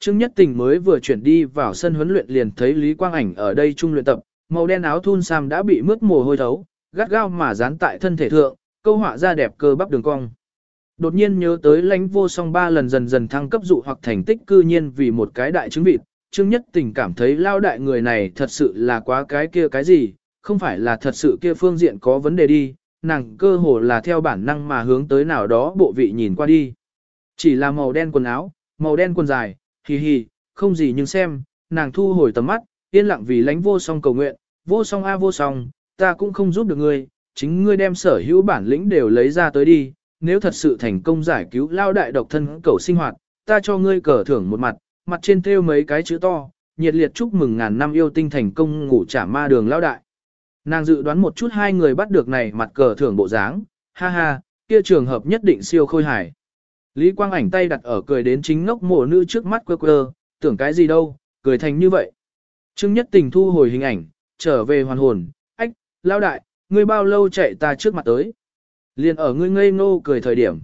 Trương Nhất Tình mới vừa chuyển đi vào sân huấn luyện liền thấy Lý Quang Ảnh ở đây trung luyện tập, màu đen áo thun sam đã bị mướt mồ hôi thấu, gắt gao mà dán tại thân thể thượng, câu họa ra đẹp cơ bắp đường cong. Đột nhiên nhớ tới lãnh vô song ba lần dần dần thăng cấp dụ hoặc thành tích cư nhiên vì một cái đại chứng vịt, Trương Nhất Tình cảm thấy lao đại người này thật sự là quá cái kia cái gì, không phải là thật sự kia phương diện có vấn đề đi, nàng cơ hồ là theo bản năng mà hướng tới nào đó bộ vị nhìn qua đi. Chỉ là màu đen quần áo, màu đen quần dài, hì hì, không gì nhưng xem, nàng thu hồi tầm mắt, yên lặng vì lánh vô song cầu nguyện, vô song a vô song, ta cũng không giúp được ngươi, chính ngươi đem sở hữu bản lĩnh đều lấy ra tới đi, nếu thật sự thành công giải cứu lao đại độc thân cầu sinh hoạt, ta cho ngươi cờ thưởng một mặt, mặt trên thêu mấy cái chữ to, nhiệt liệt chúc mừng ngàn năm yêu tinh thành công ngủ trả ma đường lao đại. Nàng dự đoán một chút hai người bắt được này mặt cờ thưởng bộ dáng, ha ha, kia trường hợp nhất định siêu khôi hài. Lý Quang ảnh tay đặt ở cười đến chính ngốc mộ nữ trước mắt quơ quơ, tưởng cái gì đâu, cười thành như vậy. Trương Nhất Tình thu hồi hình ảnh, trở về hoàn hồn, ách, lao đại, ngươi bao lâu chạy ta trước mặt tới. Liền ở ngươi ngây ngô cười thời điểm.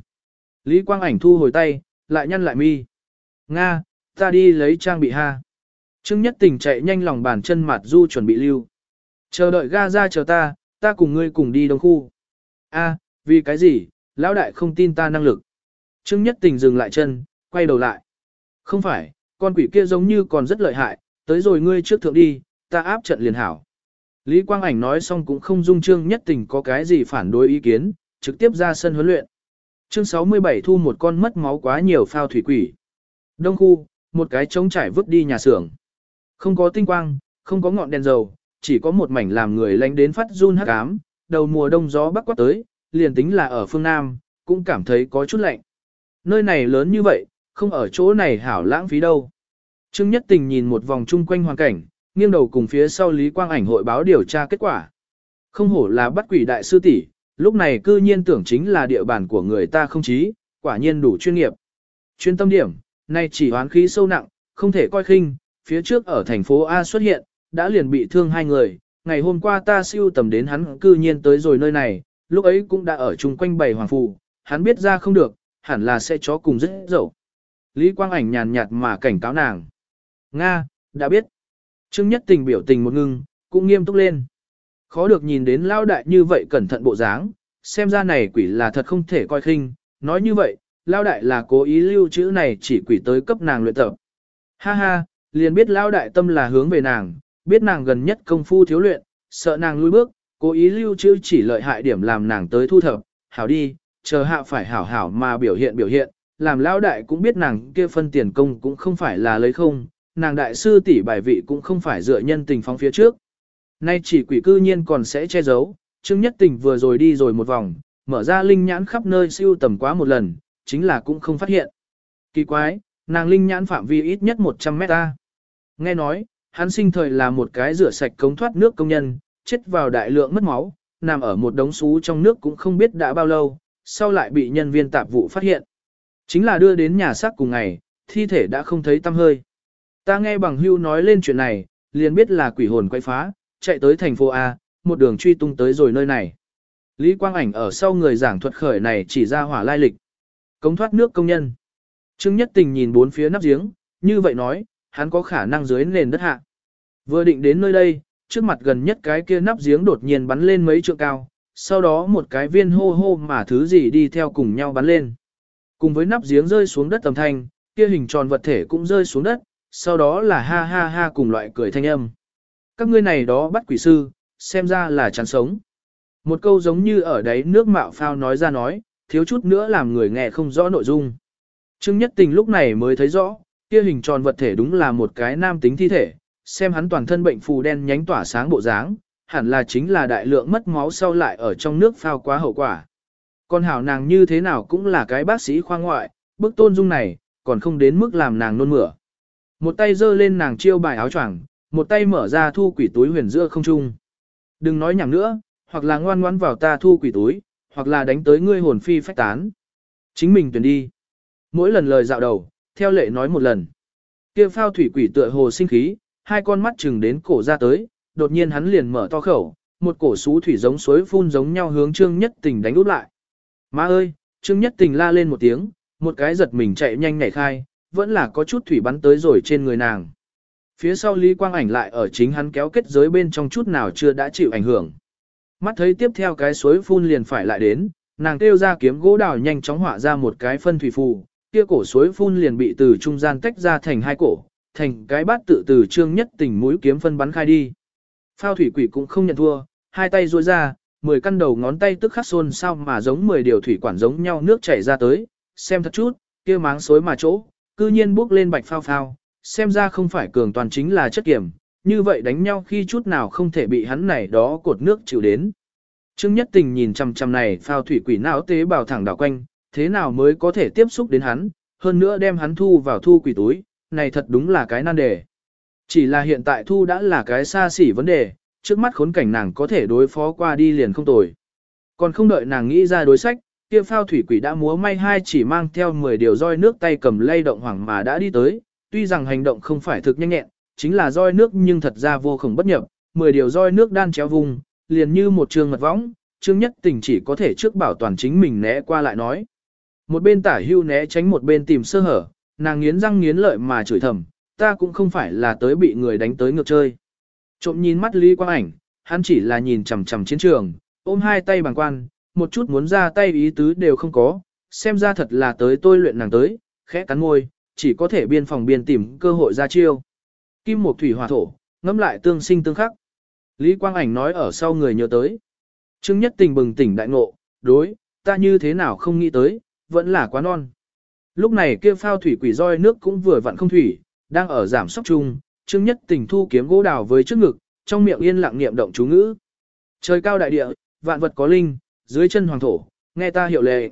Lý Quang ảnh thu hồi tay, lại nhăn lại mi. Nga, ta đi lấy trang bị ha. Trương Nhất Tình chạy nhanh lòng bàn chân mặt du chuẩn bị lưu. Chờ đợi ga ra chờ ta, ta cùng ngươi cùng đi đông khu. A, vì cái gì, lão đại không tin ta năng lực. Trương Nhất Tình dừng lại chân, quay đầu lại. Không phải, con quỷ kia giống như còn rất lợi hại, tới rồi ngươi trước thượng đi, ta áp trận liền hảo. Lý Quang Ảnh nói xong cũng không dung Trương Nhất Tình có cái gì phản đối ý kiến, trực tiếp ra sân huấn luyện. Chương 67 thu một con mất máu quá nhiều phao thủy quỷ. Đông khu, một cái trống trải vứt đi nhà xưởng. Không có tinh quang, không có ngọn đèn dầu, chỉ có một mảnh làm người lánh đến phát run hắc ám, đầu mùa đông gió bắc quát tới, liền tính là ở phương Nam, cũng cảm thấy có chút lạnh. Nơi này lớn như vậy, không ở chỗ này hảo lãng phí đâu. Trương Nhất Tình nhìn một vòng chung quanh hoàn cảnh, nghiêng đầu cùng phía sau Lý Quang Ảnh hội báo điều tra kết quả. Không hổ là bắt quỷ đại sư tỷ, lúc này cư nhiên tưởng chính là địa bàn của người ta không chí, quả nhiên đủ chuyên nghiệp. Chuyên tâm điểm, nay chỉ hoán khí sâu nặng, không thể coi khinh, phía trước ở thành phố A xuất hiện, đã liền bị thương hai người, ngày hôm qua ta siêu tầm đến hắn cư nhiên tới rồi nơi này, lúc ấy cũng đã ở chung quanh bảy hoàng phụ. hắn biết ra không được, hẳn là sẽ chó cùng rất dậu. Lý Quang Ảnh nhàn nhạt mà cảnh cáo nàng. Nga, đã biết. Trương Nhất Tình biểu tình một ngưng, cũng nghiêm túc lên. Khó được nhìn đến lao đại như vậy cẩn thận bộ dáng, xem ra này quỷ là thật không thể coi khinh, nói như vậy, lao đại là cố ý lưu chữ này chỉ quỷ tới cấp nàng luyện tập. Ha ha, liền biết lao đại tâm là hướng về nàng, biết nàng gần nhất công phu thiếu luyện, sợ nàng lui bước, cố ý lưu chữ chỉ lợi hại điểm làm nàng tới thu thập, hảo đi, chờ hạ phải hảo hảo mà biểu hiện biểu hiện, làm lão đại cũng biết nàng kia phân tiền công cũng không phải là lấy không, nàng đại sư tỷ bài vị cũng không phải dựa nhân tình phóng phía trước. Nay chỉ quỷ cư nhiên còn sẽ che giấu, Trương Nhất Tình vừa rồi đi rồi một vòng, mở ra linh nhãn khắp nơi siêu tầm quá một lần, chính là cũng không phát hiện. Kỳ quái, nàng linh nhãn phạm vi ít nhất 100 mét ta. Nghe nói, hắn sinh thời là một cái rửa sạch cống thoát nước công nhân, chết vào đại lượng mất máu, nằm ở một đống xú trong nước cũng không biết đã bao lâu, sau lại bị nhân viên tạp vụ phát hiện. Chính là đưa đến nhà xác cùng ngày, thi thể đã không thấy tăm hơi. Ta nghe bằng hưu nói lên chuyện này, liền biết là quỷ hồn quay phá, chạy tới thành phố A, một đường truy tung tới rồi nơi này. Lý Quang Ảnh ở sau người giảng thuật khởi này chỉ ra hỏa lai lịch. Cống thoát nước công nhân. Trương Nhất Tình nhìn bốn phía nắp giếng, như vậy nói, hắn có khả năng dưới nền đất hạ. Vừa định đến nơi đây, trước mặt gần nhất cái kia nắp giếng đột nhiên bắn lên mấy trượng cao, sau đó một cái viên hô hô mà thứ gì đi theo cùng nhau bắn lên. Cùng với nắp giếng rơi xuống đất tầm thanh, kia hình tròn vật thể cũng rơi xuống đất, sau đó là ha ha ha cùng loại cười thanh âm. Các ngươi này đó bắt quỷ sư, xem ra là chán sống. Một câu giống như ở đấy nước mạo phao nói ra nói, thiếu chút nữa làm người nghe không rõ nội dung. Trương Nhất Tình lúc này mới thấy rõ, kia hình tròn vật thể đúng là một cái nam tính thi thể, xem hắn toàn thân bệnh phù đen nhánh tỏa sáng bộ dáng, hẳn là chính là đại lượng mất máu sau lại ở trong nước phao quá hậu quả. Còn hảo nàng như thế nào cũng là cái bác sĩ khoa ngoại, bức tôn dung này, còn không đến mức làm nàng nôn mửa. Một tay giơ lên nàng chiêu bài áo choàng, một tay mở ra thu quỷ túi huyền giữa không trung. Đừng nói nhảm nữa, hoặc là ngoan ngoãn vào ta thu quỷ túi, hoặc là đánh tới ngươi hồn phi phách tán. Chính mình tuyển đi. Mỗi lần lời dạo đầu, theo lệ nói một lần. Kia phao thủy quỷ tựa hồ sinh khí, hai con mắt chừng đến cổ ra tới, đột nhiên hắn liền mở to khẩu, một cổ sú thủy giống suối phun giống nhau hướng Trương Nhất Tình đánh úp lại. Má ơi, Trương Nhất Tình la lên một tiếng, một cái giật mình chạy nhanh nhảy khai, vẫn là có chút thủy bắn tới rồi trên người nàng. Phía sau Lý Quang Ảnh lại ở chính hắn kéo kết giới bên trong chút nào chưa đã chịu ảnh hưởng. Mắt thấy tiếp theo cái suối phun liền phải lại đến, nàng kêu ra kiếm gỗ đào nhanh chóng hỏa ra một cái phân thủy phù, kia cổ suối phun liền bị từ trung gian tách ra thành hai cổ, thành cái bát tự từ trương nhất tình mũi kiếm phân bắn khai đi. Phao thủy quỷ cũng không nhận thua, hai tay duỗi ra, mười căn đầu ngón tay tức khắc xôn sao mà giống mười điều thủy quản giống nhau nước chảy ra tới, xem thật chút, kia máng xối mà chỗ, cư nhiên bước lên bạch phao phao, xem ra không phải cường toàn chính là chất kiểm, như vậy đánh nhau khi chút nào không thể bị hắn này đó cột nước chịu đến. Trương Nhất Tình nhìn chằm chằm này phao thủy quỷ não tế bào thẳng đảo quanh, thế nào mới có thể tiếp xúc đến hắn, hơn nữa đem hắn thu vào thu quỷ túi, này thật đúng là cái nan đề. Chỉ là hiện tại thu đã là cái xa xỉ vấn đề, trước mắt khốn cảnh nàng có thể đối phó qua đi liền không tồi. Còn không đợi nàng nghĩ ra đối sách, kia phao thủy quỷ đã múa may hai chỉ mang theo 10 điều roi nước tay cầm lay động hoảng mà đã đi tới, tuy rằng hành động không phải thực nhanh nhẹn, chính là roi nước nhưng thật ra vô cùng bất nhập, 10 điều roi nước đan chéo vùng, liền như một trường mật võng, trương nhất tình chỉ có thể trước bảo toàn chính mình né qua lại nói. Một bên tả hưu né tránh một bên tìm sơ hở, nàng nghiến răng nghiến lợi mà chửi thầm, ta cũng không phải là tới bị người đánh tới ngược chơi. Trộm nhìn mắt Lý Quang Ảnh, hắn chỉ là nhìn chằm chằm chiến trường, ôm hai tay bằng quan, một chút muốn ra tay ý tứ đều không có, xem ra thật là tới tôi luyện nàng tới, khẽ cắn môi, chỉ có thể biên phòng biên tìm cơ hội ra chiêu. Kim một thủy hòa thổ, ngâm lại tương sinh tương khắc. Lý Quang Ảnh nói ở sau người nhớ tới. Trương Nhất Tình bừng tỉnh đại ngộ, đối, ta như thế nào không nghĩ tới, vẫn là quá non. Lúc này kia phao thủy quỷ roi nước cũng vừa vặn không thủy, đang ở giảm sóc chung, Trương Nhất Tình thu kiếm gỗ đào với trước ngực, trong miệng yên lặng niệm động chú ngữ. Trời cao đại địa, vạn vật có linh, dưới chân hoàng thổ, nghe ta hiệu lệ.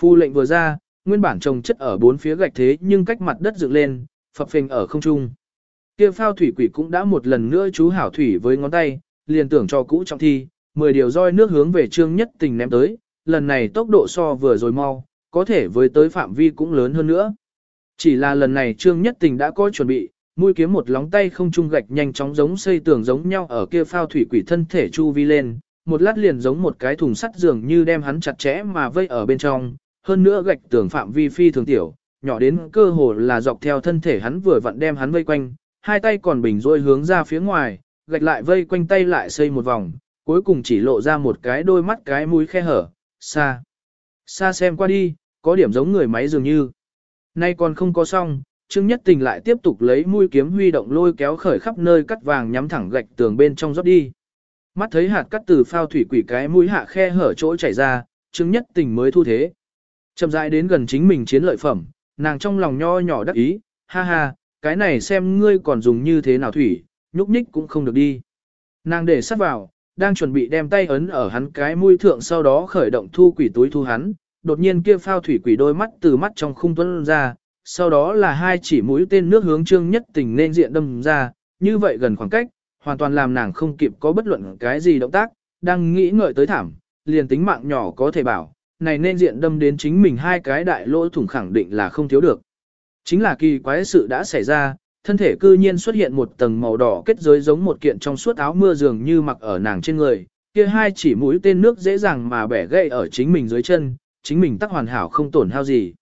Phu lệnh vừa ra, nguyên bản trồng chất ở bốn phía gạch thế nhưng cách mặt đất dựng lên, phập phình ở không trung. Kia phao thủy quỷ cũng đã một lần nữa chú hảo thủy với ngón tay, liền tưởng cho cũ trong thi, mười điều roi nước hướng về Trương Nhất Tình ném tới, lần này tốc độ so vừa rồi mau, có thể với tới phạm vi cũng lớn hơn nữa. Chỉ là lần này Trương Nhất Tình đã có chuẩn bị, mũi kiếm một lóng tay không trung gạch nhanh chóng giống xây tường giống nhau ở kia phao thủy quỷ thân thể chu vi lên, một lát liền giống một cái thùng sắt dường như đem hắn chặt chẽ mà vây ở bên trong, hơn nữa gạch tường phạm vi phi thường tiểu, nhỏ đến cơ hồ là dọc theo thân thể hắn vừa vặn đem hắn vây quanh, hai tay còn bình rôi hướng ra phía ngoài, gạch lại vây quanh tay lại xây một vòng, cuối cùng chỉ lộ ra một cái đôi mắt cái mũi khe hở, xa. Xa xem qua đi, có điểm giống người máy dường như. Nay còn không có xong, Trương Nhất Tình lại tiếp tục lấy mũi kiếm huy động lôi kéo khởi khắp nơi cắt vàng nhắm thẳng gạch tường bên trong rót đi. Mắt thấy hạt cắt từ phao thủy quỷ cái mũi hạ khe hở chỗ chảy ra, Trương Nhất Tình mới thu thế. Chậm rãi đến gần chính mình chiến lợi phẩm, nàng trong lòng nho nhỏ đắc ý, ha ha, cái này xem ngươi còn dùng như thế nào thủy, nhúc nhích cũng không được đi. Nàng để sát vào, đang chuẩn bị đem tay ấn ở hắn cái mũi thượng sau đó khởi động thu quỷ túi thu hắn, đột nhiên kia phao thủy quỷ đôi mắt từ mắt trong khung tuấn ra, sau đó là hai chỉ mũi tên nước hướng trương nhất tình nên diện đâm ra, như vậy gần khoảng cách, hoàn toàn làm nàng không kịp có bất luận cái gì động tác, đang nghĩ ngợi tới thảm, liền tính mạng nhỏ có thể bảo, này nên diện đâm đến chính mình hai cái đại lỗ thủng khẳng định là không thiếu được. Chính là kỳ quái sự đã xảy ra, thân thể cư nhiên xuất hiện một tầng màu đỏ kết giới giống một kiện trong suốt áo mưa dường như mặc ở nàng trên người, kia hai chỉ mũi tên nước dễ dàng mà bẻ gãy ở chính mình dưới chân, chính mình tắc hoàn hảo không tổn hao gì.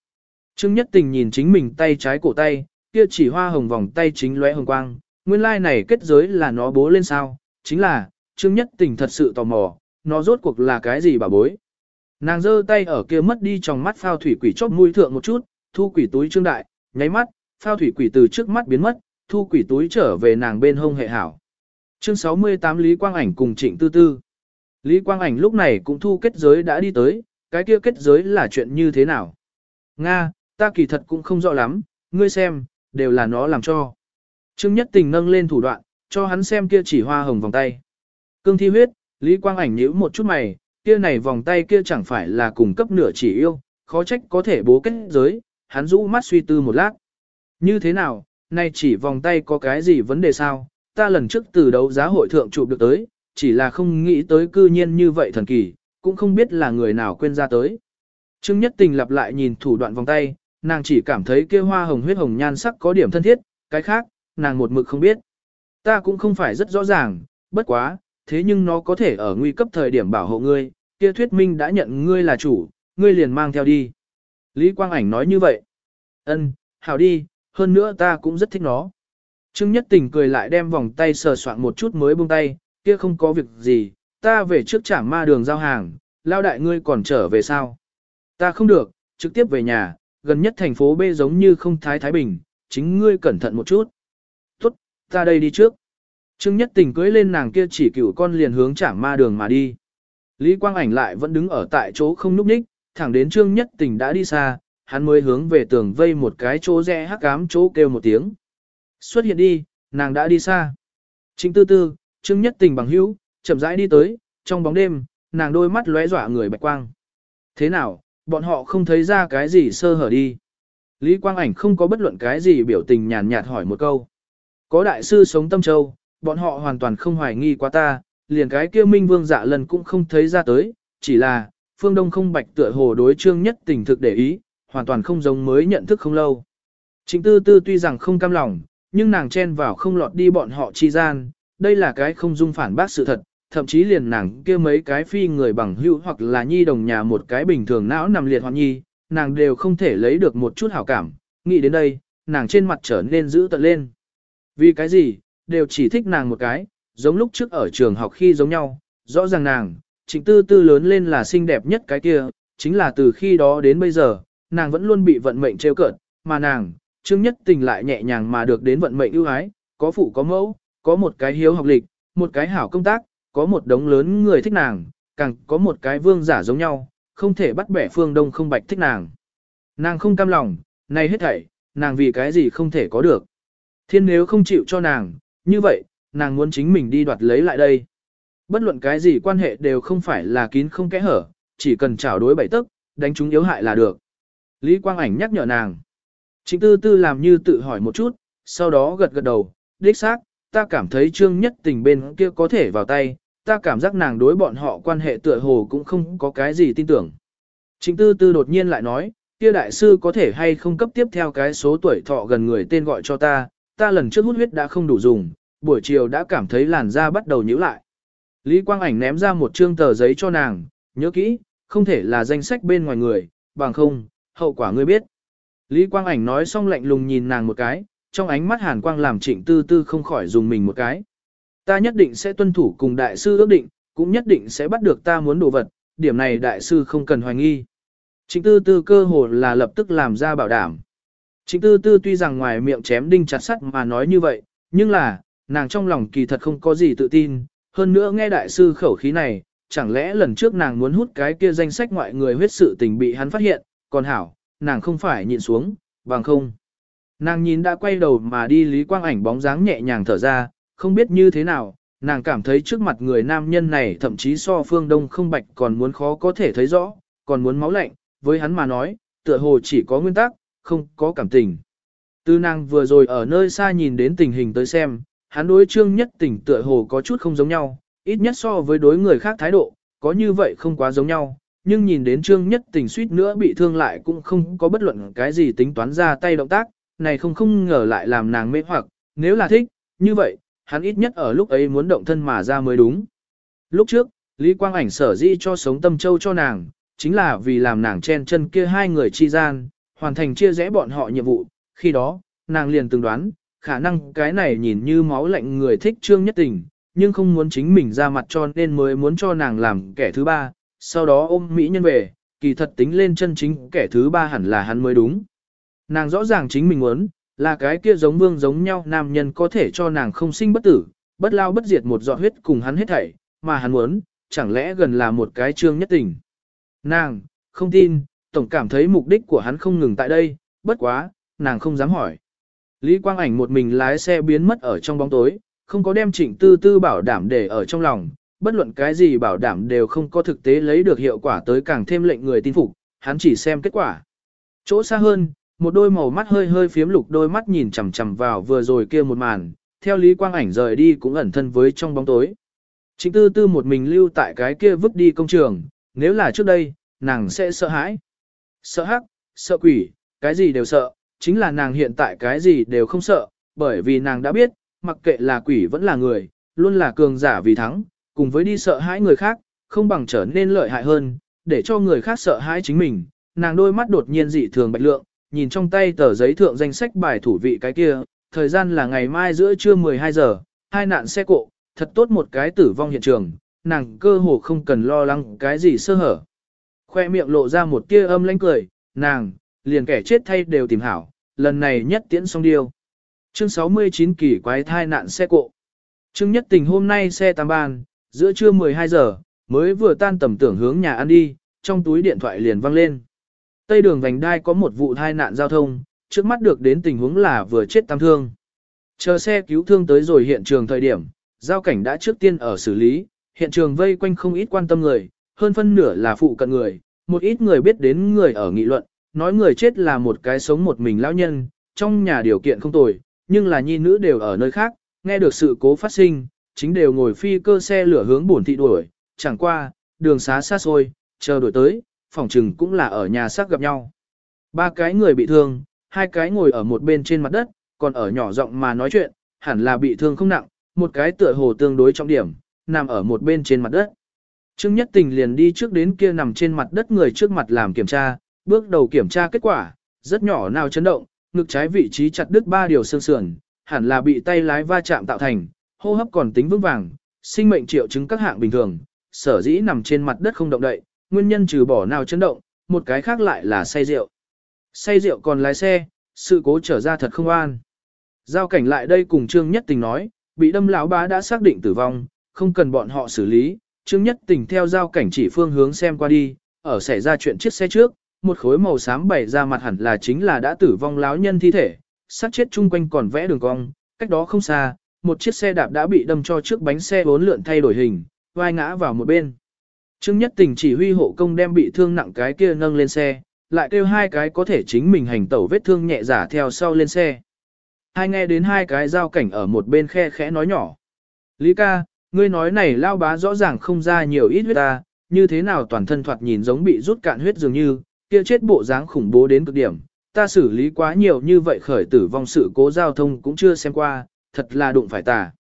Trương Nhất Tình nhìn chính mình tay trái cổ tay, kia chỉ hoa hồng vòng tay chính lóe hồng quang, nguyên lai like này kết giới là nó bố lên sao, chính là, Trương Nhất Tình thật sự tò mò, nó rốt cuộc là cái gì bà bối. Nàng giơ tay ở kia mất đi trong mắt phao thủy quỷ chóp mũi thượng một chút, thu quỷ túi trương đại, nháy mắt, phao thủy quỷ từ trước mắt biến mất, thu quỷ túi trở về nàng bên hông hệ hảo. Chương 68 Lý Quang Ảnh cùng Trịnh Tư Tư. Lý Quang Ảnh lúc này cũng thu kết giới đã đi tới, cái kia kết giới là chuyện như thế nào? Nga, ta kỳ thật cũng không rõ lắm, ngươi xem, đều là nó làm cho. Trương Nhất Tình nâng lên thủ đoạn, cho hắn xem kia chỉ hoa hồng vòng tay. Cương thi huyết, Lý Quang Ảnh nhíu một chút mày, kia này vòng tay kia chẳng phải là cùng cấp nửa chỉ yêu, khó trách có thể bố kết giới, hắn rũ mắt suy tư một lát. Như thế nào, nay chỉ vòng tay có cái gì vấn đề sao, ta lần trước từ đấu giá hội thượng chụp được tới, chỉ là không nghĩ tới cư nhiên như vậy thần kỳ, cũng không biết là người nào quên ra tới. Trương Nhất Tình lặp lại nhìn thủ đoạn vòng tay, nàng chỉ cảm thấy kia hoa hồng huyết hồng nhan sắc có điểm thân thiết, cái khác, nàng một mực không biết. Ta cũng không phải rất rõ ràng, bất quá, thế nhưng nó có thể ở nguy cấp thời điểm bảo hộ ngươi, kia thuyết minh đã nhận ngươi là chủ, ngươi liền mang theo đi. Lý Quang Ảnh nói như vậy. Ân, hảo đi, hơn nữa ta cũng rất thích nó. Trương Nhất Tình cười lại đem vòng tay sờ soạn một chút mới buông tay, kia không có việc gì, ta về trước trảng ma đường giao hàng, lao đại ngươi còn trở về sao? Ta không được, trực tiếp về nhà, gần nhất thành phố B giống như không thái Thái Bình, chính ngươi cẩn thận một chút. Tốt, ta đây đi trước. Trương Nhất Tình cưới lên nàng kia chỉ cựu con liền hướng trảng ma đường mà đi. Lý Quang Ảnh lại vẫn đứng ở tại chỗ không núp ních, thẳng đến Trương Nhất Tình đã đi xa, hắn mới hướng về tường vây một cái chỗ rẽ hắc ám chỗ kêu một tiếng. Xuất hiện đi, nàng đã đi xa. Trịnh tư tư, Trương Nhất Tình bằng hữu, chậm rãi đi tới, trong bóng đêm, nàng đôi mắt lóe dọa người bạch quang. Thế nào, bọn họ không thấy ra cái gì sơ hở đi. Lý Quang Ảnh không có bất luận cái gì biểu tình nhàn nhạt hỏi một câu. Có đại sư sống tâm châu, bọn họ hoàn toàn không hoài nghi qua ta, liền cái kia minh vương dạ lần cũng không thấy ra tới, chỉ là, phương đông không bạch tựa hồ đối trương nhất tình thực để ý, hoàn toàn không giống mới nhận thức không lâu. Trịnh tư tư tuy rằng không cam lòng, nhưng nàng chen vào không lọt đi bọn họ chi gian, đây là cái không dung phản bác sự thật, thậm chí liền nàng kia mấy cái phi người bằng hữu hoặc là nhi đồng nhà một cái bình thường não nằm liệt hoặc nhi, nàng đều không thể lấy được một chút hảo cảm, nghĩ đến đây, nàng trên mặt trở nên giữ tận lên. Vì cái gì, đều chỉ thích nàng một cái, giống lúc trước ở trường học khi giống nhau, rõ ràng nàng, trịnh tư tư lớn lên là xinh đẹp nhất cái kia, chính là từ khi đó đến bây giờ, nàng vẫn luôn bị vận mệnh trêu cợt, mà nàng, Trương Nhất Tình lại nhẹ nhàng mà được đến vận mệnh ưu ái, có phụ có mẫu, có một cái hiếu học lịch, một cái hảo công tác, có một đống lớn người thích nàng, càng có một cái vương giả giống nhau, không thể bắt bẻ phương đông không bạch thích nàng. Nàng không cam lòng, này hết thảy, nàng vì cái gì không thể có được. Thiên nếu không chịu cho nàng, như vậy, nàng muốn chính mình đi đoạt lấy lại đây. Bất luận cái gì quan hệ đều không phải là kín không kẽ hở, chỉ cần trảo đối bảy tức, đánh chúng yếu hại là được. Lý Quang Ảnh nhắc nhở nàng. Trịnh tư tư làm như tự hỏi một chút, sau đó gật gật đầu, đích xác, ta cảm thấy trương nhất tình bên kia có thể vào tay, ta cảm giác nàng đối bọn họ quan hệ tựa hồ cũng không có cái gì tin tưởng. Trịnh tư tư đột nhiên lại nói, kia đại sư có thể hay không cấp tiếp theo cái số tuổi thọ gần người tên gọi cho ta, ta lần trước hút huyết đã không đủ dùng, buổi chiều đã cảm thấy làn da bắt đầu nhíu lại. Lý Quang Ảnh ném ra một trương tờ giấy cho nàng, nhớ kỹ, không thể là danh sách bên ngoài người, bằng không, hậu quả ngươi biết. Lý Quang Ảnh nói xong lạnh lùng nhìn nàng một cái, trong ánh mắt hàn quang làm trịnh tư tư không khỏi dùng mình một cái. Ta nhất định sẽ tuân thủ cùng đại sư ước định, cũng nhất định sẽ bắt được ta muốn đồ vật, điểm này đại sư không cần hoài nghi. Trịnh tư tư cơ hồ là lập tức làm ra bảo đảm. Trịnh tư tư tuy rằng ngoài miệng chém đinh chặt sắt mà nói như vậy, nhưng là, nàng trong lòng kỳ thật không có gì tự tin, hơn nữa nghe đại sư khẩu khí này, chẳng lẽ lần trước nàng muốn hút cái kia danh sách ngoại người huyết sự tình bị hắn phát hiện, còn hảo, nàng không phải nhịn xuống, bằng không. Nàng nhìn đã quay đầu mà đi Lý Quang ảnh bóng dáng nhẹ nhàng thở ra, không biết như thế nào, nàng cảm thấy trước mặt người nam nhân này thậm chí so phương đông không bạch còn muốn khó có thể thấy rõ, còn muốn máu lạnh, với hắn mà nói, tựa hồ chỉ có nguyên tắc, không có cảm tình. Tư nàng vừa rồi ở nơi xa nhìn đến tình hình tới xem, hắn đối trương nhất tình tựa hồ có chút không giống nhau, ít nhất so với đối người khác thái độ, có như vậy không quá giống nhau, nhưng nhìn đến trương nhất tình suýt nữa bị thương lại cũng không có bất luận cái gì tính toán ra tay động tác, này không không ngờ lại làm nàng mê hoặc, nếu là thích, như vậy, hắn ít nhất ở lúc ấy muốn động thân mà ra mới đúng. Lúc trước, Lý Quang Ảnh sở di cho sống tâm châu cho nàng, chính là vì làm nàng chen chân kia hai người chi gian, hoàn thành chia rẽ bọn họ nhiệm vụ, khi đó, nàng liền từng đoán, khả năng cái này nhìn như máu lạnh người thích trương nhất tình, nhưng không muốn chính mình ra mặt cho nên mới muốn cho nàng làm kẻ thứ ba, sau đó ôm Mỹ nhân về, kỳ thật tính lên chân chính kẻ thứ ba hẳn là hắn mới đúng. Nàng rõ ràng chính mình muốn, là cái kia giống vương giống nhau nam nhân có thể cho nàng không sinh bất tử, bất lao bất diệt một giọt huyết cùng hắn hết thảy, mà hắn muốn, chẳng lẽ gần là một cái trương nhất tình. Nàng, không tin, tổng cảm thấy mục đích của hắn không ngừng tại đây, bất quá, nàng không dám hỏi. Lý Quang Ảnh một mình lái xe biến mất ở trong bóng tối, không có đem trịnh tư tư bảo đảm để ở trong lòng, bất luận cái gì bảo đảm đều không có thực tế lấy được hiệu quả tới càng thêm lệnh người tin phục, hắn chỉ xem kết quả. Chỗ xa hơn, một đôi màu mắt hơi hơi phiếm lục đôi mắt nhìn chằm chằm vào vừa rồi kia một màn, theo Lý Quang Ảnh rời đi cũng ẩn thân với trong bóng tối. Trịnh tư tư một mình lưu tại cái kia vứt đi công trường, nếu là trước đây, nàng sẽ sợ hãi. Sợ hắc, sợ quỷ, cái gì đều sợ, chính là nàng hiện tại cái gì đều không sợ, bởi vì nàng đã biết, mặc kệ là quỷ vẫn là người, luôn là cường giả vì thắng, cùng với đi sợ hãi người khác, không bằng trở nên lợi hại hơn, để cho người khác sợ hãi chính mình. Nàng đôi mắt đột nhiên dị thường bạch lượng, nhìn trong tay tờ giấy thượng danh sách bài thủ vị cái kia, thời gian là ngày mai giữa trưa 12 giờ, hai nạn xe cộ, thật tốt một cái tử vong hiện trường, nàng cơ hồ không cần lo lắng cái gì sơ hở. Khoe miệng lộ ra một tia âm lãnh cười, nàng, liền kẻ chết thay đều tìm hảo, lần này nhất tiễn xong điêu. Chương 69 kỳ quái thai nạn xe cộ. Chương nhất tình hôm nay xe tam ban, giữa trưa 12 giờ, mới vừa tan tầm tưởng hướng nhà ăn đi, trong túi điện thoại liền văng lên. Tây đường vành đai có một vụ tai nạn giao thông, trước mắt được đến tình huống là vừa chết tam thương. Chờ xe cứu thương tới rồi hiện trường thời điểm, giao cảnh đã trước tiên ở xử lý, hiện trường vây quanh không ít quan tâm người, hơn phân nửa là phụ cận người, một ít người biết đến người ở nghị luận, nói người chết là một cái sống một mình lão nhân, trong nhà điều kiện không tồi, nhưng là nhi nữ đều ở nơi khác, nghe được sự cố phát sinh, chính đều ngồi phi cơ xe lửa hướng buồn thị đuổi, chẳng qua, đường xá xa xôi, chờ đuổi tới, phòng trừng cũng là ở nhà xác gặp nhau. Ba cái người bị thương, hai cái ngồi ở một bên trên mặt đất, còn ở nhỏ giọng mà nói chuyện, hẳn là bị thương không nặng, một cái tựa hồ tương đối trọng điểm, nằm ở một bên trên mặt đất. Trương Nhất Tình liền đi trước đến kia nằm trên mặt đất người trước mặt làm kiểm tra, bước đầu kiểm tra kết quả, rất nhỏ nào chấn động, ngực trái vị trí chặt đứt ba điều xương sườn, hẳn là bị tay lái va chạm tạo thành, hô hấp còn tính vững vàng, sinh mệnh triệu chứng các hạng bình thường, sở dĩ nằm trên mặt đất không động đậy, nguyên nhân trừ bỏ nào chấn động, một cái khác lại là say rượu. Say rượu còn lái xe, sự cố trở ra thật không an. Giao cảnh lại đây cùng Trương Nhất Tình nói, bị đâm lão bá đã xác định tử vong, không cần bọn họ xử lý. Trương Nhất Tình theo giao cảnh chỉ phương hướng xem qua đi, ở xảy ra chuyện chiếc xe trước, một khối màu xám bảy ra mặt hẳn là chính là đã tử vong lão nhân thi thể, sát chết chung quanh còn vẽ đường cong, cách đó không xa, một chiếc xe đạp đã bị đâm cho trước bánh xe bốn lượn thay đổi hình, vai ngã vào một bên. Trương Nhất Tình chỉ huy hộ công đem bị thương nặng cái kia nâng lên xe, lại kêu hai cái có thể chính mình hành tẩu vết thương nhẹ giả theo sau lên xe. Hai nghe đến hai cái giao cảnh ở một bên khe khẽ nói nhỏ. Lý ca, ngươi nói này lao bá rõ ràng không ra nhiều ít huyết ta, như thế nào toàn thân thoạt nhìn giống bị rút cạn huyết dường như, kia chết bộ dáng khủng bố đến cực điểm. Ta xử lý quá nhiều như vậy khởi tử vong sự cố giao thông cũng chưa xem qua, thật là đụng phải tà.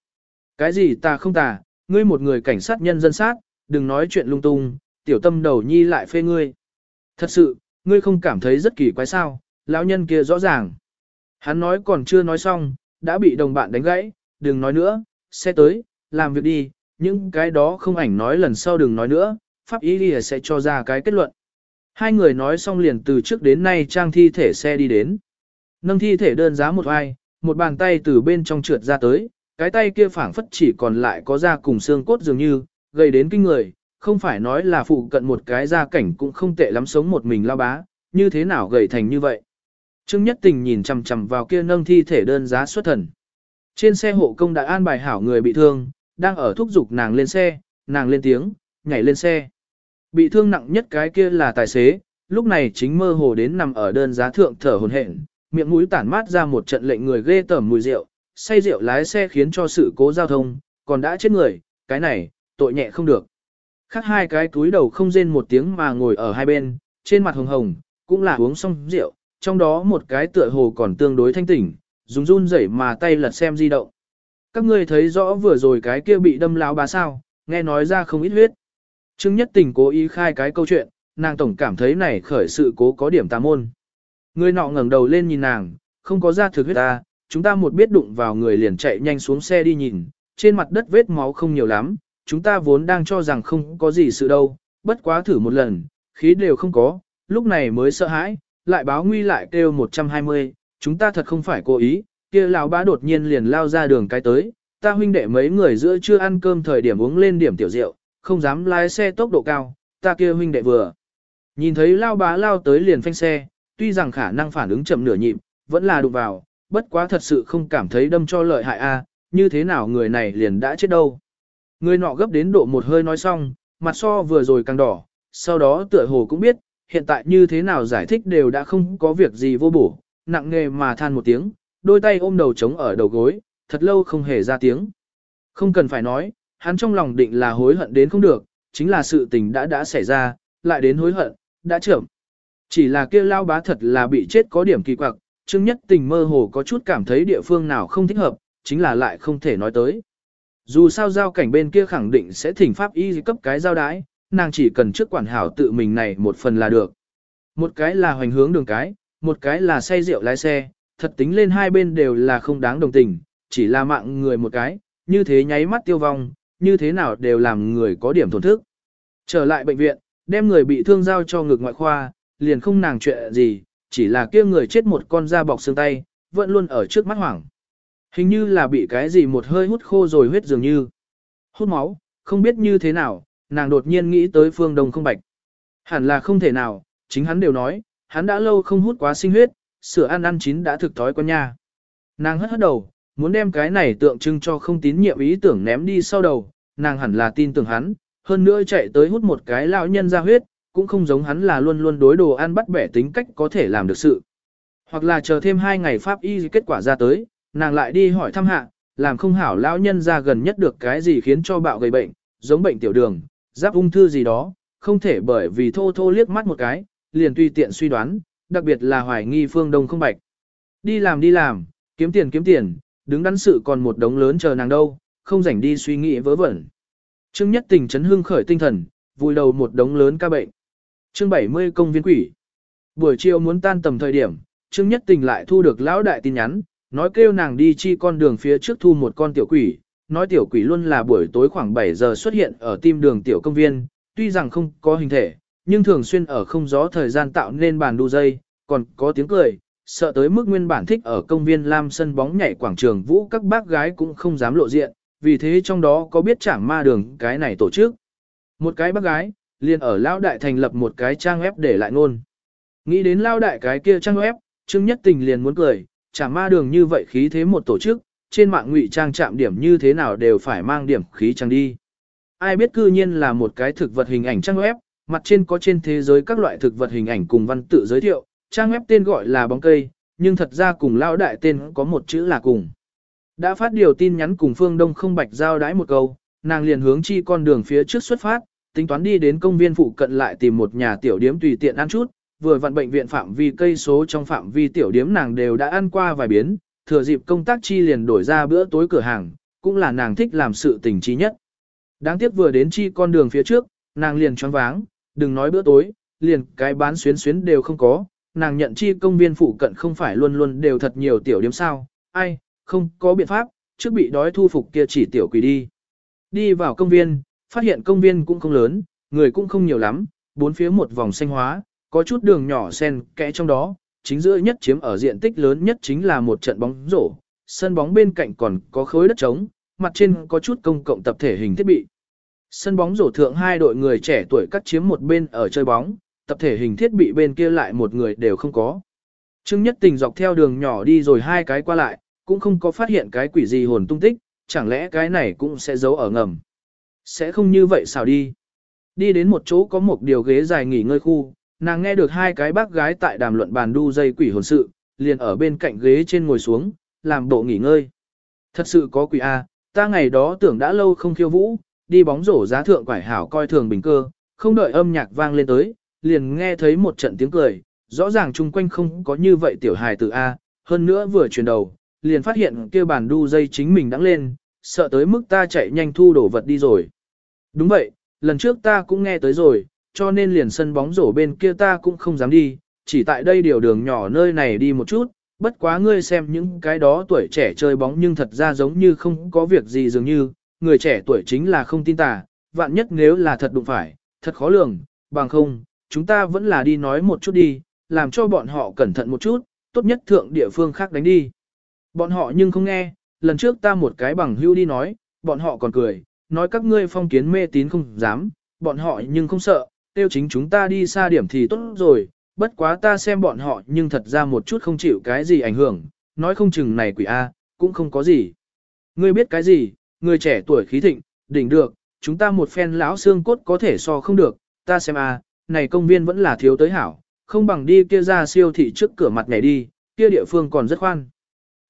Cái gì ta không tà, ngươi một người cảnh sát nhân dân sát, đừng nói chuyện lung tung, tiểu tâm đầu nhi lại phê ngươi. Thật sự, ngươi không cảm thấy rất kỳ quái sao, lão nhân kia rõ ràng. Hắn nói còn chưa nói xong, đã bị đồng bạn đánh gãy, đừng nói nữa, xe tới, làm việc đi, những cái đó không ảnh nói lần sau đừng nói nữa, pháp ý đi sẽ cho ra cái kết luận. Hai người nói xong liền từ trước đến nay trang thi thể xe đi đến. Nâng thi thể đơn giá một ai, một bàn tay từ bên trong trượt ra tới, cái tay kia phảng phất chỉ còn lại có da cùng xương cốt dường như, gây đến kinh người, không phải nói là phụ cận một cái gia cảnh cũng không tệ lắm sống một mình lao bá, như thế nào gầy thành như vậy. Trương Nhất Tình nhìn chằm chằm vào kia nâng thi thể đơn giá xuất thần. Trên xe hộ công đã an bài hảo người bị thương, đang ở thúc giục nàng lên xe, nàng lên tiếng, nhảy lên xe. Bị thương nặng nhất cái kia là tài xế, lúc này chính mơ hồ đến nằm ở đơn giá thượng thở hồn hển, miệng mũi tản mát ra một trận lệnh người ghê tởm mùi rượu, say rượu lái xe khiến cho sự cố giao thông, còn đã chết người, cái này, tội nhẹ không được. Khác hai cái túi đầu không rên một tiếng mà ngồi ở hai bên, trên mặt hồng hồng, cũng là uống xong rượu, trong đó một cái tựa hồ còn tương đối thanh tỉnh, dùng run rẩy mà tay lật xem di động. Các ngươi thấy rõ vừa rồi cái kia bị đâm lão bà sao, nghe nói ra không ít huyết. Trương Nhất Tình cố ý khai cái câu chuyện, nàng tổng cảm thấy này khởi sự cố có điểm tà môn. Người nọ ngẩng đầu lên nhìn nàng, không có ra thực huyết ta, chúng ta một biết đụng vào người liền chạy nhanh xuống xe đi nhìn, trên mặt đất vết máu không nhiều lắm, chúng ta vốn đang cho rằng không có gì sự đâu, bất quá thử một lần, khí đều không có, lúc này mới sợ hãi, lại báo nguy lại kêu 120, chúng ta thật không phải cố ý, kia lão bá đột nhiên liền lao ra đường cái tới, ta huynh đệ mấy người giữa chưa ăn cơm thời điểm uống lên điểm tiểu rượu, không dám lái xe tốc độ cao, ta kia huynh đệ vừa. Nhìn thấy lao bá lao tới liền phanh xe, tuy rằng khả năng phản ứng chậm nửa nhịp, vẫn là đụng vào, bất quá thật sự không cảm thấy đâm cho lợi hại a, như thế nào người này liền đã chết đâu. Người nọ gấp đến độ một hơi nói xong, mặt so vừa rồi càng đỏ, sau đó tựa hồ cũng biết, hiện tại như thế nào giải thích đều đã không có việc gì vô bổ, nặng nghề mà than một tiếng, đôi tay ôm đầu trống ở đầu gối, thật lâu không hề ra tiếng. Không cần phải nói, hắn trong lòng định là hối hận đến không được, chính là sự tình đã đã xảy ra, lại đến hối hận, đã chậm. Chỉ là kia lao bá thật là bị chết có điểm kỳ quặc, Trương Nhất Tình mơ hồ có chút cảm thấy địa phương nào không thích hợp, chính là lại không thể nói tới. Dù sao giao cảnh bên kia khẳng định sẽ thỉnh pháp y cấp cái giao đái, nàng chỉ cần trước quản hảo tự mình này một phần là được. Một cái là hoành hướng đường cái, một cái là say rượu lái xe, thật tính lên hai bên đều là không đáng đồng tình, chỉ là mạng người một cái, như thế nháy mắt tiêu vong, như thế nào đều làm người có điểm tổn thức. Trở lại bệnh viện, đem người bị thương giao cho ngực ngoại khoa, liền không nàng chuyện gì, chỉ là kia người chết một con da bọc xương tay, vẫn luôn ở trước mắt hoảng. Hình như là bị cái gì một hơi hút khô rồi huyết dường như. Hút máu, không biết như thế nào, nàng đột nhiên nghĩ tới phương đông không bạch. Hẳn là không thể nào, chính hắn đều nói, hắn đã lâu không hút quá sinh huyết, sửa ăn ăn chín đã thực thói con nha. Nàng hất hất đầu, muốn đem cái này tượng trưng cho không tín nhiệm ý tưởng ném đi sau đầu, nàng hẳn là tin tưởng hắn, hơn nữa chạy tới hút một cái lão nhân ra huyết, cũng không giống hắn là luôn luôn đối đồ ăn bắt bẻ tính cách có thể làm được sự. Hoặc là chờ thêm hai ngày pháp y kết quả ra tới, nàng lại đi hỏi thăm hạ, làm không hảo lão nhân ra gần nhất được cái gì khiến cho bạo gây bệnh, giống bệnh tiểu đường, giáp ung thư gì đó, không thể bởi vì thô thô liếc mắt một cái, liền tùy tiện suy đoán, đặc biệt là hoài nghi phương đông không bạch. Đi làm đi làm, kiếm tiền kiếm tiền, đứng đắn sự còn một đống lớn chờ nàng đâu, không rảnh đi suy nghĩ vớ vẩn. Trương Nhất Tình chấn hương khởi tinh thần, vùi đầu một đống lớn ca bệnh. Chương 70 công viên quỷ. Buổi chiều muốn tan tầm thời điểm, Trương Nhất Tình lại thu được lão đại tin nhắn, nói kêu nàng đi chi con đường phía trước thu một con tiểu quỷ, nói tiểu quỷ luôn là buổi tối khoảng 7 giờ xuất hiện ở tim đường tiểu công viên, tuy rằng không có hình thể, nhưng thường xuyên ở không gió thời gian tạo nên bàn đu dây, còn có tiếng cười, sợ tới mức nguyên bản thích ở công viên Lam sân bóng nhảy quảng trường vũ các bác gái cũng không dám lộ diện, vì thế trong đó có biết chẳng ma đường cái này tổ chức. Một cái bác gái, liền ở Lao Đại thành lập một cái trang web để lại ngôn. Nghĩ đến Lao Đại cái kia trang web, Trương Nhất Tình liền muốn cười, chả ma đường như vậy khí thế một tổ chức, trên mạng ngụy trang chạm điểm như thế nào đều phải mang điểm khí trang đi. Ai biết cư nhiên là một cái thực vật hình ảnh trang web, mặt trên có trên thế giới các loại thực vật hình ảnh cùng văn tự giới thiệu, trang web tên gọi là bóng cây, nhưng thật ra cùng lão đại tên có một chữ là cùng. Đã phát điều tin nhắn cùng Phương Đông không bạch giao đái một câu, nàng liền hướng chi con đường phía trước xuất phát, tính toán đi đến công viên phụ cận lại tìm một nhà tiểu điếm tùy tiện ăn chút, vừa vặn bệnh viện phạm vi cây số trong phạm vi tiểu điếm nàng đều đã ăn qua vài biến, thừa dịp công tác chi liền đổi ra bữa tối cửa hàng, cũng là nàng thích làm sự tình trí nhất. Đáng tiếc vừa đến chi con đường phía trước, nàng liền choáng váng, đừng nói bữa tối, liền cái bán xuyến xuyến đều không có, nàng nhận chi công viên phụ cận không phải luôn luôn đều thật nhiều tiểu điểm sao, ai, không có biện pháp, trước bị đói thu phục kia chỉ tiểu quỷ đi. Đi vào công viên, phát hiện công viên cũng không lớn, người cũng không nhiều lắm, bốn phía một vòng xanh hóa, có chút đường nhỏ xen kẽ trong đó, chính giữa nhất chiếm ở diện tích lớn nhất chính là một trận bóng rổ, sân bóng bên cạnh còn có khối đất trống, mặt trên có chút công cộng tập thể hình thiết bị. Sân bóng rổ thượng hai đội người trẻ tuổi cắt chiếm một bên ở chơi bóng, tập thể hình thiết bị bên kia lại một người đều không có. Trương Nhất Tình dọc theo đường nhỏ đi rồi hai cái qua lại, cũng không có phát hiện cái quỷ gì hồn tung tích, chẳng lẽ cái này cũng sẽ giấu ở ngầm. Sẽ không như vậy sao đi. Đi đến một chỗ có một điều ghế dài nghỉ ngơi khu, nàng nghe được hai cái bác gái tại đàm luận bàn đu dây quỷ hồn sự, liền ở bên cạnh ghế trên ngồi xuống, làm bộ nghỉ ngơi. Thật sự có quỷ A, ta ngày đó tưởng đã lâu không khiêu vũ, đi bóng rổ giá thượng quải hảo coi thường bình cơ, không đợi âm nhạc vang lên tới, liền nghe thấy một trận tiếng cười, rõ ràng chung quanh không có như vậy tiểu hài tử A, hơn nữa vừa chuyển đầu, liền phát hiện kia bàn đu dây chính mình đắng lên, sợ tới mức ta chạy nhanh thu đổ vật đi rồi. Đúng vậy, lần trước ta cũng nghe tới rồi, cho nên liền sân bóng rổ bên kia ta cũng không dám đi, chỉ tại đây điều đường nhỏ nơi này đi một chút, bất quá ngươi xem những cái đó tuổi trẻ chơi bóng nhưng thật ra giống như không có việc gì dường như, người trẻ tuổi chính là không tin tà, vạn nhất nếu là thật đụng phải, thật khó lường, bằng không, chúng ta vẫn là đi nói một chút đi, làm cho bọn họ cẩn thận một chút, tốt nhất thượng địa phương khác đánh đi. Bọn họ nhưng không nghe, lần trước ta một cái bằng hưu đi nói, bọn họ còn cười, nói các ngươi phong kiến mê tín không dám, bọn họ nhưng không sợ, tiêu chính chúng ta đi xa điểm thì tốt rồi, bất quá ta xem bọn họ nhưng thật ra một chút không chịu cái gì ảnh hưởng, nói không chừng này quỷ A, cũng không có gì. Ngươi biết cái gì, người trẻ tuổi khí thịnh, đỉnh được, chúng ta một phen lão xương cốt có thể so không được, ta xem A, này công viên vẫn là thiếu tới hảo, không bằng đi kia ra siêu thị trước cửa mặt nhảy đi, kia địa phương còn rất khoan.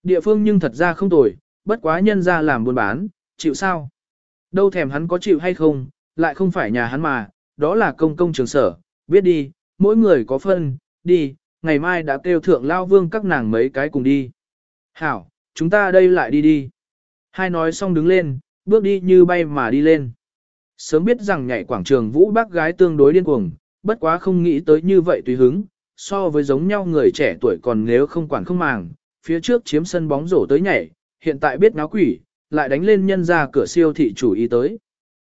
Địa phương nhưng thật ra không tồi, bất quá nhân ra làm buôn bán, chịu sao? Đâu thèm hắn có chịu hay không, lại không phải nhà hắn mà, đó là công công trường sở, biết đi, mỗi người có phân, đi, ngày mai đã kêu thượng lao vương các nàng mấy cái cùng đi. Hảo, chúng ta đây lại đi đi. Hai nói xong đứng lên, bước đi như bay mà đi lên. Sớm biết rằng nhảy quảng trường vũ bác gái tương đối điên cuồng, bất quá không nghĩ tới như vậy tùy hứng, so với giống nhau người trẻ tuổi còn nếu không quản không màng, phía trước chiếm sân bóng rổ tới nhảy, hiện tại biết náo quỷ, lại đánh lên nhân ra cửa siêu thị chủ ý tới.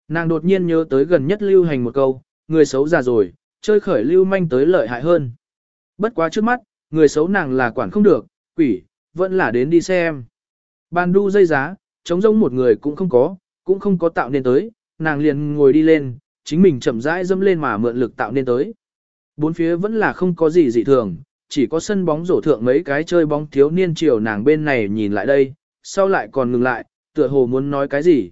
Nàng đột nhiên nhớ tới gần nhất lưu hành một câu, người xấu già rồi, chơi khởi lưu manh tới lợi hại hơn. Bất quá trước mắt, người xấu nàng là quản không được, quỷ, vẫn là đến đi xem. Bàn đu dây giá, chống rông một người cũng không có, cũng không có tạo nên tới, nàng liền ngồi đi lên, chính mình chậm rãi dâm lên mà mượn lực tạo nên tới. Bốn phía vẫn là không có gì dị thường, chỉ có sân bóng rổ thượng mấy cái chơi bóng thiếu niên chiều nàng bên này nhìn lại đây, sau lại còn ngừng lại, tựa hồ muốn nói cái gì.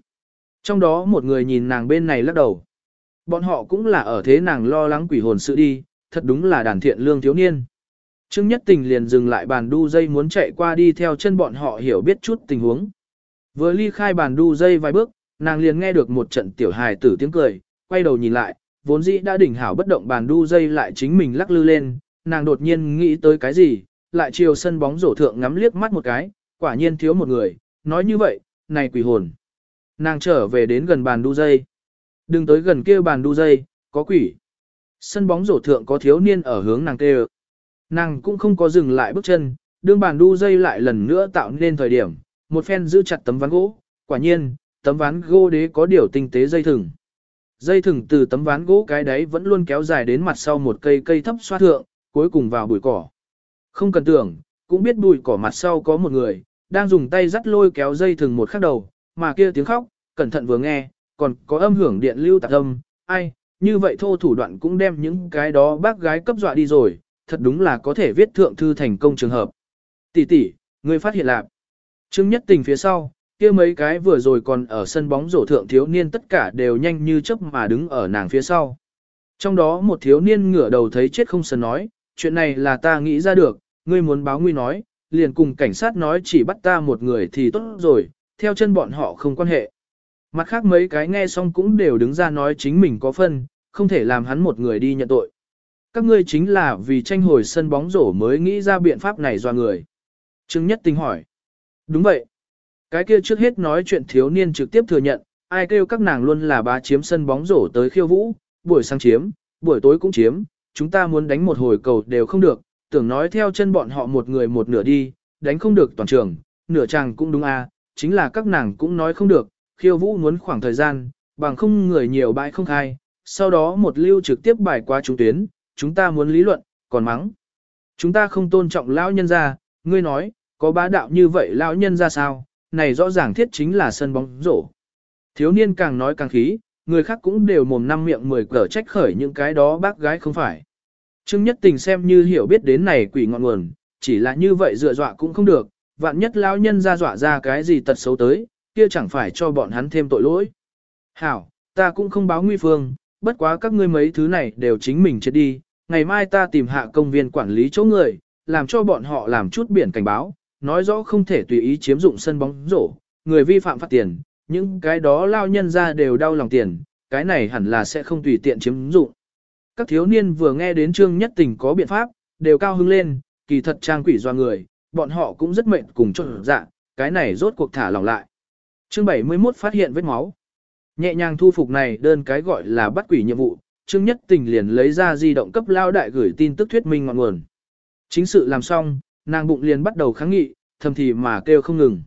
Trong đó một người nhìn nàng bên này lắc đầu. Bọn họ cũng là ở thế nàng lo lắng quỷ hồn sự đi, thật đúng là đàn thiện lương thiếu niên. Trương Nhất Tình liền dừng lại bàn đu dây muốn chạy qua đi theo chân bọn họ hiểu biết chút tình huống. Vừa ly khai bàn đu dây vài bước, nàng liền nghe được một trận tiểu hài tử tiếng cười, quay đầu nhìn lại, vốn dĩ đã đỉnh hảo bất động bàn đu dây lại chính mình lắc lư lên, nàng đột nhiên nghĩ tới cái gì, lại chiều sân bóng rổ thượng ngắm liếc mắt một cái, quả nhiên thiếu một người, nói như vậy, này quỷ hồn. Nàng trở về đến gần bàn đu dây. Đừng tới gần kia bàn đu dây, có quỷ. Sân bóng rổ thượng có thiếu niên ở hướng nàng kêu. Nàng cũng không có dừng lại bước chân, đương bàn đu dây lại lần nữa tạo nên thời điểm, một phen giữ chặt tấm ván gỗ, quả nhiên, tấm ván gỗ đế có điều tinh tế dây thừng. Dây thừng từ tấm ván gỗ cái đấy vẫn luôn kéo dài đến mặt sau một cây cây thấp xoa thượng, cuối cùng vào bụi cỏ. Không cần tưởng, cũng biết bụi cỏ mặt sau có một người, đang dùng tay dắt lôi kéo dây thừng một khắc đầu, mà kia tiếng khóc, cẩn thận vừa nghe, còn có âm hưởng điện lưu tạc âm, ai, như vậy thô thủ đoạn cũng đem những cái đó bác gái cấp dọa đi rồi, thật đúng là có thể viết thượng thư thành công trường hợp. Tỷ tỷ, ngươi phát hiện lạc. Trương nhất tình phía sau, kia mấy cái vừa rồi còn ở sân bóng rổ thượng thiếu niên tất cả đều nhanh như chớp mà đứng ở nàng phía sau. Trong đó một thiếu niên ngửa đầu thấy chết không sần nói, chuyện này là ta nghĩ ra được, ngươi muốn báo nguy nói, liền cùng cảnh sát nói chỉ bắt ta một người thì tốt rồi, theo chân bọn họ không quan hệ. Mặt khác mấy cái nghe xong cũng đều đứng ra nói chính mình có phân, không thể làm hắn một người đi nhận tội. Các ngươi chính là vì tranh hồi sân bóng rổ mới nghĩ ra biện pháp này do người. Trương Nhất Tinh hỏi. Đúng vậy. Cái kia trước hết nói chuyện thiếu niên trực tiếp thừa nhận, ai kêu các nàng luôn là bá chiếm sân bóng rổ tới khiêu vũ, buổi sáng chiếm, buổi tối cũng chiếm, chúng ta muốn đánh một hồi cầu đều không được, tưởng nói theo chân bọn họ một người một nửa đi, đánh không được toàn trường, nửa chàng cũng đúng à, chính là các nàng cũng nói không được, khiêu vũ muốn khoảng thời gian, bằng không người nhiều bãi không khai, sau đó một lưu trực tiếp bài qua trung tuyến, chúng ta muốn lý luận, còn mắng. Chúng ta không tôn trọng lão nhân gia, ngươi nói, có bá đạo như vậy lão nhân gia sao, này rõ ràng thiết chính là sân bóng rổ. Thiếu niên càng nói càng khí, người khác cũng đều mồm năm miệng mười cỡ trách khởi những cái đó bác gái không phải. Trương Nhất Tình xem như hiểu biết đến này quỷ ngọn nguồn, chỉ là như vậy dựa dọa cũng không được, vạn nhất lão nhân ra dọa ra cái gì tật xấu tới, kia chẳng phải cho bọn hắn thêm tội lỗi. Hảo, ta cũng không báo nguy phương, bất quá các ngươi mấy thứ này đều chính mình chết đi, ngày mai ta tìm hạ công viên quản lý chỗ người, làm cho bọn họ làm chút biển cảnh báo, nói rõ không thể tùy ý chiếm dụng sân bóng rổ, người vi phạm phạt tiền, những cái đó lao nhân ra đều đau lòng tiền, cái này hẳn là sẽ không tùy tiện chiếm dụng. Các thiếu niên vừa nghe đến Trương Nhất Tình có biện pháp, đều cao hứng lên, kỳ thật trang quỷ doa người, bọn họ cũng rất mệnh cùng cho dạ, cái này rốt cuộc thả lỏng lại. Chương 71 phát hiện vết máu. Nhẹ nhàng thu phục này đơn cái gọi là bắt quỷ nhiệm vụ, Trương Nhất Tình liền lấy ra di động cấp lao đại gửi tin tức thuyết minh ngọn nguồn. Chính sự làm xong, nàng bụng liền bắt đầu kháng nghị, thầm thì mà kêu không ngừng.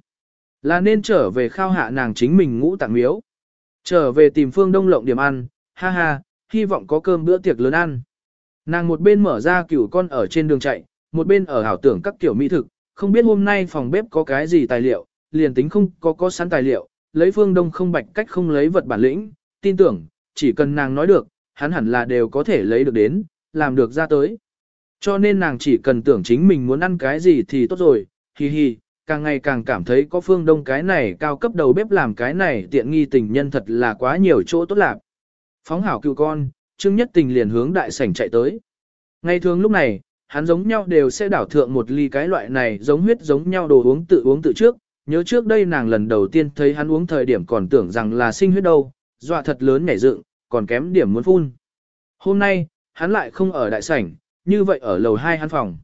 Là nên trở về khao hạ nàng chính mình ngũ tạng miếu. Trở về tìm phương đông lộng điểm ăn, ha ha, hy vọng có cơm bữa tiệc lớn ăn. Nàng một bên mở ra cửu con ở trên đường chạy, một bên ở ảo tưởng các kiểu mỹ thực, không biết hôm nay phòng bếp có cái gì tài liệu, liền tính không có có sẵn tài liệu, lấy phương đông không bạch cách không lấy vật bản lĩnh, tin tưởng, chỉ cần nàng nói được, hắn hẳn là đều có thể lấy được đến, làm được ra tới. Cho nên nàng chỉ cần tưởng chính mình muốn ăn cái gì thì tốt rồi, hi hi, càng ngày càng cảm thấy có phương đông cái này cao cấp đầu bếp làm cái này tiện nghi tình nhân thật là quá nhiều chỗ tốt lạc. Phóng hảo cựu con, Trương Nhất Tình liền hướng đại sảnh chạy tới. Ngày thường lúc này, hắn giống nhau đều sẽ đảo thượng một ly cái loại này giống huyết giống nhau đồ uống tự uống tự trước. Nhớ trước đây nàng lần đầu tiên thấy hắn uống thời điểm còn tưởng rằng là sinh huyết đâu, dọa thật lớn nhảy dựng, còn kém điểm muốn phun. Hôm nay, hắn lại không ở đại sảnh, như vậy ở lầu 2 hắn phòng.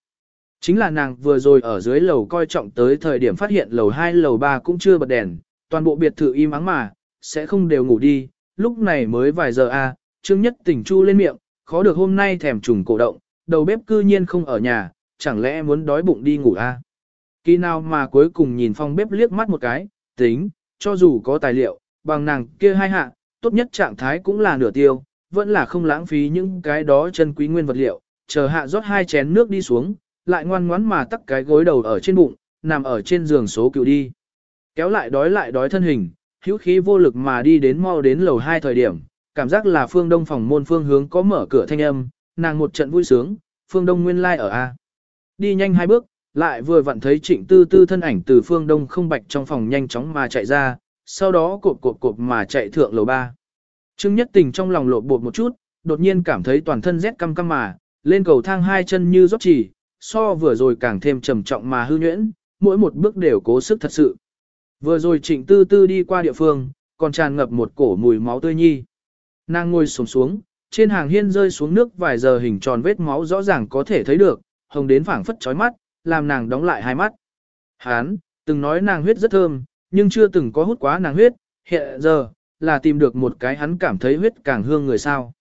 Chính là nàng vừa rồi ở dưới lầu coi trọng tới thời điểm phát hiện lầu 2 lầu 3 cũng chưa bật đèn, toàn bộ biệt thự im ắng mà, sẽ không đều ngủ đi, lúc này mới vài giờ a, à, Trương Nhất tỉnh chu lên miệng, khó được hôm nay thèm trùng cổ động, đầu bếp cư nhiên không ở nhà, chẳng lẽ muốn đói bụng đi ngủ a? À? Kỳ nào mà cuối cùng nhìn phong bếp liếc mắt một cái, tính, cho dù có tài liệu, bằng nàng kia hai hạ, tốt nhất trạng thái cũng là nửa tiêu, vẫn là không lãng phí những cái đó chân quý nguyên vật liệu, chờ hạ rót hai chén nước đi xuống, lại ngoan ngoãn mà tắt cái gối đầu ở trên bụng, nằm ở trên giường số cựu đi. Kéo lại đói lại đói thân hình, hữu khí vô lực mà đi đến mau đến lầu hai thời điểm, cảm giác là phương đông phòng môn phương hướng có mở cửa thanh âm, nàng một trận vui sướng, phương đông nguyên lai like ở A. Đi nhanh hai bước, lại vừa vặn thấy trịnh tư tư thân ảnh từ phương đông không bạch trong phòng nhanh chóng mà chạy ra, sau đó cộp cộp cộp mà chạy thượng lầu ba. Trương Nhất Tình trong lòng lột bột một chút, đột nhiên cảm thấy toàn thân rét căm căm mà, lên cầu thang hai chân như rót chỉ, so vừa rồi càng thêm trầm trọng mà hư nhuyễn, mỗi một bước đều cố sức thật sự. Vừa rồi trịnh tư tư đi qua địa phương, còn tràn ngập một cổ mùi máu tươi nhi. Nàng ngồi xuống xuống, trên hàng hiên rơi xuống nước vài giờ hình tròn vết máu rõ ràng có thể thấy được, hồng đến phảng phất chói mắt, làm nàng đóng lại hai mắt. Hán, từng nói nàng huyết rất thơm, nhưng chưa từng có hút quá nàng huyết, hiện giờ, là tìm được một cái hắn cảm thấy huyết càng hương người sao.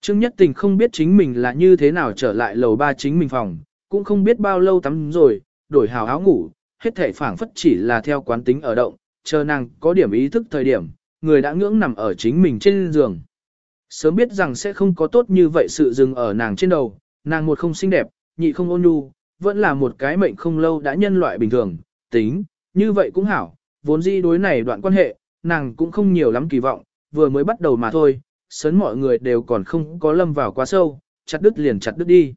Trương Nhất Tình không biết chính mình là như thế nào trở lại lầu ba chính mình phòng, cũng không biết bao lâu tắm rồi, đổi hào áo ngủ, hết thể phảng phất chỉ là theo quán tính ở động, chờ nàng có điểm ý thức thời điểm, người đã ngưỡng nằm ở chính mình trên giường. Sớm biết rằng sẽ không có tốt như vậy sự dừng ở nàng trên đầu, nàng một không xinh đẹp, nhị không ôn nhu, vẫn là một cái mệnh không lâu đã nhân loại bình thường, tính, như vậy cũng hảo, vốn dĩ đối này đoạn quan hệ, nàng cũng không nhiều lắm kỳ vọng, vừa mới bắt đầu mà thôi, sớn mọi người đều còn không có lâm vào quá sâu, chặt đứt liền chặt đứt đi.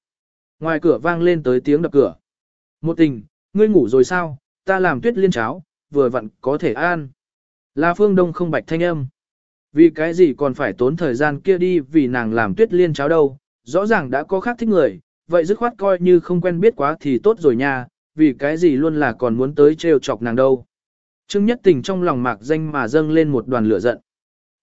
Ngoài cửa vang lên tới tiếng đập cửa. Một tình, ngươi ngủ rồi sao, ta làm tuyết liên cháo, vừa vặn có thể ăn. Là phương đông không bạch thanh âm. Vì cái gì còn phải tốn thời gian kia đi vì nàng làm tuyết liên cháo đâu, rõ ràng đã có khác thích người, vậy dứt khoát coi như không quen biết quá thì tốt rồi nha, vì cái gì luôn là còn muốn tới trêu chọc nàng đâu. Trương Nhất Tình trong lòng mạc danh mà dâng lên một đoàn lửa giận.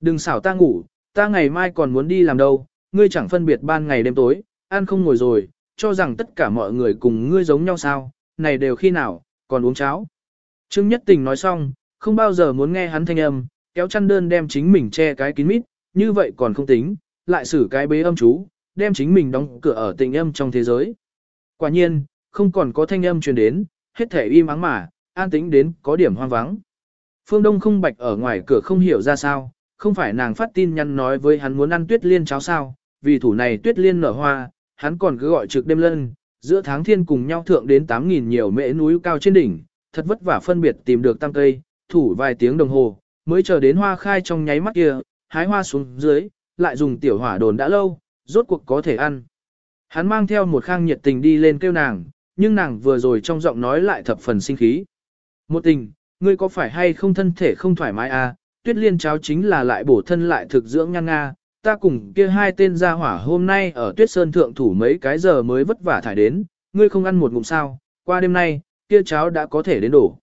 Đừng xảo ta ngủ, ta ngày mai còn muốn đi làm đâu, ngươi chẳng phân biệt ban ngày đêm tối, ăn không ngồi rồi, cho rằng tất cả mọi người cùng ngươi giống nhau sao, này đều khi nào, còn uống cháo. Trương Nhất Tình nói xong, không bao giờ muốn nghe hắn thanh âm, kéo chăn đơn đem chính mình che cái kín mít, như vậy còn không tính, lại xử cái bế âm chú, đem chính mình đóng cửa ở tình âm trong thế giới. Quả nhiên, không còn có thanh âm truyền đến, hết thể im ắng mà, an tĩnh đến có điểm hoang vắng. Phương Đông không bạch ở ngoài cửa không hiểu ra sao, không phải nàng phát tin nhắn nói với hắn muốn ăn tuyết liên cháo sao, vì thủ này tuyết liên nở hoa, hắn còn cứ gọi trực đêm lân, giữa tháng thiên cùng nhau thượng đến 8.000 nhiều mễ núi cao trên đỉnh, thật vất vả phân biệt tìm được tam cây, thủ vài tiếng đồng hồ, mới chờ đến hoa khai trong nháy mắt kia, hái hoa xuống dưới, lại dùng tiểu hỏa đồn đã lâu, rốt cuộc có thể ăn. Hắn mang theo một khang nhiệt tình đi lên kêu nàng, nhưng nàng vừa rồi trong giọng nói lại thập phần sinh khí. Một tình, ngươi có phải hay không thân thể không thoải mái à, tuyết liên cháo chính là lại bổ thân lại thực dưỡng nhăn nga, ta cùng kia hai tên gia hỏa hôm nay ở tuyết sơn thượng thủ mấy cái giờ mới vất vả thải đến, ngươi không ăn một ngụm sao, qua đêm nay, kia cháo đã có thể đến đổ.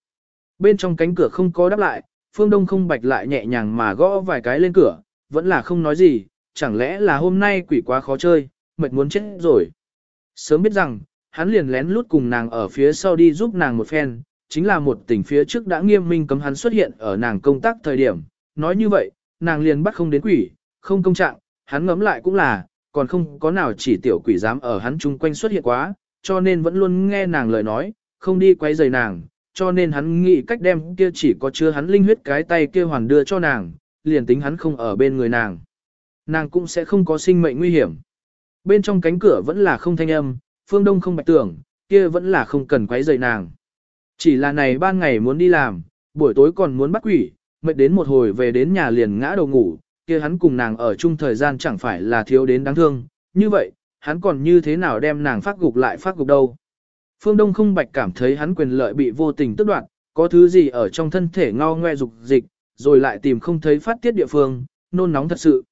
Bên trong cánh cửa không có đáp lại, phương đông không bạch lại nhẹ nhàng mà gõ vài cái lên cửa, vẫn là không nói gì, chẳng lẽ là hôm nay quỷ quá khó chơi, mệt muốn chết rồi. Sớm biết rằng, hắn liền lén lút cùng nàng ở phía sau đi giúp nàng một phen, chính là một tình phía trước đã nghiêm minh cấm hắn xuất hiện ở nàng công tác thời điểm. Nói như vậy, nàng liền bắt không đến quỷ, không công trạng, hắn ngấm lại cũng là, còn không có nào chỉ tiểu quỷ dám ở hắn chung quanh xuất hiện quá, cho nên vẫn luôn nghe nàng lời nói, không đi quấy rầy nàng, cho nên hắn nghĩ cách đem kia chỉ có chứa hắn linh huyết cái tay kia hoàn đưa cho nàng, liền tính hắn không ở bên người nàng. Nàng cũng sẽ không có sinh mệnh nguy hiểm. Bên trong cánh cửa vẫn là không thanh âm, phương đông không bạch tưởng, kia vẫn là không cần quấy rầy nàng. Chỉ là này ban ngày muốn đi làm, buổi tối còn muốn bắt quỷ, mệt đến một hồi về đến nhà liền ngã đầu ngủ, kia hắn cùng nàng ở chung thời gian chẳng phải là thiếu đến đáng thương, như vậy, hắn còn như thế nào đem nàng phát gục lại phát gục đâu. Phương Đông không bạch cảm thấy hắn quyền lợi bị vô tình tức đoạt, có thứ gì ở trong thân thể ngao ngoe dục dịch, rồi lại tìm không thấy phát tiết địa phương, nôn nóng thật sự.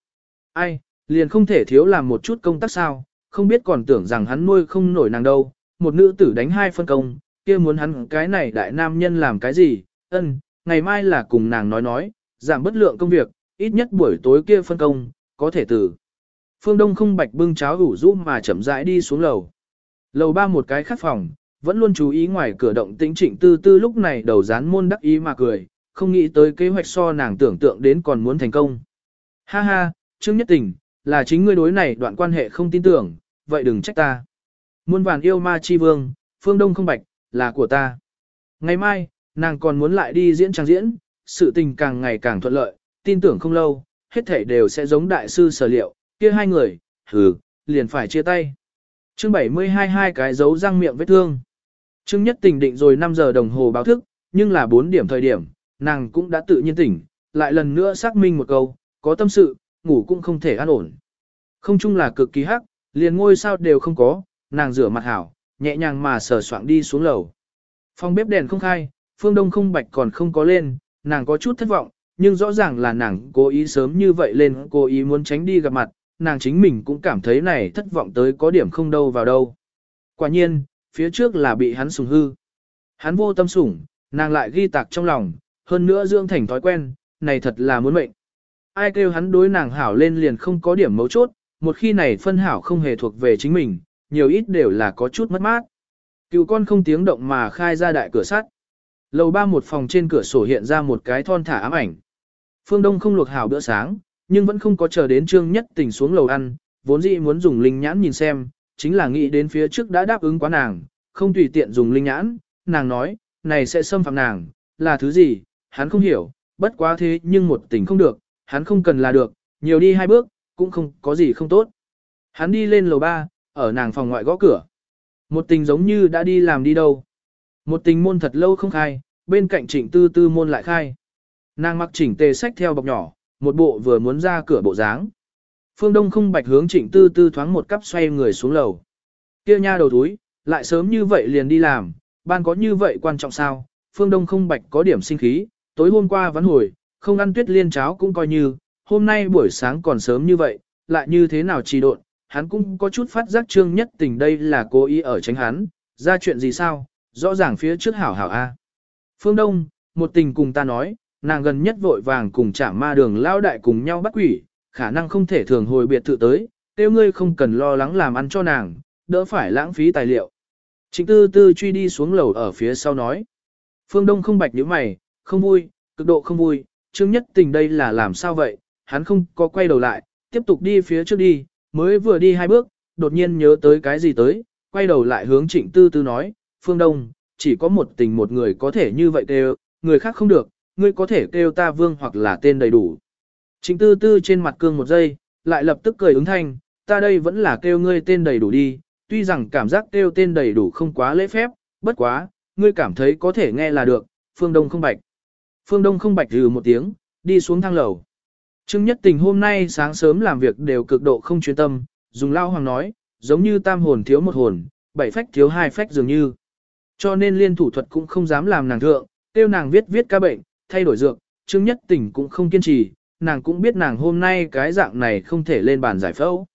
Ai, liền không thể thiếu làm một chút công tác sao, không biết còn tưởng rằng hắn nuôi không nổi nàng đâu, một nữ tử đánh hai phân công, kia muốn hắn cái này đại nam nhân làm cái gì, ân, ngày mai là cùng nàng nói nói, giảm bất lượng công việc, ít nhất buổi tối kia phân công, có thể từ. Phương Đông không bạch bưng cháo ủ rũ mà chậm rãi đi xuống lầu. Lầu ba một cái khắc phòng, vẫn luôn chú ý ngoài cửa động tĩnh trịnh tư tư lúc này đầu dán môn đắc ý mà cười, không nghĩ tới kế hoạch so nàng tưởng tượng đến còn muốn thành công. Ha ha, Trương Nhất Tình, là chính ngươi đối này đoạn quan hệ không tin tưởng, vậy đừng trách ta. muôn vàn yêu ma chi vương, phương đông không bạch, là của ta. Ngày mai, nàng còn muốn lại đi diễn trang diễn, sự tình càng ngày càng thuận lợi, tin tưởng không lâu, hết thảy đều sẽ giống đại sư sở liệu, kia hai người, hừ, liền phải chia tay. Chương 72 hai cái dấu răng miệng vết thương. Trương Nhất Tình định rồi 5 giờ đồng hồ báo thức, nhưng là 4 điểm thời điểm, nàng cũng đã tự nhiên tỉnh, lại lần nữa xác minh một câu, có tâm sự, ngủ cũng không thể an ổn. Không chung là cực kỳ hắc, liền ngôi sao đều không có, nàng rửa mặt hảo, nhẹ nhàng mà sờ soạng đi xuống lầu. Phòng bếp đèn không khai, phương đông không bạch còn không có lên, nàng có chút thất vọng, nhưng rõ ràng là nàng cố ý sớm như vậy lên cố ý muốn tránh đi gặp mặt, nàng chính mình cũng cảm thấy này thất vọng tới có điểm không đâu vào đâu. Quả nhiên, phía trước là bị hắn sủng hư. Hắn vô tâm sủng, nàng lại ghi tạc trong lòng, hơn nữa dưỡng thành thói quen, này thật là muốn mệnh. Ai kêu hắn đối nàng hảo lên liền không có điểm mấu chốt, một khi này phân hảo không hề thuộc về chính mình, nhiều ít đều là có chút mất mát. Cựu con không tiếng động mà khai ra đại cửa sắt. Lầu ba một phòng trên cửa sổ hiện ra một cái thon thả ám ảnh. Phương Đông không luộc hảo bữa sáng, nhưng vẫn không có chờ đến Trương Nhất Tình xuống lầu ăn, vốn dĩ muốn dùng linh nhãn nhìn xem, chính là nghĩ đến phía trước đã đáp ứng quá nàng, không tùy tiện dùng linh nhãn, nàng nói, này sẽ xâm phạm nàng, là thứ gì, hắn không hiểu, bất quá thế nhưng một tình không được, hắn không cần là được, nhiều đi hai bước, cũng không có gì không tốt. Hắn đi lên lầu ba, ở nàng phòng ngoại gõ cửa. Một tình giống như đã đi làm đi đâu. Một tình môn thật lâu không khai, bên cạnh trịnh tư tư môn lại khai. Nàng mặc chỉnh tề sách theo bọc nhỏ, một bộ vừa muốn ra cửa bộ dáng. Phương Đông không bạch hướng trịnh tư tư thoáng một cắp xoay người xuống lầu. Kia nha đầu túi, lại sớm như vậy liền đi làm, ban có như vậy quan trọng sao? Phương Đông không bạch có điểm sinh khí, tối hôm qua vắn hồi, không ăn tuyết liên cháo cũng coi như, hôm nay buổi sáng còn sớm như vậy, lại như thế nào trì độn, hắn cũng có chút phát giác trương nhất tình đây là cố ý ở tránh hắn, ra chuyện gì sao, rõ ràng phía trước hảo hảo a. Phương Đông, một tình cùng ta nói, nàng gần nhất vội vàng cùng chạm ma đường lao đại cùng nhau bắt quỷ, khả năng không thể thường hồi biệt thự tới, tiêu ngươi không cần lo lắng làm ăn cho nàng, đỡ phải lãng phí tài liệu. Trịnh tư tư truy đi xuống lầu ở phía sau nói. Phương Đông không bạch nhíu mày, không vui, cực độ không vui, Trương Nhất Tình đây là làm sao vậy, hắn không có quay đầu lại, tiếp tục đi phía trước đi, mới vừa đi hai bước, đột nhiên nhớ tới cái gì tới, quay đầu lại hướng trịnh tư tư nói, Phương Đông, chỉ có một tình một người có thể như vậy đều người khác không được, ngươi có thể kêu ta vương hoặc là tên đầy đủ. Trịnh tư tư trên mặt cương một giây, lại lập tức cười ứng thanh, ta đây vẫn là kêu ngươi tên đầy đủ đi, tuy rằng cảm giác kêu tên đầy đủ không quá lễ phép, bất quá, ngươi cảm thấy có thể nghe là được, Phương Đông không bạch. Phương Đông không bạch rừ một tiếng, đi xuống thang lầu. Trương Nhất Tình hôm nay sáng sớm làm việc đều cực độ không chuyên tâm, dùng lao hoàng nói, giống như tam hồn thiếu một hồn, bảy phách thiếu hai phách dường như. Cho nên liên thủ thuật cũng không dám làm nàng thượng, tiêu nàng viết viết ca bệnh, thay đổi dược, Trương Nhất Tình cũng không kiên trì, nàng cũng biết nàng hôm nay cái dạng này không thể lên bàn giải phẫu.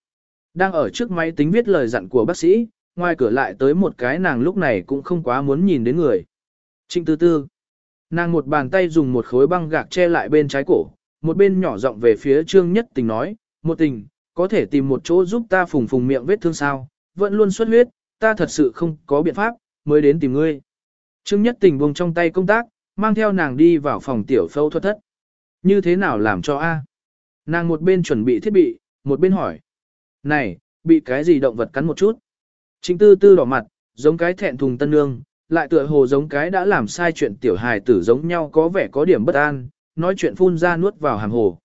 Đang ở trước máy tính viết lời dặn của bác sĩ, ngoài cửa lại tới một cái nàng lúc này cũng không quá muốn nhìn đến người. Trịnh tư tư. Nàng một bàn tay dùng một khối băng gạc che lại bên trái cổ, một bên nhỏ giọng về phía trương nhất tình nói, một tình, có thể tìm một chỗ giúp ta phùng phùng miệng vết thương sao, vẫn luôn xuất huyết, ta thật sự không có biện pháp, mới đến tìm ngươi. Trương nhất tình buông trong tay công tác, mang theo nàng đi vào phòng tiểu phẫu thuật thất. Như thế nào làm cho A? Nàng một bên chuẩn bị thiết bị, một bên hỏi. Này, bị cái gì động vật cắn một chút? Trịnh tư tư đỏ mặt, giống cái thẹn thùng tân nương, lại tựa hồ giống cái đã làm sai chuyện tiểu hài tử giống nhau có vẻ có điểm bất an, nói chuyện phun ra nuốt vào hàng hồ.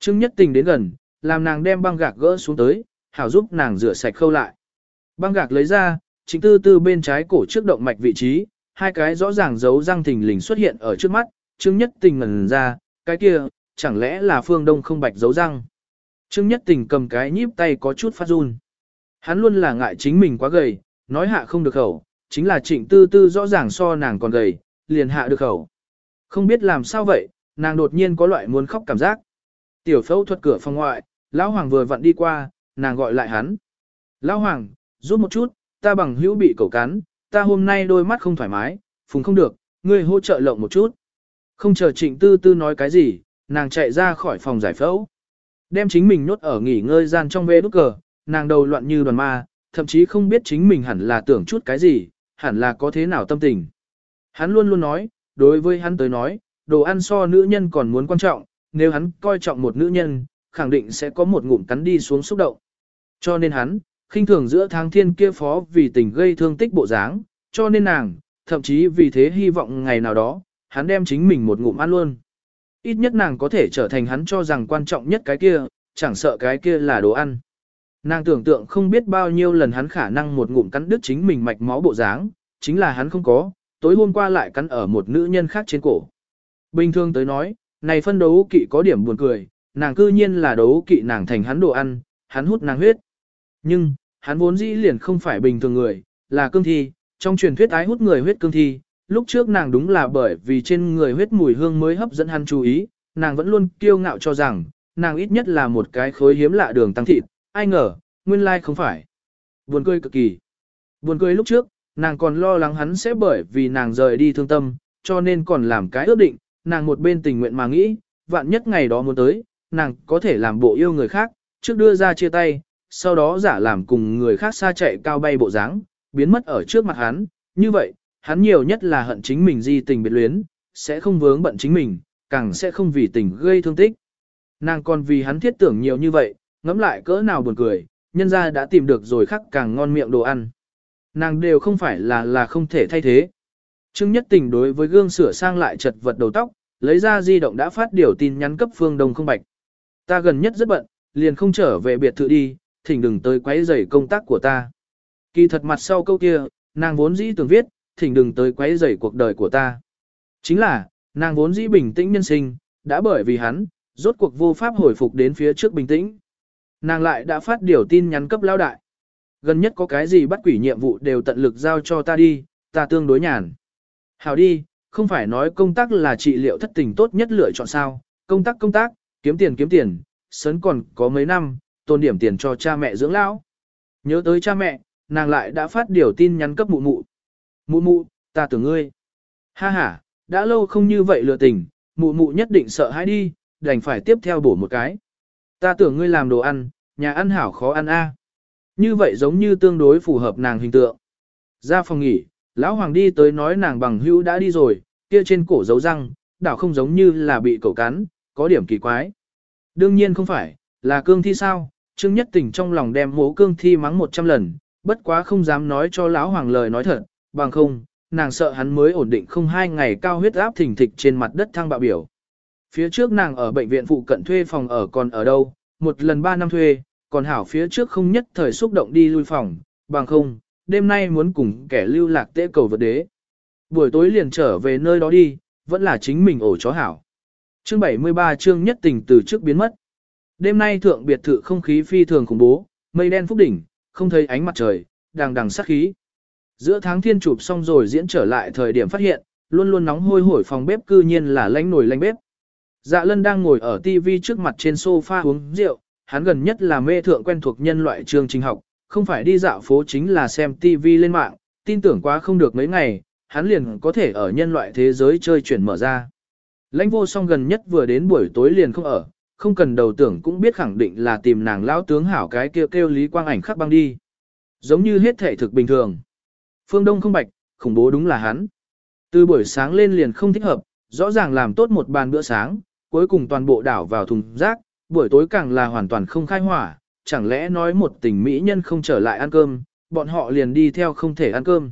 Trương Nhất Tình đến gần, làm nàng đem băng gạc gỡ xuống tới, hảo giúp nàng rửa sạch khâu lại. Băng gạc lấy ra, chính tư tư bên trái cổ trước động mạch vị trí, hai cái rõ ràng dấu răng thình lình xuất hiện ở trước mắt, Trương Nhất Tình ngẩn ra, cái kia, chẳng lẽ là phương đông không bạch dấu răng. Trương Nhất Tình cầm cái nhíp tay có chút phát run. Hắn luôn là ngại chính mình quá gầy, nói hạ không được khẩu, chính là trịnh tư tư rõ ràng so nàng còn gầy, liền hạ được khẩu. Không biết làm sao vậy, nàng đột nhiên có loại muốn khóc cảm giác. Tiểu phẫu thuật cửa phòng ngoại, Lão Hoàng vừa vặn đi qua, nàng gọi lại hắn. Lão Hoàng, giúp một chút, ta bằng hữu bị cẩu cắn, ta hôm nay đôi mắt không thoải mái, phùng không được, ngươi hỗ trợ lộng một chút. Không chờ trịnh tư tư nói cái gì, nàng chạy ra khỏi phòng giải phẫu. Đem chính mình nhốt ở nghỉ ngơi gian trong vê đúc cờ, nàng đầu loạn như đoàn ma, thậm chí không biết chính mình hẳn là tưởng chút cái gì, hẳn là có thế nào tâm tình. Hắn luôn luôn nói, đối với hắn tới nói, đồ ăn so nữ nhân còn muốn quan trọng, nếu hắn coi trọng một nữ nhân, khẳng định sẽ có một ngụm cắn đi xuống xúc động. Cho nên hắn, khinh thường giữa tháng thiên kia phó vì tình gây thương tích bộ dáng, cho nên nàng, thậm chí vì thế hy vọng ngày nào đó, hắn đem chính mình một ngụm ăn luôn. Ít nhất nàng có thể trở thành hắn cho rằng quan trọng nhất cái kia, chẳng sợ cái kia là đồ ăn. Nàng tưởng tượng không biết bao nhiêu lần hắn khả năng một ngụm cắn đứt chính mình mạch máu bộ dáng, chính là hắn không có, tối hôm qua lại cắn ở một nữ nhân khác trên cổ. Bình thường tới nói, này phân đấu kỵ có điểm buồn cười, nàng cư nhiên là đấu kỵ nàng thành hắn đồ ăn, hắn hút nàng huyết. Nhưng, hắn vốn dĩ liền không phải bình thường người, là cương thi, trong truyền thuyết ái hút người huyết cương thi, lúc trước nàng đúng là bởi vì trên người huyết mùi hương mới hấp dẫn hắn chú ý, nàng vẫn luôn kiêu ngạo cho rằng, nàng ít nhất là một cái khối hiếm lạ đường tăng thịt, ai ngờ, nguyên lai không phải. Buồn cười cực kỳ. Buồn cười lúc trước, nàng còn lo lắng hắn sẽ bởi vì nàng rời đi thương tâm, cho nên còn làm cái ước định, nàng một bên tình nguyện mà nghĩ, vạn nhất ngày đó muốn tới, nàng có thể làm bộ yêu người khác, trước đưa ra chia tay, sau đó giả làm cùng người khác xa chạy cao bay bộ dáng, biến mất ở trước mặt hắn, như vậy, hắn nhiều nhất là hận chính mình di tình biệt luyến, sẽ không vướng bận chính mình, càng sẽ không vì tình gây thương tích. Nàng còn vì hắn thiết tưởng nhiều như vậy, ngẫm lại cỡ nào buồn cười, nhân ra đã tìm được rồi khắc càng ngon miệng đồ ăn. Nàng đều không phải là là không thể thay thế. Trương Nhất Tình đối với gương sửa sang lại chật vật đầu tóc, lấy ra di động đã phát điều tin nhắn cấp Phương Đông không bạch. Ta gần nhất rất bận, liền không trở về biệt thự đi, thỉnh đừng tới quấy rầy công tác của ta. Kỳ thật mặt sau câu kia, nàng vốn dĩ tưởng viết, thỉnh đừng tới quấy rầy cuộc đời của ta. Chính là, nàng vốn dĩ bình tĩnh nhân sinh, đã bởi vì hắn, rốt cuộc vô pháp hồi phục đến phía trước bình tĩnh. Nàng lại đã phát điều tin nhắn cấp lao đại. Gần nhất có cái gì bắt quỷ nhiệm vụ đều tận lực giao cho ta đi, ta tương đối nhàn. Hào đi, không phải nói công tác là trị liệu thất tình tốt nhất lựa chọn sao, công tác công tác, kiếm tiền kiếm tiền, sớn còn có mấy năm, tôn điểm tiền cho cha mẹ dưỡng lão. Nhớ tới cha mẹ, nàng lại đã phát điều tin nhắn cấp mụ mụ. Mụ mụ, ta tưởng ngươi. Ha ha, đã lâu không như vậy lừa tình, mụ mụ nhất định sợ hãi đi, đành phải tiếp theo bổ một cái. Ta tưởng ngươi làm đồ ăn, nhà ăn hảo khó ăn a. Như vậy giống như tương đối phù hợp nàng hình tượng. Ra phòng nghỉ, lão hoàng đi tới nói nàng bằng hữu đã đi rồi, kia trên cổ dấu răng, đảo không giống như là bị cậu cắn, có điểm kỳ quái. Đương nhiên không phải, là cương thi sao, Trương Nhất Tình trong lòng đem mố cương thi mắng 100 lần, bất quá không dám nói cho lão hoàng lời nói thật, bằng không, nàng sợ hắn mới ổn định không hai ngày cao huyết áp thỉnh thịch trên mặt đất thăng bạo biểu. Phía trước nàng ở bệnh viện phụ cận thuê phòng ở còn ở đâu, một lần ba năm thuê, còn hảo phía trước không nhất thời xúc động đi lui phòng, bằng không, đêm nay muốn cùng kẻ lưu lạc tế cầu vật đế. Buổi tối liền trở về nơi đó đi, vẫn là chính mình ổ chó hảo. Chương 73 chương nhất tình từ trước biến mất. Đêm nay thượng biệt thự không khí phi thường khủng bố, mây đen phúc đỉnh, không thấy ánh mặt trời, đằng đằng sát khí. Giữa tháng thiên chụp xong rồi diễn trở lại thời điểm phát hiện, luôn luôn nóng hôi hổi phòng bếp cư nhiên là lánh nổi lánh bếp. Dạ lân đang ngồi ở TV trước mặt trên sofa uống rượu, hắn gần nhất là mê thượng quen thuộc nhân loại chương trình học, không phải đi dạo phố chính là xem TV lên mạng, tin tưởng quá không được mấy ngày, hắn liền có thể ở nhân loại thế giới chơi chuyển mở ra. Lãnh vô song gần nhất vừa đến buổi tối liền không ở, không cần đầu tưởng cũng biết khẳng định là tìm nàng lão tướng hảo cái kêu kêu Lý Quang Ảnh khắc băng đi. Giống như hết thể thực bình thường. Phương Đông không bạch, khủng bố đúng là hắn. Từ buổi sáng lên liền không thích hợp, rõ ràng làm tốt một bàn bữa sáng, cuối cùng toàn bộ đảo vào thùng rác, buổi tối càng là hoàn toàn không khai hỏa, chẳng lẽ nói một tình mỹ nhân không trở lại ăn cơm, bọn họ liền đi theo không thể ăn cơm.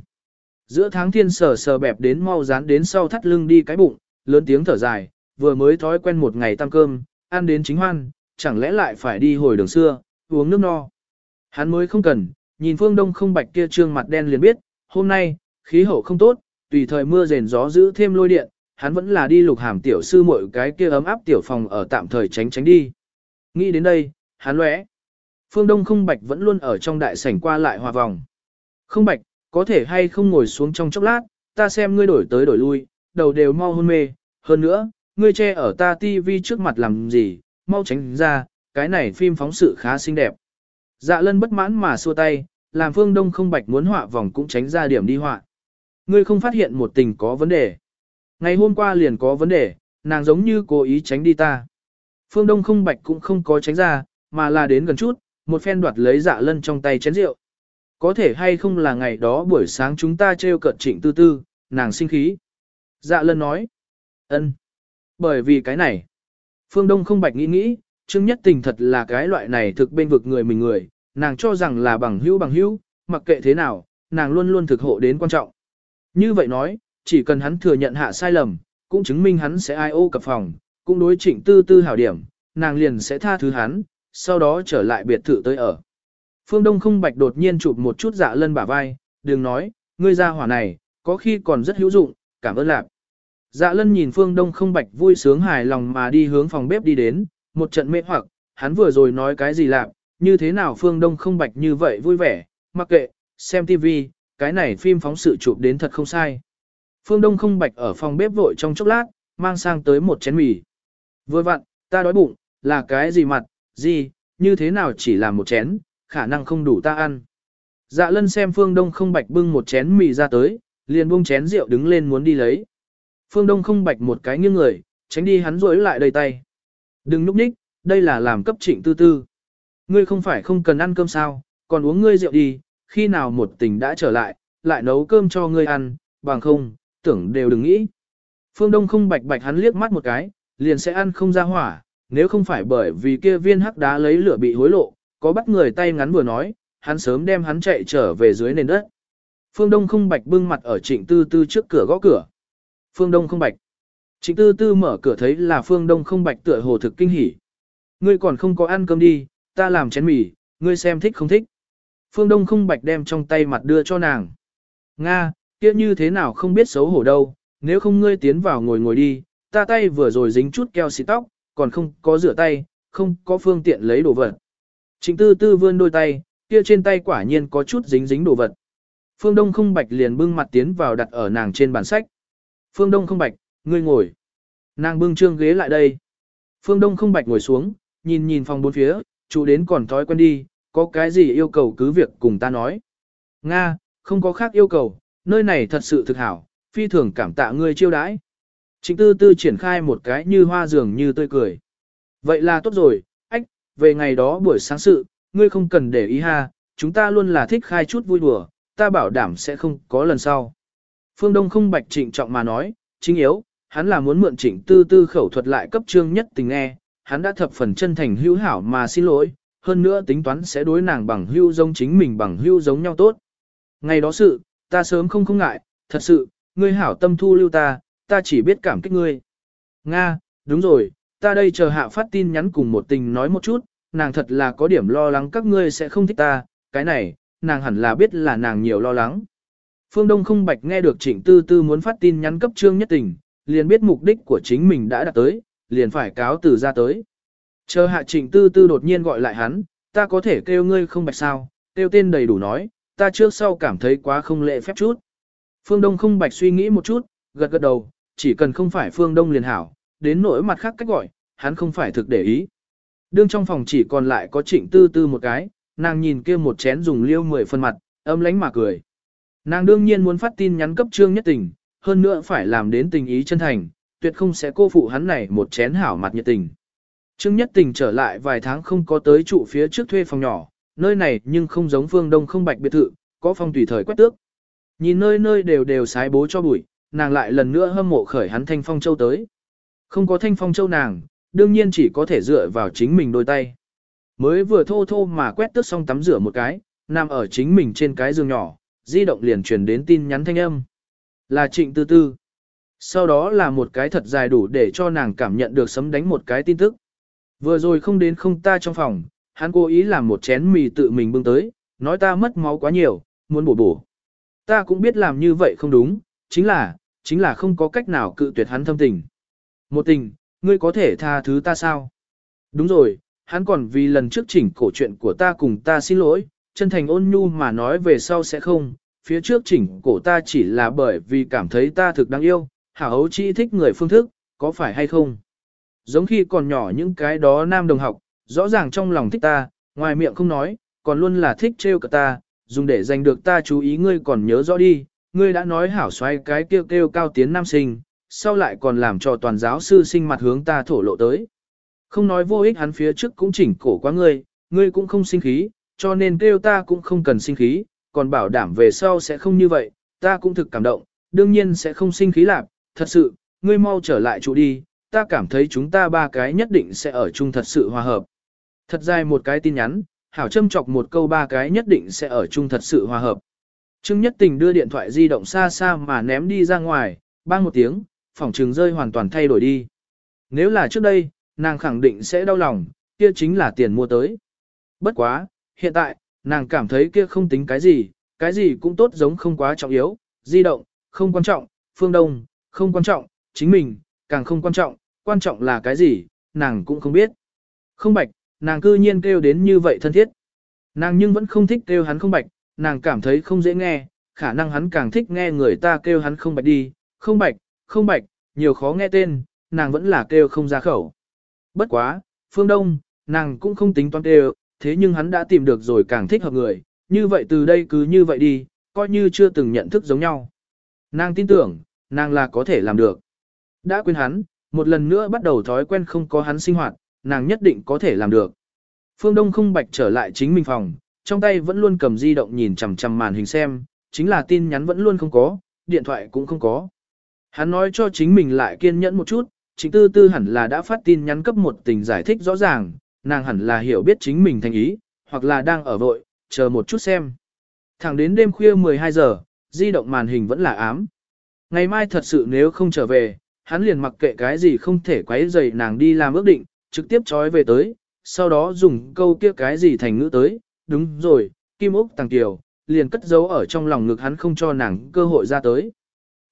Giữa tháng thiên sờ sờ bẹp đến mau dán đến sau thắt lưng đi cái bụng, lớn tiếng thở dài, vừa mới thói quen một ngày tăng cơm, ăn đến chính hoan, chẳng lẽ lại phải đi hồi đường xưa, uống nước no. Hắn mới không cần, nhìn phương đông không bạch kia trương mặt đen liền biết, hôm nay, khí hậu không tốt, tùy thời mưa rền gió giữ thêm lôi điện, hắn vẫn là đi lục hàm tiểu sư muội cái kia ấm áp tiểu phòng ở tạm thời tránh tránh đi. Nghĩ đến đây, hắn lóe. Phương Đông không bạch vẫn luôn ở trong đại sảnh qua lại hòa vòng. Không bạch, có thể hay không ngồi xuống trong chốc lát, ta xem ngươi đổi tới đổi lui, đầu đều mau hôn mê, hơn nữa, ngươi che ở ta tivi trước mặt làm gì, mau tránh ra, cái này phim phóng sự khá xinh đẹp. Dạ lân bất mãn mà xua tay, làm phương đông không bạch muốn họa vòng cũng tránh ra điểm đi họa. Ngươi không phát hiện một tình có vấn đề. Ngày hôm qua liền có vấn đề, nàng giống như cố ý tránh đi ta. Phương đông không bạch cũng không có tránh ra, mà là đến gần chút, một phen đoạt lấy dạ lân trong tay chén rượu. Có thể hay không là ngày đó buổi sáng chúng ta trêu cận trịnh tư tư, nàng sinh khí. Dạ lân nói. ân, bởi vì cái này. Phương Đông không bạch nghĩ nghĩ, Trương Nhất Tình thật là cái loại này thực bên vực người mình người, nàng cho rằng là bằng hữu bằng hữu, mặc kệ thế nào, nàng luôn luôn thực hộ đến quan trọng. Như vậy nói, chỉ cần hắn thừa nhận hạ sai lầm, cũng chứng minh hắn sẽ ai ô cập phòng, cũng đối trịnh tư tư hảo điểm, nàng liền sẽ tha thứ hắn, sau đó trở lại biệt thự tới ở. Phương Đông không bạch đột nhiên chụp một chút dạ lân bả vai, đừng nói, ngươi ra hỏa này, có khi còn rất hữu dụng, cảm ơn lạc. Dạ lân nhìn Phương Đông không bạch vui sướng hài lòng mà đi hướng phòng bếp đi đến, một trận mê hoặc, hắn vừa rồi nói cái gì lạc, như thế nào Phương Đông không bạch như vậy vui vẻ, mặc kệ, xem tivi, cái này phim phóng sự chụp đến thật không sai. Phương Đông không bạch ở phòng bếp vội trong chốc lát, mang sang tới một chén mì. Vừa vặn, ta đói bụng, là cái gì mặt, gì, như thế nào chỉ là một chén, khả năng không đủ ta ăn. Dạ lân xem Phương Đông không bạch bưng một chén mì ra tới, liền buông chén rượu đứng lên muốn đi lấy. Phương Đông không bạch một cái nghiêng người, tránh đi hắn rối lại đầy tay. Đừng núp ních, đây là làm cấp trịnh tư tư. Ngươi không phải không cần ăn cơm sao, còn uống ngươi rượu đi, khi nào một tình đã trở lại, lại nấu cơm cho ngươi ăn, bằng không, tưởng đều đừng nghĩ. Phương Đông không bạch bạch hắn liếc mắt một cái, liền sẽ ăn không ra hỏa, nếu không phải bởi vì kia viên hắc đá lấy lửa bị hối lộ, có bắt người tay ngắn vừa nói, hắn sớm đem hắn chạy trở về dưới nền đất. Phương Đông không bạch bưng mặt ở trịnh tư tư trước cửa gõ cửa. Phương Đông không bạch. Trịnh tư tư mở cửa thấy là Phương Đông không bạch tựa hồ thực kinh hỉ. Ngươi còn không có ăn cơm đi, ta làm chén mì, ngươi xem thích không thích. Phương Đông không bạch đem trong tay mặt đưa cho nàng. Nga, kia như thế nào không biết xấu hổ đâu, nếu không ngươi tiến vào ngồi ngồi đi, ta tay vừa rồi dính chút keo xịt tóc, còn không có rửa tay, không có phương tiện lấy đồ vật. Trịnh tư tư vươn đôi tay, kia trên tay quả nhiên có chút dính dính đồ vật. Phương Đông không bạch liền bưng mặt tiến vào đặt ở nàng trên bàn sách. Phương Đông không bạch, ngươi ngồi. Nàng bưng trương ghế lại đây. Phương Đông không bạch ngồi xuống, nhìn nhìn phòng bốn phía, chủ đến còn thói quen đi, có cái gì yêu cầu cứ việc cùng ta nói. Nga, không có khác yêu cầu, nơi này thật sự thực hảo, phi thường cảm tạ ngươi chiêu đãi. Trịnh tư tư triển khai một cái như hoa dường như tươi cười. Vậy là tốt rồi, ách, về ngày đó buổi sáng sự, ngươi không cần để ý ha, chúng ta luôn là thích khai chút vui đùa, ta bảo đảm sẽ không có lần sau. Phương Đông không bạch trịnh trọng mà nói, chính yếu, hắn là muốn mượn trịnh tư tư khẩu thuật lại cấp trương nhất tình nghe, hắn đã thập phần chân thành hữu hảo mà xin lỗi, hơn nữa tính toán sẽ đối nàng bằng hữu giống chính mình bằng hữu giống nhau tốt. Ngày đó sự, ta sớm không không ngại, thật sự, ngươi hảo tâm thu lưu ta, ta chỉ biết cảm kích ngươi. Nga, đúng rồi, ta đây chờ hạ phát tin nhắn cùng một tình nói một chút, nàng thật là có điểm lo lắng các ngươi sẽ không thích ta, cái này, nàng hẳn là biết là nàng nhiều lo lắng. Phương Đông không bạch nghe được trịnh tư tư muốn phát tin nhắn cấp trương nhất tình, liền biết mục đích của chính mình đã đạt tới, liền phải cáo từ ra tới. Chờ hạ trịnh tư tư đột nhiên gọi lại hắn, ta có thể kêu ngươi không bạch sao, kêu tên đầy đủ nói, ta trước sau cảm thấy quá không lệ phép chút. Phương Đông không bạch suy nghĩ một chút, gật gật đầu, chỉ cần không phải Phương Đông liền hảo, đến nỗi mặt khác cách gọi, hắn không phải thực để ý. Đương trong phòng chỉ còn lại có trịnh tư tư một cái, nàng nhìn kia một chén dùng liêu mười phân mặt, âm lánh mà cười. Nàng đương nhiên muốn phát tin nhắn cấp trương nhất tình, hơn nữa phải làm đến tình ý chân thành, tuyệt không sẽ cô phụ hắn này một chén hảo mặt nhiệt tình. Trương Nhất Tình trở lại vài tháng không có tới trụ phía trước thuê phòng nhỏ, nơi này nhưng không giống phương đông không bạch biệt thự, có phong tùy thời quét tước. Nhìn nơi nơi đều đều sái bố cho bụi, nàng lại lần nữa hâm mộ khởi hắn thanh phong châu tới. Không có thanh phong châu nàng, đương nhiên chỉ có thể dựa vào chính mình đôi tay. Mới vừa thô thô mà quét tước xong tắm rửa một cái, nằm ở chính mình trên cái giường nhỏ, di động liền truyền đến tin nhắn thanh âm. Là trịnh tư tư. Sau đó là một cái thật dài đủ để cho nàng cảm nhận được sấm đánh một cái tin tức. Vừa rồi không đến không ta trong phòng, hắn cố ý làm một chén mì tự mình bưng tới, nói ta mất máu quá nhiều, muốn bổ bổ. Ta cũng biết làm như vậy không đúng, chính là, chính là không có cách nào cự tuyệt hắn thâm tình. Một tình, ngươi có thể tha thứ ta sao? Đúng rồi, hắn còn vì lần trước chỉnh cổ chuyện của ta cùng ta xin lỗi, chân thành ôn nhu mà nói về sau sẽ không, phía trước chỉnh cổ ta chỉ là bởi vì cảm thấy ta thực đáng yêu, hảo hấu chi thích người phương thức, có phải hay không? Giống khi còn nhỏ những cái đó nam đồng học, rõ ràng trong lòng thích ta, ngoài miệng không nói, còn luôn là thích trêu cả ta, dùng để giành được ta chú ý ngươi còn nhớ rõ đi, ngươi đã nói hảo xoay cái kêu kêu cao tiến nam sinh, sau lại còn làm cho toàn giáo sư sinh mặt hướng ta thổ lộ tới. Không nói vô ích hắn phía trước cũng chỉnh cổ quá ngươi, ngươi cũng không sinh khí, cho nên kêu ta cũng không cần sinh khí, còn bảo đảm về sau sẽ không như vậy, ta cũng thực cảm động, đương nhiên sẽ không sinh khí lạc, thật sự, ngươi mau trở lại trụ đi, ta cảm thấy chúng ta ba cái nhất định sẽ ở chung thật sự hòa hợp. Thật dài một cái tin nhắn, Hảo châm chọc một câu ba cái nhất định sẽ ở chung thật sự hòa hợp. Trương Nhất Tình đưa điện thoại di động xa xa mà ném đi ra ngoài, bang một tiếng, phòng trường rơi hoàn toàn thay đổi đi. Nếu là trước đây, nàng khẳng định sẽ đau lòng, kia chính là tiền mua tới. Bất quá, hiện tại, nàng cảm thấy kia không tính cái gì, cái gì cũng tốt giống không quá trọng yếu, di động, không quan trọng, phương đông, không quan trọng, chính mình, càng không quan trọng, quan trọng là cái gì, nàng cũng không biết. Không bạch, nàng cư nhiên kêu đến như vậy thân thiết. Nàng nhưng vẫn không thích kêu hắn không bạch, nàng cảm thấy không dễ nghe, khả năng hắn càng thích nghe người ta kêu hắn không bạch đi, không bạch, không bạch, nhiều khó nghe tên, nàng vẫn là kêu không ra khẩu. Bất quá, phương đông, nàng cũng không tính toán kêu, thế nhưng hắn đã tìm được rồi càng thích hợp người, như vậy từ đây cứ như vậy đi, coi như chưa từng nhận thức giống nhau. Nàng tin tưởng, nàng là có thể làm được. Đã quên hắn, một lần nữa bắt đầu thói quen không có hắn sinh hoạt, nàng nhất định có thể làm được. Phương Đông không bạch trở lại chính mình phòng, trong tay vẫn luôn cầm di động nhìn chằm chằm màn hình xem, chính là tin nhắn vẫn luôn không có, điện thoại cũng không có. Hắn nói cho chính mình lại kiên nhẫn một chút, chính tư tư hẳn là đã phát tin nhắn cấp một tình giải thích rõ ràng, nàng hẳn là hiểu biết chính mình thành ý, hoặc là đang ở vội, chờ một chút xem. Thẳng đến đêm khuya 12 giờ, di động màn hình vẫn là ám. Ngày mai thật sự nếu không trở về, hắn liền mặc kệ cái gì không thể quấy rầy nàng đi làm ước định, trực tiếp trói về tới, sau đó dùng câu kia cái gì thành ngữ tới, đúng rồi, Kim Úc Tàng Kiều, liền cất giấu ở trong lòng ngực hắn không cho nàng cơ hội ra tới.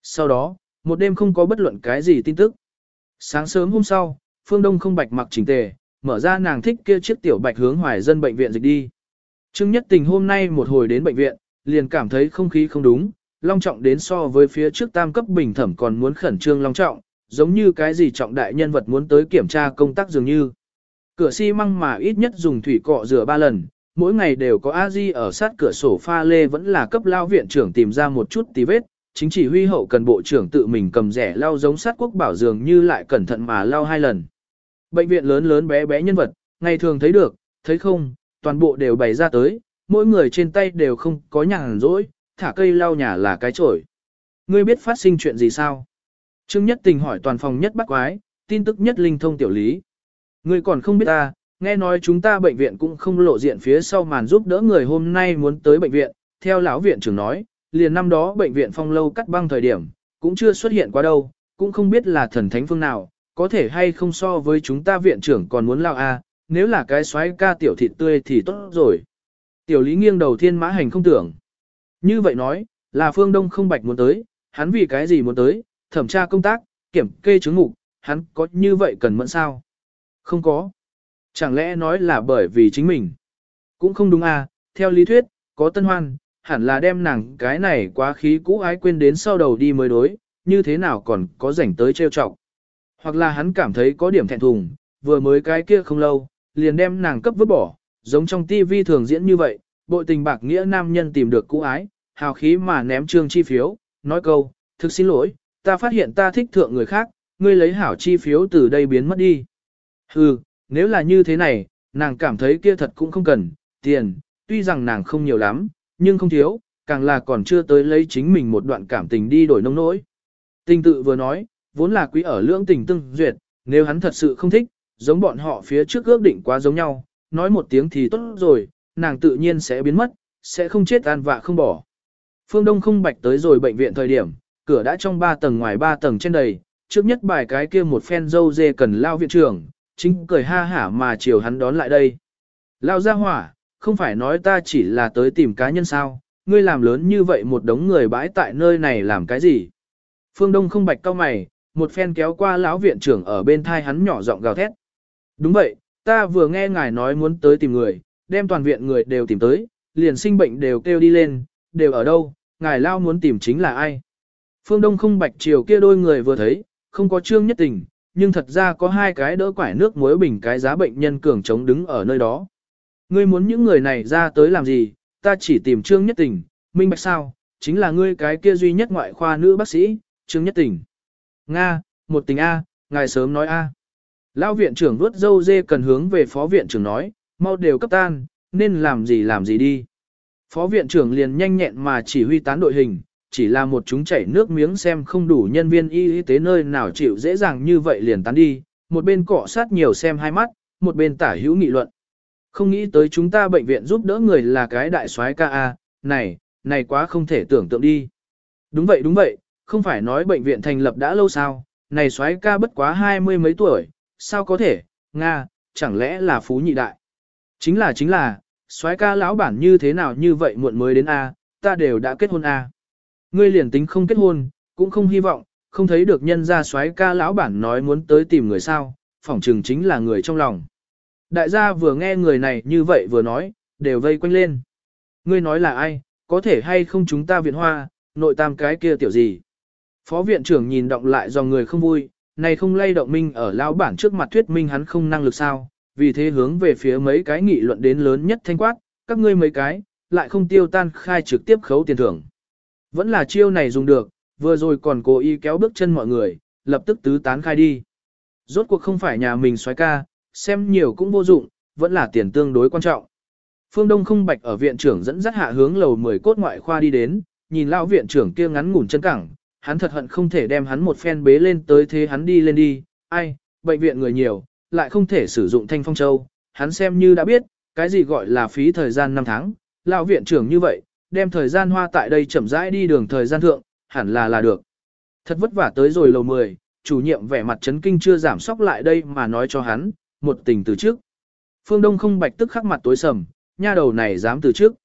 Sau đó, một đêm không có bất luận cái gì tin tức. Sáng sớm hôm sau, Phương Đông không bạch mặc chỉnh tề, mở ra nàng thích kia chiếc tiểu bạch hướng hoài dân bệnh viện dịch đi. Trương Nhất Tình hôm nay một hồi đến bệnh viện, liền cảm thấy không khí không đúng, long trọng đến so với phía trước tam cấp bình thẩm còn muốn khẩn trương long trọng, giống như cái gì trọng đại nhân vật muốn tới kiểm tra công tác dường như. Cửa xi măng mà ít nhất dùng thủy cọ rửa ba lần, mỗi ngày đều có a di ở sát cửa sổ pha lê vẫn là cấp lao viện trưởng tìm ra một chút tí vết, chính chỉ huy hậu cần bộ trưởng tự mình cầm rẻ lao giống sát quốc bảo dường như lại cẩn thận mà lao hai lần. Bệnh viện lớn lớn bé bé nhân vật, ngày thường thấy được, thấy không, toàn bộ đều bày ra tới, mỗi người trên tay đều không có nhàn rỗi, thả cây lau nhà là cái chổi. Ngươi biết phát sinh chuyện gì sao? Trương Nhất Tình hỏi toàn phòng nhất bắt quái, tin tức nhất linh thông tiểu lý. Ngươi còn không biết ta, nghe nói chúng ta bệnh viện cũng không lộ diện phía sau màn giúp đỡ người hôm nay muốn tới bệnh viện, theo lão viện trưởng nói, liền năm đó bệnh viện phong lâu cắt băng thời điểm, cũng chưa xuất hiện qua đâu, cũng không biết là thần thánh phương nào, có thể hay không so với chúng ta viện trưởng còn muốn lao a, à, nếu là cái xoáy ca tiểu thịt tươi thì tốt rồi. Tiểu lý nghiêng đầu thiên mã hành không tưởng. Như vậy nói, là phương đông không bạch muốn tới, hắn vì cái gì muốn tới, thẩm tra công tác, kiểm kê chứng mục, hắn có như vậy cần mẫn sao? Không có. Chẳng lẽ nói là bởi vì chính mình? Cũng không đúng à, theo lý thuyết, có tân hoan, hẳn là đem nàng cái này quá khí cũ ái quên đến sau đầu đi mới đối, như thế nào còn có rảnh tới trêu chọc. Hoặc là hắn cảm thấy có điểm thẹn thùng, vừa mới cái kia không lâu, liền đem nàng cấp vứt bỏ, giống trong tivi thường diễn như vậy, bội tình bạc nghĩa nam nhân tìm được cũ ái, hào khí mà ném trương chi phiếu, nói câu, thực xin lỗi, ta phát hiện ta thích thượng người khác, ngươi lấy hảo chi phiếu từ đây biến mất đi. Hừ, nếu là như thế này, nàng cảm thấy kia thật cũng không cần, tiền, tuy rằng nàng không nhiều lắm, nhưng không thiếu, càng là còn chưa tới lấy chính mình một đoạn cảm tình đi đổi nông nỗi. Tình tự vừa nói, vốn là quý ở lưỡng tình tương duyệt, nếu hắn thật sự không thích, giống bọn họ phía trước ước định quá giống nhau, nói một tiếng thì tốt rồi, nàng tự nhiên sẽ biến mất, sẽ không chết an vạ không bỏ. Phương Đông không bạch tới rồi bệnh viện thời điểm, cửa đã trong 3 tầng ngoài 3 tầng trên đầy, trước nhất bài cái kia một phen dâu dê cần lao viện trưởng, chính cười ha hả mà chiều hắn đón lại đây. Lao ra hỏa, không phải nói ta chỉ là tới tìm cá nhân sao, ngươi làm lớn như vậy một đống người bãi tại nơi này làm cái gì? Phương Đông không bạch cao mày, một phen kéo qua lão viện trưởng ở bên thai hắn nhỏ giọng gào thét. Đúng vậy, ta vừa nghe ngài nói muốn tới tìm người, đem toàn viện người đều tìm tới, liền sinh bệnh đều kêu đi lên, đều ở đâu, ngài lao muốn tìm chính là ai. Phương Đông không bạch chiều kia đôi người vừa thấy, không có trương nhất tình, nhưng thật ra có hai cái đỡ quải nước muối bình cái giá bệnh nhân cường chống đứng ở nơi đó. Ngươi muốn những người này ra tới làm gì, ta chỉ tìm trương nhất tình, minh bạch sao, chính là ngươi cái kia duy nhất ngoại khoa nữ bác sĩ, trương nhất tình. Nga, một tình A, ngài sớm nói A. Lão viện trưởng vuốt dâu dê cần hướng về phó viện trưởng nói, mau đều cấp tan, nên làm gì làm gì đi. Phó viện trưởng liền nhanh nhẹn mà chỉ huy tán đội hình, chỉ là một chúng chảy nước miếng xem không đủ nhân viên y tế nơi nào chịu dễ dàng như vậy liền tán đi, một bên cọ sát nhiều xem hai mắt, một bên tả hữu nghị luận. Không nghĩ tới chúng ta bệnh viện giúp đỡ người là cái đại soái ca A, này, này quá không thể tưởng tượng đi. Đúng vậy đúng vậy, không phải nói bệnh viện thành lập đã lâu sao, này soái ca bất quá hai mươi mấy tuổi, sao có thể, Nga, chẳng lẽ là phú nhị đại. Chính là chính là, soái ca lão bản như thế nào như vậy muộn mới đến A, ta đều đã kết hôn A. Ngươi liền tính không kết hôn, cũng không hy vọng, không thấy được nhân gia soái ca lão bản nói muốn tới tìm người sao, phỏng chừng chính là người trong lòng. Đại gia vừa nghe người này như vậy vừa nói, đều vây quanh lên. Ngươi nói là ai, có thể hay không chúng ta viện hoa, nội tam cái kia tiểu gì. Phó viện trưởng nhìn động lại dòng người không vui, này không lay động minh ở lão bản trước mặt thuyết minh hắn không năng lực sao, vì thế hướng về phía mấy cái nghị luận đến lớn nhất thanh quát, các ngươi mấy cái, lại không tiêu tan khai trực tiếp khấu tiền thưởng. Vẫn là chiêu này dùng được, vừa rồi còn cố ý kéo bước chân mọi người, lập tức tứ tán khai đi. Rốt cuộc không phải nhà mình xoái ca, xem nhiều cũng vô dụng, vẫn là tiền tương đối quan trọng. Phương Đông không bạch ở viện trưởng dẫn dắt hạ hướng lầu 10 cốt ngoại khoa đi đến, nhìn lão viện trưởng kia ngắn ngủn chân cẳng, hắn thật hận không thể đem hắn một phen bế lên tới thế hắn đi lên đi, ai, bệnh viện người nhiều, lại không thể sử dụng thanh phong châu, hắn xem như đã biết, cái gì gọi là phí thời gian 5 tháng, lão viện trưởng như vậy, đem thời gian hoa tại đây chậm rãi đi đường thời gian thượng, hẳn là là được. Thật vất vả tới rồi lầu 10, chủ nhiệm vẻ mặt chấn kinh chưa giảm sóc lại đây mà nói cho hắn, một tình từ trước. Phương Đông không bạch tức khắc mặt tối sầm, nha đầu này dám từ trước.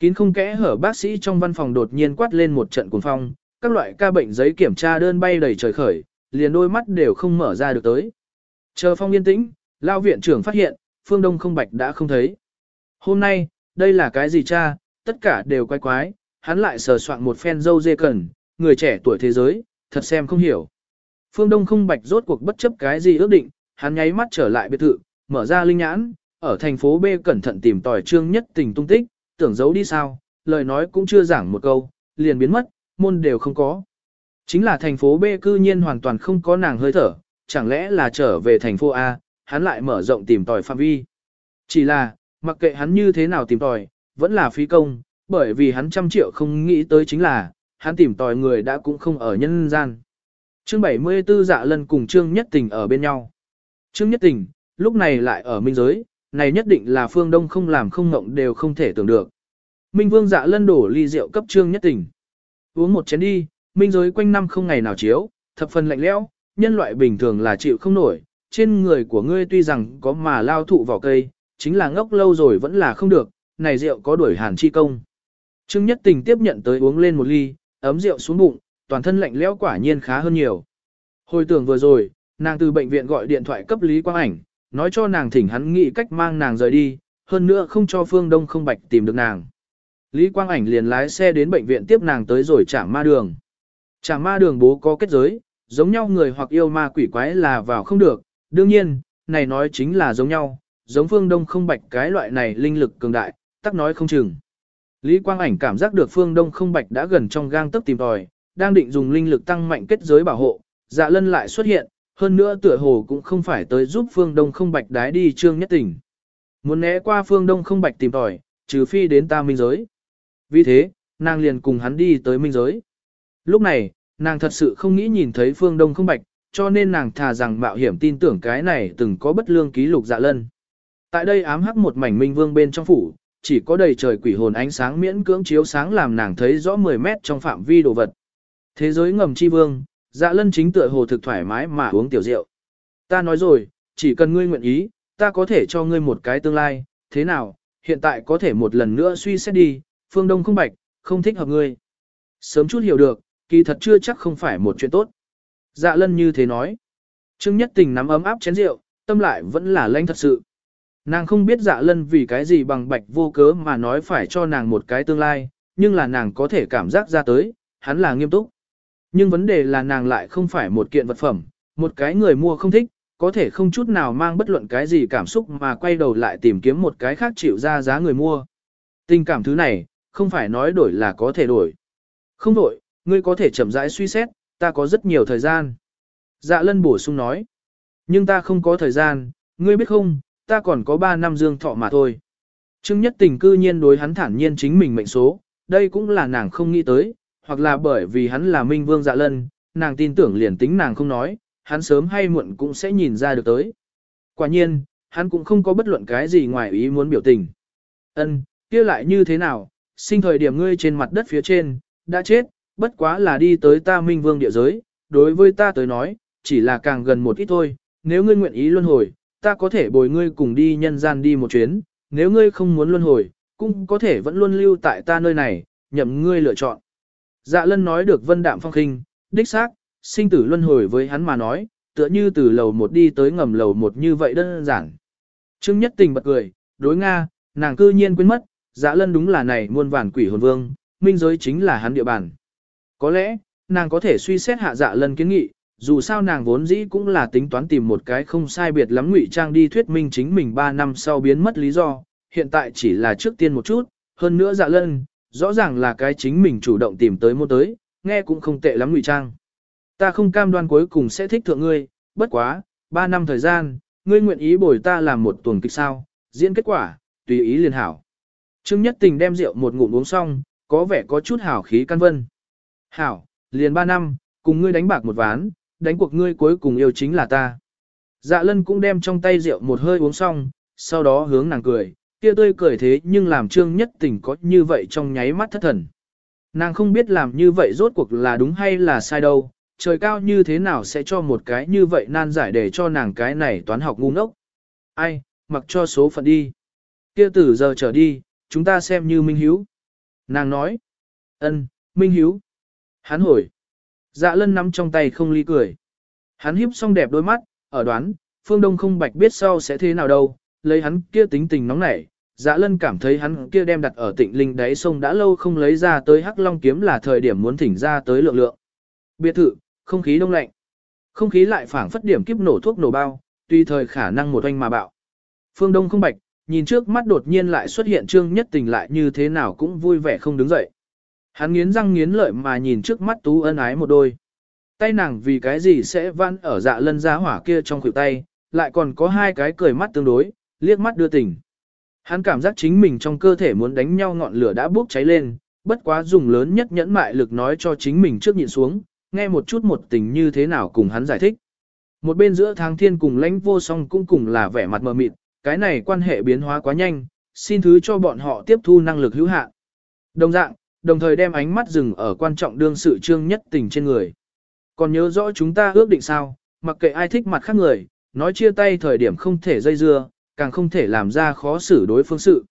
Kín không kẽ hở bác sĩ trong văn phòng đột nhiên quát lên một trận cuồng phong, các loại ca bệnh giấy kiểm tra đơn bay đầy trời khởi, liền đôi mắt đều không mở ra được tới. Chờ phong yên tĩnh, lao viện trưởng phát hiện, phương đông không bạch đã không thấy. Hôm nay, đây là cái gì cha, tất cả đều quái quái, hắn lại sờ soạn một phen dâu dê cần, người trẻ tuổi thế giới, thật xem không hiểu. Phương Đông không bạch rốt cuộc bất chấp cái gì ước định, hắn nháy mắt trở lại biệt thự, mở ra linh nhãn, ở thành phố B cẩn thận tìm tòi trương nhất tình tung tích, tưởng giấu đi sao, lời nói cũng chưa giảng một câu, liền biến mất, môn đều không có. Chính là thành phố B cư nhiên hoàn toàn không có nàng hơi thở, chẳng lẽ là trở về thành phố A, hắn lại mở rộng tìm tòi phạm vi. Chỉ là, mặc kệ hắn như thế nào tìm tòi, vẫn là phí công, bởi vì hắn trăm triệu không nghĩ tới chính là, hắn tìm tòi người đã cũng không ở nhân gian. Chương 74 dạ lần cùng Trương Nhất Tình ở bên nhau. Trương Nhất Tình, lúc này lại ở minh giới, này nhất định là phương đông không làm không ngộng đều không thể tưởng được. Minh Vương dạ lân đổ ly rượu cấp Trương Nhất Tình. Uống một chén đi, minh giới quanh năm không ngày nào chiếu, thập phần lạnh lẽo, nhân loại bình thường là chịu không nổi, trên người của ngươi tuy rằng có mà lao thụ vào cây, chính là ngốc lâu rồi vẫn là không được, này rượu có đuổi hàn chi công. Trương Nhất Tình tiếp nhận tới uống lên một ly, ấm rượu xuống bụng, toàn thân lạnh lẽo quả nhiên khá hơn nhiều. Hồi tưởng vừa rồi, nàng từ bệnh viện gọi điện thoại cấp Lý Quang Ảnh, nói cho nàng thỉnh hắn nghĩ cách mang nàng rời đi, hơn nữa không cho Phương Đông không bạch tìm được nàng. Lý Quang Ảnh liền lái xe đến bệnh viện tiếp nàng tới rồi trả ma đường. Trả ma đường bố có kết giới, giống nhau người hoặc yêu ma quỷ quái là vào không được, đương nhiên, này nói chính là giống nhau, giống Phương Đông không bạch cái loại này linh lực cường đại, tắc nói không chừng. Lý Quang Ảnh cảm giác được Phương Đông không bạch đã gần trong gang tấc tìm tòi, đang định dùng linh lực tăng mạnh kết giới bảo hộ, dạ lân lại xuất hiện, hơn nữa tựa hồ cũng không phải tới giúp Phương Đông không bạch đái đi trương nhất tỉnh. Muốn né qua Phương Đông không bạch tìm tòi, trừ phi đến ta minh giới. Vì thế, nàng liền cùng hắn đi tới minh giới. Lúc này, nàng thật sự không nghĩ nhìn thấy Phương Đông không bạch, cho nên nàng thà rằng mạo hiểm tin tưởng cái này từng có bất lương ký lục dạ lân. Tại đây ám hắc một mảnh minh vương bên trong phủ, chỉ có đầy trời quỷ hồn ánh sáng miễn cưỡng chiếu sáng làm nàng thấy rõ 10 mét trong phạm vi đồ vật. Thế giới ngầm chi vương, dạ lân chính tựa hồ thực thoải mái mà uống tiểu rượu. Ta nói rồi, chỉ cần ngươi nguyện ý, ta có thể cho ngươi một cái tương lai, thế nào, hiện tại có thể một lần nữa suy xét đi, phương đông không bạch, không thích hợp ngươi. Sớm chút hiểu được, kỳ thật chưa chắc không phải một chuyện tốt. Dạ lân như thế nói. Trương nhất tình nắm ấm áp chén rượu, tâm lại vẫn là lãnh thật sự. Nàng không biết dạ lân vì cái gì bằng bạch vô cớ mà nói phải cho nàng một cái tương lai, nhưng là nàng có thể cảm giác ra tới, hắn là nghiêm túc. Nhưng vấn đề là nàng lại không phải một kiện vật phẩm, một cái người mua không thích, có thể không chút nào mang bất luận cái gì cảm xúc mà quay đầu lại tìm kiếm một cái khác chịu ra giá người mua. Tình cảm thứ này, không phải nói đổi là có thể đổi. Không đổi, ngươi có thể chậm rãi suy xét, ta có rất nhiều thời gian. Dạ lân bổ sung nói. Nhưng ta không có thời gian, ngươi biết không, ta còn có 3 năm dương thọ mà thôi. Trương Nhất Tình cư nhiên đối hắn thản nhiên chính mình mệnh số, đây cũng là nàng không nghĩ tới, hoặc là bởi vì hắn là Minh Vương Dạ Lân, nàng tin tưởng liền tính nàng không nói, hắn sớm hay muộn cũng sẽ nhìn ra được tới. Quả nhiên, hắn cũng không có bất luận cái gì ngoài ý muốn biểu tình. Ân, kia lại như thế nào, sinh thời điểm ngươi trên mặt đất phía trên, đã chết, bất quá là đi tới ta minh vương địa giới, đối với ta tới nói, chỉ là càng gần một ít thôi, nếu ngươi nguyện ý luân hồi, ta có thể bồi ngươi cùng đi nhân gian đi một chuyến, nếu ngươi không muốn luân hồi, cũng có thể vẫn luôn lưu tại ta nơi này, nhậm ngươi lựa chọn. Dạ lân nói được vân đạm phong khinh, đích xác, sinh tử luân hồi với hắn mà nói, tựa như từ lầu một đi tới ngầm lầu một như vậy đơn giản. Trương Nhất Tình bật cười, đối Nga, nàng cư nhiên quên mất, dạ lân đúng là này muôn vàn quỷ hồn vương, minh giới chính là hắn địa bàn. Có lẽ, nàng có thể suy xét hạ dạ lân kiến nghị, dù sao nàng vốn dĩ cũng là tính toán tìm một cái không sai biệt lắm ngụy trang đi thuyết minh chính mình 3 năm sau biến mất lý do, hiện tại chỉ là trước tiên một chút, hơn nữa dạ lân, rõ ràng là cái chính mình chủ động tìm tới mua tới, nghe cũng không tệ lắm ngụy trang. Ta không cam đoan cuối cùng sẽ thích thượng ngươi, bất quá, 3 năm thời gian, ngươi nguyện ý bồi ta làm một tuần kịch sao, diễn kết quả, tùy ý liền hảo. Trương Nhất Tình đem rượu một ngụm uống xong, có vẻ có chút hảo khí căn vân. Hảo, liền ba năm, cùng ngươi đánh bạc một ván, đánh cuộc ngươi cuối cùng yêu chính là ta. Dạ lân cũng đem trong tay rượu một hơi uống xong, sau đó hướng nàng cười, kia tươi cười thế nhưng làm trương nhất tình có như vậy trong nháy mắt thất thần. Nàng không biết làm như vậy rốt cuộc là đúng hay là sai đâu, trời cao như thế nào sẽ cho một cái như vậy nan giải để cho nàng cái này toán học ngu ngốc. Ai, mặc cho số phận đi. Kia từ giờ trở đi, chúng ta xem như minh hiếu. Nàng nói, ân, minh hiếu. Hắn hồi. Dạ lân nắm trong tay không ly cười. Hắn hiếp xong đẹp đôi mắt, ở đoán, phương đông không bạch biết sau sẽ thế nào đâu, lấy hắn kia tính tình nóng nảy. Dạ lân cảm thấy hắn kia đem đặt ở tịnh linh đáy sông đã lâu không lấy ra tới hắc long kiếm là thời điểm muốn thỉnh ra tới lượng lượng. Biệt thự, không khí đông lạnh. Không khí lại phảng phất điểm kiếp nổ thuốc nổ bao, tùy thời khả năng một oanh mà bạo. Phương Đông không bạch, nhìn trước mắt đột nhiên lại xuất hiện trương nhất tình lại như thế nào cũng vui vẻ không đứng dậy. Hắn nghiến răng nghiến lợi mà nhìn trước mắt tú ân ái một đôi. Tay nàng vì cái gì sẽ vãn ở dạ lân giá hỏa kia trong khuỷu tay, lại còn có hai cái cười mắt tương đối, liếc mắt đưa tình. Hắn cảm giác chính mình trong cơ thể muốn đánh nhau ngọn lửa đã bốc cháy lên, bất quá dùng lớn nhất nhẫn mại lực nói cho chính mình trước nhịn xuống, nghe một chút một tình như thế nào cùng hắn giải thích. Một bên giữa tháng thiên cùng lãnh vô song cũng cùng là vẻ mặt mờ mịt, cái này quan hệ biến hóa quá nhanh, xin thứ cho bọn họ tiếp thu năng lực hữu hạn. Đồng dạng, đồng thời đem ánh mắt dừng ở quan trọng đương sự trương nhất tình trên người. Còn nhớ rõ chúng ta ước định sao, mặc kệ ai thích mặt khác người, nói chia tay thời điểm không thể dây dưa, càng không thể làm ra khó xử đối phương sự.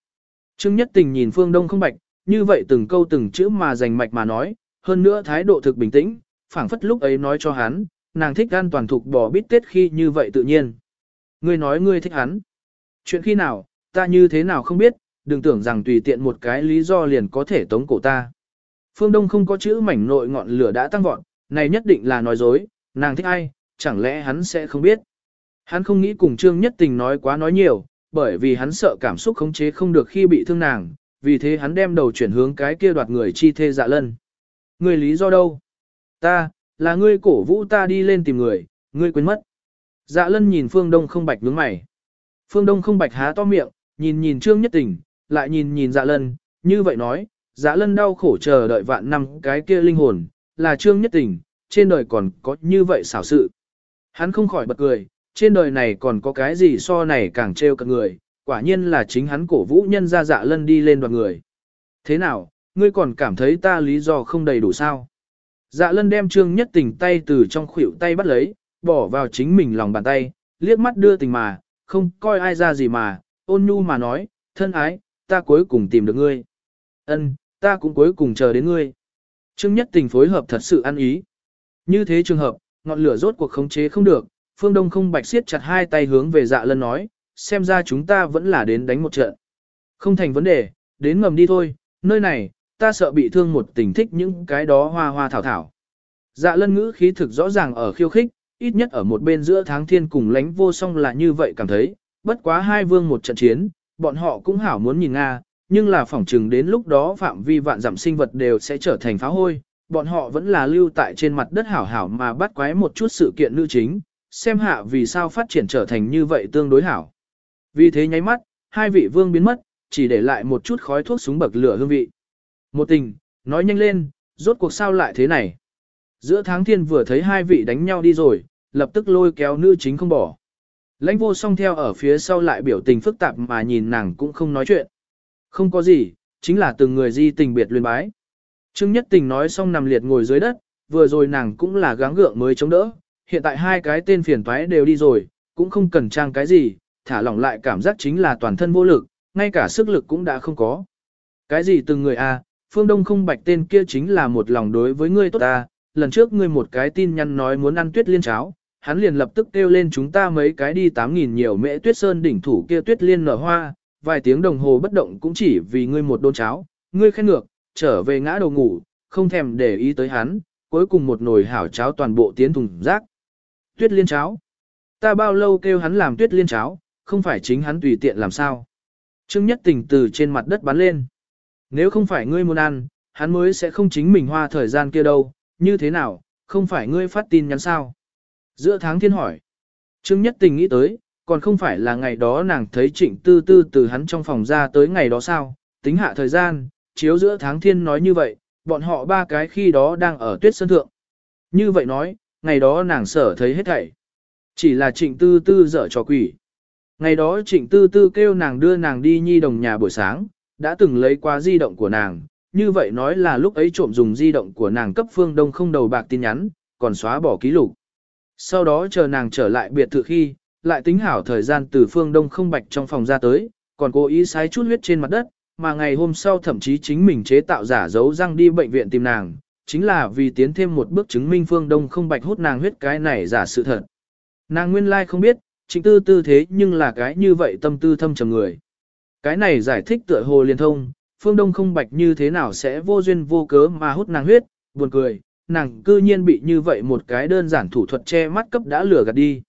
Trương nhất tình nhìn phương đông không bạch, như vậy từng câu từng chữ mà dành mạch mà nói, hơn nữa thái độ thực bình tĩnh, phảng phất lúc ấy nói cho hắn, nàng thích an toàn thuộc bò bít tết khi như vậy tự nhiên. Ngươi nói ngươi thích hắn. Chuyện khi nào, ta như thế nào không biết, đừng tưởng rằng tùy tiện một cái lý do liền có thể tống cổ ta. Phương Đông không có chữ mảnh nội ngọn lửa đã tăng vọt, này nhất định là nói dối, nàng thích ai, chẳng lẽ hắn sẽ không biết. Hắn không nghĩ cùng Trương Nhất Tình nói quá nói nhiều, bởi vì hắn sợ cảm xúc khống chế không được khi bị thương nàng, vì thế hắn đem đầu chuyển hướng cái kia đoạt người chi thê dạ lân. Người lý do đâu? Ta, là ngươi cổ vũ ta đi lên tìm người, ngươi quên mất. Dạ lân nhìn Phương Đông không bạch nhướng mày. Phương Đông không bạch há to miệng, nhìn nhìn Trương Nhất Tình, lại nhìn nhìn dạ lân, như vậy nói, dạ lân đau khổ chờ đợi vạn năm cái kia linh hồn, là Trương Nhất Tình, trên đời còn có như vậy xảo sự. Hắn không khỏi bật cười, trên đời này còn có cái gì so này càng trêu cả người, quả nhiên là chính hắn cổ vũ nhân ra dạ lân đi lên đoàn người. Thế nào, ngươi còn cảm thấy ta lý do không đầy đủ sao? Dạ lân đem trương nhất tình tay từ trong khuỷu tay bắt lấy, bỏ vào chính mình lòng bàn tay, liếc mắt đưa tình mà, không coi ai ra gì mà, ôn nhu mà nói, thân ái, ta cuối cùng tìm được ngươi. Ân, ta cũng cuối cùng chờ đến ngươi. Trương nhất tình phối hợp thật sự ăn ý. Như thế trường hợp, ngọn lửa rốt cuộc khống chế không được, phương đông không bạch siết chặt hai tay hướng về dạ lân nói, xem ra chúng ta vẫn là đến đánh một trận. Không thành vấn đề, đến ngầm đi thôi, nơi này, ta sợ bị thương một tình thích những cái đó hoa hoa thảo thảo. Dạ lân ngữ khí thực rõ ràng ở khiêu khích, ít nhất ở một bên giữa tháng thiên cùng lánh vô song là như vậy cảm thấy, bất quá hai vương một trận chiến, bọn họ cũng hảo muốn nhìn Nga, nhưng là phỏng chừng đến lúc đó phạm vi vạn giảm sinh vật đều sẽ trở thành phá hôi, bọn họ vẫn là lưu tại trên mặt đất hảo hảo mà bắt quái một chút sự kiện nữ chính, xem hạ vì sao phát triển trở thành như vậy tương đối hảo. Vì thế nháy mắt, hai vị vương biến mất, chỉ để lại một chút khói thuốc súng bậc lửa hương vị. Một tình, nói nhanh lên, rốt cuộc sao lại thế này. Giữa tháng thiên vừa thấy hai vị đánh nhau đi rồi, lập tức lôi kéo nữ chính không bỏ. Lãnh vô song theo ở phía sau lại biểu tình phức tạp mà nhìn nàng cũng không nói chuyện. Không có gì, chính là từng người di tình biệt luyên bái. Trương Nhất Tình nói xong nằm liệt ngồi dưới đất, vừa rồi nàng cũng là gắng gượng mới chống đỡ, hiện tại hai cái tên phiền toái đều đi rồi, cũng không cần trang cái gì, thả lỏng lại cảm giác chính là toàn thân vô lực, ngay cả sức lực cũng đã không có. Cái gì từng người a, à, phương đông không bạch tên kia chính là một lòng đối với ngươi tốt ta, lần trước ngươi một cái tin nhắn nói muốn ăn tuyết liên cháo, hắn liền lập tức kêu lên chúng ta mấy cái đi 8.000 nhiều mễ tuyết sơn đỉnh thủ kia tuyết liên nở hoa, vài tiếng đồng hồ bất động cũng chỉ vì ngươi một đôn cháo, ngươi khen ngược, trở về ngã đầu ngủ, không thèm để ý tới hắn, cuối cùng một nồi hảo cháo toàn bộ tiến thùng rác. Tuyết liên cháo. Ta bao lâu kêu hắn làm tuyết liên cháo, không phải chính hắn tùy tiện làm sao. Trương Nhất Tình từ trên mặt đất bắn lên. Nếu không phải ngươi muốn ăn, hắn mới sẽ không chính mình hoa thời gian kia đâu, như thế nào, không phải ngươi phát tin nhắn sao. Giữa tháng thiên hỏi. Trương Nhất Tình nghĩ tới, còn không phải là ngày đó nàng thấy trịnh tư tư từ hắn trong phòng ra tới ngày đó sao, tính hạ thời gian, chiếu giữa tháng thiên nói như vậy, bọn họ ba cái khi đó đang ở tuyết sơn thượng. Như vậy nói, ngày đó nàng sở thấy hết thảy. Chỉ là trịnh tư tư dở trò quỷ. Ngày đó trịnh tư tư kêu nàng đưa nàng đi nhi đồng nhà buổi sáng, đã từng lấy qua di động của nàng, như vậy nói là lúc ấy trộm dùng di động của nàng cấp phương đông không đầu bạc tin nhắn, còn xóa bỏ ký lục. Sau đó chờ nàng trở lại biệt thự khi, lại tính hảo thời gian từ phương đông không bạch trong phòng ra tới, còn cố ý sái chút huyết trên mặt đất, mà ngày hôm sau thậm chí chính mình chế tạo giả dấu răng đi bệnh viện tìm nàng, chính là vì tiến thêm một bước chứng minh phương đông không bạch hút nàng huyết cái này giả sự thật. Nàng nguyên lai không biết, chính tư tư thế nhưng là cái như vậy tâm tư thâm trầm người. Cái này giải thích tựa hồ liên thông, phương đông không bạch như thế nào sẽ vô duyên vô cớ mà hút nàng huyết, buồn cười, nàng cư nhiên bị như vậy một cái đơn giản thủ thuật che mắt cấp đã lừa gạt đi.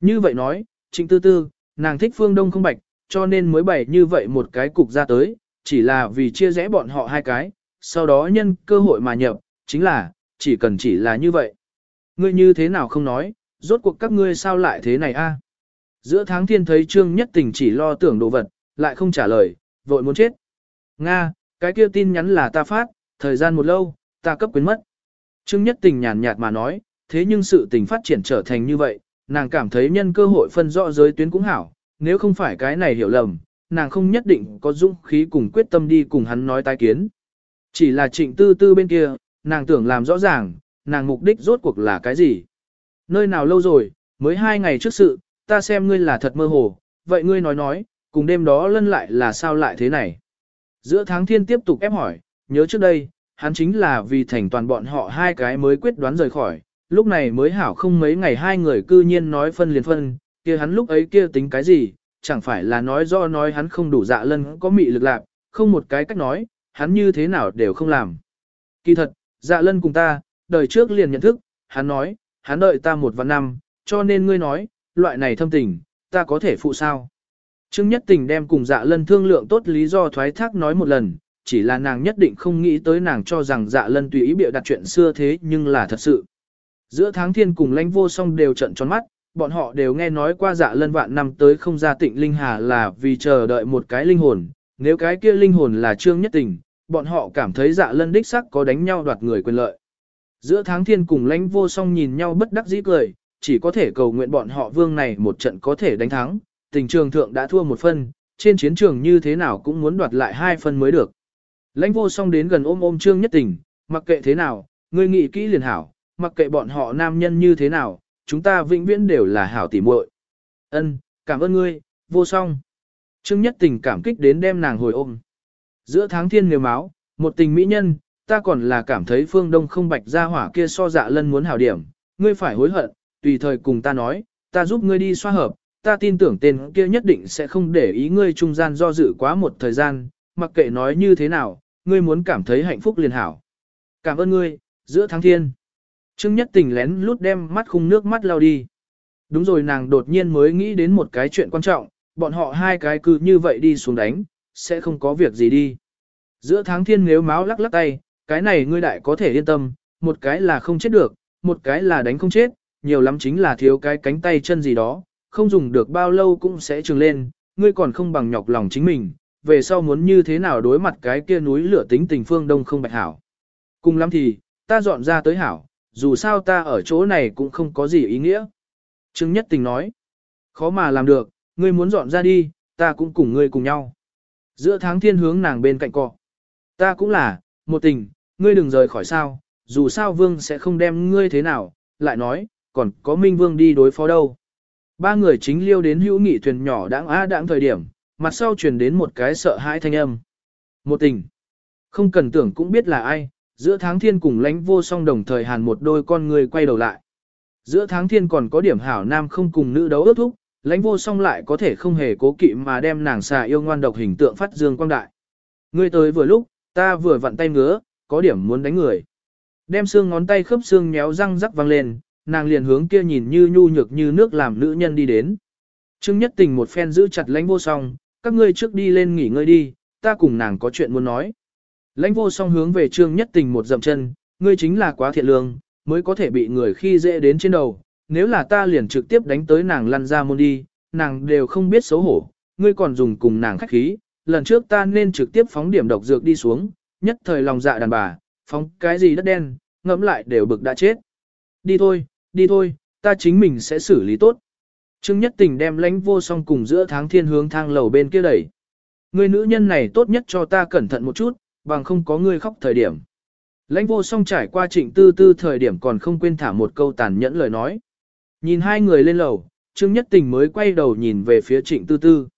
Như vậy nói, trịnh tư tư, nàng thích phương đông không bạch, cho nên mới bày như vậy một cái cục ra tới, chỉ là vì chia rẽ bọn họ hai cái, sau đó nhân cơ hội mà nhập, chính là, chỉ cần chỉ là như vậy. Ngươi như thế nào không nói, rốt cuộc các ngươi sao lại thế này a? Giữa tháng thiên thấy trương nhất tình chỉ lo tưởng đồ vật, lại không trả lời, vội muốn chết. Nga, cái kia tin nhắn là ta phát, thời gian một lâu, ta cấp quyến mất. Trương nhất tình nhàn nhạt mà nói, thế nhưng sự tình phát triển trở thành như vậy, nàng cảm thấy nhân cơ hội phân rõ giới tuyến cũng hảo, nếu không phải cái này hiểu lầm, nàng không nhất định có dũng khí cùng quyết tâm đi cùng hắn nói tái kiến. Chỉ là trịnh tư tư bên kia, nàng tưởng làm rõ ràng, nàng mục đích rốt cuộc là cái gì. Nơi nào lâu rồi, mới hai ngày trước sự, ta xem ngươi là thật mơ hồ, vậy ngươi nói nói, cùng đêm đó lân lại là sao lại thế này. Giữa tháng thiên tiếp tục ép hỏi, nhớ trước đây, hắn chính là vì thành toàn bọn họ hai cái mới quyết đoán rời khỏi, lúc này mới hảo không mấy ngày hai người cư nhiên nói phân liền phân, kia hắn lúc ấy kia tính cái gì, chẳng phải là nói do nói hắn không đủ dạ lân có mị lực lạc, không một cái cách nói, hắn như thế nào đều không làm. Kỳ thật, dạ lân cùng ta, đời trước liền nhận thức, hắn nói, hắn đợi ta một vạn năm, cho nên ngươi nói, loại này thâm tình, ta có thể phụ sao. Trương Nhất Tình đem cùng dạ lân thương lượng tốt lý do thoái thác nói một lần, chỉ là nàng nhất định không nghĩ tới nàng cho rằng dạ lân tùy ý bịa đặt chuyện xưa thế nhưng là thật sự. Giữa tháng thiên cùng lãnh vô song đều trận tròn mắt, bọn họ đều nghe nói qua dạ lân vạn năm tới không ra tịnh linh hà là vì chờ đợi một cái linh hồn, nếu cái kia linh hồn là trương nhất tình, bọn họ cảm thấy dạ lân đích sắc có đánh nhau đoạt người quyền lợi. Giữa tháng thiên cùng lãnh vô song nhìn nhau bất đắc dĩ cười, chỉ có thể cầu nguyện bọn họ vương này một trận có thể đánh thắng, tình trường thượng đã thua một phân, trên chiến trường như thế nào cũng muốn đoạt lại hai phân mới được. Lãnh vô song đến gần ôm ôm trương nhất tình, mặc kệ thế nào, ngươi nghĩ kỹ liền hảo, mặc kệ bọn họ nam nhân như thế nào, chúng ta vĩnh viễn đều là hảo tỉ muội. Ân, cảm ơn ngươi, vô song. Trương nhất tình cảm kích đến đem nàng hồi ôm. Giữa tháng thiên nếu máu, một tình mỹ nhân, ta còn là cảm thấy phương đông không bạch ra hỏa kia so dạ lân muốn hảo điểm, ngươi phải hối hận, tùy thời cùng ta nói, ta giúp ngươi đi xoa hợp, ta tin tưởng tên kia nhất định sẽ không để ý ngươi trung gian do dự quá một thời gian, mặc kệ nói như thế nào, ngươi muốn cảm thấy hạnh phúc liền hảo. Cảm ơn ngươi, giữa tháng thiên. Trương Nhất Tình lén lút đem mắt khung nước mắt lao đi. Đúng rồi nàng đột nhiên mới nghĩ đến một cái chuyện quan trọng, bọn họ hai cái cứ như vậy đi xuống đánh, sẽ không có việc gì đi. Giữa tháng thiên nếu máu lắc lắc tay, cái này ngươi đại có thể yên tâm, một cái là không chết được, một cái là đánh không chết, nhiều lắm chính là thiếu cái cánh tay chân gì đó, không dùng được bao lâu cũng sẽ trường lên, ngươi còn không bằng nhọc lòng chính mình, về sau muốn như thế nào đối mặt cái kia núi lửa tính tình phương đông không bạch hảo. Cùng lắm thì, ta dọn ra tới hảo, dù sao ta ở chỗ này cũng không có gì ý nghĩa. Trương Nhất Tình nói, Khó mà làm được, ngươi muốn dọn ra đi, ta cũng cùng ngươi cùng nhau. Giữa tháng thiên hướng nàng bên cạnh cọ. Ta cũng là, một tình, ngươi đừng rời khỏi sao, dù sao vương sẽ không đem ngươi thế nào, lại nói, còn có minh vương đi đối phó đâu. Ba người chính liêu đến hữu nghị thuyền nhỏ đãng á đãng thời điểm, mặt sau truyền đến một cái sợ hãi thanh âm. Một tình. Không cần tưởng cũng biết là ai, giữa tháng thiên cùng lánh vô song đồng thời hàn một đôi con người quay đầu lại. Giữa tháng thiên còn có điểm hảo nam không cùng nữ đấu ước thúc, lãnh vô song lại có thể không hề cố kỵ mà đem nàng xà yêu ngoan độc hình tượng phát dương quang đại. Ngươi tới vừa lúc, ta vừa vặn tay ngứa, có điểm muốn đánh người. Đem xương ngón tay khớp xương nhéo răng rắc vang lên, nàng liền hướng kia nhìn như nhu nhược như nước làm nữ nhân đi đến. Trương Nhất Tình một phen giữ chặt lãnh vô song, các ngươi trước đi lên nghỉ ngơi đi, ta cùng nàng có chuyện muốn nói. Lãnh vô song hướng về Trương Nhất Tình một dậm chân, ngươi chính là quá thiện lương, mới có thể bị người khi dễ đến trên đầu, nếu là ta liền trực tiếp đánh tới nàng lăn ra môn đi, nàng đều không biết xấu hổ, ngươi còn dùng cùng nàng khách khí, lần trước ta nên trực tiếp phóng điểm độc dược đi xuống, nhất thời lòng dạ đàn bà, phóng cái gì đất đen, ngẫm lại đều bực đã chết. Đi thôi, đi thôi, ta chính mình sẽ xử lý tốt. Trương Nhất Tình đem lãnh vô song cùng giữa tháng thiên hướng thang lầu bên kia đẩy. Người nữ nhân này tốt nhất cho ta cẩn thận một chút, bằng không có người khóc thời điểm. Lãnh vô song trải qua trịnh tư tư thời điểm còn không quên thả một câu tàn nhẫn lời nói. Nhìn hai người lên lầu, Trương Nhất Tình mới quay đầu nhìn về phía trịnh tư tư.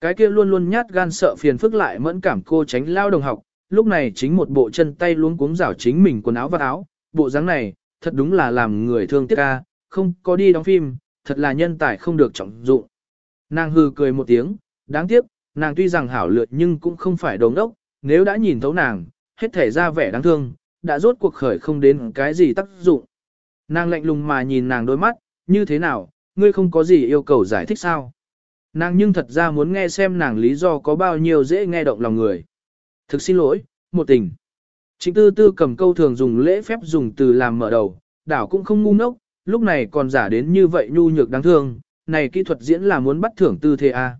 Cái kia luôn luôn nhát gan sợ phiền phức lại mẫn cảm cô tránh lao đồng học, lúc này chính một bộ chân tay luống cuống rảo chính mình quần áo và áo, bộ dáng này, thật đúng là làm người thương tiếc ca, không có đi đóng phim, thật là nhân tài không được trọng dụng. Nàng hư cười một tiếng, đáng tiếc, nàng tuy rằng hảo lượt nhưng cũng không phải đồng đốc, nếu đã nhìn thấu nàng, hết thể ra vẻ đáng thương, đã rốt cuộc khởi không đến cái gì tác dụng. Nàng lạnh lùng mà nhìn nàng đôi mắt, như thế nào, ngươi không có gì yêu cầu giải thích sao? Nàng nhưng thật ra muốn nghe xem nàng lý do có bao nhiêu dễ nghe động lòng người. Thực xin lỗi, một tình. Trịnh tư tư cầm câu thường dùng lễ phép dùng từ làm mở đầu, đảo cũng không ngu ngốc, lúc này còn giả đến như vậy nhu nhược đáng thương, này kỹ thuật diễn là muốn bắt thưởng tư thế à.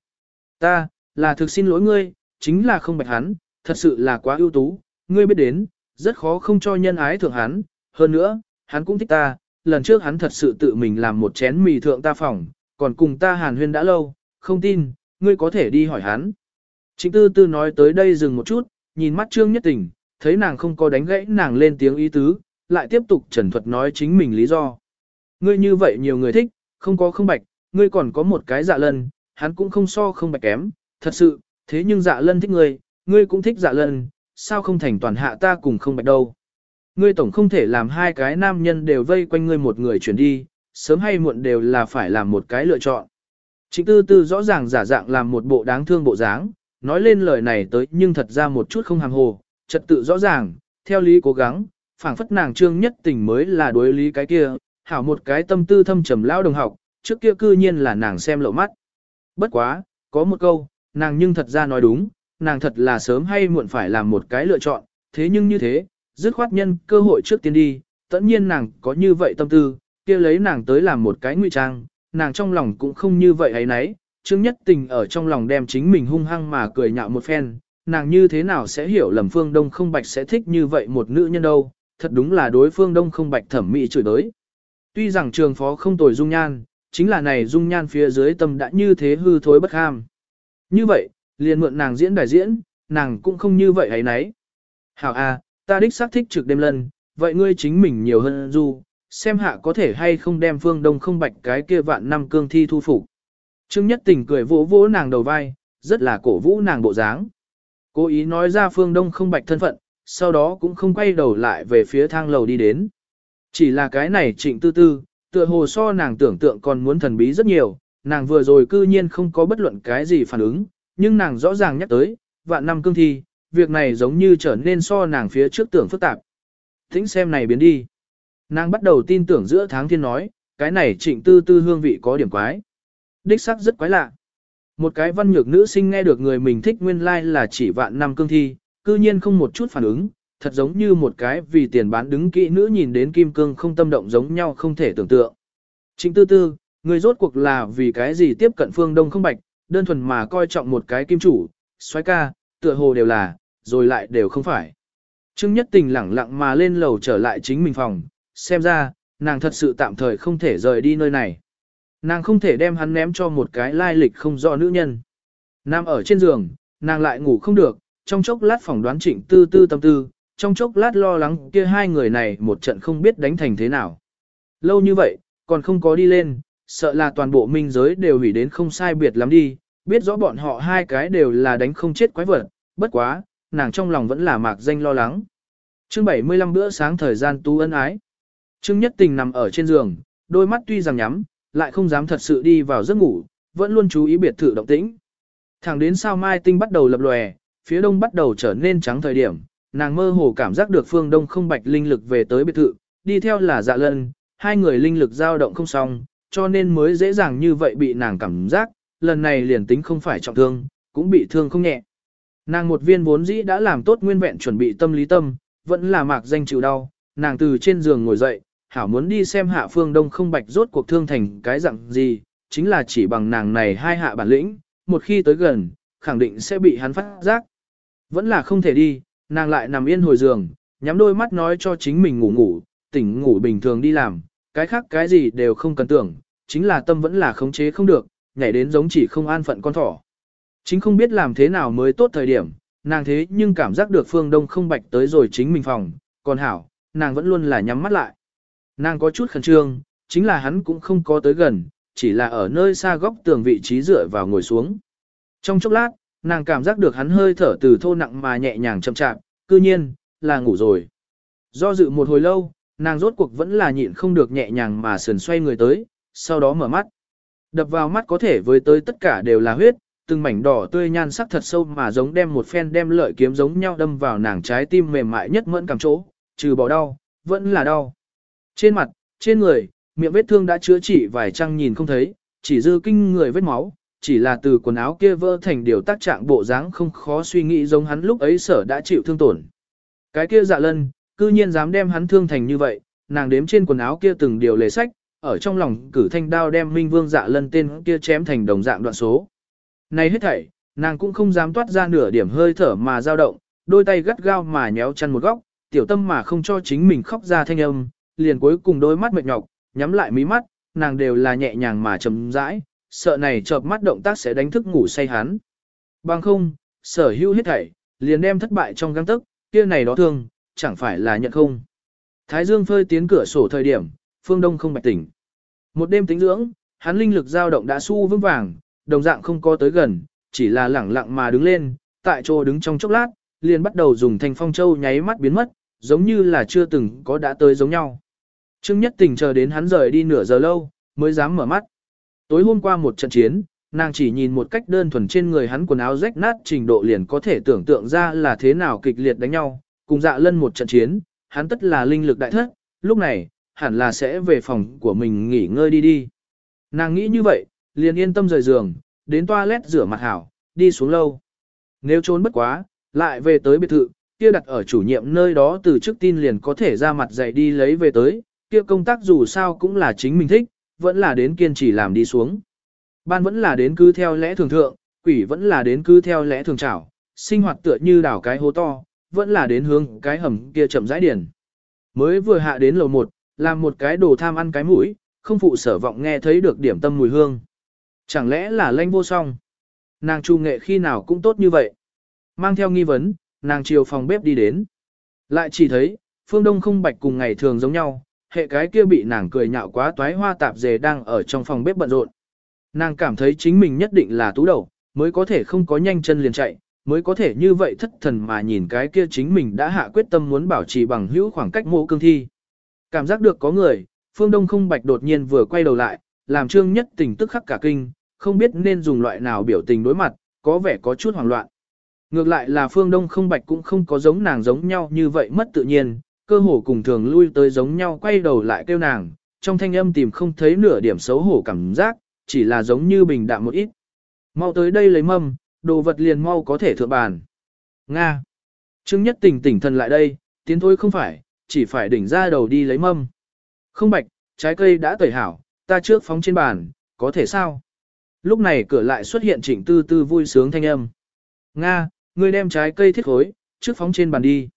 Ta, là thực xin lỗi ngươi, chính là không bạch hắn, thật sự là quá ưu tú, ngươi biết đến, rất khó không cho nhân ái thưởng hắn, hơn nữa, hắn cũng thích ta, lần trước hắn thật sự tự mình làm một chén mì thượng ta phòng, còn cùng ta hàn huyên đã lâu, không tin, ngươi có thể đi hỏi hắn. Trịnh tư tư nói tới đây dừng một chút, nhìn mắt trương nhất tình, thấy nàng không có đánh gãy nàng lên tiếng ý tứ, lại tiếp tục trần thuật nói chính mình lý do. Ngươi như vậy nhiều người thích, không có không bạch, ngươi còn có một cái dạ lân, hắn cũng không so không bạch kém, thật sự, thế nhưng dạ lân thích ngươi, ngươi cũng thích dạ lân, sao không thành toàn hạ ta cùng không bạch đâu. Ngươi tổng không thể làm hai cái nam nhân đều vây quanh ngươi một người chuyển đi, sớm hay muộn đều là phải làm một cái lựa chọn. Trịnh tư tư rõ ràng giả dạng làm một bộ đáng thương bộ dáng, nói lên lời này tới nhưng thật ra một chút không hàng hồ, trật tự rõ ràng, theo lý cố gắng, phảng phất nàng trương nhất tình mới là đối lý cái kia, hảo một cái tâm tư thâm trầm lão đồng học, trước kia cư nhiên là nàng xem lộ mắt. Bất quá, có một câu, nàng nhưng thật ra nói đúng, nàng thật là sớm hay muộn phải làm một cái lựa chọn, thế nhưng như thế, dứt khoát nhân cơ hội trước tiên đi, tất nhiên nàng có như vậy tâm tư, kia lấy nàng tới làm một cái ngụy trang, nàng trong lòng cũng không như vậy ấy nấy, Trương Nhất Tình ở trong lòng đem chính mình hung hăng mà cười nhạo một phen, nàng như thế nào sẽ hiểu lầm Phương Đông không bạch sẽ thích như vậy một nữ nhân đâu, thật đúng là đối Phương Đông không bạch thẩm mỹ chửi đối Tuy rằng trường phó không tồi dung nhan, chính là này dung nhan phía dưới tâm đã như thế hư thối bất ham. Như vậy, liền mượn nàng diễn đại diễn, nàng cũng không như vậy ấy nấy. Hảo a, ta đích xác thích trực đêm lần, vậy ngươi chính mình nhiều hơn du, xem hạ có thể hay không đem phương đông không bạch cái kia vạn năm cương thi thu phục. Trương Nhất Tình cười vỗ vỗ nàng đầu vai, rất là cổ vũ nàng bộ dáng. Cố ý nói ra phương đông không bạch thân phận, sau đó cũng không quay đầu lại về phía thang lầu đi đến. Chỉ là cái này trịnh tư tư, tựa hồ so nàng tưởng tượng còn muốn thần bí rất nhiều, nàng vừa rồi cư nhiên không có bất luận cái gì phản ứng, nhưng nàng rõ ràng nhắc tới, vạn năm cương thi, việc này giống như trở nên so nàng phía trước tưởng phức tạp. Thính xem này biến đi. Nàng bắt đầu tin tưởng giữa tháng thiên nói, cái này trịnh tư tư hương vị có điểm quái. Đích sắc rất quái lạ. Một cái văn nhược nữ sinh nghe được người mình thích nguyên lai like là chỉ vạn năm cương thi, cư nhiên không một chút phản ứng, thật giống như một cái vì tiền bán đứng kỹ nữ nhìn đến kim cương không tâm động giống nhau không thể tưởng tượng. Trịnh tư tư, người rốt cuộc là vì cái gì tiếp cận phương đông không bạch, đơn thuần mà coi trọng một cái kim chủ, xoái ca, tựa hồ đều là, rồi lại đều không phải. Trương Nhất Tình lẳng lặng mà lên lầu trở lại chính mình phòng, xem ra, nàng thật sự tạm thời không thể rời đi nơi này. Nàng không thể đem hắn ném cho một cái lai lịch không rõ nữ nhân. Nam ở trên giường, nàng lại ngủ không được, trong chốc lát phỏng đoán trịnh tư tư tâm tư, trong chốc lát lo lắng kia hai người này một trận không biết đánh thành thế nào. Lâu như vậy, còn không có đi lên, sợ là toàn bộ minh giới đều hủy đến không sai biệt lắm đi, biết rõ bọn họ hai cái đều là đánh không chết quái vật, bất quá, nàng trong lòng vẫn là mạc danh lo lắng. Chương 75 bữa sáng thời gian tú ân ái. Trương Nhất Tình nằm ở trên giường, đôi mắt tuy rằng nhắm, lại không dám thật sự đi vào giấc ngủ, vẫn luôn chú ý biệt thự động tĩnh. Thẳng đến sao mai tinh bắt đầu lập lòe, phía đông bắt đầu trở nên trắng thời điểm, nàng mơ hồ cảm giác được phương đông không bạch linh lực về tới biệt thự, đi theo là dạ lân, hai người linh lực dao động không xong, cho nên mới dễ dàng như vậy bị nàng cảm giác, lần này liền tính không phải trọng thương, cũng bị thương không nhẹ. Nàng một viên vốn dĩ đã làm tốt nguyên vẹn chuẩn bị tâm lý tâm, vẫn là mạc danh chịu đau, nàng từ trên giường ngồi dậy, hảo muốn đi xem hạ phương đông không bạch rốt cuộc thương thành cái dạng gì, chính là chỉ bằng nàng này hai hạ bản lĩnh, một khi tới gần, khẳng định sẽ bị hắn phát giác. Vẫn là không thể đi, nàng lại nằm yên hồi giường, nhắm đôi mắt nói cho chính mình ngủ ngủ, tỉnh ngủ bình thường đi làm, cái khác cái gì đều không cần tưởng, chính là tâm vẫn là khống chế không được, nhảy đến giống chỉ không an phận con thỏ. Chính không biết làm thế nào mới tốt thời điểm, nàng thế nhưng cảm giác được phương đông không bạch tới rồi chính mình phòng, còn hảo, nàng vẫn luôn là nhắm mắt lại. Nàng có chút khẩn trương, chính là hắn cũng không có tới gần, chỉ là ở nơi xa góc tường vị trí dựa vào ngồi xuống. Trong chốc lát, nàng cảm giác được hắn hơi thở từ thô nặng mà nhẹ nhàng chậm chạp, cư nhiên, là ngủ rồi. Do dự một hồi lâu, nàng rốt cuộc vẫn là nhịn không được nhẹ nhàng mà sườn xoay người tới, sau đó mở mắt. Đập vào mắt có thể với tới tất cả đều là huyết, từng mảnh đỏ tươi nhan sắc thật sâu mà giống đem một phen đem lợi kiếm giống nhau đâm vào nàng trái tim mềm mại nhất mẫn cảm chỗ, trừ bỏ đau, vẫn là đau. Trên mặt, trên người, miệng vết thương đã chữa trị vài trăng nhìn không thấy, chỉ dư kinh người vết máu, chỉ là từ quần áo kia vỡ thành điều tác trạng bộ dáng không khó suy nghĩ giống hắn lúc ấy sở đã chịu thương tổn. Cái kia dạ lân, cư nhiên dám đem hắn thương thành như vậy, nàng đếm trên quần áo kia từng điều lề sách, ở trong lòng cử thanh đao đem minh vương dạ lân tên kia chém thành đồng dạng đoạn số. Này hết thảy, nàng cũng không dám toát ra nửa điểm hơi thở mà dao động, đôi tay gắt gao mà nhéo chăn một góc, tiểu tâm mà không cho chính mình khóc ra thanh âm, liền cuối cùng đôi mắt mệt nhọc, nhắm lại mí mắt, nàng đều là nhẹ nhàng mà chấm rãi, sợ này chợp mắt động tác sẽ đánh thức ngủ say hắn. Bằng không, sở hữu hết thảy, liền đem thất bại trong găng tức, kia này đó thương, chẳng phải là nhận không. Thái dương phơi tiến cửa sổ thời điểm, phương đông không bạch tỉnh. Một đêm tính dưỡng, hắn linh lực dao động đã su vững vàng, đồng dạng không có tới gần, chỉ là lẳng lặng mà đứng lên, tại chỗ đứng trong chốc lát, liền bắt đầu dùng thanh phong châu nháy mắt biến mất, giống như là chưa từng có đã tới giống nhau. Trương Nhất Tình chờ đến hắn rời đi nửa giờ lâu, mới dám mở mắt. Tối hôm qua một trận chiến, nàng chỉ nhìn một cách đơn thuần trên người hắn quần áo rách nát trình độ liền có thể tưởng tượng ra là thế nào kịch liệt đánh nhau, cùng dạ lân một trận chiến, hắn tất là linh lực đại thất, lúc này, hẳn là sẽ về phòng của mình nghỉ ngơi đi đi. Nàng nghĩ như vậy, liền yên tâm rời giường, đến toilet rửa mặt hảo, đi xuống lâu. Nếu trốn bất quá, lại về tới biệt thự, kia đặt ở chủ nhiệm nơi đó từ trước tin liền có thể ra mặt dạy đi lấy về tới, kia công tác dù sao cũng là chính mình thích, vẫn là đến kiên trì làm đi xuống. Ban vẫn là đến cứ theo lẽ thường thượng, quỷ vẫn là đến cứ theo lẽ thường trảo, sinh hoạt tựa như đảo cái hố to, vẫn là đến hướng cái hầm kia chậm rãi điển. Mới vừa hạ đến lầu một, làm một cái đồ tham ăn cái mũi, không phụ sở vọng nghe thấy được điểm tâm mùi hương. Chẳng lẽ là lanh vô song? Nàng trung nghệ khi nào cũng tốt như vậy. Mang theo nghi vấn, nàng chiều phòng bếp đi đến. Lại chỉ thấy, phương đông không bạch cùng ngày thường giống nhau, hệ cái kia bị nàng cười nhạo quá toái hoa tạp dề đang ở trong phòng bếp bận rộn. Nàng cảm thấy chính mình nhất định là tú đầu, mới có thể không có nhanh chân liền chạy, mới có thể như vậy thất thần mà nhìn cái kia chính mình đã hạ quyết tâm muốn bảo trì bằng hữu khoảng cách mộ cương thi. Cảm giác được có người, phương đông không bạch đột nhiên vừa quay đầu lại, làm trương nhất tình tức khắc cả kinh, không biết nên dùng loại nào biểu tình đối mặt, có vẻ có chút hoảng loạn. Ngược lại là phương đông không bạch cũng không có giống nàng giống nhau như vậy mất tự nhiên, cơ hồ cùng thường lui tới giống nhau quay đầu lại kêu nàng, trong thanh âm tìm không thấy nửa điểm xấu hổ cảm giác, chỉ là giống như bình đạm một ít. Mau tới đây lấy mâm, đồ vật liền mau có thể thượng bàn. Nga. Trương Nhất tỉnh tỉnh thần lại đây, tiến thôi không phải, chỉ phải đỉnh ra đầu đi lấy mâm. Không bạch, trái cây đã tẩy hảo, ta trước phóng trên bàn, có thể sao? Lúc này cửa lại xuất hiện trịnh tư tư vui sướng thanh âm. Nga, ngươi đem trái cây thiết khối, trước phóng trên bàn đi.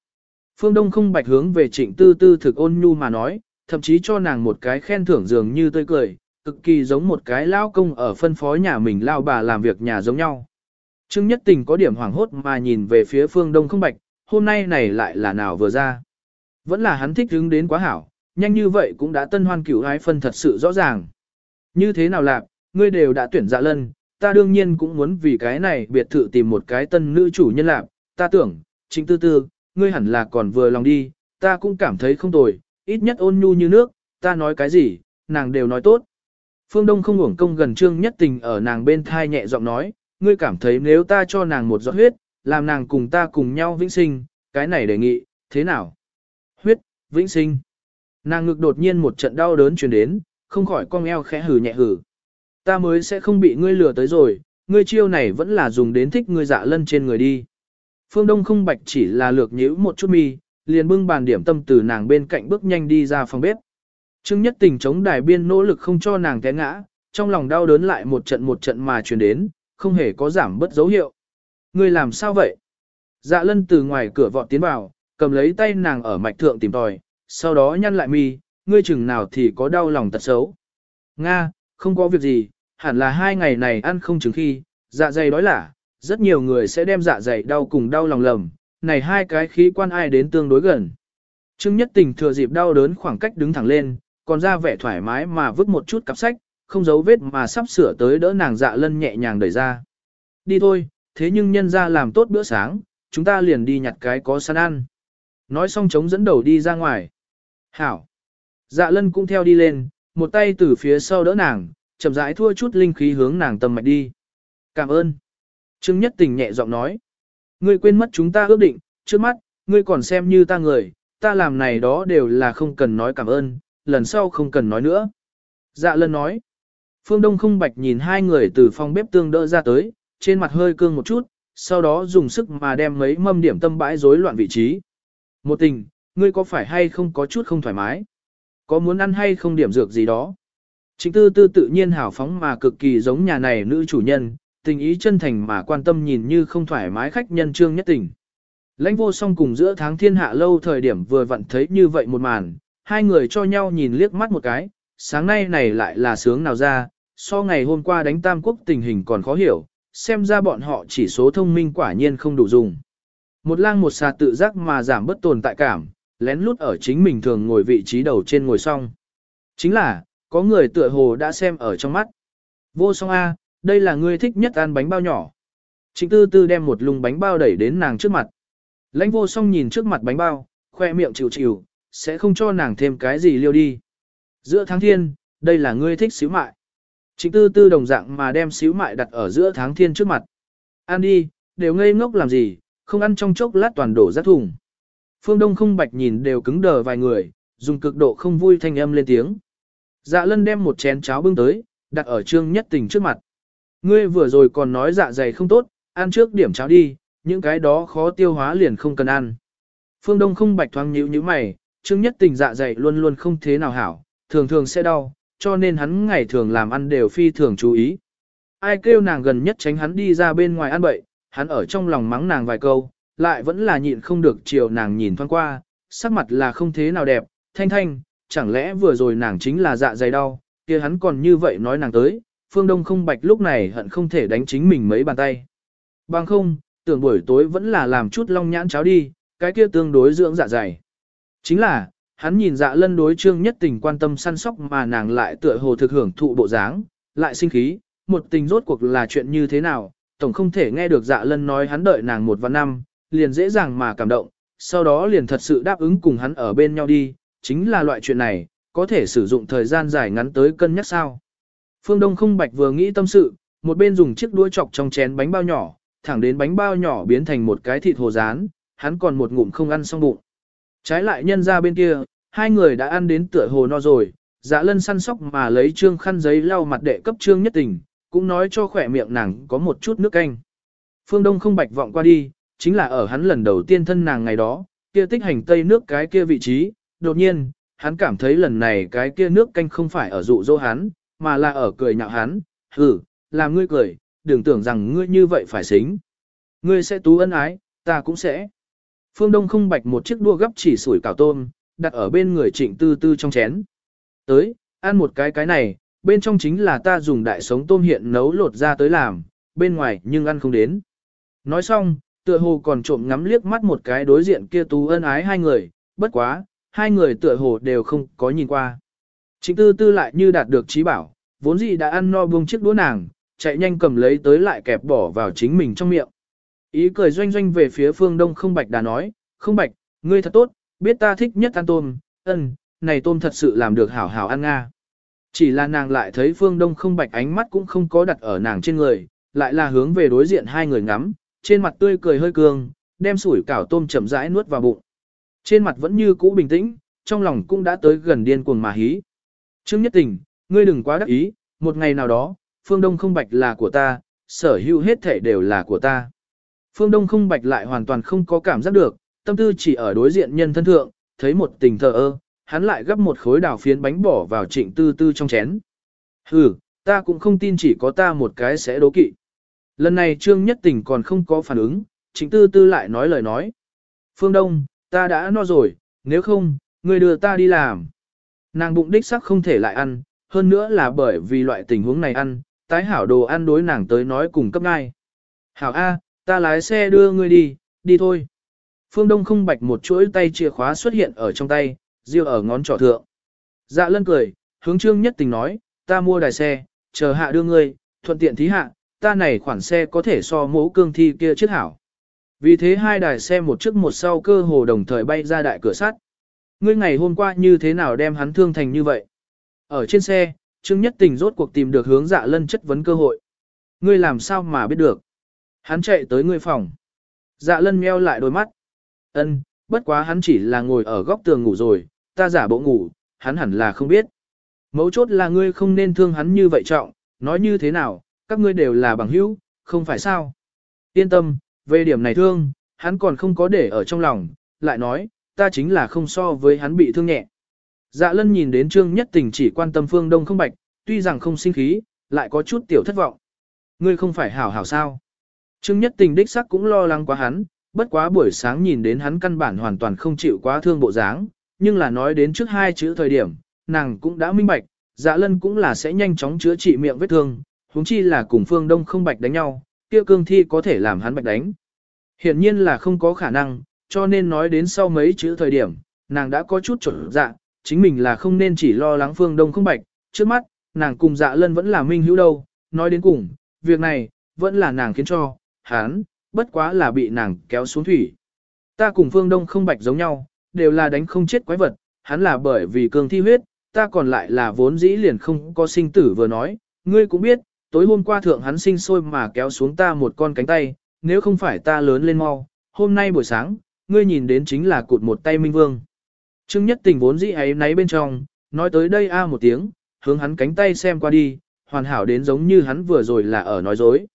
Phương Đông không bạch hướng về trịnh tư tư thực ôn nhu mà nói, thậm chí cho nàng một cái khen thưởng dường như tươi cười, cực kỳ giống một cái lao công ở phân phó nhà mình lao bà làm việc nhà giống nhau. Trương Nhất Tình có điểm hoảng hốt mà nhìn về phía phương đông không bạch, hôm nay này lại là nào vừa ra. Vẫn là hắn thích hứng đến quá hảo, nhanh như vậy cũng đã tân hoan cửu ái phân thật sự rõ ràng. Như thế nào lạc, ngươi đều đã tuyển dạ lân, ta đương nhiên cũng muốn vì cái này biệt thự tìm một cái tân nữ chủ nhân lạc, ta tưởng, chính tư tư, ngươi hẳn là còn vừa lòng đi, ta cũng cảm thấy không tồi, ít nhất ôn nhu như nước, ta nói cái gì, nàng đều nói tốt. Phương Đông không uổng công gần trương nhất tình ở nàng bên thai nhẹ giọng nói, ngươi cảm thấy nếu ta cho nàng một giọt huyết, làm nàng cùng ta cùng nhau vĩnh sinh, cái này đề nghị, thế nào? Huyết, vĩnh sinh. Nàng ngực đột nhiên một trận đau đớn truyền đến, không khỏi cong eo khẽ hử nhẹ hử. Ta mới sẽ không bị ngươi lừa tới rồi, ngươi chiêu này vẫn là dùng đến thích ngươi dạ lân trên người đi. Phương Đông không bạch chỉ là lược nhíu một chút mi, liền bưng bàn điểm tâm từ nàng bên cạnh bước nhanh đi ra phòng bếp. Trương Nhất Tình chống đài biên nỗ lực không cho nàng té ngã, trong lòng đau đớn lại một trận một trận mà truyền đến, không hề có giảm bất dấu hiệu. Ngươi làm sao vậy? Dạ lân từ ngoài cửa vọt tiến vào, cầm lấy tay nàng ở mạch thượng tìm tòi, sau đó nhăn lại mi, ngươi chừng nào thì có đau lòng tật xấu. Nga, không có việc gì, hẳn là hai ngày này ăn không chừng khi, dạ dày đói lả, rất nhiều người sẽ đem dạ dày đau cùng đau lòng lầm, này hai cái khí quan ai đến tương đối gần. Trương Nhất Tình thừa dịp đau đớn khoảng cách đứng thẳng lên, còn ra vẻ thoải mái mà vứt một chút cặp sách, không giấu vết mà sắp sửa tới đỡ nàng dạ lân nhẹ nhàng đẩy ra. Đi thôi, thế nhưng nhân ra làm tốt bữa sáng, chúng ta liền đi nhặt cái có sẵn ăn. Nói xong chống dẫn đầu đi ra ngoài. Hảo. Dạ lân cũng theo đi lên, một tay từ phía sau đỡ nàng, chậm rãi thua chút linh khí hướng nàng tầm mạch đi. Cảm ơn. Trương Nhất Tình nhẹ giọng nói. Ngươi quên mất chúng ta ước định, trước mắt, ngươi còn xem như ta người, ta làm này đó đều là không cần nói cảm ơn, lần sau không cần nói nữa. Dạ lân nói. Phương Đông không bạch nhìn hai người từ phòng bếp tương đỡ ra tới, trên mặt hơi cương một chút, sau đó dùng sức mà đem mấy mâm điểm tâm bãi rối loạn vị trí. Một tình, ngươi có phải hay không có chút không thoải mái? Có muốn ăn hay không điểm dược gì đó? Trịnh tư tư tự nhiên hào phóng mà cực kỳ giống nhà này nữ chủ nhân, tình ý chân thành mà quan tâm nhìn như không thoải mái khách nhân trương nhất tình. Lãnh vô song cùng giữa tháng thiên hạ lâu thời điểm vừa vặn thấy như vậy một màn, hai người cho nhau nhìn liếc mắt một cái, sáng nay này lại là sướng nào ra, so ngày hôm qua đánh tam quốc tình hình còn khó hiểu, xem ra bọn họ chỉ số thông minh quả nhiên không đủ dùng. Một lang một xà tự giác mà giảm bất tồn tại cảm, lén lút ở chính mình thường ngồi vị trí đầu trên ngồi xong. Chính là, có người tựa hồ đã xem ở trong mắt. Vô song A, đây là ngươi thích nhất ăn bánh bao nhỏ. Trịnh tư tư đem một lùng bánh bao đẩy đến nàng trước mặt. Lãnh vô song nhìn trước mặt bánh bao, khoe miệng chịu chịu, sẽ không cho nàng thêm cái gì liêu đi. Giữa tháng thiên, đây là ngươi thích xíu mại. Trịnh tư tư đồng dạng mà đem xíu mại đặt ở giữa tháng thiên trước mặt. Ăn đi, đều ngây ngốc làm gì, không ăn trong chốc lát toàn đổ rác thùng. Phương Đông không bạch nhìn đều cứng đờ vài người, dùng cực độ không vui thanh âm lên tiếng. Dạ lân đem một chén cháo bưng tới, đặt ở trương nhất tình trước mặt. Ngươi vừa rồi còn nói dạ dày không tốt, ăn trước điểm cháo đi, những cái đó khó tiêu hóa liền không cần ăn. Phương Đông không bạch thoáng nhíu như mày, trương nhất tình dạ dày luôn luôn không thế nào hảo, thường thường sẽ đau, cho nên hắn ngày thường làm ăn đều phi thường chú ý. Ai kêu nàng gần nhất tránh hắn đi ra bên ngoài ăn bậy, hắn ở trong lòng mắng nàng vài câu, lại vẫn là nhịn không được chiều nàng nhìn thoáng qua, sắc mặt là không thế nào đẹp, thanh thanh, chẳng lẽ vừa rồi nàng chính là dạ dày đau, kia hắn còn như vậy nói nàng tới, phương đông không bạch lúc này hận không thể đánh chính mình mấy bàn tay. Bằng không, tưởng buổi tối vẫn là làm chút long nhãn cháo đi, cái kia tương đối dưỡng dạ dày. Chính là, hắn nhìn dạ lân đối trương nhất tình quan tâm săn sóc mà nàng lại tựa hồ thực hưởng thụ bộ dáng, lại sinh khí, một tình rốt cuộc là chuyện như thế nào, tổng không thể nghe được dạ lân nói hắn đợi nàng một và năm, liền dễ dàng mà cảm động, sau đó liền thật sự đáp ứng cùng hắn ở bên nhau đi, chính là loại chuyện này, có thể sử dụng thời gian dài ngắn tới cân nhắc sao. Phương Đông không bạch vừa nghĩ tâm sự, một bên dùng chiếc đuôi chọc trong chén bánh bao nhỏ, thẳng đến bánh bao nhỏ biến thành một cái thịt hồ rán, hắn còn một ngụm không ăn xong bụng. Trái lại nhân ra bên kia, hai người đã ăn đến tựa hồ no rồi, dạ lân săn sóc mà lấy trương khăn giấy lau mặt đệ cấp trương nhất tình, cũng nói cho khỏe miệng nàng có một chút nước canh. Phương Đông không bạch vọng qua đi, chính là ở hắn lần đầu tiên thân nàng ngày đó, kia tích hành tây nước cái kia vị trí, đột nhiên, hắn cảm thấy lần này cái kia nước canh không phải ở dụ dỗ hắn, mà là ở cười nhạo hắn, hừ, làm ngươi cười, đừng tưởng rằng ngươi như vậy phải xính. Ngươi sẽ tú ân ái, ta cũng sẽ. Phương Đông không bạch một chiếc đua gấp chỉ sủi cảo tôm, đặt ở bên người trịnh tư tư trong chén. Tới, ăn một cái cái này, bên trong chính là ta dùng đại sống tôm hiện nấu lột ra tới làm, bên ngoài nhưng ăn không đến. Nói xong, tựa hồ còn trộm ngắm liếc mắt một cái đối diện kia tú ân ái hai người, bất quá, hai người tựa hồ đều không có nhìn qua. Trịnh tư tư lại như đạt được trí bảo, vốn gì đã ăn no buông chiếc đũa nàng, chạy nhanh cầm lấy tới lại kẹp bỏ vào chính mình trong miệng. Ý cười doanh doanh về phía phương đông không bạch đã nói, không bạch, ngươi thật tốt, biết ta thích nhất ăn tôm, ân, này tôm thật sự làm được hảo hảo ăn nga. Chỉ là nàng lại thấy phương đông không bạch ánh mắt cũng không có đặt ở nàng trên người, lại là hướng về đối diện hai người ngắm, trên mặt tươi cười hơi cường, đem sủi cảo tôm chậm rãi nuốt vào bụng. Trên mặt vẫn như cũ bình tĩnh, trong lòng cũng đã tới gần điên cuồng mà hí. Trương Nhất Tình, ngươi đừng quá đắc ý, một ngày nào đó, phương đông không bạch là của ta, sở hữu hết thể đều là của ta. Phương Đông không bạch lại hoàn toàn không có cảm giác được, tâm tư chỉ ở đối diện nhân thân thượng, thấy một tình thờ ơ, hắn lại gấp một khối đào phiến bánh bỏ vào trịnh tư tư trong chén. Hừ, ta cũng không tin chỉ có ta một cái sẽ đố kỵ. Lần này Trương Nhất Tình còn không có phản ứng, trịnh tư tư lại nói lời nói. Phương Đông, ta đã no rồi, nếu không, người đưa ta đi làm. Nàng bụng đích sắc không thể lại ăn, hơn nữa là bởi vì loại tình huống này ăn, tái hảo đồ ăn đối nàng tới nói cùng cấp ngay. Hảo A, ta lái xe đưa ngươi đi, đi thôi. Phương Đông không bạch một chuỗi tay chìa khóa xuất hiện ở trong tay, riêu ở ngón trỏ thượng. Dạ lân cười, hướng trương nhất tình nói, ta mua đài xe, chờ hạ đưa ngươi, thuận tiện thí hạ, ta này khoản xe có thể so mẫu cương thi kia chiếc hảo. Vì thế hai đài xe một trước một sau cơ hồ đồng thời bay ra đại cửa sắt. Ngươi ngày hôm qua như thế nào đem hắn thương thành như vậy? Ở trên xe, Trương Nhất Tình rốt cuộc tìm được hướng dạ lân chất vấn cơ hội. Ngươi làm sao mà biết được? Hắn chạy tới ngươi phòng. Dạ lân meo lại đôi mắt. Ân, bất quá hắn chỉ là ngồi ở góc tường ngủ rồi, ta giả bộ ngủ, hắn hẳn là không biết. Mấu chốt là ngươi không nên thương hắn như vậy trọng, nói như thế nào, các ngươi đều là bằng hữu, không phải sao. Yên tâm, về điểm này thương, hắn còn không có để ở trong lòng, lại nói, ta chính là không so với hắn bị thương nhẹ. Dạ lân nhìn đến trương nhất tình chỉ quan tâm phương đông không bạch, tuy rằng không sinh khí, lại có chút tiểu thất vọng. Ngươi không phải hảo hảo sao. Trương nhất tình đích sắc cũng lo lắng quá hắn, bất quá buổi sáng nhìn đến hắn căn bản hoàn toàn không chịu quá thương bộ dáng, nhưng là nói đến trước hai chữ thời điểm, nàng cũng đã minh bạch, dạ lân cũng là sẽ nhanh chóng chữa trị miệng vết thương, huống chi là cùng phương đông không bạch đánh nhau, kia cương thi có thể làm hắn bạch đánh. Hiển nhiên là không có khả năng, cho nên nói đến sau mấy chữ thời điểm, nàng đã có chút chuẩn dạ, chính mình là không nên chỉ lo lắng phương đông không bạch, trước mắt, nàng cùng dạ lân vẫn là minh hữu đâu, nói đến cùng, việc này, vẫn là nàng khiến cho, hắn, bất quá là bị nàng kéo xuống thủy. Ta cùng phương đông không bạch giống nhau, đều là đánh không chết quái vật, hắn là bởi vì cường thi huyết, ta còn lại là vốn dĩ liền không có sinh tử vừa nói, ngươi cũng biết, tối hôm qua thượng hắn sinh sôi mà kéo xuống ta một con cánh tay, nếu không phải ta lớn lên mau, hôm nay buổi sáng, ngươi nhìn đến chính là cụt một tay minh vương. Trương nhất tình vốn dĩ ấy náy bên trong, nói tới đây a một tiếng, hướng hắn cánh tay xem qua đi, hoàn hảo đến giống như hắn vừa rồi là ở nói dối.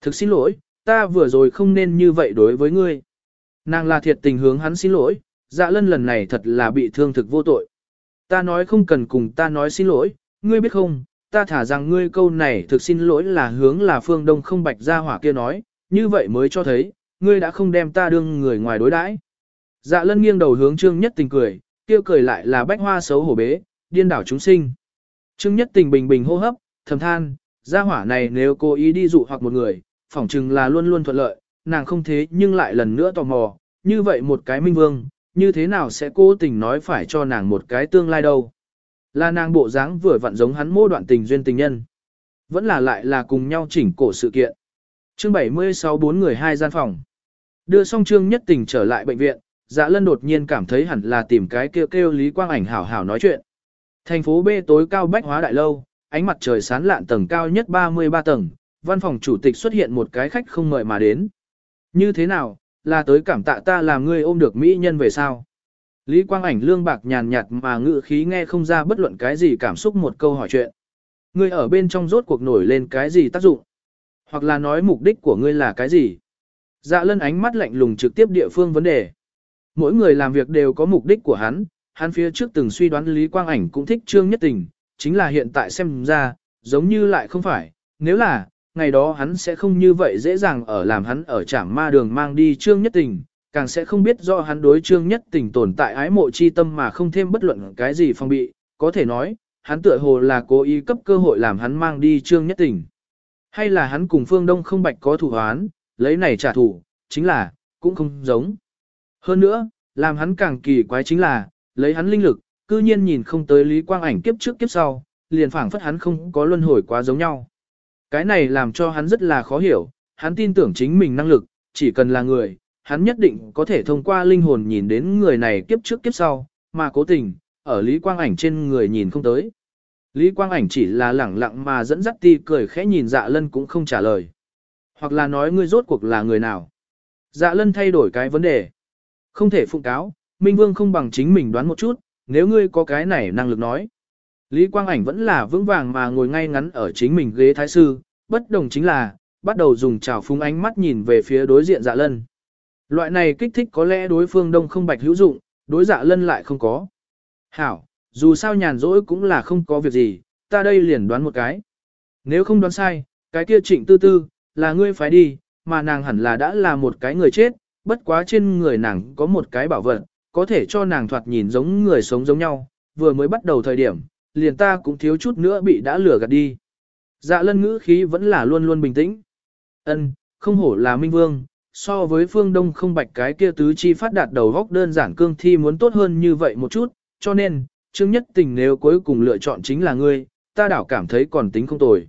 Thực xin lỗi, ta vừa rồi không nên như vậy đối với ngươi. Nàng là thiệt tình hướng hắn xin lỗi, dạ lân lần này thật là bị thương thực vô tội. Ta nói không cần cùng ta nói xin lỗi, ngươi biết không, ta thả rằng ngươi câu này thực xin lỗi là hướng là phương đông không bạch ra hỏa kia nói, như vậy mới cho thấy, ngươi đã không đem ta đương người ngoài đối đãi. Dạ lân nghiêng đầu hướng trương nhất tình cười, kêu cười lại là bách hoa xấu hổ bế, điên đảo chúng sinh. Trương nhất tình bình bình hô hấp, thầm than, gia hỏa này nếu cố ý đi dụ hoặc một người, phỏng chừng là luôn luôn thuận lợi, nàng không thế nhưng lại lần nữa tò mò, như vậy một cái minh vương, như thế nào sẽ cố tình nói phải cho nàng một cái tương lai đâu. Là nàng bộ dáng vừa vặn giống hắn mô đoạn tình duyên tình nhân. Vẫn là lại là cùng nhau chỉnh cổ sự kiện. Chương 76 bốn người hai gian phòng. Đưa xong trương nhất tình trở lại bệnh viện, dạ lân đột nhiên cảm thấy hẳn là tìm cái kêu kêu Lý Quang Ảnh hảo hảo nói chuyện. Thành phố B tối cao bách hóa đại lâu, ánh mặt trời sán lạn tầng cao nhất 33 tầng, văn phòng chủ tịch xuất hiện một cái khách không mời mà đến. Như thế nào, là tới cảm tạ ta làm ngươi ôm được mỹ nhân về sao? Lý Quang Ảnh lương bạc nhàn nhạt mà ngự khí nghe không ra bất luận cái gì cảm xúc một câu hỏi chuyện. Ngươi ở bên trong rốt cuộc nổi lên cái gì tác dụng? Hoặc là nói mục đích của ngươi là cái gì? Dạ lân ánh mắt lạnh lùng trực tiếp địa phương vấn đề. Mỗi người làm việc đều có mục đích của hắn, hắn phía trước từng suy đoán Lý Quang Ảnh cũng thích Trương Nhất Tình, chính là hiện tại xem ra, giống như lại không phải, nếu là, ngày đó hắn sẽ không như vậy dễ dàng ở làm hắn ở trảm ma đường mang đi Trương Nhất Tình, càng sẽ không biết do hắn đối Trương Nhất Tình tồn tại ái mộ chi tâm mà không thêm bất luận cái gì phong bị, có thể nói, hắn tựa hồ là cố ý cấp cơ hội làm hắn mang đi trương nhất tình. Hay là hắn cùng phương đông không bạch có thủ hoán, lấy này trả thù, chính là, cũng không giống. Hơn nữa, làm hắn càng kỳ quái chính là, lấy hắn linh lực, cư nhiên nhìn không tới Lý Quang ảnh kiếp trước kiếp sau, liền phảng phất hắn không có luân hồi quá giống nhau. Cái này làm cho hắn rất là khó hiểu, hắn tin tưởng chính mình năng lực, chỉ cần là người, hắn nhất định có thể thông qua linh hồn nhìn đến người này kiếp trước kiếp sau, mà cố tình, ở Lý Quang ảnh trên người nhìn không tới. Lý Quang ảnh chỉ là lẳng lặng mà dẫn dắt ti cười khẽ nhìn dạ lân cũng không trả lời. Hoặc là nói ngươi rốt cuộc là người nào. Dạ lân thay đổi cái vấn đề. Không thể phụng cáo, Minh Vương không bằng chính mình đoán một chút, nếu ngươi có cái này năng lực nói. Lý Quang Ảnh vẫn là vững vàng mà ngồi ngay ngắn ở chính mình ghế thái sư, bất đồng chính là, bắt đầu dùng trào phúng ánh mắt nhìn về phía đối diện dạ lân. Loại này kích thích có lẽ đối phương đông không bạch hữu dụng, đối dạ lân lại không có. Hảo, dù sao nhàn rỗi cũng là không có việc gì, ta đây liền đoán một cái. Nếu không đoán sai, cái kia trịnh tư tư, là ngươi phải đi, mà nàng hẳn là đã là một cái người chết, bất quá trên người nàng có một cái bảo vật, có thể cho nàng thoạt nhìn giống người sống giống nhau, vừa mới bắt đầu thời điểm, liền ta cũng thiếu chút nữa bị đã lừa gạt đi. Dạ lân ngữ khí vẫn là luôn luôn bình tĩnh. Ân, không hổ là minh vương, so với phương đông không bạch cái kia tứ chi phát đạt đầu góc đơn giản cương thi muốn tốt hơn như vậy một chút, cho nên, Trương Nhất Tình nếu cuối cùng lựa chọn chính là ngươi, ta đảo cảm thấy còn tính không tồi.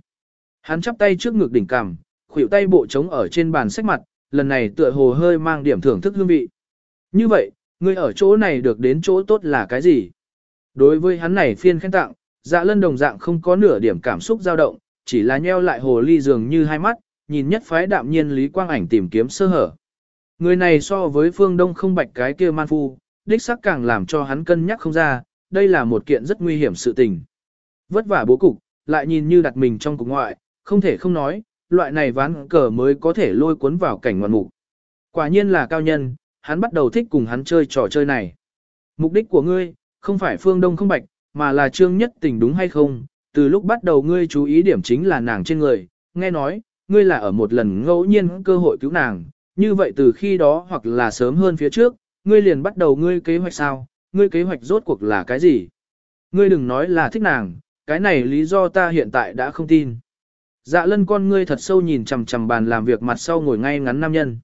Hắn chắp tay trước ngực đỉnh cằm, khuỷu tay bộ trống ở trên bàn sách mặt, lần này tựa hồ hơi mang điểm thưởng thức hương vị. Như vậy, ngươi ở chỗ này được đến chỗ tốt là cái gì? Đối với hắn này phiên khen tặng, dạ lân đồng dạng không có nửa điểm cảm xúc dao động, chỉ là nheo lại hồ ly dường như hai mắt, nhìn nhất phái đạm nhiên Lý Quang Ảnh tìm kiếm sơ hở. Người này so với phương đông không bạch cái kia man phu, đích sắc càng làm cho hắn cân nhắc không ra, đây là một kiện rất nguy hiểm sự tình. Vất vả bố cục, lại nhìn như đặt mình trong cục ngoại, không thể không nói, loại này ván cờ mới có thể lôi cuốn vào cảnh ngoạn mục. Quả nhiên là cao nhân, hắn bắt đầu thích cùng hắn chơi trò chơi này. Mục đích của ngươi, không phải phương đông không bạch, mà là trương nhất tình đúng hay không, từ lúc bắt đầu ngươi chú ý điểm chính là nàng trên người, nghe nói, ngươi là ở một lần ngẫu nhiên cơ hội cứu nàng, như vậy từ khi đó hoặc là sớm hơn phía trước, ngươi liền bắt đầu ngươi kế hoạch sao, ngươi kế hoạch rốt cuộc là cái gì? Ngươi đừng nói là thích nàng, cái này lý do ta hiện tại đã không tin. Dạ lân con ngươi thật sâu nhìn chằm chằm bàn làm việc mặt sau ngồi ngay ngắn nam nhân.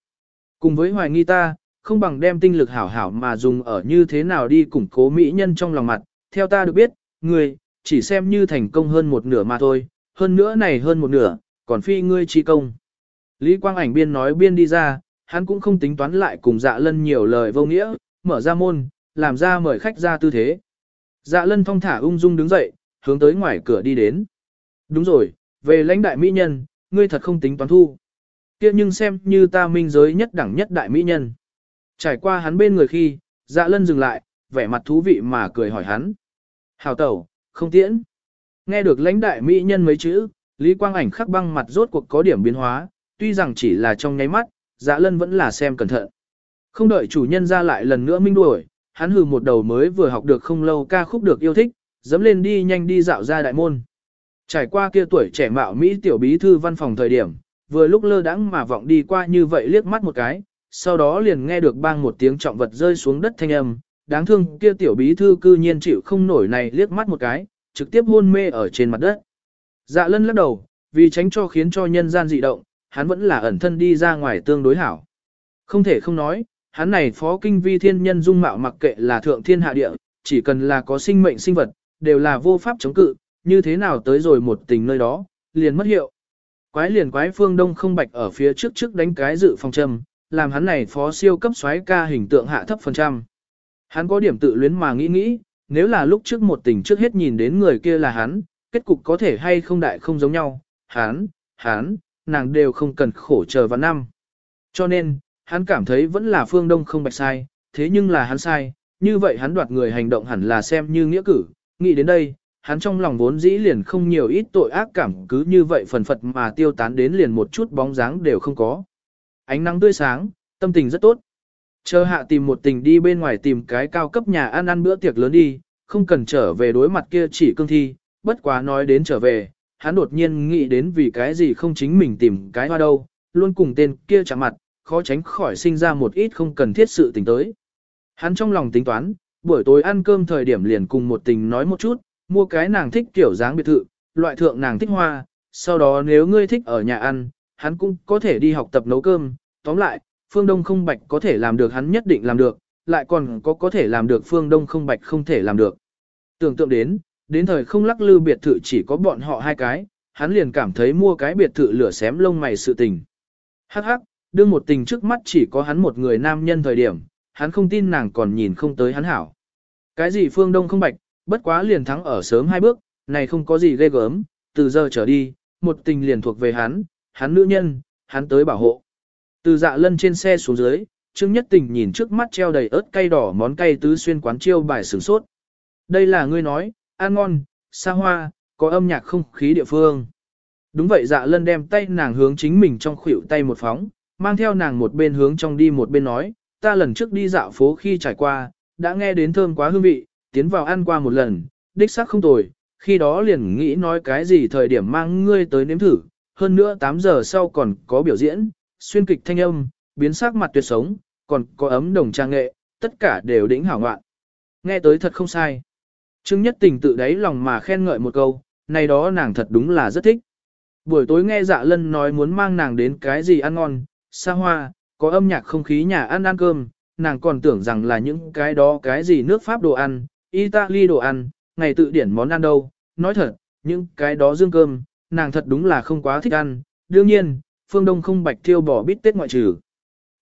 Cùng với hoài nghi ta, không bằng đem tinh lực hảo hảo mà dùng ở như thế nào đi củng cố mỹ nhân trong lòng mặt. Theo ta được biết, ngươi, chỉ xem như thành công hơn một nửa mà thôi, hơn nữa này hơn một nửa, còn phi ngươi chi công. Lý Quang ảnh biên nói biên đi ra, hắn cũng không tính toán lại cùng dạ lân nhiều lời vô nghĩa, mở ra môn, làm ra mời khách ra tư thế. Dạ lân thong thả ung dung đứng dậy, hướng tới ngoài cửa đi đến. Đúng rồi, về lãnh đại mỹ nhân, ngươi thật không tính toán thu. kia nhưng xem như ta minh giới nhất đẳng nhất đại mỹ nhân. Trải qua hắn bên người khi, dạ lân dừng lại, vẻ mặt thú vị mà cười hỏi hắn. Hào tẩu, không tiễn. Nghe được lãnh đại mỹ nhân mấy chữ, Lý Quang ảnh khắc băng mặt rốt cuộc có điểm biến hóa, tuy rằng chỉ là trong nháy mắt, dạ lân vẫn là xem cẩn thận. Không đợi chủ nhân ra lại lần nữa minh đuổi, hắn hừ một đầu mới vừa học được không lâu ca khúc được yêu thích, dẫm lên đi nhanh đi dạo ra đại môn. Trải qua kia tuổi trẻ mạo Mỹ tiểu bí thư văn phòng thời điểm, vừa lúc lơ đãng mà vọng đi qua như vậy liếc mắt một cái, sau đó liền nghe được bang một tiếng trọng vật rơi xuống đất thanh âm, đáng thương kia tiểu bí thư cư nhiên chịu không nổi này liếc mắt một cái, trực tiếp hôn mê ở trên mặt đất. Dạ lân lắc đầu, vì tránh cho khiến cho nhân gian dị động, hắn vẫn là ẩn thân đi ra ngoài tương đối hảo. Không thể không nói, hắn này phó kinh vi thiên nhân dung mạo mặc kệ là thượng thiên hạ địa, chỉ cần là có sinh mệnh sinh vật, đều là vô pháp chống cự, như thế nào tới rồi một tình nơi đó, liền mất hiệu. Quái liền quái phương đông không bạch ở phía trước trước đánh cái dự phòng châm, làm hắn này phó siêu cấp xoáy ca hình tượng hạ thấp phần trăm. Hắn có điểm tự luyến mà nghĩ nghĩ, nếu là lúc trước một tình trước hết nhìn đến người kia là hắn, kết cục có thể hay không đại không giống nhau, hắn, hắn, nàng đều không cần khổ chờ vào năm. Cho nên, hắn cảm thấy vẫn là phương đông không bạch sai, thế nhưng là hắn sai, như vậy hắn đoạt người hành động hẳn là xem như nghĩa cử, nghĩ đến đây, hắn trong lòng vốn dĩ liền không nhiều ít tội ác cảm cứ như vậy phần phật mà tiêu tán đến liền một chút bóng dáng đều không có. Ánh nắng tươi sáng, tâm tình rất tốt. Chờ hạ tìm một tình đi bên ngoài tìm cái cao cấp nhà ăn ăn bữa tiệc lớn đi, không cần trở về đối mặt kia chỉ cương thi, bất quá nói đến trở về, hắn đột nhiên nghĩ đến vì cái gì không chính mình tìm cái hoa đâu, luôn cùng tên kia chạm mặt, khó tránh khỏi sinh ra một ít không cần thiết sự tình tới. Hắn trong lòng tính toán, buổi tối ăn cơm thời điểm liền cùng một tình nói một chút, mua cái nàng thích kiểu dáng biệt thự, loại thượng nàng thích hoa, sau đó nếu ngươi thích ở nhà ăn, hắn cũng có thể đi học tập nấu cơm, tóm lại, phương đông không bạch có thể làm được hắn nhất định làm được, lại còn có có thể làm được phương đông không bạch không thể làm được. Tưởng tượng đến, đến thời không lắc lư biệt thự chỉ có bọn họ hai cái, hắn liền cảm thấy mua cái biệt thự lửa xém lông mày sự tình. Hắc hắc, đương một tình trước mắt chỉ có hắn một người nam nhân thời điểm, hắn không tin nàng còn nhìn không tới hắn hảo. Cái gì phương đông không bạch, bất quá liền thắng ở sớm hai bước, này không có gì ghê gớm, từ giờ trở đi, một tình liền thuộc về hắn, hắn nữ nhân, hắn tới bảo hộ. Từ dạ lân trên xe xuống dưới, Trương Nhất Tình nhìn trước mắt treo đầy ớt cay đỏ món cay tứ xuyên quán chiêu bài sửng sốt. Đây là ngươi nói, ăn ngon, xa hoa, có âm nhạc không khí địa phương. Đúng vậy dạ lân đem tay nàng hướng chính mình trong khuỷu tay một phóng, mang theo nàng một bên hướng trong đi một bên nói, ta lần trước đi dạo phố khi trải qua, đã nghe đến thơm quá hương vị, tiến vào ăn qua một lần, đích xác không tồi, khi đó liền nghĩ nói cái gì thời điểm mang ngươi tới nếm thử, hơn nữa 8 giờ sau còn có biểu diễn, xuyên kịch thanh âm, biến sắc mặt tuyệt sống, còn có ấm đồng trang nghệ, tất cả đều đỉnh hảo ngoạn. Nghe tới thật không sai. Trương Nhất Tình tự đáy lòng mà khen ngợi một câu, này đó nàng thật đúng là rất thích. Buổi tối nghe dạ lân nói muốn mang nàng đến cái gì ăn ngon, xa hoa, có âm nhạc không khí nhà ăn ăn cơm, nàng còn tưởng rằng là những cái đó cái gì nước Pháp đồ ăn, Italy đồ ăn, ngày tự điển món ăn đâu. Nói thật, những cái đó dương cơm, nàng thật đúng là không quá thích ăn. Đương nhiên, phương Đông không bạch thiêu bỏ bít tết ngoại trừ.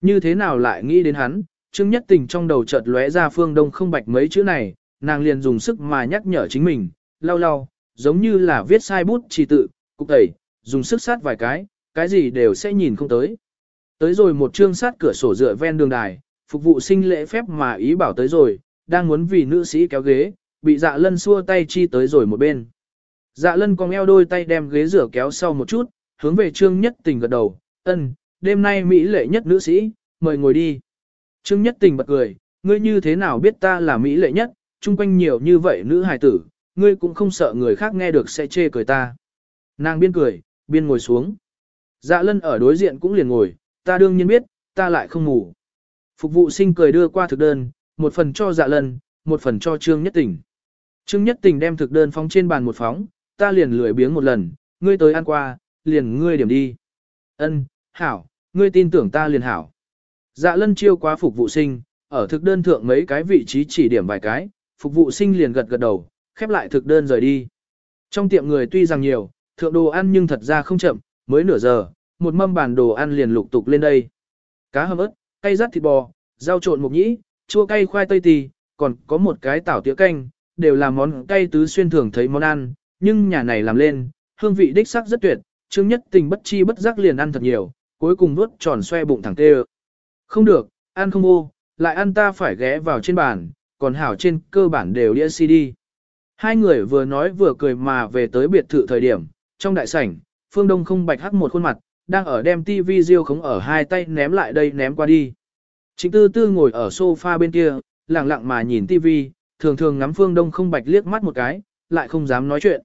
Như thế nào lại nghĩ đến hắn, Trương Nhất Tình trong đầu chợt lóe ra phương Đông không bạch mấy chữ này, nàng liền dùng sức mà nhắc nhở chính mình, lau lau, giống như là viết sai bút chỉ tự, cục tẩy, dùng sức sát vài cái, cái gì đều sẽ nhìn không tới. Tới rồi một chương sát cửa sổ dựa ven đường đài, phục vụ sinh lễ phép mà ý bảo tới rồi, đang muốn vì nữ sĩ kéo ghế, bị dạ lân xua tay chi tới rồi một bên. Dạ lân cong eo đôi tay đem ghế rửa kéo sau một chút, hướng về trương nhất tình gật đầu, ân, đêm nay Mỹ lệ nhất nữ sĩ, mời ngồi đi. Trương nhất tình bật cười, ngươi như thế nào biết ta là Mỹ lệ nhất, chung quanh nhiều như vậy nữ hài tử, ngươi cũng không sợ người khác nghe được sẽ chê cười ta. Nàng biên cười, biên ngồi xuống. Dạ lân ở đối diện cũng liền ngồi, ta đương nhiên biết, ta lại không ngủ. Phục vụ sinh cười đưa qua thực đơn, một phần cho dạ lân, một phần cho Trương Nhất Tình. Trương Nhất Tình đem thực đơn phóng trên bàn một phóng, ta liền lười biếng một lần, ngươi tới ăn qua, liền ngươi điểm đi. Ân, hảo, ngươi tin tưởng ta liền hảo. Dạ lân chiêu quá phục vụ sinh, ở thực đơn thượng mấy cái vị trí chỉ điểm vài cái, phục vụ sinh liền gật gật đầu, khép lại thực đơn rời đi. Trong tiệm người tuy rằng nhiều, thượng đồ ăn nhưng thật ra không chậm, mới nửa giờ, một mâm bàn đồ ăn liền lục tục lên đây. Cá hầm ớt, cay rắt thịt bò, rau trộn mục nhĩ, chua cay khoai tây tì, còn có một cái tảo tía canh, đều là món cay tứ xuyên thường thấy món ăn, nhưng nhà này làm lên, hương vị đích sắc rất tuyệt, Trương Nhất Tình bất chi bất giác liền ăn thật nhiều, cuối cùng nuốt tròn xoe bụng thẳng tê Không được, ăn không ô, lại ăn ta phải ghé vào trên bàn, còn hảo trên cơ bản đều đĩa CD. Hai người vừa nói vừa cười mà về tới biệt thự thời điểm, trong đại sảnh, Phương Đông không bạch hắc một khuôn mặt, đang ở đem TV riêu khống ở hai tay ném lại đây ném qua đi. Trịnh tư tư ngồi ở sofa bên kia, lặng lặng mà nhìn tivi thường thường ngắm Phương Đông không bạch liếc mắt một cái, lại không dám nói chuyện.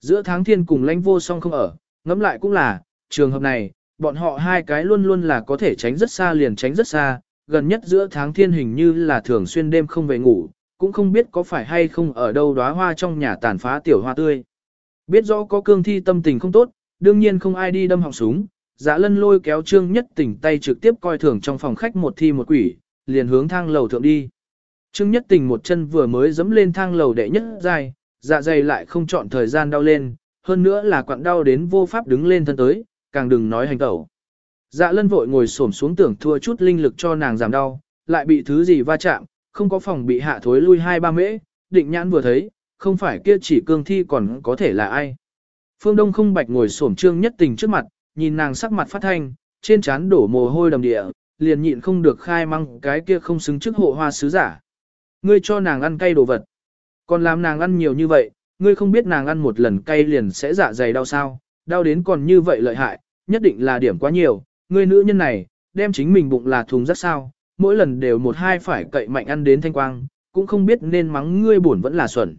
Giữa tháng thiên cùng lãnh vô song không ở, ngắm lại cũng là, trường hợp này, bọn họ hai cái luôn luôn là có thể tránh rất xa liền tránh rất xa, gần nhất giữa tháng thiên hình như là thường xuyên đêm không về ngủ, cũng không biết có phải hay không ở đâu đóa hoa trong nhà tàn phá tiểu hoa tươi. Biết rõ có cương thi tâm tình không tốt, đương nhiên không ai đi đâm họng súng, dạ lân lôi kéo trương nhất tỉnh tay trực tiếp coi thường trong phòng khách một thi một quỷ, liền hướng thang lầu thượng đi. Trương nhất Tỉnh một chân vừa mới dẫm lên thang lầu đệ nhất dài, dạ dày lại không chọn thời gian đau lên, hơn nữa là quặn đau đến vô pháp đứng lên thân tới, càng đừng nói hành tẩu. Dạ lân vội ngồi xổm xuống tưởng thua chút linh lực cho nàng giảm đau, lại bị thứ gì va chạm, không có phòng bị hạ thối lui hai ba mễ, định nhãn vừa thấy, không phải kia chỉ cương thi còn có thể là ai. Phương Đông không bạch ngồi xổm trương nhất tình trước mặt, nhìn nàng sắc mặt phát thanh, trên trán đổ mồ hôi đầm địa, liền nhịn không được khai măng cái kia không xứng trước hộ hoa sứ giả. Ngươi cho nàng ăn cay đồ vật. Còn làm nàng ăn nhiều như vậy, ngươi không biết nàng ăn một lần cay liền sẽ dạ dày đau sao, đau đến còn như vậy lợi hại, nhất định là điểm quá nhiều, ngươi nữ nhân này, đem chính mình bụng là thùng rất sao, mỗi lần đều một hai phải cậy mạnh ăn đến thanh quang, cũng không biết nên mắng ngươi buồn vẫn là xuẩn.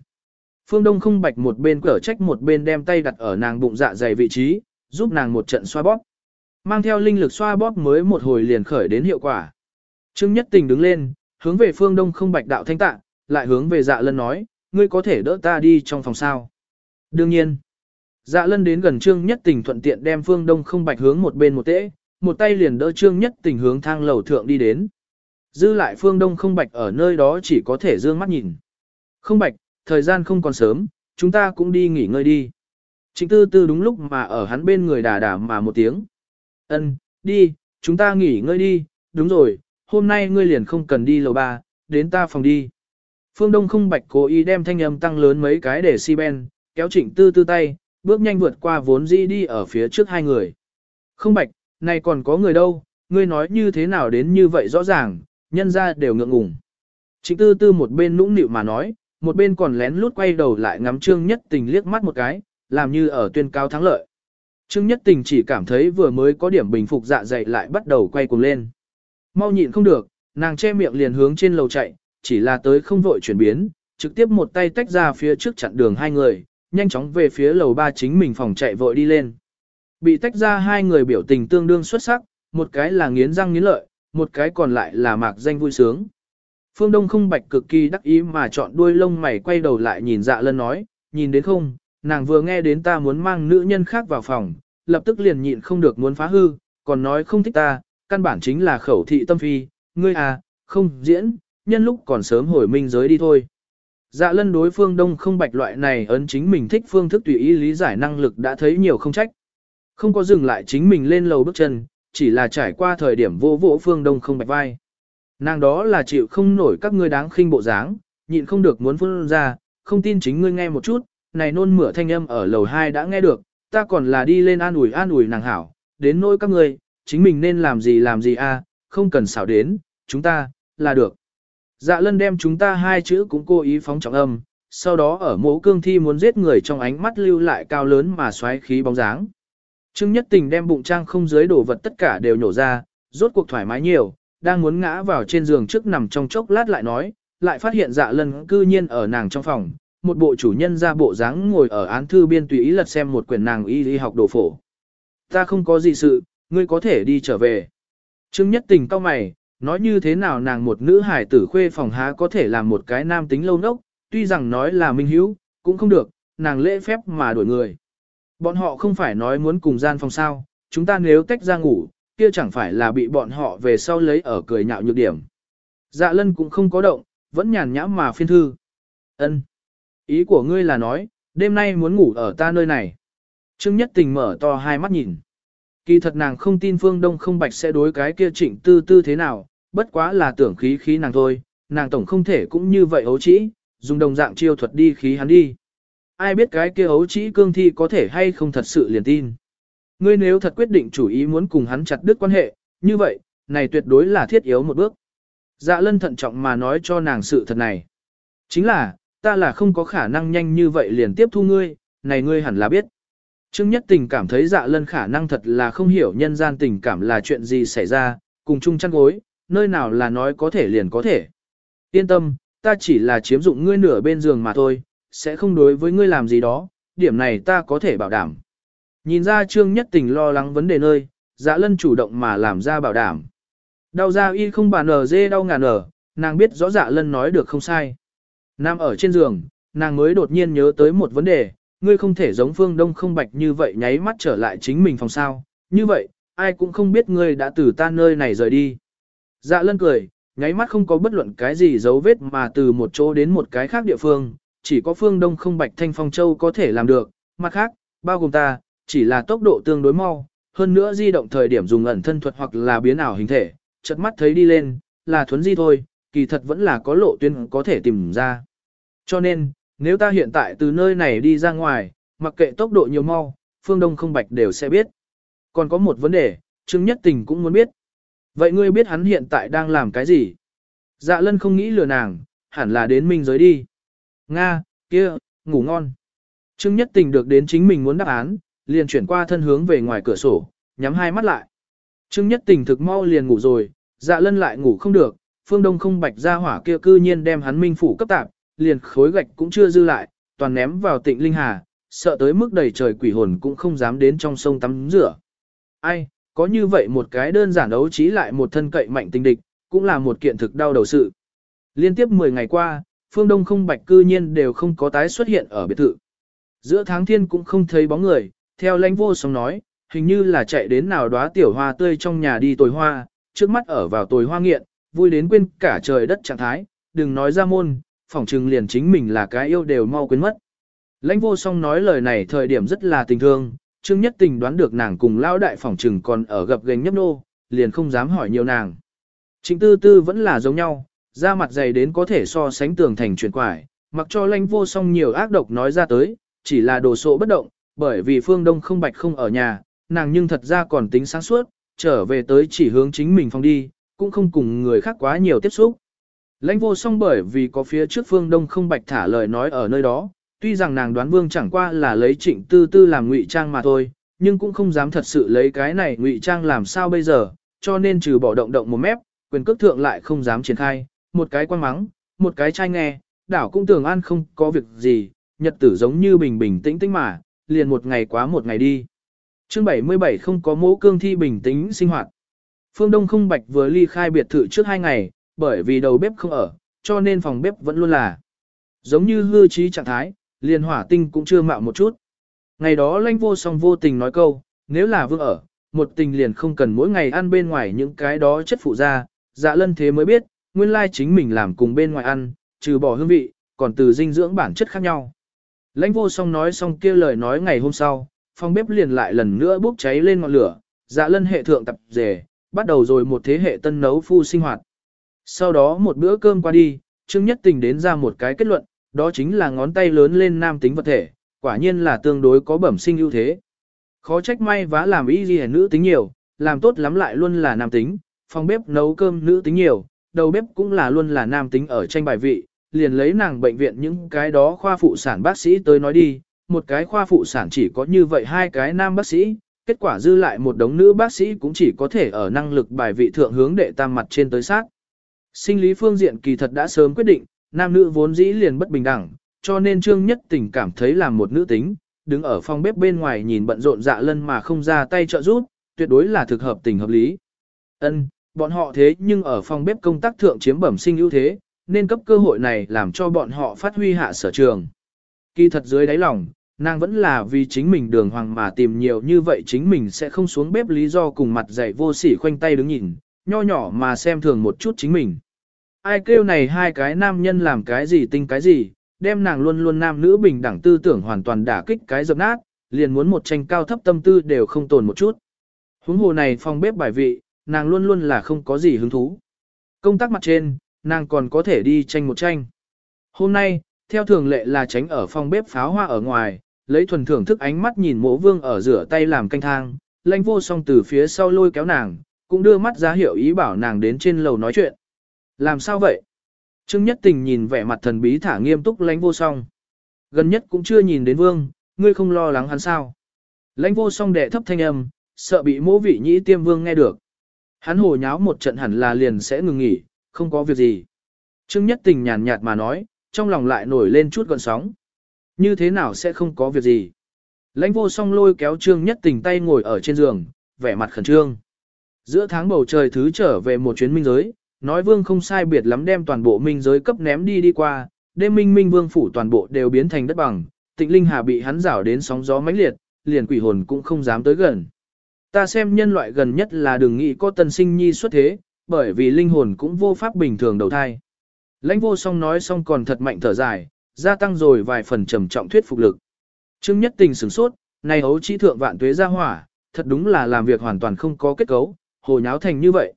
Phương Đông không bạch một bên cở trách một bên đem tay đặt ở nàng bụng dạ dày vị trí, giúp nàng một trận xoa bóp. Mang theo linh lực xoa bóp mới một hồi liền khởi đến hiệu quả. Trương Nhất Tình đứng lên, hướng về Phương Đông không bạch đạo thanh tạ, lại hướng về dạ lân nói, ngươi có thể đỡ ta đi trong phòng sao? Đương nhiên. Dạ lân đến gần Trương Nhất Tình thuận tiện đem Phương Đông không bạch hướng một bên một tễ, một tay liền đỡ Trương Nhất Tình hướng thang lầu thượng đi đến. Dư lại Phương Đông không bạch ở nơi đó chỉ có thể dương mắt nhìn. Không bạch, thời gian không còn sớm, chúng ta cũng đi nghỉ ngơi đi. Trịnh tư tư đúng lúc mà ở hắn bên người đà đà mà một tiếng. Ân, đi, chúng ta nghỉ ngơi đi, đúng rồi, hôm nay ngươi liền không cần đi lầu ba, đến ta phòng đi. Phương Đông không bạch cố ý đem thanh âm tăng lớn mấy cái để si ben, kéo trịnh tư tư tay, bước nhanh vượt qua vốn di đi ở phía trước hai người. Không bạch, này còn có người đâu, ngươi nói như thế nào đến như vậy rõ ràng, nhân ra đều ngượng ngùng. Trịnh tư tư một bên nũng nịu mà nói, một bên còn lén lút quay đầu lại ngắm trương nhất tình liếc mắt một cái, làm như ở tuyên cao thắng lợi. Trương nhất tình chỉ cảm thấy vừa mới có điểm bình phục dạ dày lại bắt đầu quay cuồng lên. Mau nhịn không được, nàng che miệng liền hướng trên lầu chạy, chỉ là tới không vội chuyển biến, trực tiếp một tay tách ra phía trước chặn đường hai người, nhanh chóng về phía lầu ba chính mình phòng chạy vội đi lên. Bị tách ra hai người biểu tình tương đương xuất sắc, một cái là nghiến răng nghiến lợi, một cái còn lại là mạc danh vui sướng. Phương Đông không bạch cực kỳ đắc ý mà chọn đuôi lông mày quay đầu lại nhìn dạ lân nói, nhìn đến không, nàng vừa nghe đến ta muốn mang nữ nhân khác vào phòng, lập tức liền nhịn không được muốn phá hư, còn nói không thích ta, căn bản chính là khẩu thị tâm phi, ngươi à, không diễn, nhân lúc còn sớm hồi minh giới đi thôi. Dạ lân đối phương đông không bạch loại này ấn chính mình thích phương thức tùy ý lý giải năng lực đã thấy nhiều không trách. Không có dừng lại chính mình lên lầu bước chân, chỉ là trải qua thời điểm vô vỗ phương đông không bạch vai. Nàng đó là chịu không nổi các ngươi đáng khinh bộ dáng, nhịn không được muốn phương ra, không tin chính ngươi nghe một chút, này nôn mửa thanh âm ở lầu 2 đã nghe được, ta còn là đi lên an ủi an ủi nàng hảo, đến nỗi các ngươi, chính mình nên làm gì làm gì a, không cần xảo đến, chúng ta, là được. Dạ lân đem chúng ta hai chữ cũng cố ý phóng trọng âm, sau đó ở mẫu cương thi muốn giết người trong ánh mắt lưu lại cao lớn mà xoáy khí bóng dáng. Trương Nhất Tình đem bụng trang không dưới đổ vật tất cả đều nhổ ra, rốt cuộc thoải mái nhiều, đang muốn ngã vào trên giường trước nằm trong chốc lát lại nói, lại phát hiện dạ lân cư nhiên ở nàng trong phòng, một bộ chủ nhân ra bộ dáng ngồi ở án thư biên tùy ý lật xem một quyển nàng y y học đồ phổ. Ta không có gì sự, ngươi có thể đi trở về. Trương Nhất Tình cao mày, nói như thế nào nàng một nữ hải tử khuê phòng há có thể làm một cái nam tính lâu nốc, tuy rằng nói là minh hữu, cũng không được, nàng lễ phép mà đuổi người. Bọn họ không phải nói muốn cùng gian phòng sao, chúng ta nếu tách ra ngủ, kia chẳng phải là bị bọn họ về sau lấy ở cười nhạo nhược điểm. Dạ lân cũng không có động, vẫn nhàn nhã mà phiên thư. ân Ý của ngươi là nói, đêm nay muốn ngủ ở ta nơi này. Trương Nhất Tình mở to hai mắt nhìn. Kỳ thật nàng không tin Phương Đông không bạch sẽ đối cái kia trịnh tư tư thế nào, bất quá là tưởng khí khí nàng thôi, nàng tổng không thể cũng như vậy ấu trĩ, dùng đồng dạng chiêu thuật đi khí hắn đi. Ai biết cái kia ấu trĩ cương thi có thể hay không thật sự liền tin. Ngươi nếu thật quyết định chủ ý muốn cùng hắn chặt đứt quan hệ, như vậy, này tuyệt đối là thiết yếu một bước. Dạ lân thận trọng mà nói cho nàng sự thật này. Chính là, ta là không có khả năng nhanh như vậy liền tiếp thu ngươi, này ngươi hẳn là biết. Trương Nhất Tình cảm thấy dạ lân khả năng thật là không hiểu nhân gian tình cảm là chuyện gì xảy ra, cùng chung chăn gối, nơi nào là nói có thể liền có thể. Yên tâm, ta chỉ là chiếm dụng ngươi nửa bên giường mà thôi, sẽ không đối với ngươi làm gì đó, điểm này ta có thể bảo đảm. Nhìn ra Trương Nhất Tình lo lắng vấn đề nơi, dạ lân chủ động mà làm ra bảo đảm. Đau ra y không bàn ở dê đau ngàn ở, nàng biết rõ dạ lân nói được không sai. Nam ở trên giường, nàng mới đột nhiên nhớ tới một vấn đề, ngươi không thể giống phương đông không bạch như vậy nháy mắt trở lại chính mình phòng sao, như vậy, ai cũng không biết ngươi đã từ ta nơi này rời đi. Dạ lân cười, nháy mắt không có bất luận cái gì dấu vết mà từ một chỗ đến một cái khác địa phương, chỉ có phương đông không bạch thanh phong châu có thể làm được, mặt khác, bao gồm ta, chỉ là tốc độ tương đối mau, hơn nữa di động thời điểm dùng ẩn thân thuật hoặc là biến ảo hình thể, chợt mắt thấy đi lên, là thuấn di thôi, kỳ thật vẫn là có lộ tuyến có thể tìm ra. Cho nên, nếu ta hiện tại từ nơi này đi ra ngoài, mặc kệ tốc độ nhiều mau, phương đông không bạch đều sẽ biết. Còn có một vấn đề, Trương Nhất Tình cũng muốn biết. Vậy ngươi biết hắn hiện tại đang làm cái gì? Dạ lân không nghĩ lừa nàng, hẳn là đến minh giới đi. Nga, kia, ngủ ngon. Trương Nhất Tình được đến chính mình muốn đáp án, liền chuyển qua thân hướng về ngoài cửa sổ, nhắm hai mắt lại. Trương Nhất Tình thực mau liền ngủ rồi, dạ lân lại ngủ không được, phương đông không bạch ra hỏa kia cư nhiên đem hắn minh phủ cấp tạp, liền khối gạch cũng chưa dư lại, toàn ném vào tịnh linh hà, sợ tới mức đầy trời quỷ hồn cũng không dám đến trong sông tắm rửa. Ai, có như vậy một cái đơn giản đấu trí lại một thân cậy mạnh tình địch, cũng là một kiện thực đau đầu sự. Liên tiếp 10 ngày qua, phương đông không bạch cư nhiên đều không có tái xuất hiện ở biệt thự. Giữa tháng thiên cũng không thấy bóng người, theo lãnh vô song nói, hình như là chạy đến nào đóa tiểu hoa tươi trong nhà đi tồi hoa, trước mắt ở vào tồi hoa nghiện, vui đến quên cả trời đất trạng thái, đừng nói ra môn, phỏng trừng liền chính mình là cái yêu đều mau quên mất. Lãnh vô song nói lời này thời điểm rất là tình thương, Trương Nhất Tình đoán được nàng cùng lão đại phỏng trừng còn ở gặp gành nhấp nô, liền không dám hỏi nhiều nàng. Trịnh tư tư vẫn là giống nhau, da mặt dày đến có thể so sánh tường thành truyền quải, mặc cho lãnh vô song nhiều ác độc nói ra tới, chỉ là đồ sộ bất động, bởi vì phương đông không bạch không ở nhà, nàng nhưng thật ra còn tính sáng suốt, trở về tới chỉ hướng chính mình phòng đi, cũng không cùng người khác quá nhiều tiếp xúc. Lãnh vô song bởi vì có phía trước phương đông không bạch thả lời nói ở nơi đó, tuy rằng nàng đoán vương chẳng qua là lấy trịnh tư tư làm ngụy trang mà thôi, nhưng cũng không dám thật sự lấy cái này ngụy trang làm sao bây giờ, cho nên trừ bỏ động động một mép, quyền cước thượng lại không dám triển khai, một cái quan mắng, một cái trai nghe, đảo cũng tưởng an không có việc gì, nhật tử giống như bình bình tĩnh tĩnh mà, liền một ngày quá một ngày đi. Chương 77 không có mẫu cương thi bình tĩnh sinh hoạt. Phương Đông không bạch vừa ly khai biệt thự trước hai ngày, bởi vì đầu bếp không ở, cho nên phòng bếp vẫn luôn là giống như hư trí trạng thái, liền hỏa tinh cũng chưa mạo một chút. Ngày đó lãnh vô song vô tình nói câu, nếu là vương ở, một tình liền không cần mỗi ngày ăn bên ngoài những cái đó chất phụ ra, dạ lân thế mới biết, nguyên lai chính mình làm cùng bên ngoài ăn, trừ bỏ hương vị, còn từ dinh dưỡng bản chất khác nhau. Lãnh vô song nói xong kia lời nói ngày hôm sau, phòng bếp liền lại lần nữa bốc cháy lên ngọn lửa, dạ lân hệ thượng tập rể, bắt đầu rồi một thế hệ tân nấu phu sinh hoạt. Sau đó một bữa cơm qua đi, Trương Nhất Tình đến ra một cái kết luận, đó chính là ngón tay lớn lên nam tính vật thể, quả nhiên là tương đối có bẩm sinh ưu thế. Khó trách may vá làm y gì nữ tính nhiều, làm tốt lắm lại luôn là nam tính, phòng bếp nấu cơm nữ tính nhiều, đầu bếp cũng là luôn là nam tính ở tranh bài vị, liền lấy nàng bệnh viện những cái đó khoa phụ sản bác sĩ tới nói đi, một cái khoa phụ sản chỉ có như vậy hai cái nam bác sĩ, kết quả dư lại một đống nữ bác sĩ cũng chỉ có thể ở năng lực bài vị thượng hướng đệ tam mặt trên tới sát. Sinh lý phương diện kỳ thật đã sớm quyết định, nam nữ vốn dĩ liền bất bình đẳng, cho nên Trương Nhất Tình cảm thấy làm một nữ tính, đứng ở phòng bếp bên ngoài nhìn bận rộn dạ lân mà không ra tay trợ giúp, tuyệt đối là thực hợp tình hợp lý. Ân, bọn họ thế nhưng ở phòng bếp công tác thượng chiếm bẩm sinh ưu thế, nên cấp cơ hội này làm cho bọn họ phát huy hạ sở trường. Kỳ thật dưới đáy lòng, nàng vẫn là vì chính mình đường hoàng mà tìm nhiều như vậy chính mình sẽ không xuống bếp lý do cùng mặt dạy vô sỉ khoanh tay đứng nhìn, nho nhỏ mà xem thường một chút chính mình. Ai kêu này hai cái nam nhân làm cái gì tinh cái gì, đem nàng luôn luôn nam nữ bình đẳng tư tưởng hoàn toàn đả kích cái dập nát, liền muốn một tranh cao thấp tâm tư đều không tồn một chút. Huống hồ này phòng bếp bài vị, nàng luôn luôn là không có gì hứng thú. Công tác mặt trên, nàng còn có thể đi tranh một tranh. Hôm nay, theo thường lệ là tránh ở phòng bếp pháo hoa ở ngoài, lấy thuần thưởng thức ánh mắt nhìn mộ vương ở rửa tay làm canh thang, lãnh vô song từ phía sau lôi kéo nàng, cũng đưa mắt ra hiệu ý bảo nàng đến trên lầu nói chuyện. Làm sao vậy? Trương Nhất Tình nhìn vẻ mặt thần bí thả nghiêm túc lãnh vô song. Gần nhất cũng chưa nhìn đến vương, ngươi không lo lắng hắn sao? Lãnh vô song đệ thấp thanh âm, sợ bị mỗ vị nhĩ tiêm vương nghe được. Hắn hồ nháo một trận hẳn là liền sẽ ngừng nghỉ, không có việc gì. Trương Nhất Tình nhàn nhạt mà nói, trong lòng lại nổi lên chút gọn sóng. Như thế nào sẽ không có việc gì? Lãnh vô song lôi kéo Trương Nhất Tình tay ngồi ở trên giường, vẻ mặt khẩn trương. Giữa tháng bầu trời thứ trở về một chuyến minh giới, nói vương không sai biệt lắm đem toàn bộ minh giới cấp ném đi đi qua, đêm minh minh vương phủ toàn bộ đều biến thành đất bằng, tịnh linh hà bị hắn rảo đến sóng gió mãnh liệt, liền quỷ hồn cũng không dám tới gần. Ta xem nhân loại gần nhất là đừng nghĩ có tân sinh nhi xuất thế, bởi vì linh hồn cũng vô pháp bình thường đầu thai. Lãnh vô song nói xong còn thật mạnh thở dài, gia tăng rồi vài phần trầm trọng thuyết phục lực. Trương nhất tình sửng sốt, này hấu trí thượng vạn tuế ra hỏa, thật đúng là làm việc hoàn toàn không có kết cấu, hồ nháo thành như vậy.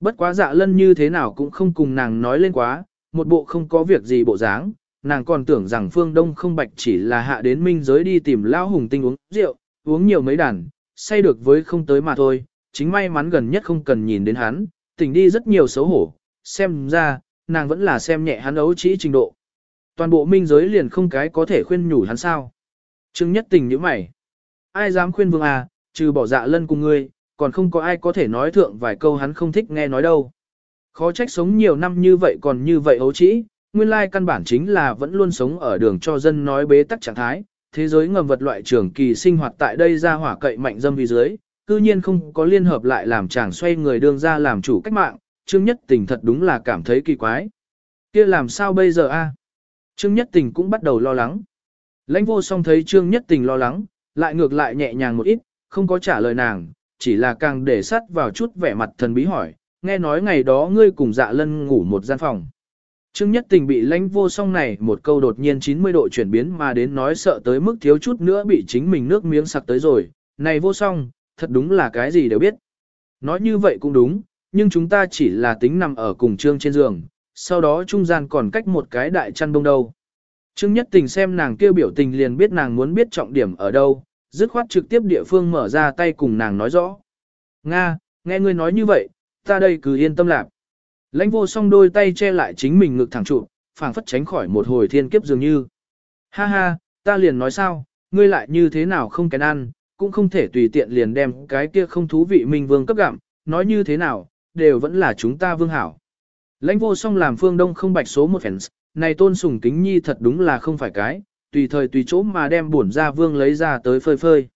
Bất quá dạ lân như thế nào cũng không cùng nàng nói lên quá, một bộ không có việc gì bộ dáng, nàng còn tưởng rằng phương đông không bạch chỉ là hạ đến minh giới đi tìm lao hùng tinh uống rượu, uống nhiều mấy đàn, say được với không tới mà thôi, chính may mắn gần nhất không cần nhìn đến hắn, tỉnh đi rất nhiều xấu hổ, xem ra, nàng vẫn là xem nhẹ hắn ấu trĩ trình độ. Toàn bộ minh giới liền không cái có thể khuyên nhủ hắn sao. Trương nhất tình như mày. Ai dám khuyên vương à, trừ bỏ dạ lân cùng ngươi, còn không có ai có thể nói thượng vài câu hắn không thích nghe nói đâu. Khó trách sống nhiều năm như vậy còn như vậy ấu trĩ, nguyên lai căn bản chính là vẫn luôn sống ở đường cho dân nói bế tắc trạng thái, thế giới ngầm vật loại trường kỳ sinh hoạt tại đây ra hỏa cậy mạnh dâm vì dưới, cư nhiên không có liên hợp lại làm chàng xoay người đương ra làm chủ cách mạng, Trương Nhất Tình thật đúng là cảm thấy kỳ quái. Kia làm sao bây giờ a? Trương Nhất Tình cũng bắt đầu lo lắng. Lãnh vô song thấy Trương Nhất Tình lo lắng, lại ngược lại nhẹ nhàng một ít, không có trả lời nàng, chỉ là càng để sắt vào chút vẻ mặt thần bí hỏi, nghe nói ngày đó ngươi cùng dạ lân ngủ một gian phòng. Trương Nhất Tình bị lãnh vô song này một câu đột nhiên 90 độ chuyển biến mà đến nói sợ tới mức thiếu chút nữa bị chính mình nước miếng sặc tới rồi, này vô song, thật đúng là cái gì đều biết. Nói như vậy cũng đúng, nhưng chúng ta chỉ là tính nằm ở cùng Trương trên giường, sau đó trung gian còn cách một cái đại chăn đông đâu. Trương Nhất Tình xem nàng kêu biểu tình liền biết nàng muốn biết trọng điểm ở đâu, dứt khoát trực tiếp địa phương mở ra tay cùng nàng nói rõ. Nga, nghe ngươi nói như vậy, ta đây cứ yên tâm lạc. Lãnh vô song đôi tay che lại chính mình ngực thẳng trụ, phảng phất tránh khỏi một hồi thiên kiếp dường như. Ha ha, ta liền nói sao, ngươi lại như thế nào không kén ăn, cũng không thể tùy tiện liền đem cái kia không thú vị minh vương cấp gặm, nói như thế nào, đều vẫn là chúng ta vương hảo. Lãnh vô song làm phương đông không bạch số một fans, này tôn sùng kính nhi thật đúng là không phải cái, tùy thời tùy chỗ mà đem bổn ra vương lấy ra tới phơi phơi.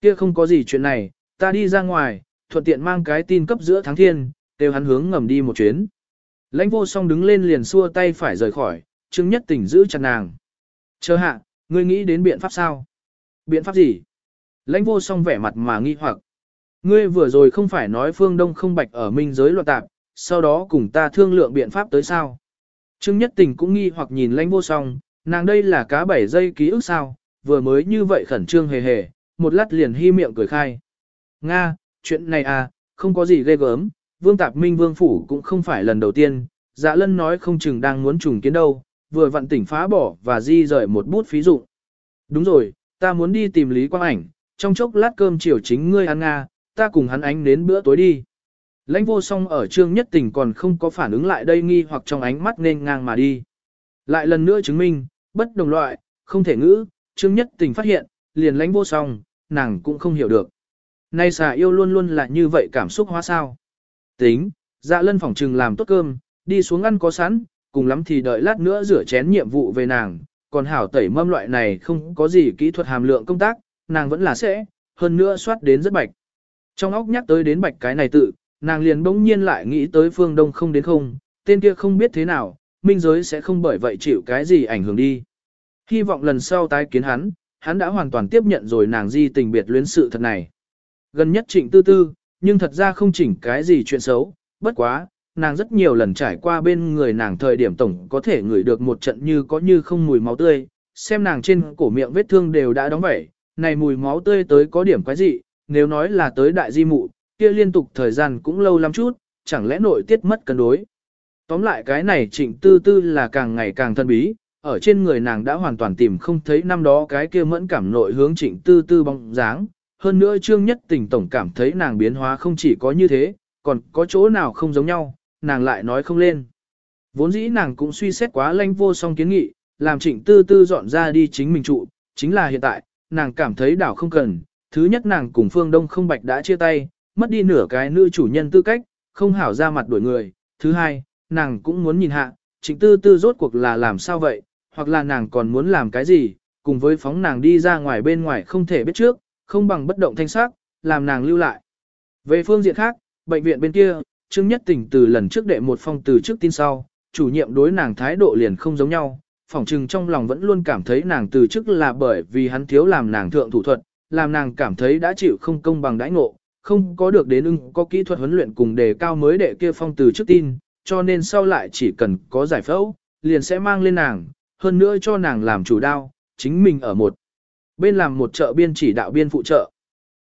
Kia không có gì chuyện này, ta đi ra ngoài, thuận tiện mang cái tin cấp giữa tháng thiên, đều hắn hướng ngầm đi một chuyến. Lãnh vô song đứng lên liền xua tay phải rời khỏi, chứng Nhất tỉnh giữ chặt nàng. Chờ hạ, ngươi nghĩ đến biện pháp sao? Biện pháp gì? Lãnh vô song vẻ mặt mà nghi hoặc. Ngươi vừa rồi không phải nói phương đông không bạch ở minh giới loạn tạp, sau đó cùng ta thương lượng biện pháp tới sao? Trương Nhất Tình cũng nghi hoặc nhìn lãnh vô song, nàng đây là cá bảy giây ký ức sao, vừa mới như vậy khẩn trương hề hề, một lát liền hy miệng cười khai. Nga, chuyện này à, không có gì ghê gớm, Vương Tạp Minh Vương Phủ cũng không phải lần đầu tiên, dạ lân nói không chừng đang muốn trùng kiến đâu, vừa vặn tỉnh phá bỏ và di rời một bút phí dụ. Đúng rồi, ta muốn đi tìm Lý Quang Ảnh, trong chốc lát cơm chiều chính ngươi ăn Nga, ta cùng hắn ánh đến bữa tối đi. Lãnh vô song ở trương nhất tình còn không có phản ứng lại đây nghi hoặc trong ánh mắt nên ngang mà đi. Lại lần nữa chứng minh, bất đồng loại, không thể ngữ, trương nhất tình phát hiện, liền lãnh vô song, nàng cũng không hiểu được. Nay xà yêu luôn luôn là như vậy cảm xúc hóa sao. Tính, dạ lân phòng trừng làm tốt cơm, đi xuống ăn có sẵn, cùng lắm thì đợi lát nữa rửa chén nhiệm vụ về nàng, còn hảo tẩy mâm loại này không có gì kỹ thuật hàm lượng công tác, nàng vẫn là sẽ, hơn nữa soát đến rất bạch. Trong óc nhắc tới đến bạch cái này tự, nàng liền bỗng nhiên lại nghĩ tới phương đông không đến không, tên kia không biết thế nào, minh giới sẽ không bởi vậy chịu cái gì ảnh hưởng đi. Hy vọng lần sau tái kiến hắn, hắn đã hoàn toàn tiếp nhận rồi nàng di tình biệt luyến sự thật này. Gần nhất trịnh tư tư, nhưng thật ra không chỉnh cái gì chuyện xấu, bất quá, nàng rất nhiều lần trải qua bên người nàng thời điểm tổng có thể ngửi được một trận như có như không mùi máu tươi, xem nàng trên cổ miệng vết thương đều đã đóng vẩy, này mùi máu tươi tới có điểm quái dị, nếu nói là tới đại di mụ, kia liên tục thời gian cũng lâu lắm chút, chẳng lẽ nội tiết mất cân đối. Tóm lại cái này trịnh tư tư là càng ngày càng thân bí, ở trên người nàng đã hoàn toàn tìm không thấy năm đó cái kia mẫn cảm nội hướng trịnh tư tư bóng dáng. Hơn nữa trương nhất tình tổng cảm thấy nàng biến hóa không chỉ có như thế, còn có chỗ nào không giống nhau, nàng lại nói không lên. Vốn dĩ nàng cũng suy xét quá lanh vô song kiến nghị, làm trịnh tư tư dọn ra đi chính mình trụ, chính là hiện tại, nàng cảm thấy đảo không cần. Thứ nhất nàng cùng phương đông không bạch đã chia tay, mất đi nửa cái nữ chủ nhân tư cách, không hảo ra mặt đổi người. Thứ hai, nàng cũng muốn nhìn hạ, trịnh tư tư rốt cuộc là làm sao vậy, hoặc là nàng còn muốn làm cái gì, cùng với phóng nàng đi ra ngoài bên ngoài không thể biết trước, không bằng bất động thanh sắc, làm nàng lưu lại. Về phương diện khác, bệnh viện bên kia, Trương Nhất Tình từ lần trước đệ một phong từ trước tin sau, chủ nhiệm đối nàng thái độ liền không giống nhau, phỏng chừng trong lòng vẫn luôn cảm thấy nàng từ trước là bởi vì hắn thiếu làm nàng thượng thủ thuật, làm nàng cảm thấy đã chịu không công bằng đãi ngộ, không có được đến ưng có kỹ thuật huấn luyện cùng đề cao mới đệ kia phong từ trước tin, cho nên sau lại chỉ cần có giải phẫu, liền sẽ mang lên nàng, hơn nữa cho nàng làm chủ đao, chính mình ở một bên làm một trợ biên chỉ đạo biên phụ trợ.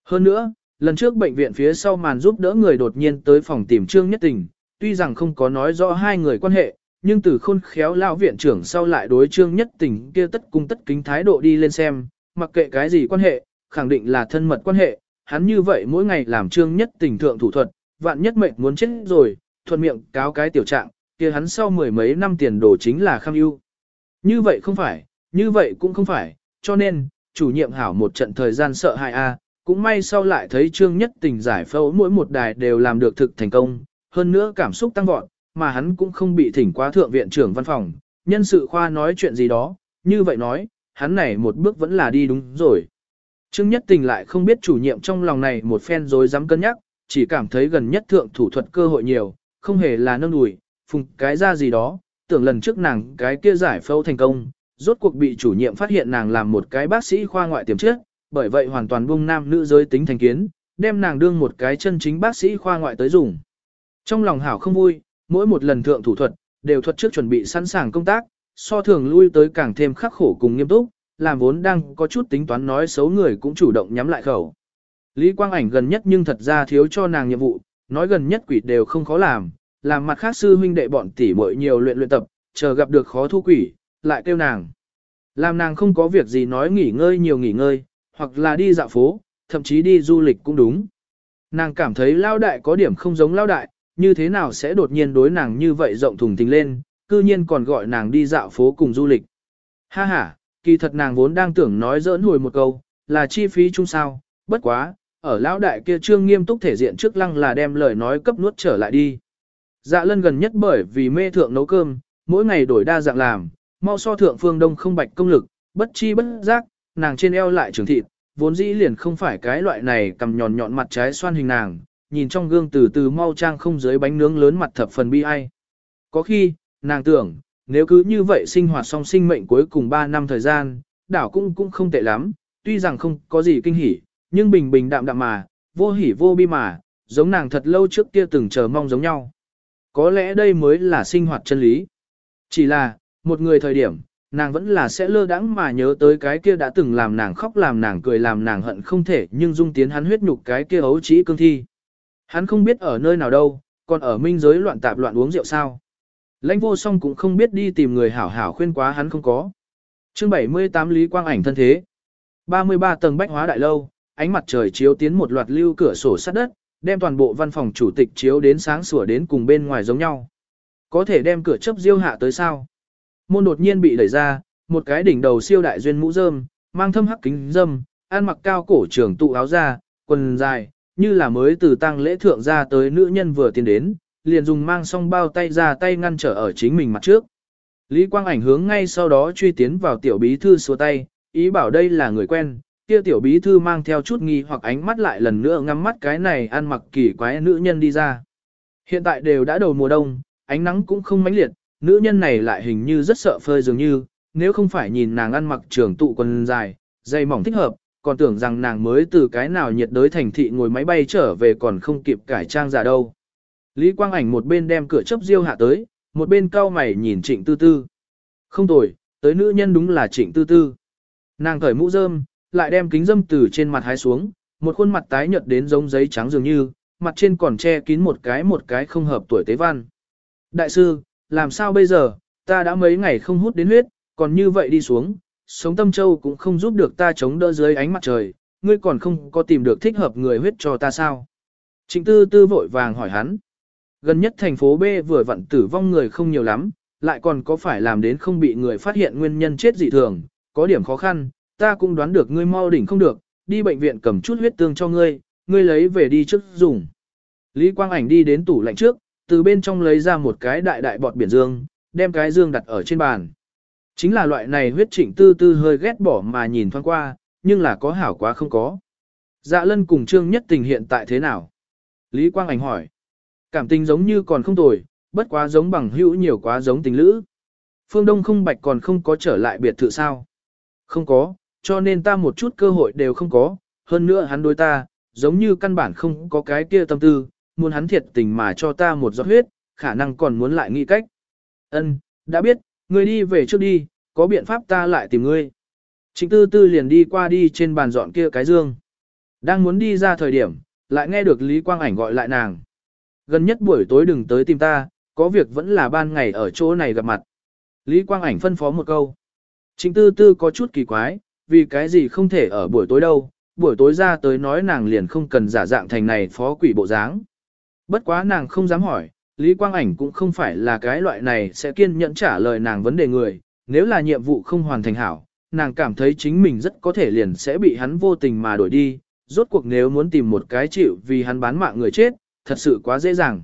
Hơn nữa, lần trước bệnh viện phía sau màn giúp đỡ người đột nhiên tới phòng tìm Trương Nhất Tình, tuy rằng không có nói rõ hai người quan hệ, nhưng từ khôn khéo lao viện trưởng sau lại đối Trương Nhất Tình kia tất cung tất kính thái độ đi lên xem, mặc kệ cái gì quan hệ, khẳng định là thân mật quan hệ, hắn như vậy mỗi ngày làm Trương Nhất Tình thượng thủ thuật, vạn nhất mệnh muốn chết rồi, thuận miệng cáo cái tiểu trạng, kia hắn sau mười mấy năm tiền đồ chính là kham ưu. Như vậy không phải, như vậy cũng không phải, cho nên, chủ nhiệm hảo một trận thời gian sợ hại a, cũng may sau lại thấy Trương Nhất Tình giải phẫu mỗi một đài đều làm được thực thành công, hơn nữa cảm xúc tăng vọt, mà hắn cũng không bị thỉnh quá thượng viện trưởng văn phòng, nhân sự khoa nói chuyện gì đó, như vậy nói, hắn này một bước vẫn là đi đúng rồi. Trương Nhất Tình lại không biết chủ nhiệm trong lòng này một phen rối dám cân nhắc, chỉ cảm thấy gần nhất thượng thủ thuật cơ hội nhiều, không hề là nâng đùi, phùng cái ra gì đó, tưởng lần trước nàng cái kia giải phẫu thành công, rốt cuộc bị chủ nhiệm phát hiện nàng làm một cái bác sĩ khoa ngoại tiềm trước, bởi vậy hoàn toàn buông nam nữ giới tính thành kiến, đem nàng đương một cái chân chính bác sĩ khoa ngoại tới dùng. Trong lòng hảo không vui, mỗi một lần thượng thủ thuật, đều thuật trước chuẩn bị sẵn sàng công tác, so thường lui tới càng thêm khắc khổ cùng nghiêm túc, làm vốn đang có chút tính toán nói xấu người cũng chủ động nhắm lại khẩu. Lý Quang Ảnh gần nhất nhưng thật ra thiếu cho nàng nhiệm vụ, nói gần nhất quỷ đều không khó làm, làm mặt khác sư huynh đệ bọn tỷ muội nhiều luyện luyện tập, chờ gặp được khó thu quỷ, lại kêu nàng. Làm nàng không có việc gì nói nghỉ ngơi nhiều nghỉ ngơi, hoặc là đi dạo phố, thậm chí đi du lịch cũng đúng. Nàng cảm thấy lao đại có điểm không giống lao đại, như thế nào sẽ đột nhiên đối nàng như vậy rộng thùng tình lên, cư nhiên còn gọi nàng đi dạo phố cùng du lịch. Ha ha, kỳ thật nàng vốn đang tưởng nói dỡn hồi một câu, là chi phí chung sao, bất quá, ở lão đại kia trương nghiêm túc thể diện trước lăng là đem lời nói cấp nuốt trở lại đi. Dạ lân gần nhất bởi vì mê thượng nấu cơm, mỗi ngày đổi đa dạng làm, mau so thượng phương đông không bạch công lực, bất chi bất giác, nàng trên eo lại trường thịt, vốn dĩ liền không phải cái loại này cầm nhọn nhọn mặt trái xoan hình nàng, nhìn trong gương từ từ mau trang không dưới bánh nướng lớn mặt thập phần bi ai. Có khi, nàng tưởng, nếu cứ như vậy sinh hoạt song sinh mệnh cuối cùng 3 năm thời gian, đảo cũng cũng không tệ lắm, tuy rằng không có gì kinh hỉ, nhưng bình bình đạm đạm mà, vô hỉ vô bi mà, giống nàng thật lâu trước kia từng chờ mong giống nhau. Có lẽ đây mới là sinh hoạt chân lý. Chỉ là, một người thời điểm, nàng vẫn là sẽ lơ đãng mà nhớ tới cái kia đã từng làm nàng khóc làm nàng cười làm nàng hận không thể nhưng dung tiến hắn huyết nhục cái kia ấu trĩ cương thi. Hắn không biết ở nơi nào đâu, còn ở minh giới loạn tạp loạn uống rượu sao. Lãnh vô song cũng không biết đi tìm người hảo hảo khuyên quá hắn không có. chương 78 Lý Quang ảnh thân thế. 33 tầng bách hóa đại lâu, ánh mặt trời chiếu tiến một loạt lưu cửa sổ sắt đất, đem toàn bộ văn phòng chủ tịch chiếu đến sáng sủa đến cùng bên ngoài giống nhau. Có thể đem cửa chấp diêu hạ tới sao? Môn đột nhiên bị đẩy ra, một cái đỉnh đầu siêu đại duyên mũ rơm, mang thâm hắc kính dâm, ăn mặc cao cổ trưởng tụ áo da, quần dài, như là mới từ tang lễ thượng ra tới nữ nhân vừa tiến đến, liền dùng mang song bao tay ra tay ngăn trở ở chính mình mặt trước. Lý Quang ảnh hướng ngay sau đó truy tiến vào tiểu bí thư xua tay, ý bảo đây là người quen, kia tiểu bí thư mang theo chút nghi hoặc ánh mắt lại lần nữa ngắm mắt cái này ăn mặc kỳ quái nữ nhân đi ra. Hiện tại đều đã đầu mùa đông, ánh nắng cũng không mãnh liệt, nữ nhân này lại hình như rất sợ phơi dường như, nếu không phải nhìn nàng ăn mặc trường tụ quần dài, dây mỏng thích hợp, còn tưởng rằng nàng mới từ cái nào nhiệt đới thành thị ngồi máy bay trở về còn không kịp cải trang giả đâu. Lý Quang Ảnh một bên đem cửa chấp diêu hạ tới, một bên cau mày nhìn trịnh tư tư. Không tồi, tới nữ nhân đúng là trịnh tư tư. Nàng cởi mũ rơm, lại đem kính dâm từ trên mặt hái xuống, một khuôn mặt tái nhợt đến giống giấy trắng dường như, mặt trên còn che kín một cái một cái không hợp tuổi tế văn. Đại sư, làm sao bây giờ, ta đã mấy ngày không hút đến huyết, còn như vậy đi xuống, sống tâm châu cũng không giúp được ta chống đỡ dưới ánh mặt trời, ngươi còn không có tìm được thích hợp người huyết cho ta sao. Trịnh tư tư vội vàng hỏi hắn. Gần nhất thành phố B vừa vặn tử vong người không nhiều lắm, lại còn có phải làm đến không bị người phát hiện nguyên nhân chết dị thường, có điểm khó khăn, ta cũng đoán được ngươi mau đỉnh không được, đi bệnh viện cầm chút huyết tương cho ngươi, ngươi lấy về đi trước dùng. Lý Quang Ảnh đi đến tủ lạnh trước, từ bên trong lấy ra một cái đại đại bọt biển dương, đem cái dương đặt ở trên bàn. Chính là loại này huyết trịnh tư tư hơi ghét bỏ mà nhìn thoáng qua, nhưng là có hảo quá không có. Dạ lân cùng trương nhất tình hiện tại thế nào? Lý Quang Ảnh hỏi. Cảm tình giống như còn không tồi, bất quá giống bằng hữu nhiều quá giống tình lữ. Phương Đông không bạch còn không có trở lại biệt thự sao? Không có, cho nên ta một chút cơ hội đều không có, hơn nữa hắn đối ta, giống như căn bản không có cái kia tâm tư, muốn hắn thiệt tình mà cho ta một giọt huyết, khả năng còn muốn lại nghĩ cách. Ân, đã biết, ngươi đi về trước đi, có biện pháp ta lại tìm ngươi. Trịnh tư tư liền đi qua đi trên bàn dọn kia cái dương. Đang muốn đi ra thời điểm, lại nghe được Lý Quang Ảnh gọi lại nàng. Gần nhất buổi tối đừng tới tìm ta, có việc vẫn là ban ngày ở chỗ này gặp mặt. Lý Quang Ảnh phân phó một câu. Trịnh tư tư có chút kỳ quái, vì cái gì không thể ở buổi tối đâu, buổi tối ra tới nói nàng liền không cần giả dạng thành này phó quỷ bộ dáng. Bất quá nàng không dám hỏi, Lý Quang Ảnh cũng không phải là cái loại này sẽ kiên nhẫn trả lời nàng vấn đề người, nếu là nhiệm vụ không hoàn thành hảo, nàng cảm thấy chính mình rất có thể liền sẽ bị hắn vô tình mà đổi đi, rốt cuộc nếu muốn tìm một cái chịu vì hắn bán mạng người chết, thật sự quá dễ dàng.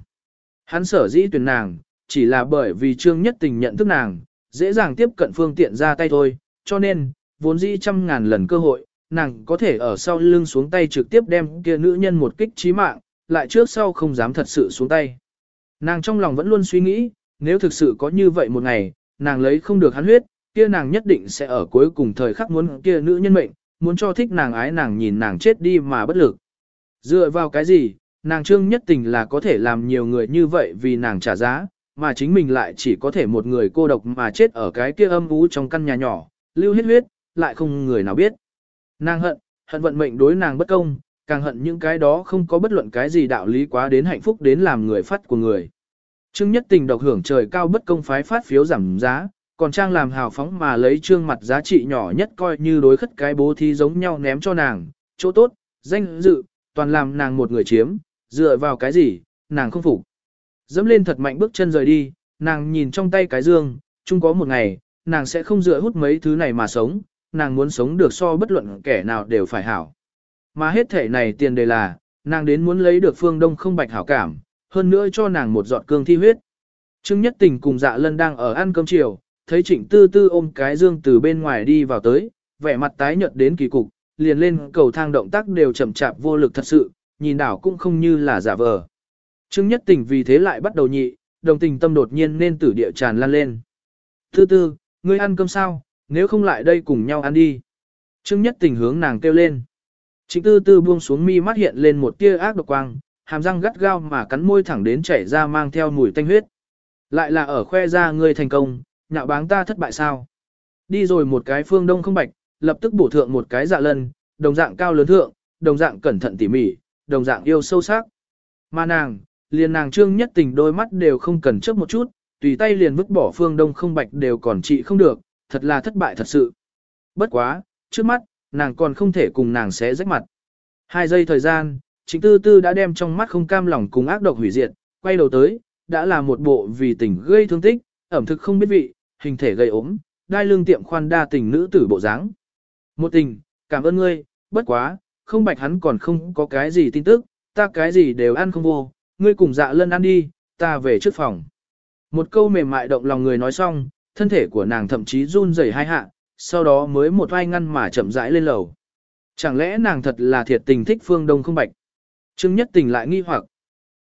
Hắn sở dĩ tuyển nàng, chỉ là bởi vì Trương Nhất Tình nhận thức nàng, dễ dàng tiếp cận phương tiện ra tay thôi, cho nên, vốn dĩ trăm ngàn lần cơ hội, nàng có thể ở sau lưng xuống tay trực tiếp đem kia nữ nhân một kích chí mạng, lại trước sau không dám thật sự xuống tay. Nàng trong lòng vẫn luôn suy nghĩ, nếu thực sự có như vậy một ngày, nàng lấy không được hắn huyết, kia nàng nhất định sẽ ở cuối cùng thời khắc muốn kia nữ nhân mệnh, muốn cho thích nàng ái nàng nhìn nàng chết đi mà bất lực. Dựa vào cái gì, nàng trương nhất tình là có thể làm nhiều người như vậy vì nàng trả giá, mà chính mình lại chỉ có thể một người cô độc mà chết ở cái kia âm ú trong căn nhà nhỏ, lưu hết huyết, lại không người nào biết. Nàng hận, hận vận mệnh đối nàng bất công, càng hận những cái đó không có bất luận cái gì đạo lý quá đến hạnh phúc đến làm người phát của người. Trương nhất tình độc hưởng trời cao bất công phái phát phiếu giảm giá, còn trang làm hào phóng mà lấy trương mặt giá trị nhỏ nhất coi như đối khất cái bố thí giống nhau ném cho nàng, chỗ tốt, danh dự, toàn làm nàng một người chiếm, dựa vào cái gì, nàng không phục. Dẫm lên thật mạnh bước chân rời đi, nàng nhìn trong tay cái dương, chung có một ngày, nàng sẽ không dựa hút mấy thứ này mà sống, nàng muốn sống được so bất luận kẻ nào đều phải hảo. Mà hết thể này tiền đề là, nàng đến muốn lấy được phương đông không bạch hảo cảm, hơn nữa cho nàng một giọt cương thi huyết. Trương Nhất Tình cùng dạ lân đang ở ăn cơm chiều, thấy trịnh tư tư ôm cái dương từ bên ngoài đi vào tới, vẻ mặt tái nhợt đến kỳ cục, liền lên cầu thang động tác đều chậm chạp vô lực thật sự, nhìn đảo cũng không như là giả vờ. Trương Nhất Tình vì thế lại bắt đầu nhị, đồng tình tâm đột nhiên nên tử địa tràn lan lên. Tư tư, ngươi ăn cơm sao, nếu không lại đây cùng nhau ăn đi. Trương Nhất Tình hướng nàng kêu lên. Trịnh tư tư buông xuống mi mắt hiện lên một tia ác độc quang, hàm răng gắt gao mà cắn môi thẳng đến chảy ra mang theo mùi tanh huyết. Lại là ở khoe ra ngươi thành công, nhạo báng ta thất bại sao. Đi rồi một cái phương đông không bạch, lập tức bổ thượng một cái dạ lân, đồng dạng cao lớn thượng, đồng dạng cẩn thận tỉ mỉ, đồng dạng yêu sâu sắc. Mà nàng, liền nàng trương nhất tình đôi mắt đều không cần chấp một chút, tùy tay liền vứt bỏ phương đông không bạch đều còn trị không được, thật là thất bại thật sự. Bất quá, trước mắt, nàng còn không thể cùng nàng xé rách mặt. Hai giây thời gian, chính tư tư đã đem trong mắt không cam lòng cùng ác độc hủy diệt, quay đầu tới, đã là một bộ vì tình gây thương tích, ẩm thực không biết vị, hình thể gây ốm, đai lương tiệm khoan đa tình nữ tử bộ dáng. Một tình, cảm ơn ngươi, bất quá, không bạch hắn còn không có cái gì tin tức, ta cái gì đều ăn không vô, ngươi cùng dạ lân ăn đi, ta về trước phòng. Một câu mềm mại động lòng người nói xong, thân thể của nàng thậm chí run rẩy hai hạ, sau đó mới một vai ngăn mà chậm rãi lên lầu. Chẳng lẽ nàng thật là thiệt tình thích phương đông không bạch? Trương Nhất Tình lại nghi hoặc.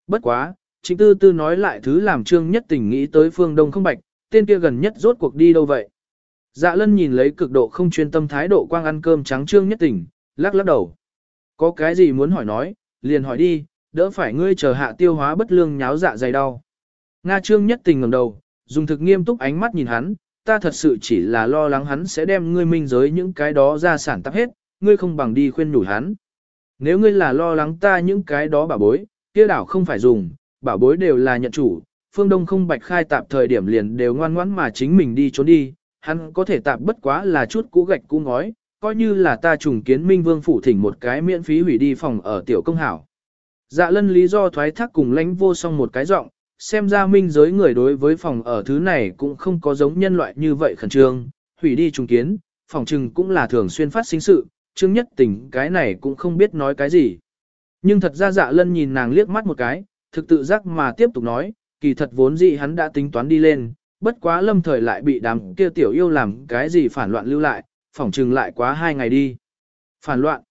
Bất quá, chính tư tư nói lại thứ làm Trương Nhất Tình nghĩ tới phương đông không bạch, tên kia gần nhất rốt cuộc đi đâu vậy? Dạ lân nhìn lấy cực độ không chuyên tâm thái độ quang ăn cơm trắng Trương Nhất Tình, lắc lắc đầu. Có cái gì muốn hỏi nói, liền hỏi đi, đỡ phải ngươi chờ hạ tiêu hóa bất lương nháo dạ dày đau. Nga Trương Nhất Tình ngẩng đầu, dùng thực nghiêm túc ánh mắt nhìn hắn, ta thật sự chỉ là lo lắng hắn sẽ đem ngươi minh giới những cái đó ra sản tắp hết, ngươi không bằng đi khuyên nhủ hắn. Nếu ngươi là lo lắng ta những cái đó bảo bối, kia đảo không phải dùng, bảo bối đều là nhận chủ, phương đông không bạch khai tạp thời điểm liền đều ngoan ngoãn mà chính mình đi trốn đi, hắn có thể tạp bất quá là chút cũ gạch cũ ngói, coi như là ta trùng kiến minh vương phủ thỉnh một cái miễn phí hủy đi phòng ở tiểu công hảo. Dạ lân lý do thoái thác cùng lãnh vô song một cái giọng, xem ra minh giới người đối với phòng ở thứ này cũng không có giống nhân loại như vậy khẩn trương, hủy đi trùng kiến, phòng trừng cũng là thường xuyên phát sinh sự, chương nhất tình cái này cũng không biết nói cái gì. Nhưng thật ra dạ lân nhìn nàng liếc mắt một cái, thực tự giác mà tiếp tục nói, kỳ thật vốn dĩ hắn đã tính toán đi lên, bất quá lâm thời lại bị đám kia tiểu yêu làm cái gì phản loạn lưu lại, phỏng trừng lại quá hai ngày đi. Phản loạn.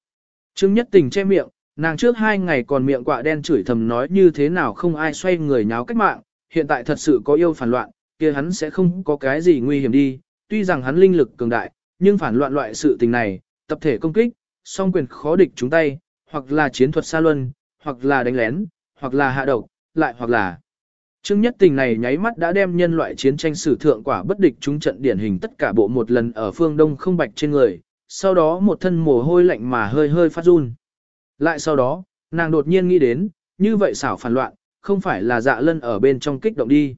Trương nhất tình che miệng, nàng trước hai ngày còn miệng quạ đen chửi thầm nói như thế nào không ai xoay người nháo cách mạng, hiện tại thật sự có yêu phản loạn, kia hắn sẽ không có cái gì nguy hiểm đi, tuy rằng hắn linh lực cường đại, nhưng phản loạn loại sự tình này, tập thể công kích, song quyền khó địch chúng tay, hoặc là chiến thuật xa luân, hoặc là đánh lén, hoặc là hạ độc, lại hoặc là Trương nhất tình này nháy mắt đã đem nhân loại chiến tranh sử thượng quả bất địch chúng trận điển hình tất cả bộ một lần ở phương đông không bạch trên người, sau đó một thân mồ hôi lạnh mà hơi hơi phát run. Lại sau đó, nàng đột nhiên nghĩ đến, như vậy xảo phản loạn, không phải là dạ lân ở bên trong kích động đi.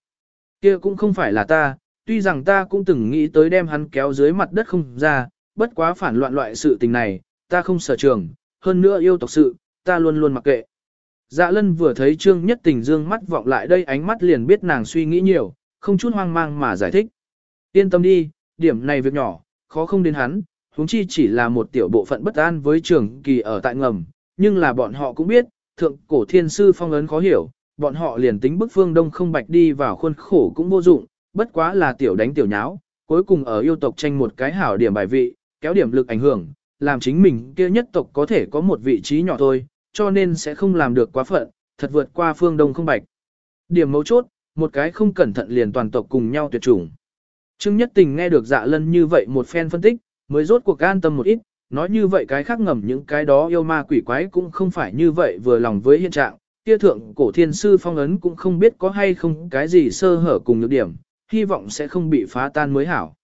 kia cũng không phải là ta, tuy rằng ta cũng từng nghĩ tới đem hắn kéo dưới mặt đất không ra, bất quá phản loạn loại sự tình này, ta không sở trường, hơn nữa yêu tộc sự, ta luôn luôn mặc kệ. Dạ lân vừa thấy trương nhất tình dương mắt vọng lại đây ánh mắt liền biết nàng suy nghĩ nhiều, không chút hoang mang mà giải thích. Yên tâm đi, điểm này việc nhỏ, khó không đến hắn, huống chi chỉ là một tiểu bộ phận bất an với trường kỳ ở tại ngầm, nhưng là bọn họ cũng biết, thượng cổ thiên sư phong ấn khó hiểu, bọn họ liền tính bức phương đông không bạch đi vào khuôn khổ cũng vô dụng, bất quá là tiểu đánh tiểu nháo, cuối cùng ở yêu tộc tranh một cái hảo điểm bài vị, kéo điểm lực ảnh hưởng, làm chính mình kia nhất tộc có thể có một vị trí nhỏ thôi, cho nên sẽ không làm được quá phận, thật vượt qua phương đông không bạch. Điểm mấu chốt, một cái không cẩn thận liền toàn tộc cùng nhau tuyệt chủng. Trương Nhất Tình nghe được dạ lân như vậy một phen phân tích, mới rốt cuộc an tâm một ít, nói như vậy cái khác ngầm những cái đó yêu ma quỷ quái cũng không phải như vậy vừa lòng với hiện trạng, kia thượng cổ thiên sư phong ấn cũng không biết có hay không cái gì sơ hở cùng nhược điểm, hy vọng sẽ không bị phá tan mới hảo.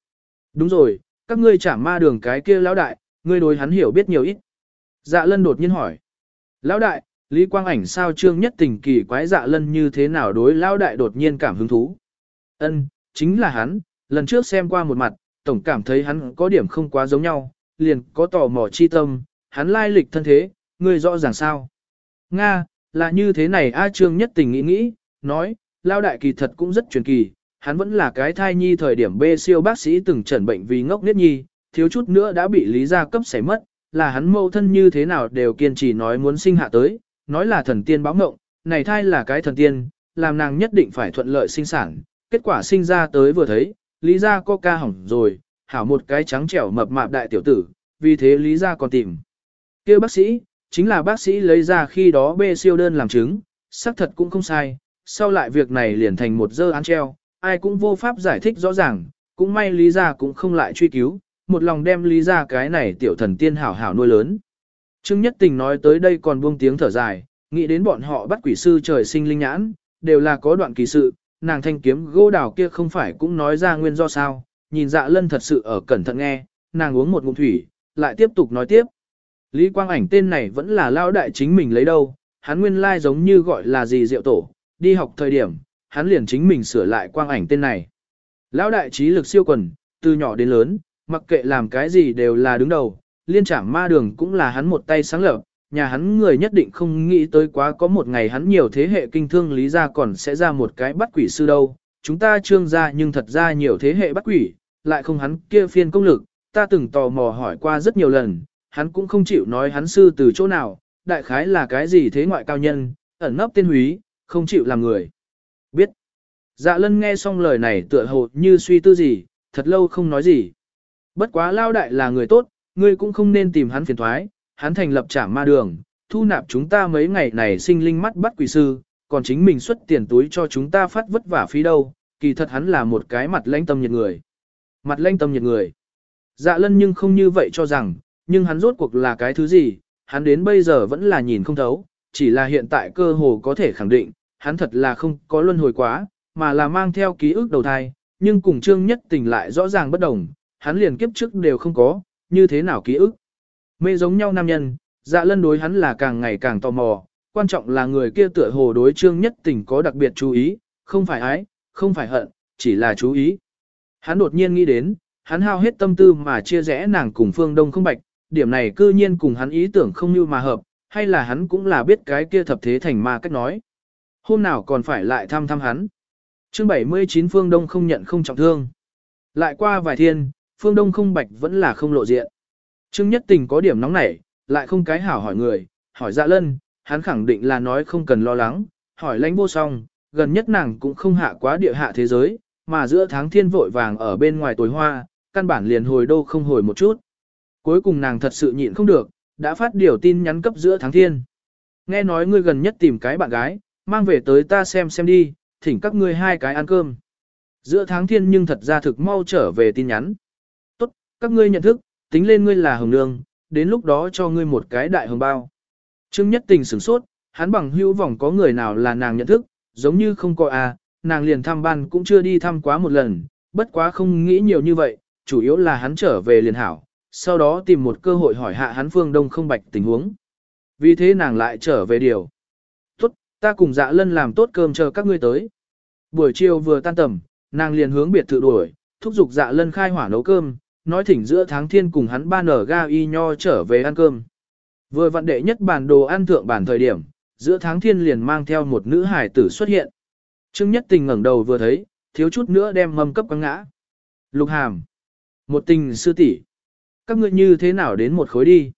Đúng rồi, các ngươi trả ma đường cái kia lão đại, ngươi đối hắn hiểu biết nhiều ít. Dạ lân đột nhiên hỏi. Lão đại, Lý Quang Ảnh sao trương nhất tình kỳ quái dạ lân như thế nào đối lão đại đột nhiên cảm hứng thú. Ân, chính là hắn, lần trước xem qua một mặt, tổng cảm thấy hắn có điểm không quá giống nhau, liền có tò mò chi tâm, hắn lai lịch thân thế, ngươi rõ ràng sao. Nga, là như thế này A Trương nhất tình nghĩ nghĩ, nói, lao đại kỳ thật cũng rất truyền kỳ, hắn vẫn là cái thai nhi thời điểm bê siêu bác sĩ từng chẩn bệnh vì ngốc niết nhi, thiếu chút nữa đã bị lý gia cấp xảy mất, là hắn mẫu thân như thế nào đều kiên trì nói muốn sinh hạ tới, nói là thần tiên báo ngộng, này thai là cái thần tiên, làm nàng nhất định phải thuận lợi sinh sản, kết quả sinh ra tới vừa thấy, lý gia có ca hỏng rồi, hảo một cái trắng trẻo mập mạp đại tiểu tử, vì thế lý gia còn tìm. kia bác sĩ, chính là bác sĩ lấy ra khi đó bê siêu đơn làm chứng, xác thật cũng không sai, sau lại việc này liền thành một dơ án treo, ai cũng vô pháp giải thích rõ ràng, cũng may lý gia cũng không lại truy cứu, một lòng đem lý ra cái này tiểu thần tiên hảo hảo nuôi lớn. Trương Nhất Tình nói tới đây còn buông tiếng thở dài, nghĩ đến bọn họ bắt quỷ sư trời sinh linh nhãn, đều là có đoạn kỳ sự, nàng thanh kiếm gỗ đào kia không phải cũng nói ra nguyên do sao, nhìn dạ lân thật sự ở cẩn thận nghe, nàng uống một ngụm thủy, lại tiếp tục nói tiếp. Lý Quang Ảnh tên này vẫn là lao đại chính mình lấy đâu, hắn nguyên lai giống như gọi là gì diệu tổ, đi học thời điểm, hắn liền chính mình sửa lại Quang Ảnh tên này. Lão đại trí lực siêu quần, từ nhỏ đến lớn, mặc kệ làm cái gì đều là đứng đầu, liên trảm ma đường cũng là hắn một tay sáng lập, nhà hắn người nhất định không nghĩ tới quá có một ngày hắn nhiều thế hệ kinh thương lý ra còn sẽ ra một cái bắt quỷ sư đâu. Chúng ta trương ra nhưng thật ra nhiều thế hệ bắt quỷ, lại không hắn kia phiên công lực, ta từng tò mò hỏi qua rất nhiều lần, hắn cũng không chịu nói hắn sư từ chỗ nào, đại khái là cái gì thế ngoại cao nhân, ẩn nấp tên húy, không chịu làm người. Biết. Dạ lân nghe xong lời này tựa hồ như suy tư gì, thật lâu không nói gì. Bất quá lao đại là người tốt, ngươi cũng không nên tìm hắn phiền thoái, hắn thành lập trảm ma đường, thu nạp chúng ta mấy ngày này sinh linh mắt bắt quỷ sư, còn chính mình xuất tiền túi cho chúng ta phát vất vả phí đâu, kỳ thật hắn là một cái mặt lãnh tâm nhiệt người. Mặt lãnh tâm nhiệt người. Dạ lân nhưng không như vậy cho rằng, nhưng hắn rốt cuộc là cái thứ gì, hắn đến bây giờ vẫn là nhìn không thấu, chỉ là hiện tại cơ hồ có thể khẳng định, hắn thật là không có luân hồi quá, mà là mang theo ký ức đầu thai, nhưng cùng trương nhất tình lại rõ ràng bất đồng, hắn liền kiếp trước đều không có, như thế nào ký ức. Mê giống nhau nam nhân, dạ lân đối hắn là càng ngày càng tò mò, quan trọng là người kia tựa hồ đối trương nhất tình có đặc biệt chú ý, không phải ái, không phải hận, chỉ là chú ý. Hắn đột nhiên nghĩ đến, hắn hao hết tâm tư mà chia rẽ nàng cùng phương đông không bạch, điểm này cư nhiên cùng hắn ý tưởng không như mà hợp, hay là hắn cũng là biết cái kia thập thế thành ma cách nói. Hôm nào còn phải lại thăm thăm hắn. chương 79 phương đông không nhận không trọng thương. Lại qua vài thiên, phương đông không bạch vẫn là không lộ diện. Trương Nhất Tình có điểm nóng nảy, lại không cái hảo hỏi người, hỏi dạ lân, hắn khẳng định là nói không cần lo lắng, hỏi lãnh vô song, gần nhất nàng cũng không hạ quá địa hạ thế giới, mà giữa tháng thiên vội vàng ở bên ngoài tối hoa, căn bản liền hồi đâu không hồi một chút. Cuối cùng nàng thật sự nhịn không được, đã phát điều tin nhắn cấp giữa tháng thiên. Nghe nói ngươi gần nhất tìm cái bạn gái, mang về tới ta xem xem đi, thỉnh các ngươi hai cái ăn cơm. Giữa tháng thiên nhưng thật ra thực mau trở về tin nhắn. Các ngươi nhận thức, tính lên ngươi là hồng nương, đến lúc đó cho ngươi một cái đại hồng bao. Trương Nhất Tình sửng sốt, hắn bằng hữu vòng có người nào là nàng nhận thức, giống như không có à, nàng liền thăm ban cũng chưa đi thăm quá một lần, bất quá không nghĩ nhiều như vậy, chủ yếu là hắn trở về liền hảo, sau đó tìm một cơ hội hỏi hạ hắn phương đông không bạch tình huống. Vì thế nàng lại trở về điều. Tốt, ta cùng dạ lân làm tốt cơm chờ các ngươi tới. Buổi chiều vừa tan tầm, nàng liền hướng biệt thự đuổi, thúc giục dạ lân khai hỏa nấu cơm, nói thỉnh giữa tháng thiên cùng hắn ba nở ga y nho trở về ăn cơm. Vừa vặn đệ nhất bản đồ ăn thượng bản thời điểm, giữa tháng thiên liền mang theo một nữ hải tử xuất hiện. Trương Nhất Tình ngẩng đầu vừa thấy, thiếu chút nữa đem mâm cấp quăng ngã. Lục Hàm, một tình sư tỷ, các ngươi như thế nào đến một khối đi?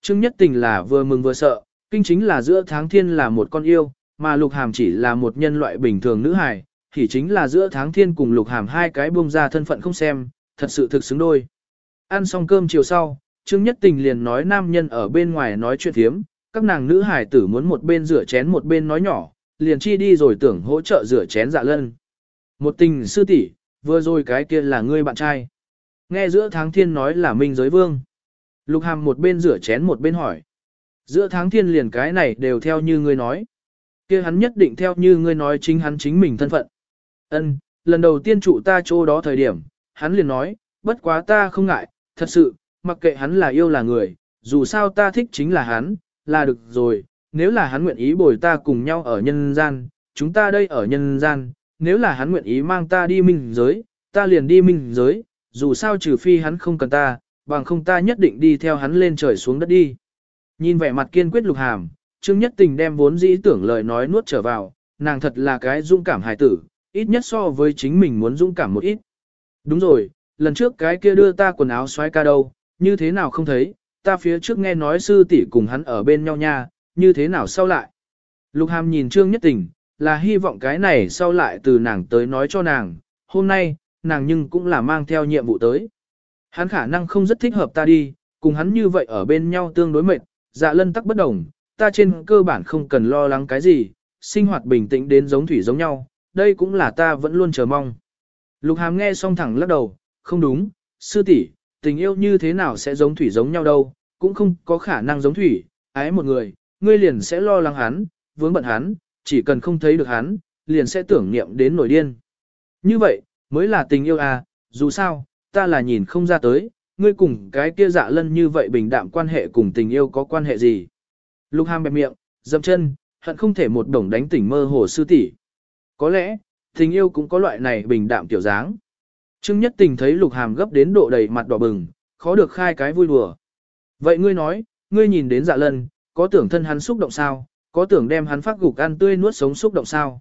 Trương Nhất Tình là vừa mừng vừa sợ, kinh chính là giữa tháng thiên là một con yêu, mà Lục Hàm chỉ là một nhân loại bình thường nữ hài, thì chính là giữa tháng thiên cùng Lục Hàm hai cái buông ra thân phận không xem, thật sự thực xứng đôi. Ăn xong cơm chiều sau, Trương Nhất Tình liền nói nam nhân ở bên ngoài nói chuyện thiếm, các nàng nữ hải tử muốn một bên rửa chén một bên nói nhỏ, liền chi đi rồi tưởng hỗ trợ rửa chén dạ lân. Một tình sư tỷ, vừa rồi cái kia là ngươi bạn trai. Nghe giữa tháng thiên nói là minh giới vương. Lục hàm một bên rửa chén một bên hỏi. Giữa tháng thiên liền cái này đều theo như ngươi nói. kia hắn nhất định theo như ngươi nói chính hắn chính mình thân phận. Ân, lần đầu tiên trụ ta chỗ đó thời điểm, hắn liền nói, bất quá ta không ngại, thật sự, mặc kệ hắn là yêu là người, dù sao ta thích chính là hắn, là được rồi, nếu là hắn nguyện ý bồi ta cùng nhau ở nhân gian, chúng ta đây ở nhân gian, nếu là hắn nguyện ý mang ta đi minh giới, ta liền đi minh giới, dù sao trừ phi hắn không cần ta, bằng không ta nhất định đi theo hắn lên trời xuống đất đi. Nhìn vẻ mặt kiên quyết lục hàm, Trương Nhất Tình đem vốn dĩ tưởng lời nói nuốt trở vào, nàng thật là cái dũng cảm hài tử, ít nhất so với chính mình muốn dũng cảm một ít. Đúng rồi, lần trước cái kia đưa ta quần áo xoáy ca đâu, như thế nào không thấy, ta phía trước nghe nói sư tỷ cùng hắn ở bên nhau nha, như thế nào sau lại. Lục hàm nhìn Trương Nhất Tình, là hy vọng cái này sau lại từ nàng tới nói cho nàng, hôm nay, nàng nhưng cũng là mang theo nhiệm vụ tới. Hắn khả năng không rất thích hợp ta đi, cùng hắn như vậy ở bên nhau tương đối mệt, dạ lân tắc bất đồng, ta trên cơ bản không cần lo lắng cái gì, sinh hoạt bình tĩnh đến giống thủy giống nhau, đây cũng là ta vẫn luôn chờ mong. Lục hàm nghe xong thẳng lắc đầu, không đúng, sư tỷ, tình yêu như thế nào sẽ giống thủy giống nhau đâu, cũng không có khả năng giống thủy, ái một người, ngươi liền sẽ lo lắng hắn, vướng bận hắn, chỉ cần không thấy được hắn, liền sẽ tưởng niệm đến nổi điên. Như vậy, mới là tình yêu à, dù sao, ta là nhìn không ra tới, ngươi cùng cái kia dạ lân như vậy bình đạm quan hệ cùng tình yêu có quan hệ gì. Lục hàm bẹp miệng, dậm chân, hận không thể một đồng đánh tỉnh mơ hồ sư tỷ. Có lẽ, tình yêu cũng có loại này bình đạm tiểu dáng. Trương Nhất Tình thấy Lục Hàm gấp đến độ đầy mặt đỏ bừng, khó được khai cái vui đùa. Vậy ngươi nói, ngươi nhìn đến dạ lân, có tưởng thân hắn xúc động sao, có tưởng đem hắn phát gục ăn tươi nuốt sống xúc động sao.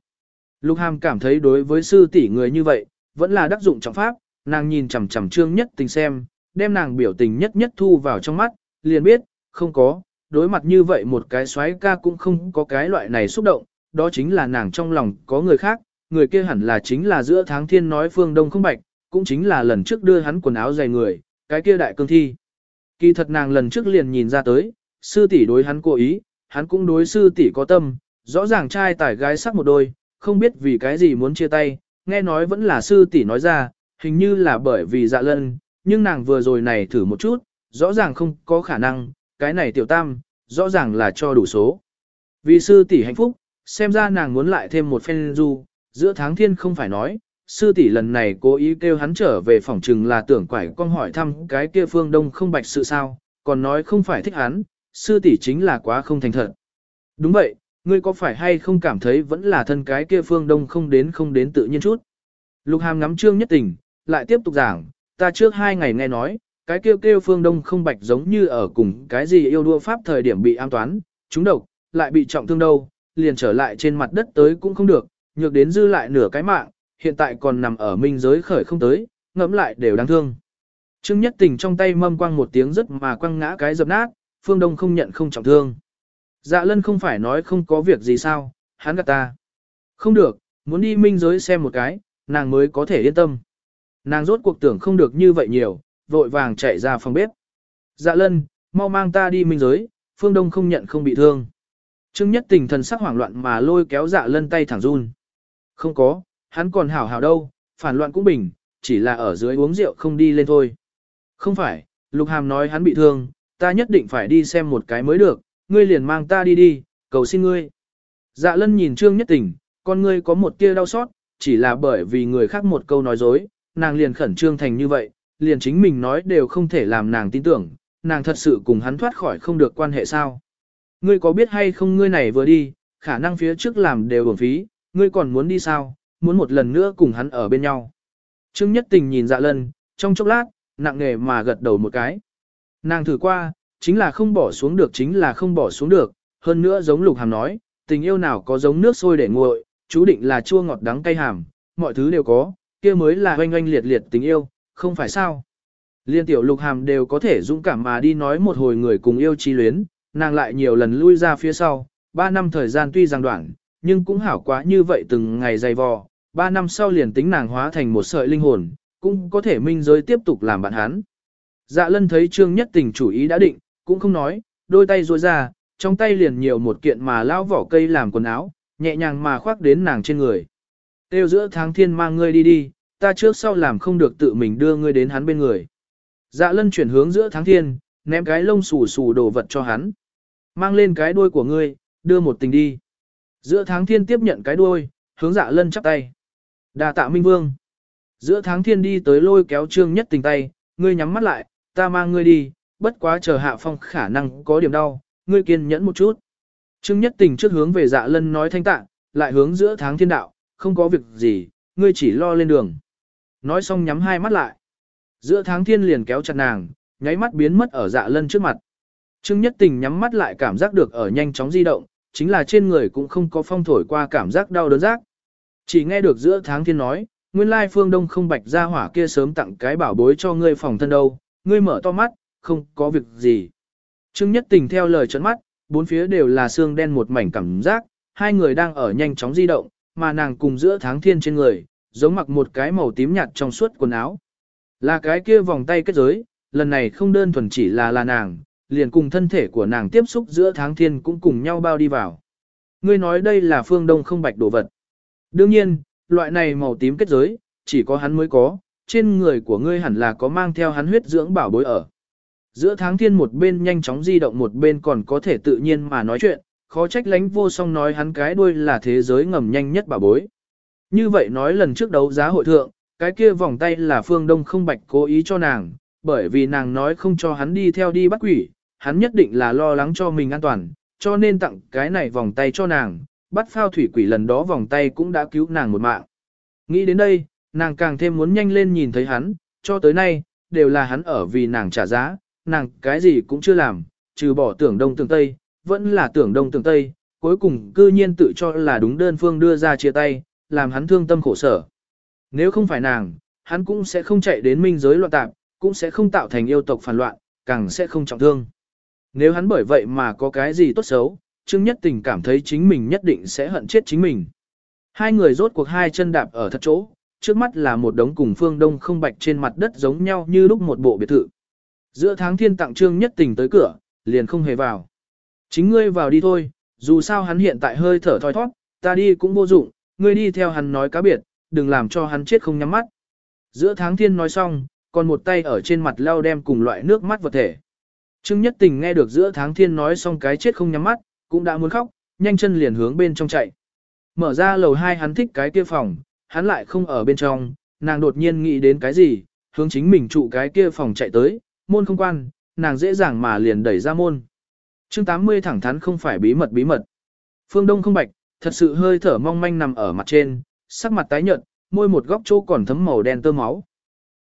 Lục Hàm cảm thấy đối với sư tỷ người như vậy, vẫn là đắc dụng trọng pháp, nàng nhìn chằm chằm Trương Nhất Tình xem, đem nàng biểu tình nhất nhất thu vào trong mắt, liền biết, không có, đối mặt như vậy một cái xoáy ca cũng không có cái loại này xúc động, đó chính là nàng trong lòng có người khác, người kia hẳn là chính là giữa tháng thiên nói phương đông không bạch, cũng chính là lần trước đưa hắn quần áo dày người, cái kia đại cương thi. Kỳ thật nàng lần trước liền nhìn ra tới, sư tỷ đối hắn cố ý, hắn cũng đối sư tỷ có tâm, rõ ràng trai tải gái sắc một đôi, không biết vì cái gì muốn chia tay, nghe nói vẫn là sư tỷ nói ra, hình như là bởi vì dạ lân, nhưng nàng vừa rồi này thử một chút, rõ ràng không có khả năng, cái này tiểu tam, rõ ràng là cho đủ số. Vì sư tỷ hạnh phúc, xem ra nàng muốn lại thêm một phen du, giữa tháng thiên không phải nói, sư tỷ lần này cố ý kêu hắn trở về phòng trừng là tưởng quải con hỏi thăm cái kia phương đông không bạch sự sao, còn nói không phải thích hắn, sư tỷ chính là quá không thành thật. Đúng vậy, ngươi có phải hay không cảm thấy vẫn là thân cái kia phương đông không đến không đến tự nhiên chút. Lục hàm ngắm trương nhất tình, lại tiếp tục giảng, ta trước hai ngày nghe nói, cái kêu kêu phương đông không bạch giống như ở cùng cái gì yêu đua pháp thời điểm bị an toán, chúng độc, lại bị trọng thương đâu, liền trở lại trên mặt đất tới cũng không được, nhược đến dư lại nửa cái mạng, hiện tại còn nằm ở minh giới khởi không tới, ngẫm lại đều đáng thương. Trương Nhất Tình trong tay mâm quăng một tiếng rất mà quăng ngã cái dập nát, Phương Đông không nhận không trọng thương. Dạ lân không phải nói không có việc gì sao, hắn gạt ta. Không được, muốn đi minh giới xem một cái, nàng mới có thể yên tâm. Nàng rốt cuộc tưởng không được như vậy nhiều, vội vàng chạy ra phòng bếp. Dạ lân, mau mang ta đi minh giới, Phương Đông không nhận không bị thương. Trương Nhất Tình thần sắc hoảng loạn mà lôi kéo dạ lân tay thẳng run. Không có, hắn còn hảo hảo đâu, phản loạn cũng bình, chỉ là ở dưới uống rượu không đi lên thôi. Không phải, Lục Hàm nói hắn bị thương, ta nhất định phải đi xem một cái mới được, ngươi liền mang ta đi đi, cầu xin ngươi. Dạ lân nhìn Trương Nhất Tình, con ngươi có một tia đau xót, chỉ là bởi vì người khác một câu nói dối, nàng liền khẩn trương thành như vậy, liền chính mình nói đều không thể làm nàng tin tưởng, nàng thật sự cùng hắn thoát khỏi không được quan hệ sao. Ngươi có biết hay không ngươi này vừa đi, khả năng phía trước làm đều uổng phí, ngươi còn muốn đi sao, muốn một lần nữa cùng hắn ở bên nhau. Trương Nhất Tình nhìn dạ lân, trong chốc lát, nặng nề mà gật đầu một cái. Nàng thử qua, chính là không bỏ xuống được chính là không bỏ xuống được, hơn nữa giống lục hàm nói, tình yêu nào có giống nước sôi để nguội, chú định là chua ngọt đắng cay hàm, mọi thứ đều có, kia mới là oanh oanh liệt liệt tình yêu, không phải sao. Liên tiểu lục hàm đều có thể dũng cảm mà đi nói một hồi người cùng yêu chi luyến, nàng lại nhiều lần lui ra phía sau, ba năm thời gian tuy rằng đoạn, nhưng cũng hảo quá như vậy từng ngày dày vò, ba năm sau liền tính nàng hóa thành một sợi linh hồn, cũng có thể minh giới tiếp tục làm bạn hắn. Dạ lân thấy trương nhất tình chủ ý đã định, cũng không nói, đôi tay ruôi ra, trong tay liền nhiều một kiện mà lao vỏ cây làm quần áo, nhẹ nhàng mà khoác đến nàng trên người. Tiêu giữa tháng thiên mang ngươi đi đi, ta trước sau làm không được tự mình đưa ngươi đến hắn bên người. Dạ lân chuyển hướng giữa tháng thiên, ném cái lông xù xù đồ vật cho hắn. Mang lên cái đuôi của ngươi, đưa một tình đi. Giữa tháng thiên tiếp nhận cái đuôi, hướng dạ lân chắp tay. đà tạ minh vương. Giữa tháng thiên đi tới lôi kéo trương nhất tình tay, ngươi nhắm mắt lại, ta mang ngươi đi, bất quá chờ hạ phong khả năng có điểm đau, ngươi kiên nhẫn một chút. Trương nhất tình trước hướng về dạ lân nói thanh tạ, lại hướng giữa tháng thiên đạo, không có việc gì, ngươi chỉ lo lên đường. Nói xong nhắm hai mắt lại. Giữa tháng thiên liền kéo chặt nàng, nháy mắt biến mất ở dạ lân trước mặt. Trương nhất tình nhắm mắt lại cảm giác được ở nhanh chóng di động, chính là trên người cũng không có phong thổi qua cảm giác đau đớn rác. Chỉ nghe được giữa tháng thiên nói, nguyên lai phương đông không bạch ra hỏa kia sớm tặng cái bảo bối cho ngươi phòng thân đâu, ngươi mở to mắt, không có việc gì. Trương nhất tình theo lời trấn mắt, bốn phía đều là xương đen một mảnh cảm giác, hai người đang ở nhanh chóng di động, mà nàng cùng giữa tháng thiên trên người, giống mặc một cái màu tím nhạt trong suốt quần áo. Là cái kia vòng tay kết giới, lần này không đơn thuần chỉ là là nàng, liền cùng thân thể của nàng tiếp xúc giữa tháng thiên cũng cùng nhau bao đi vào. Ngươi nói đây là phương đông không bạch đồ vật. Đương nhiên, loại này màu tím kết giới, chỉ có hắn mới có, trên người của ngươi hẳn là có mang theo hắn huyết dưỡng bảo bối ở. Giữa tháng thiên một bên nhanh chóng di động một bên còn có thể tự nhiên mà nói chuyện, khó trách lánh vô song nói hắn cái đuôi là thế giới ngầm nhanh nhất bảo bối. Như vậy nói lần trước đấu giá hội thượng, cái kia vòng tay là phương đông không bạch cố ý cho nàng, bởi vì nàng nói không cho hắn đi theo đi bắt quỷ, hắn nhất định là lo lắng cho mình an toàn, cho nên tặng cái này vòng tay cho nàng, bắt phao thủy quỷ lần đó vòng tay cũng đã cứu nàng một mạng. Nghĩ đến đây, nàng càng thêm muốn nhanh lên nhìn thấy hắn, cho tới nay, đều là hắn ở vì nàng trả giá, nàng cái gì cũng chưa làm, trừ bỏ tưởng đông tưởng tây, vẫn là tưởng đông tưởng tây, cuối cùng cư nhiên tự cho là đúng đơn phương đưa ra chia tay, làm hắn thương tâm khổ sở. Nếu không phải nàng, hắn cũng sẽ không chạy đến minh giới loạn tạp, cũng sẽ không tạo thành yêu tộc phản loạn, càng sẽ không trọng thương. Nếu hắn bởi vậy mà có cái gì tốt xấu, Trương Nhất Tình cảm thấy chính mình nhất định sẽ hận chết chính mình. Hai người rốt cuộc hai chân đạp ở thật chỗ, trước mắt là một đống cùng phương đông không bạch trên mặt đất giống nhau như lúc một bộ biệt thự. Giữa tháng thiên tặng Trương Nhất Tình tới cửa, liền không hề vào. Chính ngươi vào đi thôi, dù sao hắn hiện tại hơi thở thoi thoát, ta đi cũng vô dụng, ngươi đi theo hắn nói cá biệt, đừng làm cho hắn chết không nhắm mắt. Giữa tháng thiên nói xong, còn một tay ở trên mặt lau đem cùng loại nước mắt vật thể. Trương Nhất Tình nghe được giữa tháng thiên nói xong cái chết không nhắm mắt, cũng đã muốn khóc, nhanh chân liền hướng bên trong chạy. Mở ra lầu hai hắn thích cái kia phòng, hắn lại không ở bên trong, nàng đột nhiên nghĩ đến cái gì, hướng chính mình trụ cái kia phòng chạy tới, môn không quan, nàng dễ dàng mà liền đẩy ra môn. Chương 80 thẳng thắn không phải bí mật bí mật. Phương Đông không bạch, thật sự hơi thở mong manh nằm ở mặt trên, sắc mặt tái nhợt, môi một góc chỗ còn thấm màu đen tơ máu.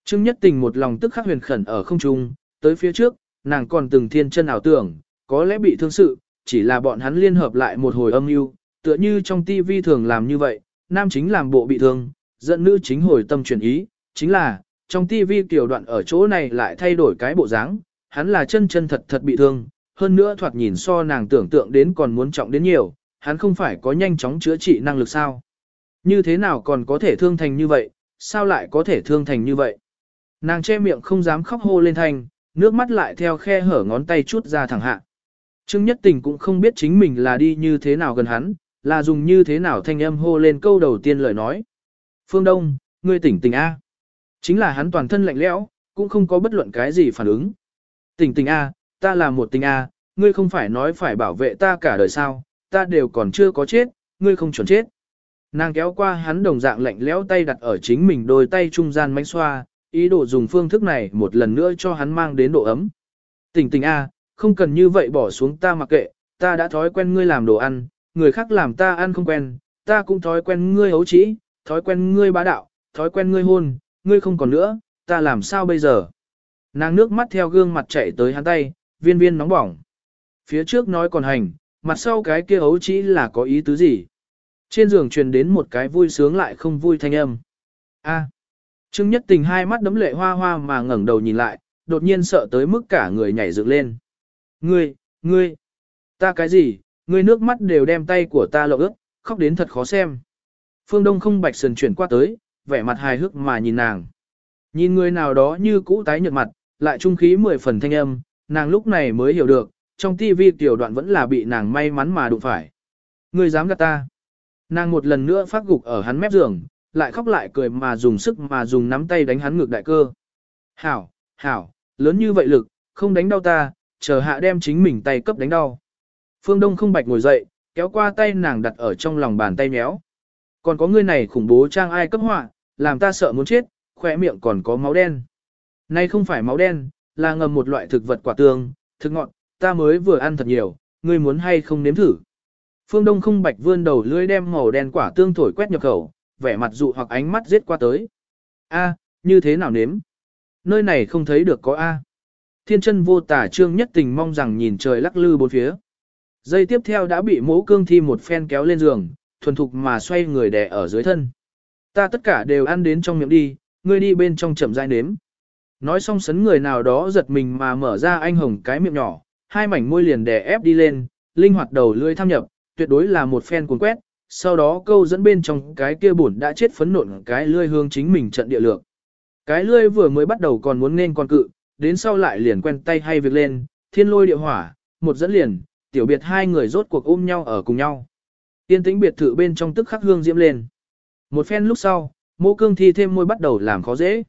Trương Nhất Tình một lòng tức khắc huyền khẩn ở không trung, tới phía trước, nàng còn từng thiên chân ảo tưởng, có lẽ bị thương sự, chỉ là bọn hắn liên hợp lại một hồi âm mưu, tựa như trong tivi thường làm như vậy, nam chính làm bộ bị thương, dẫn nữ chính hồi tâm chuyển ý, chính là, trong tivi tiểu đoạn ở chỗ này lại thay đổi cái bộ dáng, hắn là chân chân thật thật bị thương, hơn nữa thoạt nhìn so nàng tưởng tượng đến còn muốn trọng đến nhiều, hắn không phải có nhanh chóng chữa trị năng lực sao. Như thế nào còn có thể thương thành như vậy, sao lại có thể thương thành như vậy? Nàng che miệng không dám khóc hô lên thành, nước mắt lại theo khe hở ngón tay chút ra thẳng hạ. Trương Nhất Tình cũng không biết chính mình là đi như thế nào gần hắn, là dùng như thế nào thanh âm hô lên câu đầu tiên lời nói. Phương Đông, ngươi tỉnh tỉnh A. Chính là hắn toàn thân lạnh lẽo, cũng không có bất luận cái gì phản ứng. Tỉnh tỉnh A, ta là một tình A, ngươi không phải nói phải bảo vệ ta cả đời sao, ta đều còn chưa có chết, ngươi không chuẩn chết. Nàng kéo qua hắn đồng dạng lạnh lẽo tay đặt ở chính mình đôi tay trung gian mánh xoa, ý đồ dùng phương thức này một lần nữa cho hắn mang đến độ ấm. Tỉnh tỉnh A, không cần như vậy bỏ xuống ta mặc kệ, ta đã thói quen ngươi làm đồ ăn, người khác làm ta ăn không quen, ta cũng thói quen ngươi hấu trĩ, thói quen ngươi bá đạo, thói quen ngươi hôn, ngươi không còn nữa, ta làm sao bây giờ? Nàng nước mắt theo gương mặt chạy tới hắn tay, viên viên nóng bỏng. Phía trước nói còn hành, mặt sau cái kia hấu trĩ là có ý tứ gì? Trên giường truyền đến một cái vui sướng lại không vui thanh âm. A. Trương Nhất Tình hai mắt đấm lệ hoa hoa mà ngẩng đầu nhìn lại, đột nhiên sợ tới mức cả người nhảy dựng lên. Ngươi, ngươi, ta cái gì, ngươi nước mắt đều đem tay của ta lộ ướt, khóc đến thật khó xem. Phương Đông không bạch sườn chuyển qua tới, vẻ mặt hài hước mà nhìn nàng. Nhìn người nào đó như cũ tái nhợt mặt, lại trung khí mười phần thanh âm, nàng lúc này mới hiểu được, trong tivi tiểu đoạn vẫn là bị nàng may mắn mà đụng phải. Ngươi dám gạt ta. Nàng một lần nữa phát gục ở hắn mép giường, lại khóc lại cười mà dùng sức mà dùng nắm tay đánh hắn ngược đại cơ. Hảo, hảo, lớn như vậy lực, không đánh đau ta, chờ hạ đem chính mình tay cấp đánh đau. Phương Đông không bạch ngồi dậy, kéo qua tay nàng đặt ở trong lòng bàn tay méo. Còn có người này khủng bố trang ai cấp họa, làm ta sợ muốn chết, khỏe miệng còn có máu đen. Nay không phải máu đen, là ngầm một loại thực vật quả tương, thực ngọt, ta mới vừa ăn thật nhiều, ngươi muốn hay không nếm thử. Phương Đông không bạch vươn đầu lưỡi đem màu đen quả tương thổi quét nhập khẩu, vẻ mặt dụ hoặc ánh mắt giết qua tới. A, như thế nào nếm? Nơi này không thấy được có A. Thiên chân vô tả trương nhất tình mong rằng nhìn trời lắc lư bốn phía. Dây tiếp theo đã bị mỗ cương thi một phen kéo lên giường, thuần thục mà xoay người đè ở dưới thân. Ta tất cả đều ăn đến trong miệng đi, ngươi đi bên trong chậm rãi nếm. Nói xong sấn người nào đó giật mình mà mở ra anh hồng cái miệng nhỏ, hai mảnh môi liền đè ép đi lên, linh hoạt đầu lưỡi tham nhập, tuyệt đối là một phen cuốn quét, sau đó câu dẫn bên trong cái kia bổn đã chết phấn nộn cái lươi hương chính mình trận địa lược. Cái lươi vừa mới bắt đầu còn muốn nên con cự, đến sau lại liền quen tay hay việc lên, thiên lôi địa hỏa, một dẫn liền, tiểu biệt hai người rốt cuộc ôm nhau ở cùng nhau. Tiên tĩnh biệt thự bên trong tức khắc hương diễm lên. Một phen lúc sau, mô cương thi thêm môi bắt đầu làm khó dễ.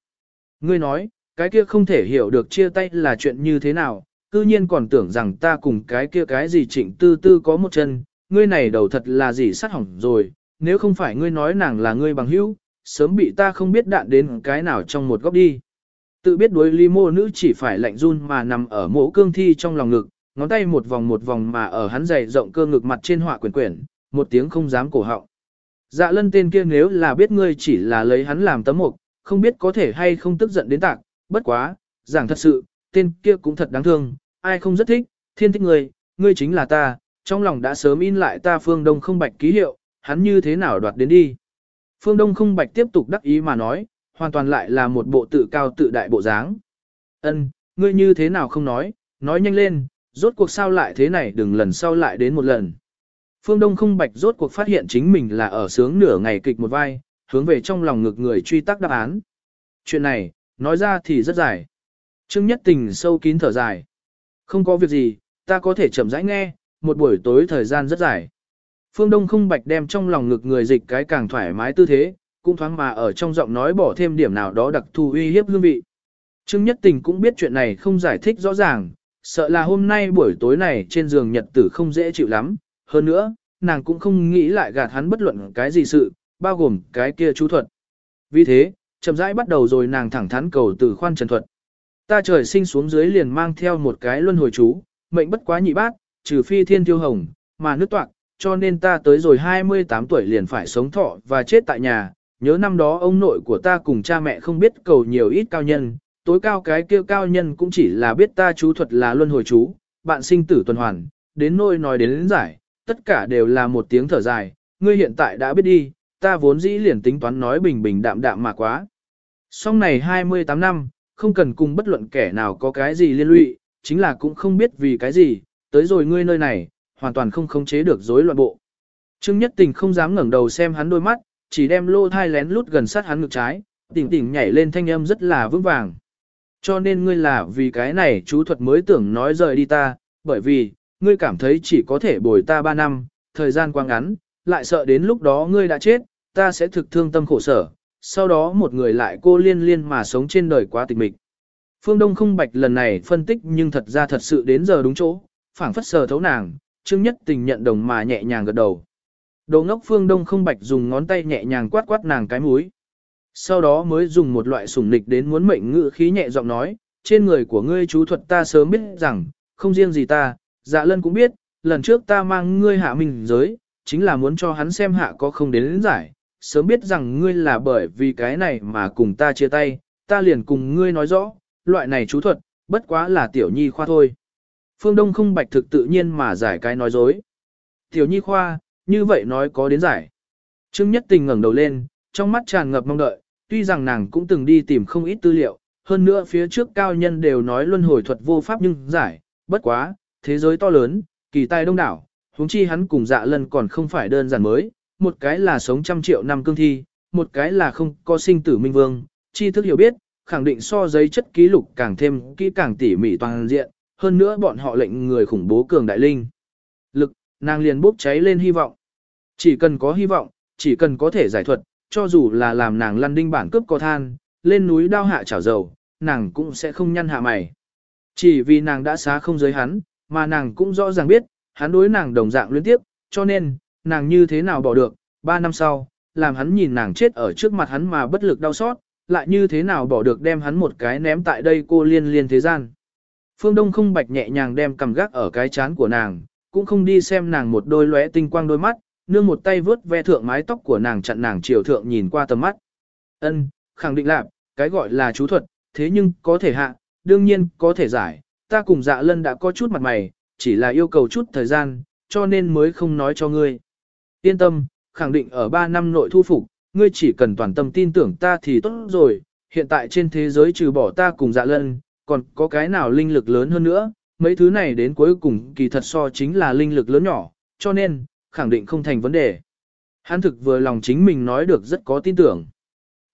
Ngươi nói, cái kia không thể hiểu được chia tay là chuyện như thế nào, cư nhiên còn tưởng rằng ta cùng cái kia cái gì trịnh tư tư có một chân, ngươi này đầu thật là gì sát hỏng rồi, nếu không phải ngươi nói nàng là ngươi bằng hữu, sớm bị ta không biết đạn đến cái nào trong một góc đi. Tự biết đối ly mô nữ chỉ phải lạnh run mà nằm ở mỗ cương thi trong lòng ngực, ngón tay một vòng một vòng mà ở hắn dày rộng cơ ngực mặt trên họa quyển quyển, một tiếng không dám cổ họng. Dạ lân tên kia nếu là biết ngươi chỉ là lấy hắn làm tấm mục, không biết có thể hay không tức giận đến tạc, bất quá, giảng thật sự, tên kia cũng thật đáng thương, ai không rất thích, thiên thích ngươi, ngươi chính là ta, trong lòng đã sớm in lại ta phương đông không bạch ký hiệu, hắn như thế nào đoạt đến đi. Phương Đông không bạch tiếp tục đắc ý mà nói, hoàn toàn lại là một bộ tự cao tự đại bộ dáng. Ân, ngươi như thế nào không nói, nói nhanh lên, rốt cuộc sao lại thế này đừng lần sau lại đến một lần. Phương Đông không bạch rốt cuộc phát hiện chính mình là ở sướng nửa ngày kịch một vai, hướng về trong lòng ngực người truy tắc đáp án. Chuyện này, nói ra thì rất dài. Trương Nhất Tình sâu kín thở dài. Không có việc gì, ta có thể chậm rãi nghe, một buổi tối thời gian rất dài. Phương Đông không bạch đem trong lòng ngực người dịch cái càng thoải mái tư thế, cũng thoáng mà ở trong giọng nói bỏ thêm điểm nào đó đặc thù uy hiếp hương vị. Trương Nhất Tình cũng biết chuyện này không giải thích rõ ràng, sợ là hôm nay buổi tối này trên giường nhật tử không dễ chịu lắm, hơn nữa, nàng cũng không nghĩ lại gạt hắn bất luận cái gì sự, bao gồm cái kia chú thuật. Vì thế, chậm rãi bắt đầu rồi nàng thẳng thắn cầu từ khoan trần thuật. Ta trời sinh xuống dưới liền mang theo một cái luân hồi chú, mệnh bất quá nhị bát, trừ phi thiên tiêu hồng, mà nước toạc, cho nên ta tới rồi 28 tuổi liền phải sống thọ và chết tại nhà. Nhớ năm đó ông nội của ta cùng cha mẹ không biết cầu nhiều ít cao nhân, tối cao cái kia cao nhân cũng chỉ là biết ta chú thuật là luân hồi chú, bạn sinh tử tuần hoàn, đến nôi nói đến, đến giải, tất cả đều là một tiếng thở dài, ngươi hiện tại đã biết đi, ta vốn dĩ liền tính toán nói bình bình đạm đạm mà quá. Song này 28 năm, không cần cùng bất luận kẻ nào có cái gì liên lụy, chính là cũng không biết vì cái gì, tới rồi ngươi nơi này, hoàn toàn không khống chế được rối loạn bộ. Trương Nhất Tình không dám ngẩng đầu xem hắn đôi mắt, chỉ đem lô thai lén lút gần sát hắn ngực trái, tỉnh tỉnh nhảy lên thanh âm rất là vững vàng. Cho nên ngươi là vì cái này chú thuật mới tưởng nói rời đi ta, bởi vì, ngươi cảm thấy chỉ có thể bồi ta 3 năm, thời gian quá ngắn, lại sợ đến lúc đó ngươi đã chết, ta sẽ thực thương tâm khổ sở, sau đó một người lại cô liên liên mà sống trên đời quá tịch mịch. Phương Đông không bạch lần này phân tích nhưng thật ra thật sự đến giờ đúng chỗ, phảng phất sờ thấu nàng, Trương Nhất Tình nhận đồng mà nhẹ nhàng gật đầu. Đồ ngốc Phương Đông không bạch dùng ngón tay nhẹ nhàng quát quát nàng cái mũi. Sau đó mới dùng một loại sủng nịch đến muốn mệnh ngự khí nhẹ giọng nói, trên người của ngươi chú thuật ta sớm biết rằng, không riêng gì ta, dạ lân cũng biết, lần trước ta mang ngươi hạ mình giới, chính là muốn cho hắn xem hạ có không đến, đến giải, sớm biết rằng ngươi là bởi vì cái này mà cùng ta chia tay, ta liền cùng ngươi nói rõ, loại này chú thuật, bất quá là tiểu nhi khoa thôi. Phương Đông không bạch thực tự nhiên mà giải cái nói dối. Tiểu nhi khoa, như vậy nói có đến giải. Trương Nhất Tình ngẩng đầu lên, trong mắt tràn ngập mong đợi, tuy rằng nàng cũng từng đi tìm không ít tư liệu, hơn nữa phía trước cao nhân đều nói luân hồi thuật vô pháp nhưng giải, bất quá, thế giới to lớn, kỳ tài đông đảo, huống chi hắn cùng dạ lần còn không phải đơn giản mới, một cái là sống trăm triệu năm cương thi, một cái là không có sinh tử minh vương, chi thức hiểu biết, khẳng định so giấy chất ký lục càng thêm kỹ càng tỉ mỉ toàn diện, hơn nữa bọn họ lệnh người khủng bố cường đại linh. Lực, nàng liền bốc cháy lên hy vọng. Chỉ cần có hy vọng, chỉ cần có thể giải thuật, cho dù là làm nàng lăn đinh bản cướp có than, lên núi đao hạ chảo dầu, nàng cũng sẽ không nhăn hạ mày. Chỉ vì nàng đã xá không giới hắn, mà nàng cũng rõ ràng biết, hắn đối nàng đồng dạng liên tiếp, cho nên, nàng như thế nào bỏ được, ba năm sau, làm hắn nhìn nàng chết ở trước mặt hắn mà bất lực đau xót, lại như thế nào bỏ được đem hắn một cái ném tại đây cô liên liên thế gian. Phương Đông không bạch nhẹ nhàng đem cầm gác ở cái chán của nàng, cũng không đi xem nàng một đôi lóe tinh quang đôi mắt, nương một tay vướt ve thượng mái tóc của nàng chặn nàng chiều thượng nhìn qua tầm mắt. Ân, khẳng định là, cái gọi là chú thuật, thế nhưng có thể hạ, đương nhiên có thể giải, ta cùng dạ lân đã có chút mặt mày, chỉ là yêu cầu chút thời gian, cho nên mới không nói cho ngươi. Yên tâm, khẳng định ở 3 năm nội thu phục, ngươi chỉ cần toàn tâm tin tưởng ta thì tốt rồi, hiện tại trên thế giới trừ bỏ ta cùng dạ lân, còn có cái nào linh lực lớn hơn nữa, mấy thứ này đến cuối cùng kỳ thật so chính là linh lực lớn nhỏ, cho nên, khẳng định không thành vấn đề. Hắn thực vừa lòng chính mình nói được rất có tin tưởng.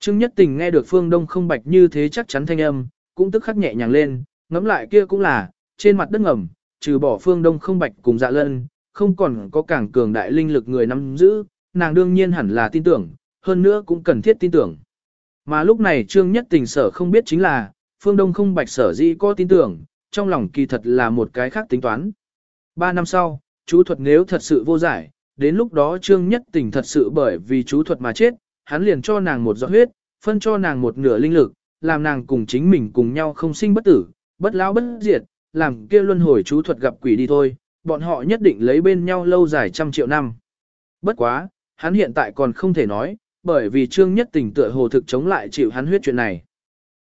Trương Nhất Tình nghe được Phương Đông không bạch như thế chắc chắn thanh âm, cũng tức khắc nhẹ nhàng lên, ngẫm lại kia cũng là, trên mặt đất ngầm, trừ bỏ Phương Đông không bạch cùng dạ lân, không còn có càng cường đại linh lực người nắm giữ, nàng đương nhiên hẳn là tin tưởng, hơn nữa cũng cần thiết tin tưởng. Mà lúc này Trương Nhất Tình sở không biết chính là, Phương Đông không bạch sở dĩ có tin tưởng, trong lòng kỳ thật là một cái khác tính toán. Ba năm sau, chú thuật nếu thật sự vô giải, đến lúc đó Trương Nhất Tình thật sự bởi vì chú thuật mà chết, hắn liền cho nàng một giọt huyết, phân cho nàng một nửa linh lực, làm nàng cùng chính mình cùng nhau không sinh bất tử, bất lão bất diệt, làm kia luân hồi chú thuật gặp quỷ đi thôi, bọn họ nhất định lấy bên nhau lâu dài trăm triệu năm. Bất quá, hắn hiện tại còn không thể nói, bởi vì Trương Nhất Tình tựa hồ thực chống lại chịu hắn huyết chuyện này.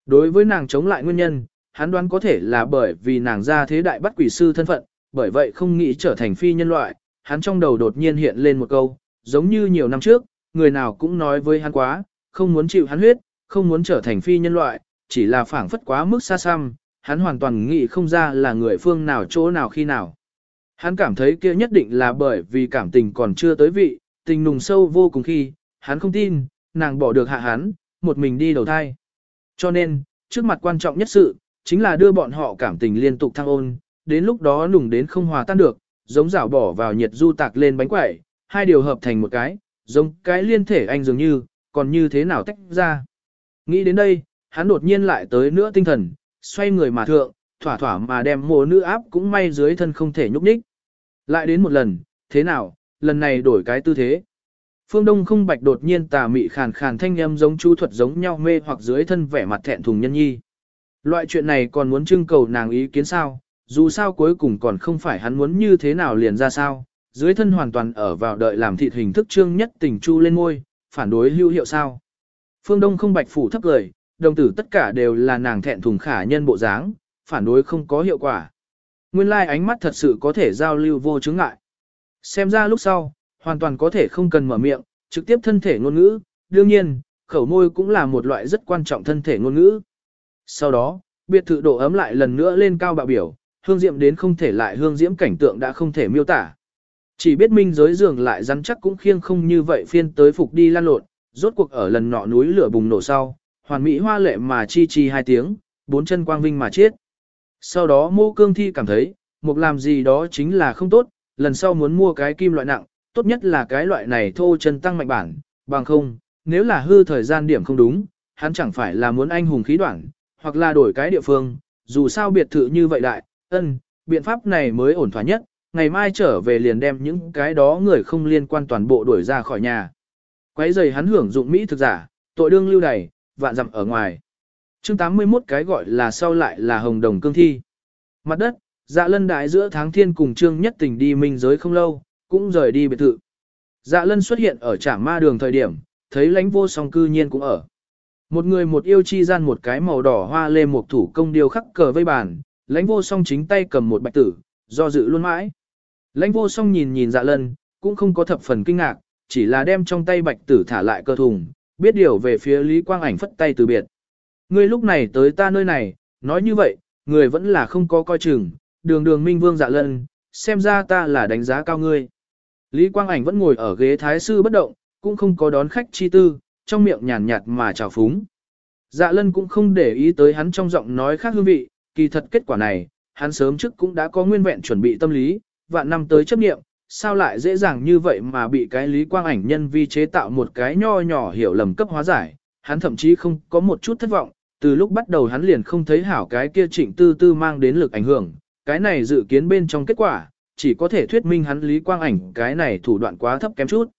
Đối với nàng chống lại nguyên nhân, hắn đoán có thể là bởi vì nàng ra thế đại bắt quỷ sư thân phận, bởi vậy không nghĩ trở thành phi nhân loại, hắn trong đầu đột nhiên hiện lên một câu, giống như nhiều năm trước, người nào cũng nói với hắn quá, không muốn chịu hắn huyết, không muốn trở thành phi nhân loại, chỉ là phảng phất quá mức xa xăm, hắn hoàn toàn nghĩ không ra là người phương nào chỗ nào khi nào. Hắn cảm thấy kia nhất định là bởi vì cảm tình còn chưa tới vị, tình nùng sâu vô cùng khi, hắn không tin, nàng bỏ được hạ hắn, một mình đi đầu thai. Cho nên, trước mặt quan trọng nhất sự, chính là đưa bọn họ cảm tình liên tục thăng ôn, đến lúc đó nùng đến không hòa tan được, giống rảo bỏ vào nhiệt du tạc lên bánh quẩy, hai điều hợp thành một cái, giống cái liên thể anh dường như, còn như thế nào tách ra. Nghĩ đến đây, hắn đột nhiên lại tới nữa tinh thần, xoay người mà thượng, thỏa thỏa mà đem mồ nữ áp cũng may dưới thân không thể nhúc nhích. Lại đến một lần, thế nào, lần này đổi cái tư thế. Phương Đông không bạch đột nhiên tà mị khàn khàn thanh âm giống chú thuật giống nhau mê hoặc dưới thân vẻ mặt thẹn thùng nhân nhi. Loại chuyện này còn muốn trưng cầu nàng ý kiến sao, dù sao cuối cùng còn không phải hắn muốn như thế nào liền ra sao, dưới thân hoàn toàn ở vào đợi làm thịt hình thức trương nhất tình chu lên ngôi, phản đối hữu hiệu sao. Phương Đông không bạch phủ thấp lời, đồng tử tất cả đều là nàng thẹn thùng khả nhân bộ dáng, phản đối không có hiệu quả. Nguyên lai like ánh mắt thật sự có thể giao lưu vô chứng ngại. Xem ra lúc sau, hoàn toàn có thể không cần mở miệng, trực tiếp thân thể ngôn ngữ, đương nhiên, khẩu môi cũng là một loại rất quan trọng thân thể ngôn ngữ. Sau đó, biệt thự độ ấm lại lần nữa lên cao bạo biểu, hương diễm đến không thể lại hương diễm cảnh tượng đã không thể miêu tả. Chỉ biết minh giới giường lại rắn chắc cũng khiêng không như vậy phiên tới phục đi lan lộn, rốt cuộc ở lần nọ núi lửa bùng nổ sau, hoàn mỹ hoa lệ mà chi chi hai tiếng, bốn chân quang vinh mà chết. Sau đó mô cương thi cảm thấy, một làm gì đó chính là không tốt, lần sau muốn mua cái kim loại nặng, tốt nhất là cái loại này thô chân tăng mạnh bản, bằng không, nếu là hư thời gian điểm không đúng, hắn chẳng phải là muốn anh hùng khí đoạn, hoặc là đổi cái địa phương, dù sao biệt thự như vậy đại, ân, biện pháp này mới ổn thỏa nhất, ngày mai trở về liền đem những cái đó người không liên quan toàn bộ đuổi ra khỏi nhà. Quấy giày hắn hưởng dụng Mỹ thực giả, tội đương lưu đày, vạn dặm ở ngoài. chương 81 cái gọi là sau lại là hồng đồng cương thi. Mặt đất, dạ lân đại giữa tháng thiên cùng trương nhất tình đi minh giới không lâu, cũng rời đi biệt thự. Dạ lân xuất hiện ở trảng ma đường thời điểm, thấy lãnh vô song cư nhiên cũng ở. Một người một yêu chi gian một cái màu đỏ hoa lê một thủ công điêu khắc cờ vây bàn, lãnh vô song chính tay cầm một bạch tử, do dự luôn mãi. Lãnh vô song nhìn nhìn dạ lân, cũng không có thập phần kinh ngạc, chỉ là đem trong tay bạch tử thả lại cơ thùng, biết điều về phía Lý Quang Ảnh phất tay từ biệt. Ngươi lúc này tới ta nơi này, nói như vậy, người vẫn là không có coi chừng, đường đường minh vương dạ lân, xem ra ta là đánh giá cao ngươi. Lý Quang Ảnh vẫn ngồi ở ghế thái sư bất động, cũng không có đón khách chi tư, trong miệng nhàn nhạt mà chào phúng. Dạ lân cũng không để ý tới hắn trong giọng nói khác hương vị, kỳ thật kết quả này, hắn sớm trước cũng đã có nguyên vẹn chuẩn bị tâm lý, vạn năm tới chấp nghiệm, sao lại dễ dàng như vậy mà bị cái Lý Quang ảnh nhân vi chế tạo một cái nho nhỏ hiểu lầm cấp hóa giải, hắn thậm chí không có một chút thất vọng, từ lúc bắt đầu hắn liền không thấy hảo cái kia trịnh tư tư mang đến lực ảnh hưởng, cái này dự kiến bên trong kết quả, chỉ có thể thuyết minh hắn Lý Quang ảnh cái này thủ đoạn quá thấp kém chút.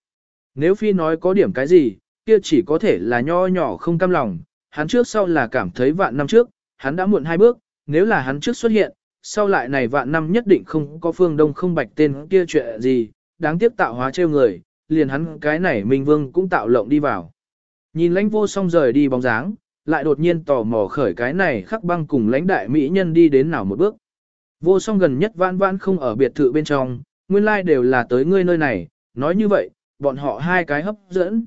Nếu phi nói có điểm cái gì, kia chỉ có thể là nho nhỏ không cam lòng, hắn trước sau là cảm thấy vạn năm trước, hắn đã muộn hai bước, nếu là hắn trước xuất hiện, sau lại này vạn năm nhất định không có phương đông không bạch tên kia chuyện gì, đáng tiếc tạo hóa trêu người, liền hắn cái này Minh Vương cũng tạo lộng đi vào. Nhìn lãnh vô song rời đi bóng dáng, lại đột nhiên tò mò khởi cái này khắc băng cùng lãnh đại mỹ nhân đi đến nào một bước. Vô song gần nhất vãn vãn không ở biệt thự bên trong, nguyên lai like đều là tới ngươi nơi này, nói như vậy, bọn họ hai cái hấp dẫn.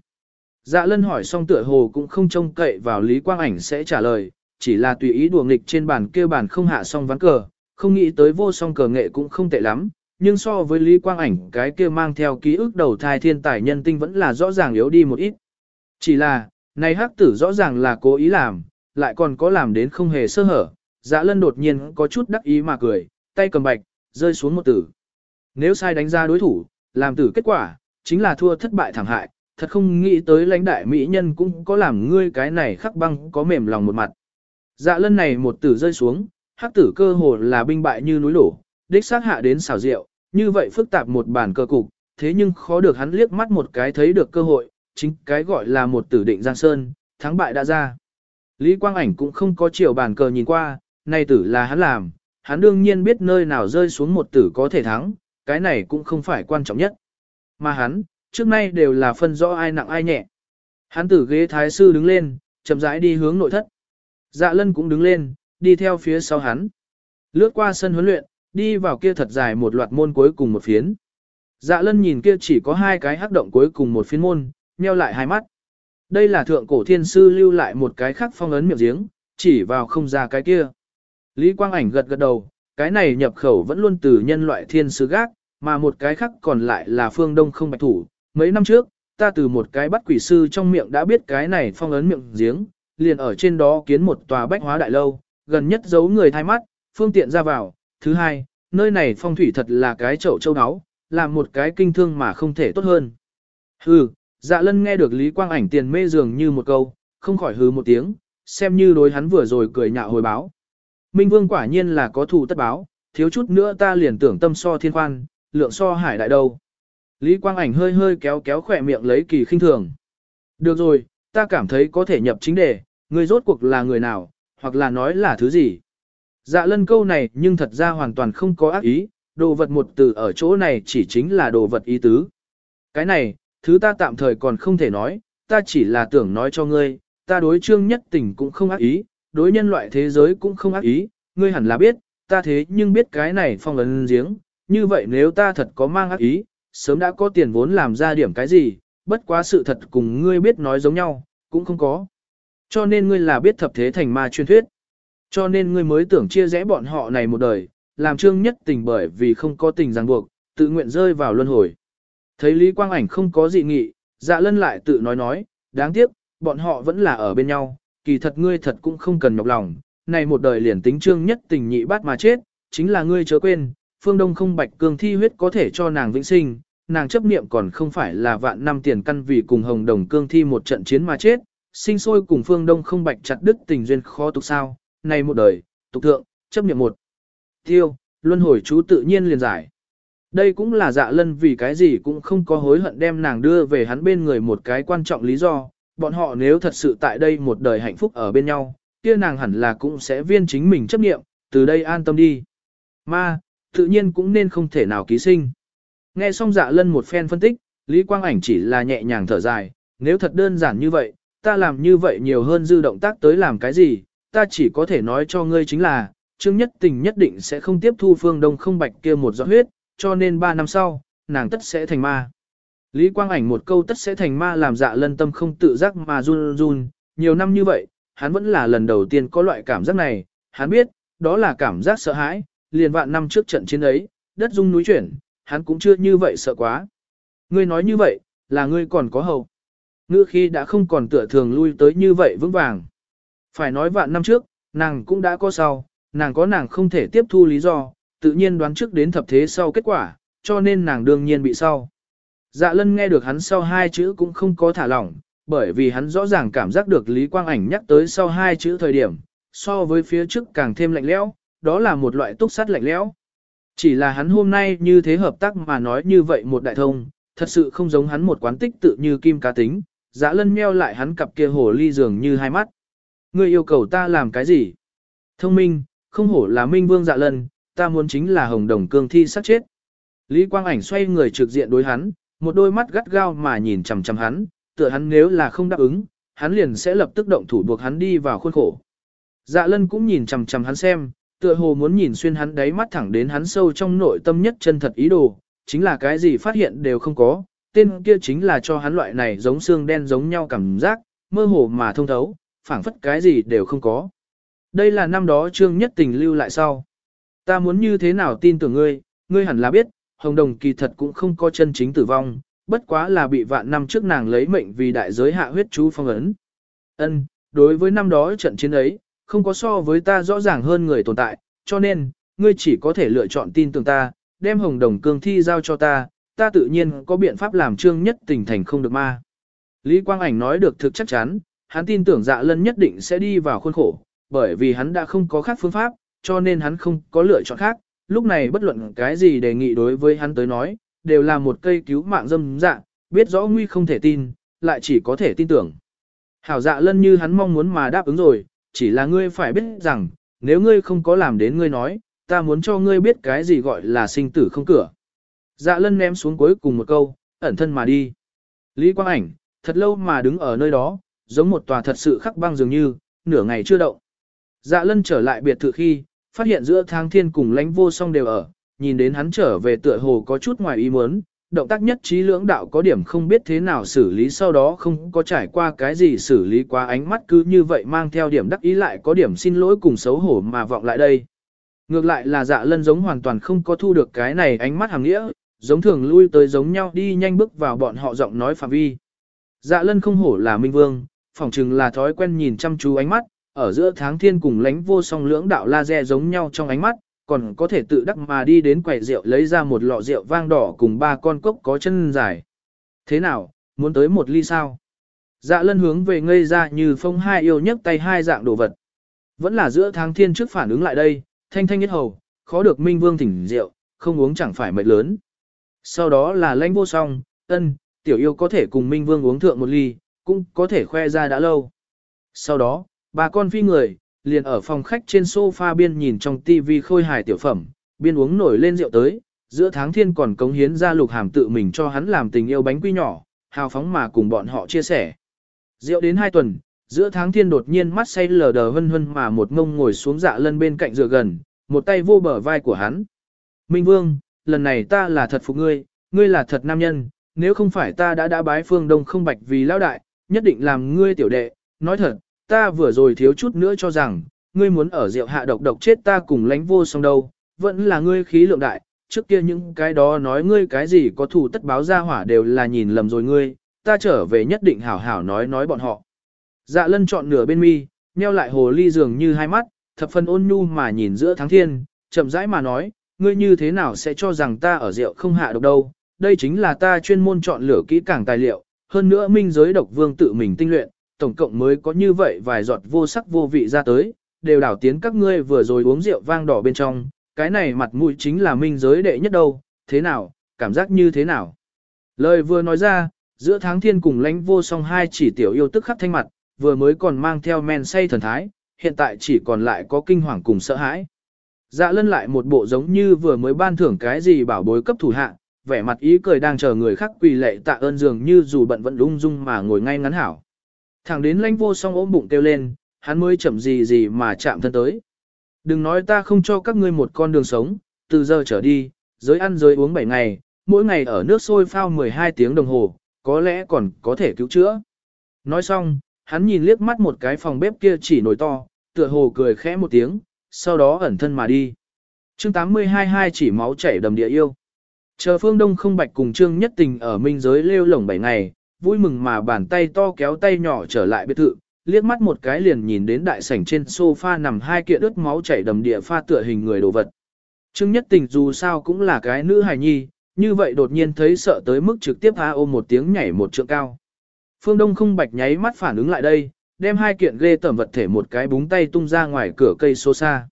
Dạ lân hỏi xong tựa hồ cũng không trông cậy vào Lý Quang Ảnh sẽ trả lời, chỉ là tùy ý đùa nghịch trên bàn kêu bàn không hạ xong ván cờ, không nghĩ tới vô song cờ nghệ cũng không tệ lắm, nhưng so với Lý Quang Ảnh cái kia mang theo ký ức đầu thai thiên tài nhân tinh vẫn là rõ ràng yếu đi một ít. Chỉ là, này hắc tử rõ ràng là cố ý làm, lại còn có làm đến không hề sơ hở, dạ lân đột nhiên có chút đắc ý mà cười, tay cầm bạch, rơi xuống một tử. Nếu sai đánh ra đối thủ, làm tử kết quả, chính là thua thất bại thảm hại, thật không nghĩ tới lãnh đại mỹ nhân cũng có làm ngươi cái này khắc băng có mềm lòng một mặt. Dạ lân này một tử rơi xuống, hắc tử cơ hồ là binh bại như núi đổ, đích xác hạ đến xảo diệu, như vậy phức tạp một bản cơ cục, thế nhưng khó được hắn liếc mắt một cái thấy được cơ hội, chính cái gọi là một tử định giang sơn, thắng bại đã ra. Lý Quang Ảnh cũng không có chiều bàn cờ nhìn qua, nay tử là hắn làm, hắn đương nhiên biết nơi nào rơi xuống một tử có thể thắng, cái này cũng không phải quan trọng nhất. Mà hắn, trước nay đều là phân rõ ai nặng ai nhẹ. Hắn tử ghế thái sư đứng lên, chậm rãi đi hướng nội thất. Dạ lân cũng đứng lên, đi theo phía sau hắn. Lướt qua sân huấn luyện, đi vào kia thật dài một loạt môn cuối cùng một phiến. Dạ lân nhìn kia chỉ có hai cái hắc động cuối cùng một phiến môn, nheo lại hai mắt. Đây là thượng cổ thiên sư lưu lại một cái khắc phong ấn miệng giếng, chỉ vào không ra cái kia. Lý Quang Ảnh gật gật đầu, cái này nhập khẩu vẫn luôn từ nhân loại thiên sứ gác, mà một cái khác còn lại là phương đông không bạch thủ. Mấy năm trước, ta từ một cái bắt quỷ sư trong miệng đã biết cái này phong ấn miệng giếng, liền ở trên đó kiến một tòa bách hóa đại lâu, gần nhất giấu người thay mắt, phương tiện ra vào. Thứ hai, nơi này phong thủy thật là cái chậu châu áo, làm một cái kinh thương mà không thể tốt hơn. Hừ, dạ lân nghe được Lý Quang ảnh tiền mê dường như một câu, không khỏi hừ một tiếng, xem như đối hắn vừa rồi cười nhạo hồi báo. Minh Vương quả nhiên là có thù tất báo, thiếu chút nữa ta liền tưởng tâm so thiên khoan, lượng so hải đại đâu. Lý Quang ảnh hơi hơi kéo kéo khỏe miệng lấy kỳ khinh thường. Được rồi, ta cảm thấy có thể nhập chính đề, người rốt cuộc là người nào, hoặc là nói là thứ gì. Dạ lân câu này nhưng thật ra hoàn toàn không có ác ý, đồ vật một từ ở chỗ này chỉ chính là đồ vật ý tứ. Cái này, thứ ta tạm thời còn không thể nói, ta chỉ là tưởng nói cho ngươi, ta đối trương nhất tình cũng không ác ý, đối nhân loại thế giới cũng không ác ý, ngươi hẳn là biết, ta thế nhưng biết cái này phong ấn giếng, như vậy nếu ta thật có mang ác ý, sớm đã có tiền vốn làm ra điểm cái gì, bất quá sự thật cùng ngươi biết nói giống nhau, cũng không có. Cho nên ngươi là biết thập thế thành ma truyền thuyết. Cho nên ngươi mới tưởng chia rẽ bọn họ này một đời, làm trương nhất tình bởi vì không có tình ràng buộc, tự nguyện rơi vào luân hồi. Thấy Lý Quang Ảnh không có dị nghị, dạ lân lại tự nói nói, đáng tiếc, bọn họ vẫn là ở bên nhau, kỳ thật ngươi thật cũng không cần nhọc lòng, này một đời liền tính trương nhất tình nhị bát mà chết, chính là ngươi chớ quên, phương đông không bạch cương thi huyết có thể cho nàng vĩnh sinh, nàng chấp niệm còn không phải là vạn năm tiền căn vì cùng hồng đồng cương thi một trận chiến mà chết, sinh sôi cùng phương đông không bạch chặt đứt tình duyên khó tục sao, này một đời, tục thượng, chấp niệm một. Tiêu, luân hồi chú tự nhiên liền giải. Đây cũng là dạ lân vì cái gì cũng không có hối hận đem nàng đưa về hắn bên người một cái quan trọng lý do, bọn họ nếu thật sự tại đây một đời hạnh phúc ở bên nhau, kia nàng hẳn là cũng sẽ viên chính mình chấp nghiệm, từ đây an tâm đi. Ma, tự nhiên cũng nên không thể nào ký sinh. Nghe xong dạ lân một phen phân tích, Lý Quang Ảnh chỉ là nhẹ nhàng thở dài, nếu thật đơn giản như vậy, ta làm như vậy nhiều hơn dư động tác tới làm cái gì, ta chỉ có thể nói cho ngươi chính là, Trương Nhất Tình nhất định sẽ không tiếp thu phương đông không bạch kia một giọt huyết, cho nên 3 năm sau, nàng tất sẽ thành ma. Lý Quang Ảnh một câu tất sẽ thành ma làm dạ lân tâm không tự giác mà run run, nhiều năm như vậy, hắn vẫn là lần đầu tiên có loại cảm giác này, hắn biết, đó là cảm giác sợ hãi, liền vạn năm trước trận chiến ấy, đất rung núi chuyển, hắn cũng chưa như vậy sợ quá. Ngươi nói như vậy, là ngươi còn có hầu. Ngư khi đã không còn tựa thường lui tới như vậy vững vàng. Phải nói vạn năm trước, nàng cũng đã có sau, nàng có nàng không thể tiếp thu lý do, tự nhiên đoán trước đến thập thế sau kết quả, cho nên nàng đương nhiên bị sau. Dạ lân nghe được hắn sau hai chữ cũng không có thả lỏng, bởi vì hắn rõ ràng cảm giác được Lý Quang Ảnh nhắc tới sau hai chữ thời điểm, so với phía trước càng thêm lạnh lẽo, đó là một loại túc sắt lạnh lẽo. Chỉ là hắn hôm nay như thế hợp tác mà nói như vậy một đại thông, thật sự không giống hắn một quán tích tự như kim cá tính, dạ lân meo lại hắn cặp kia hồ ly dường như hai mắt. Ngươi yêu cầu ta làm cái gì? Thông minh, không hổ là minh vương dạ lân, ta muốn chính là hồng đồng cương thi sát chết. Lý Quang Ảnh xoay người trực diện đối hắn, một đôi mắt gắt gao mà nhìn chằm chằm hắn, tựa hắn nếu là không đáp ứng, hắn liền sẽ lập tức động thủ buộc hắn đi vào khuôn khổ. Dạ lân cũng nhìn chằm chằm hắn xem, tựa hồ muốn nhìn xuyên hắn đáy mắt thẳng đến hắn sâu trong nội tâm nhất chân thật ý đồ, chính là cái gì phát hiện đều không có, tên kia chính là cho hắn loại này giống xương đen giống nhau cảm giác, mơ hồ mà thông thấu, phảng phất cái gì đều không có. Đây là năm đó trương nhất tình lưu lại sau. Ta muốn như thế nào tin tưởng ngươi, ngươi hẳn là biết, hồng đồng kỳ thật cũng không có chân chính tử vong, bất quá là bị vạn năm trước nàng lấy mệnh vì đại giới hạ huyết chú phong ấn. Ân, đối với năm đó trận chiến ấy, không có so với ta rõ ràng hơn người tồn tại, cho nên, ngươi chỉ có thể lựa chọn tin tưởng ta, đem hồng đồng cương thi giao cho ta, ta tự nhiên có biện pháp làm trương nhất tình thành không được ma. Lý Quang Ảnh nói được thực chắc chắn, hắn tin tưởng dạ lân nhất định sẽ đi vào khuôn khổ, bởi vì hắn đã không có khác phương pháp, cho nên hắn không có lựa chọn khác, lúc này bất luận cái gì đề nghị đối với hắn tới nói, đều là một cây cứu mạng dâm dạ, biết rõ nguy không thể tin, lại chỉ có thể tin tưởng. Hảo dạ lân như hắn mong muốn mà đáp ứng rồi, chỉ là ngươi phải biết rằng, nếu ngươi không có làm đến ngươi nói, ta muốn cho ngươi biết cái gì gọi là sinh tử không cửa. Dạ lân ném xuống cuối cùng một câu, ẩn thân mà đi. Lý Quang Ảnh, thật lâu mà đứng ở nơi đó, giống một tòa thật sự khắc băng dường như, nửa ngày chưa động. Dạ lân trở lại biệt thự khi, phát hiện giữa tháng thiên cùng lãnh vô song đều ở, nhìn đến hắn trở về tựa hồ có chút ngoài ý muốn, động tác nhất trí lưỡng đạo có điểm không biết thế nào xử lý sau đó không có trải qua cái gì xử lý quá ánh mắt cứ như vậy mang theo điểm đắc ý lại có điểm xin lỗi cùng xấu hổ mà vọng lại đây. Ngược lại là dạ lân giống hoàn toàn không có thu được cái này ánh mắt hàng nghĩa, giống thường lui tới giống nhau đi nhanh bước vào bọn họ giọng nói phạm vi. Dạ lân không hổ là minh vương, phỏng chừng là thói quen nhìn chăm chú ánh mắt, ở giữa tháng thiên cùng lánh vô song lưỡng đạo laser giống nhau trong ánh mắt, còn có thể tự đắc mà đi đến quầy rượu lấy ra một lọ rượu vang đỏ cùng ba con cốc có chân dài. Thế nào, muốn tới một ly sao? Dạ lân hướng về ngây ra như phong hai yêu nhấc tay hai dạng đồ vật. Vẫn là giữa tháng thiên trước phản ứng lại đây, thanh thanh nhất hầu, khó được minh vương thỉnh rượu, không uống chẳng phải mệt lớn. Sau đó là lãnh vô song, ân, tiểu yêu có thể cùng minh vương uống thượng một ly, cũng có thể khoe ra đã lâu. Sau đó, Bà con phi người, liền ở phòng khách trên sofa biên nhìn trong tivi khôi hài tiểu phẩm, biên uống nổi lên rượu tới, giữa tháng thiên còn cống hiến ra lục hàm tự mình cho hắn làm tình yêu bánh quy nhỏ, hào phóng mà cùng bọn họ chia sẻ. Rượu đến hai tuần, giữa tháng thiên đột nhiên mắt say lờ đờ hân hân mà một ngông ngồi xuống dạ lân bên cạnh dựa gần, một tay vô bờ vai của hắn. Minh Vương, lần này ta là thật phục ngươi, ngươi là thật nam nhân, nếu không phải ta đã đã bái phương đông không bạch vì lão đại, nhất định làm ngươi tiểu đệ, nói thật, ta vừa rồi thiếu chút nữa cho rằng, ngươi muốn ở rượu hạ độc độc chết ta cùng lánh vô song đâu, vẫn là ngươi khí lượng đại, trước kia những cái đó nói ngươi cái gì có thủ tất báo ra hỏa đều là nhìn lầm rồi ngươi, ta trở về nhất định hảo hảo nói nói bọn họ. Dạ lân chọn nửa bên mi, nheo lại hồ ly dường như hai mắt, thập phần ôn nhu mà nhìn giữa tháng thiên, chậm rãi mà nói, ngươi như thế nào sẽ cho rằng ta ở rượu không hạ độc đâu, đây chính là ta chuyên môn chọn lửa kỹ càng tài liệu, hơn nữa minh giới độc vương tự mình tinh luyện, tổng cộng mới có như vậy vài giọt vô sắc vô vị ra tới, đều đảo tiến các ngươi vừa rồi uống rượu vang đỏ bên trong, cái này mặt mũi chính là minh giới đệ nhất đâu, thế nào, cảm giác như thế nào. Lời vừa nói ra, giữa tháng thiên cùng lãnh vô song hai chỉ tiểu yêu tức khắc thanh mặt, vừa mới còn mang theo men say thần thái, hiện tại chỉ còn lại có kinh hoàng cùng sợ hãi. Dạ lân lại một bộ giống như vừa mới ban thưởng cái gì bảo bối cấp thủ hạ, vẻ mặt ý cười đang chờ người khác quỳ lệ tạ ơn dường như dù bận vẫn lung dung mà ngồi ngay ngắn hảo. Thẳng đến lãnh vô song ôm bụng kêu lên, hắn mới chậm gì gì mà chạm thân tới. Đừng nói ta không cho các ngươi một con đường sống, từ giờ trở đi, giới ăn giới uống 7 ngày, mỗi ngày ở nước sôi phao 12 tiếng đồng hồ, có lẽ còn có thể cứu chữa. Nói xong, hắn nhìn liếc mắt một cái phòng bếp kia chỉ nổi to, tựa hồ cười khẽ một tiếng, sau đó ẩn thân mà đi. chương 82 hai chỉ máu chảy đầm địa yêu. Chờ phương đông không bạch cùng trương nhất tình ở minh giới lêu lổng 7 ngày, vui mừng mà bàn tay to kéo tay nhỏ trở lại biệt thự, liếc mắt một cái liền nhìn đến đại sảnh trên sofa nằm hai kiện ướt máu chảy đầm địa pha tựa hình người đồ vật. Trương Nhất Tình dù sao cũng là cái nữ hài nhi, như vậy đột nhiên thấy sợ tới mức trực tiếp a ôm một tiếng nhảy một trượng cao. Phương Đông không bạch nháy mắt phản ứng lại đây, đem hai kiện ghê tẩm vật thể một cái búng tay tung ra ngoài cửa cây xô xa.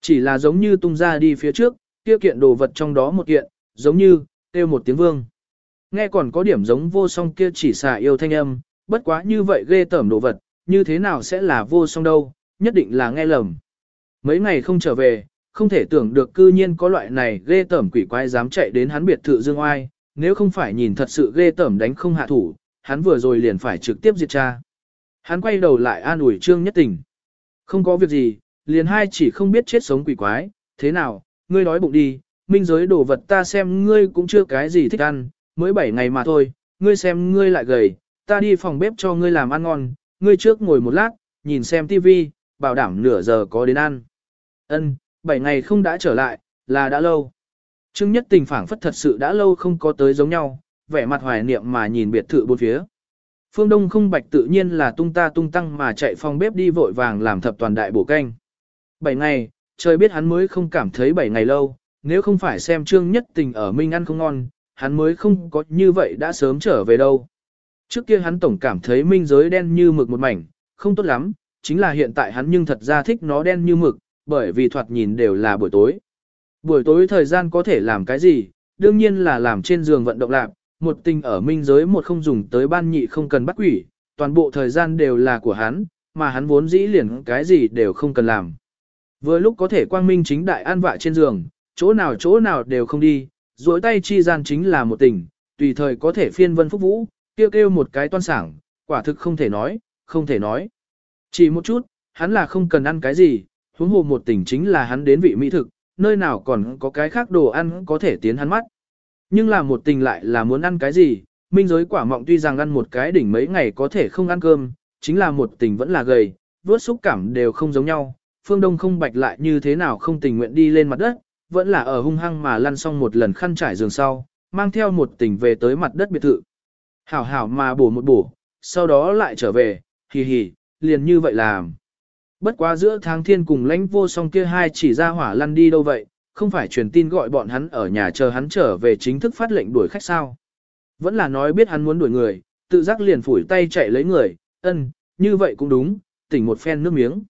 Chỉ là giống như tung ra đi phía trước, kia kiện đồ vật trong đó một kiện, giống như, kêu một tiếng vương. Nghe còn có điểm giống vô song kia chỉ xả yêu thanh âm, bất quá như vậy ghê tẩm đồ vật, như thế nào sẽ là vô song đâu, nhất định là nghe lầm. Mấy ngày không trở về, không thể tưởng được cư nhiên có loại này ghê tẩm quỷ quái dám chạy đến hắn biệt thự dương oai, nếu không phải nhìn thật sự ghê tẩm đánh không hạ thủ, hắn vừa rồi liền phải trực tiếp diệt cha. Hắn quay đầu lại an ủi Trương Nhất Tình. Không có việc gì, liền hai chỉ không biết chết sống quỷ quái, thế nào, ngươi nói bụng đi, minh giới đồ vật ta xem ngươi cũng chưa cái gì thích ăn, mới 7 ngày mà thôi, ngươi xem ngươi lại gầy, ta đi phòng bếp cho ngươi làm ăn ngon, ngươi trước ngồi một lát, nhìn xem tivi, bảo đảm nửa giờ có đến ăn. Ân, 7 ngày không đã trở lại, là đã lâu. Trương Nhất Tình phảng phất thật sự đã lâu không có tới giống nhau, vẻ mặt hoài niệm mà nhìn biệt thự bốn phía. Phương Đông không bạch tự nhiên là tung ta tung tăng mà chạy phòng bếp đi vội vàng làm thập toàn đại bổ canh. 7 ngày, trời biết hắn mới không cảm thấy 7 ngày lâu, nếu không phải xem Trương Nhất Tình ở Minh ăn không ngon, hắn mới không có như vậy đã sớm trở về đâu. Trước kia hắn tổng cảm thấy minh giới đen như mực một mảnh, không tốt lắm, chính là hiện tại hắn nhưng thật ra thích nó đen như mực, bởi vì thoạt nhìn đều là buổi tối. Buổi tối thời gian có thể làm cái gì, đương nhiên là làm trên giường vận động lạc, một tình ở minh giới một không dùng tới ban nhị không cần bắt quỷ, toàn bộ thời gian đều là của hắn, mà hắn vốn dĩ liền cái gì đều không cần làm. Vừa lúc có thể quang minh chính đại an vạ trên giường, chỗ nào chỗ nào đều không đi, duỗi tay chi gian chính là một tình, tùy thời có thể phiên vân phúc vũ, kêu kêu một cái toan sảng, quả thực không thể nói, không thể nói. Chỉ một chút, hắn là không cần ăn cái gì, huống hồ một tình chính là hắn đến vị mỹ thực, nơi nào còn có cái khác đồ ăn có thể tiến hắn mắt. Nhưng là một tình lại là muốn ăn cái gì, minh giới quả mọng tuy rằng ăn một cái đỉnh mấy ngày có thể không ăn cơm, chính là một tình vẫn là gầy, vớt xúc cảm đều không giống nhau, phương đông không bạch lại như thế nào không tình nguyện đi lên mặt đất, vẫn là ở hung hăng mà lăn xong một lần khăn trải giường sau, mang theo một tỉnh về tới mặt đất biệt thự. Hảo hảo mà bổ một bổ, sau đó lại trở về, hì hì, liền như vậy làm. Bất quá giữa tháng thiên cùng lãnh vô song kia hai chỉ ra hỏa lăn đi đâu vậy, không phải truyền tin gọi bọn hắn ở nhà chờ hắn trở về chính thức phát lệnh đuổi khách sao. Vẫn là nói biết hắn muốn đuổi người, tự giác liền phủi tay chạy lấy người, ân, như vậy cũng đúng, tỉnh một phen nước miếng.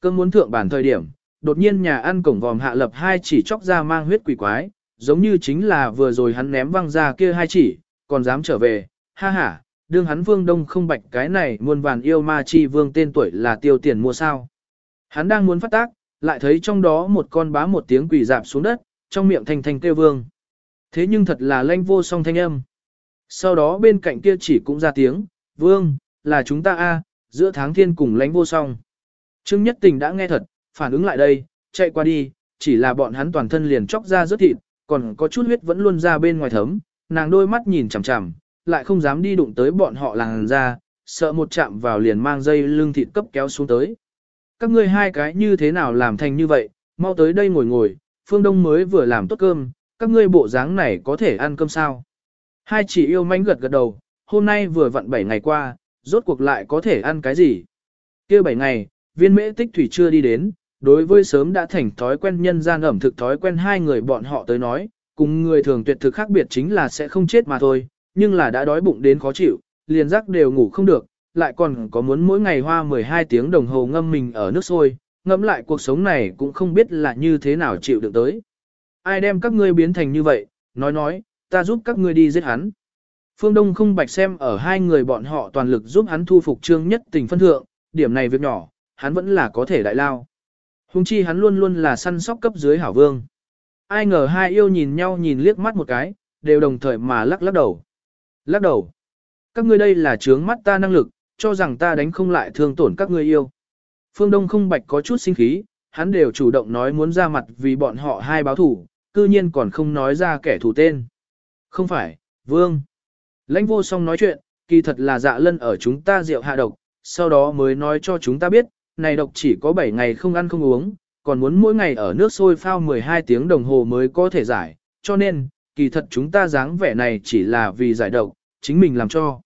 Cơn muốn thượng bản thời điểm, đột nhiên nhà ăn cổng vòm hạ lập hai chỉ chóc ra mang huyết quỷ quái, giống như chính là vừa rồi hắn ném văng ra kia hai chỉ, còn dám trở về, ha ha, đương hắn vương đông không bạch cái này muôn vàn yêu ma chi vương tên tuổi là tiêu tiền mua sao. Hắn đang muốn phát tác, lại thấy trong đó một con bá một tiếng quỷ dạp xuống đất, trong miệng thanh thanh kêu vương. Thế nhưng thật là lanh vô song thanh âm. Sau đó bên cạnh kia chỉ cũng ra tiếng, vương, là chúng ta a giữa tháng thiên cùng lánh vô song. Trương Nhất Tình đã nghe thật, phản ứng lại đây, chạy qua đi, chỉ là bọn hắn toàn thân liền chóc ra rớt thịt, còn có chút huyết vẫn luôn ra bên ngoài thấm, nàng đôi mắt nhìn chằm chằm, lại không dám đi đụng tới bọn họ làng ra, sợ một chạm vào liền mang dây lưng thịt cấp kéo xuống tới. Các ngươi hai cái như thế nào làm thành như vậy, mau tới đây ngồi ngồi, phương đông mới vừa làm tốt cơm, các ngươi bộ dáng này có thể ăn cơm sao. Hai chỉ yêu manh gật gật đầu, hôm nay vừa vặn 7 ngày qua, rốt cuộc lại có thể ăn cái gì. kia 7 ngày, viên mễ tích thủy chưa đi đến, đối với sớm đã thành thói quen nhân gian ẩm thực thói quen hai người bọn họ tới nói, cùng người thường tuyệt thực khác biệt chính là sẽ không chết mà thôi, nhưng là đã đói bụng đến khó chịu, liền giấc đều ngủ không được, lại còn có muốn mỗi ngày hoa 12 tiếng đồng hồ ngâm mình ở nước sôi, ngẫm lại cuộc sống này cũng không biết là như thế nào chịu được tới. Ai đem các ngươi biến thành như vậy, nói nói, ta giúp các ngươi đi giết hắn. Phương Đông không bạch xem ở hai người bọn họ toàn lực giúp hắn thu phục trương nhất tình phân thượng, điểm này việc nhỏ, hắn vẫn là có thể đại lao. Hùng chi hắn luôn luôn là săn sóc cấp dưới hảo vương. Ai ngờ hai yêu nhìn nhau nhìn liếc mắt một cái, đều đồng thời mà lắc lắc đầu. Lắc đầu. Các ngươi đây là trướng mắt ta năng lực, cho rằng ta đánh không lại thương tổn các ngươi yêu. Phương Đông không bạch có chút sinh khí, hắn đều chủ động nói muốn ra mặt vì bọn họ hai báo thủ, cư nhiên còn không nói ra kẻ thù tên. Không phải, Vương. Lãnh vô song nói chuyện, kỳ thật là dạ lân ở chúng ta rượu hạ độc, sau đó mới nói cho chúng ta biết, này độc chỉ có 7 ngày không ăn không uống, còn muốn mỗi ngày ở nước sôi phao 12 tiếng đồng hồ mới có thể giải, cho nên, kỳ thật chúng ta dáng vẻ này chỉ là vì giải độc, chính mình làm cho.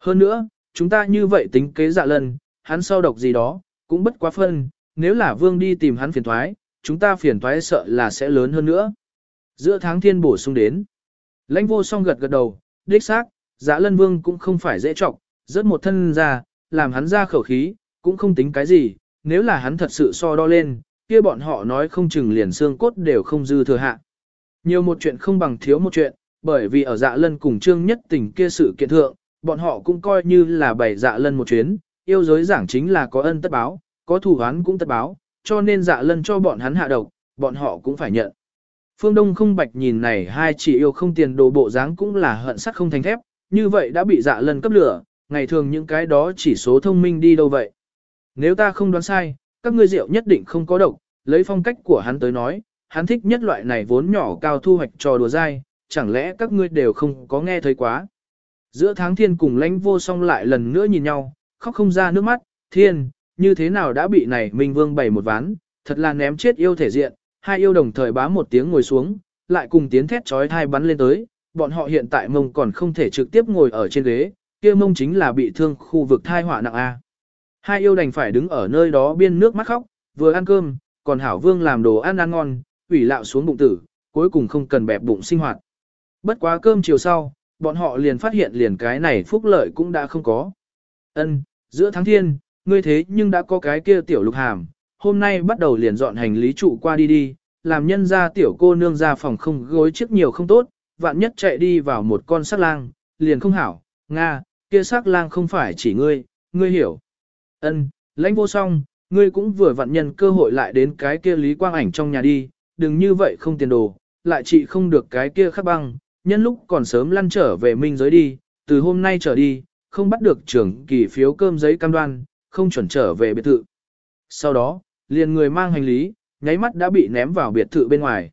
Hơn nữa, chúng ta như vậy tính kế dạ lân, hắn sau độc gì đó, cũng bất quá phân, nếu là vương đi tìm hắn phiền thoái, chúng ta phiền thoái sợ là sẽ lớn hơn nữa. Giữa tháng thiên bổ sung đến, Lãnh vô song gật gật đầu, đích xác, dạ lân vương cũng không phải dễ trọng, rớt một thân ra, làm hắn ra khẩu khí, cũng không tính cái gì, nếu là hắn thật sự so đo lên, kia bọn họ nói không chừng liền xương cốt đều không dư thừa hạ. Nhiều một chuyện không bằng thiếu một chuyện, bởi vì ở dạ lân cùng trương nhất tình kia sự kiện thượng, bọn họ cũng coi như là bày dạ lân một chuyến, yêu giới giảng chính là có ân tất báo, có thù oán cũng tất báo, cho nên dạ lân cho bọn hắn hạ độc, bọn họ cũng phải nhận. Phương Đông không bạch nhìn này hai chỉ yêu không tiền đồ bộ dáng cũng là hận sắt không thành thép, như vậy đã bị dạ lân cấp lửa, ngày thường những cái đó chỉ số thông minh đi đâu vậy. Nếu ta không đoán sai, các ngươi rượu nhất định không có độc, lấy phong cách của hắn tới nói, hắn thích nhất loại này vốn nhỏ cao thu hoạch trò đùa dai, chẳng lẽ các ngươi đều không có nghe thấy quá. Giữa tháng thiên cùng lãnh vô song lại lần nữa nhìn nhau, khóc không ra nước mắt, thiên, như thế nào đã bị này Minh Vương bày một ván, thật là ném chết yêu thể diện, hai yêu đồng thời bá một tiếng ngồi xuống, lại cùng tiếng thét chói thai bắn lên tới, bọn họ hiện tại mông còn không thể trực tiếp ngồi ở trên ghế, kia mông chính là bị thương khu vực thai họa nặng A. Hai yêu đành phải đứng ở nơi đó biên nước mắt khóc, vừa ăn cơm, còn hảo vương làm đồ ăn ăn ngon, ủy lạo xuống bụng tử, cuối cùng không cần bẹp bụng sinh hoạt. Bất quá cơm chiều sau, bọn họ liền phát hiện liền cái này phúc lợi cũng đã không có. Ân, giữa tháng thiên, ngươi thế nhưng đã có cái kia tiểu lục hàm, hôm nay bắt đầu liền dọn hành lý trụ qua đi đi, làm nhân ra tiểu cô nương ra phòng không gối chiếc nhiều không tốt, vạn nhất chạy đi vào một con sắc lang, liền không hảo, Nga, kia sắc lang không phải chỉ ngươi, ngươi hiểu. Ân, lãnh vô song, ngươi cũng vừa vặn nhân cơ hội lại đến cái kia lý quang ảnh trong nhà đi, đừng như vậy không tiền đồ, lại chị không được cái kia khắc băng, nhân lúc còn sớm lăn trở về minh giới đi, từ hôm nay trở đi, không bắt được trưởng kỳ phiếu cơm giấy cam đoan, không chuẩn trở về biệt thự. Sau đó, liền người mang hành lý, nháy mắt đã bị ném vào biệt thự bên ngoài.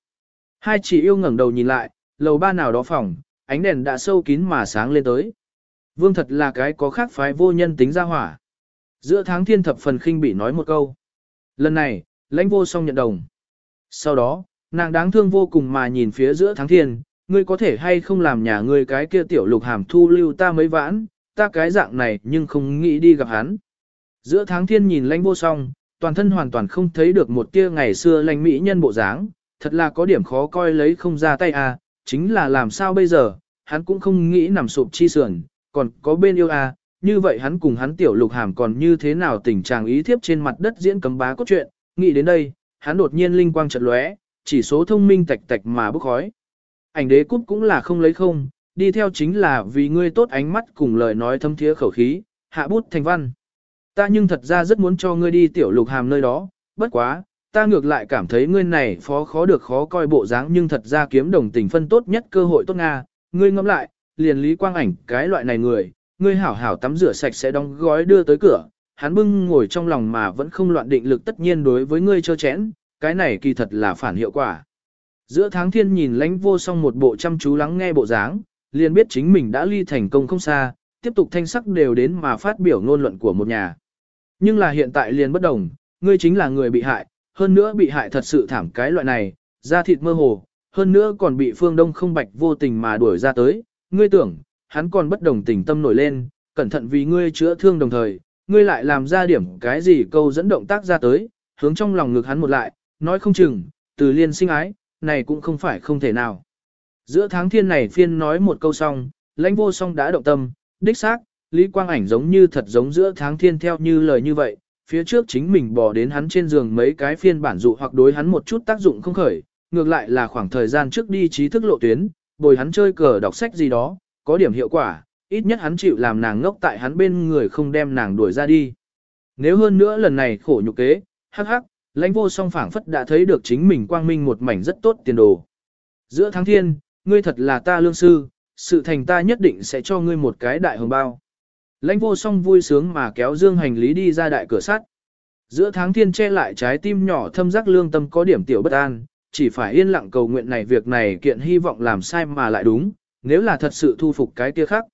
Hai chị yêu ngẩng đầu nhìn lại, lầu ba nào đó phòng, ánh đèn đã sâu kín mà sáng lên tới. Vương thật là cái có khác phái vô nhân tính ra hỏa. Giữa tháng thiên thập phần khinh bị nói một câu. Lần này, lãnh vô song nhận đồng. Sau đó, nàng đáng thương vô cùng mà nhìn phía giữa tháng thiên, ngươi có thể hay không làm nhà ngươi cái kia tiểu lục hàm thu lưu ta mấy vãn, ta cái dạng này nhưng không nghĩ đi gặp hắn. Giữa tháng thiên nhìn lãnh vô song, toàn thân hoàn toàn không thấy được một tia ngày xưa lãnh mỹ nhân bộ dáng, thật là có điểm khó coi lấy không ra tay à, chính là làm sao bây giờ, hắn cũng không nghĩ nằm sụp chi sườn, còn có bên yêu à, như vậy hắn cùng hắn tiểu lục hàm còn như thế nào tình trạng ý thiếp trên mặt đất diễn cấm bá cốt truyện, nghĩ đến đây, hắn đột nhiên linh quang chợt lóe, chỉ số thông minh tạch tạch mà bốc khói. Ảnh đế cút cũng là không lấy không, đi theo chính là vì ngươi tốt ánh mắt cùng lời nói thâm thiế khẩu khí, hạ bút thành văn. Ta nhưng thật ra rất muốn cho ngươi đi tiểu lục hàm nơi đó, bất quá, ta ngược lại cảm thấy ngươi này phó khó được khó coi bộ dáng nhưng thật ra kiếm đồng tình phân tốt nhất cơ hội tốt Nga, ngươi ngẫm lại, liền lý quang ảnh cái loại này người, ngươi hảo hảo tắm rửa sạch sẽ đóng gói đưa tới cửa, hắn bưng ngồi trong lòng mà vẫn không loạn định lực tất nhiên đối với ngươi chơ chẽn, cái này kỳ thật là phản hiệu quả. Giữa tháng thiên nhìn lãnh vô song một bộ chăm chú lắng nghe bộ dáng, liền biết chính mình đã ly thành công không xa, tiếp tục thanh sắc đều đến mà phát biểu ngôn luận của một nhà. Nhưng là hiện tại liền bất đồng, ngươi chính là người bị hại, hơn nữa bị hại thật sự thảm cái loại này, da thịt mơ hồ, hơn nữa còn bị phương đông không bạch vô tình mà đuổi ra tới, ngươi tưởng, hắn còn bất đồng tình tâm nổi lên, cẩn thận vì ngươi chữa thương đồng thời, ngươi lại làm ra điểm cái gì câu dẫn động tác ra tới, hướng trong lòng ngực hắn một lại, nói không chừng, từ liên sinh ái, này cũng không phải không thể nào. Giữa tháng thiên này phiên nói một câu xong, lãnh vô song đã động tâm, đích xác, Lý Quang Ảnh giống như thật giống giữa tháng thiên theo như lời như vậy, phía trước chính mình bỏ đến hắn trên giường mấy cái phiên bản dụ hoặc đối hắn một chút tác dụng không khởi, ngược lại là khoảng thời gian trước đi trí thức lộ tuyến, bồi hắn chơi cờ đọc sách gì đó, có điểm hiệu quả, ít nhất hắn chịu làm nàng ngốc tại hắn bên người không đem nàng đuổi ra đi. Nếu hơn nữa lần này khổ nhục kế, hắc hắc, lãnh vô song phảng phất đã thấy được chính mình quang minh một mảnh rất tốt tiền đồ. Giữa tháng thiên, ngươi thật là ta lương sư, sự thành ta nhất định sẽ cho ngươi một cái đại hồng bao. Lãnh vô song vui sướng mà kéo dương hành lý đi ra đại cửa sắt. Giữa tháng thiên che lại trái tim nhỏ thâm giác lương tâm có điểm tiểu bất an, chỉ phải yên lặng cầu nguyện này việc này kiện hy vọng làm sai mà lại đúng, nếu là thật sự thu phục cái kia khác.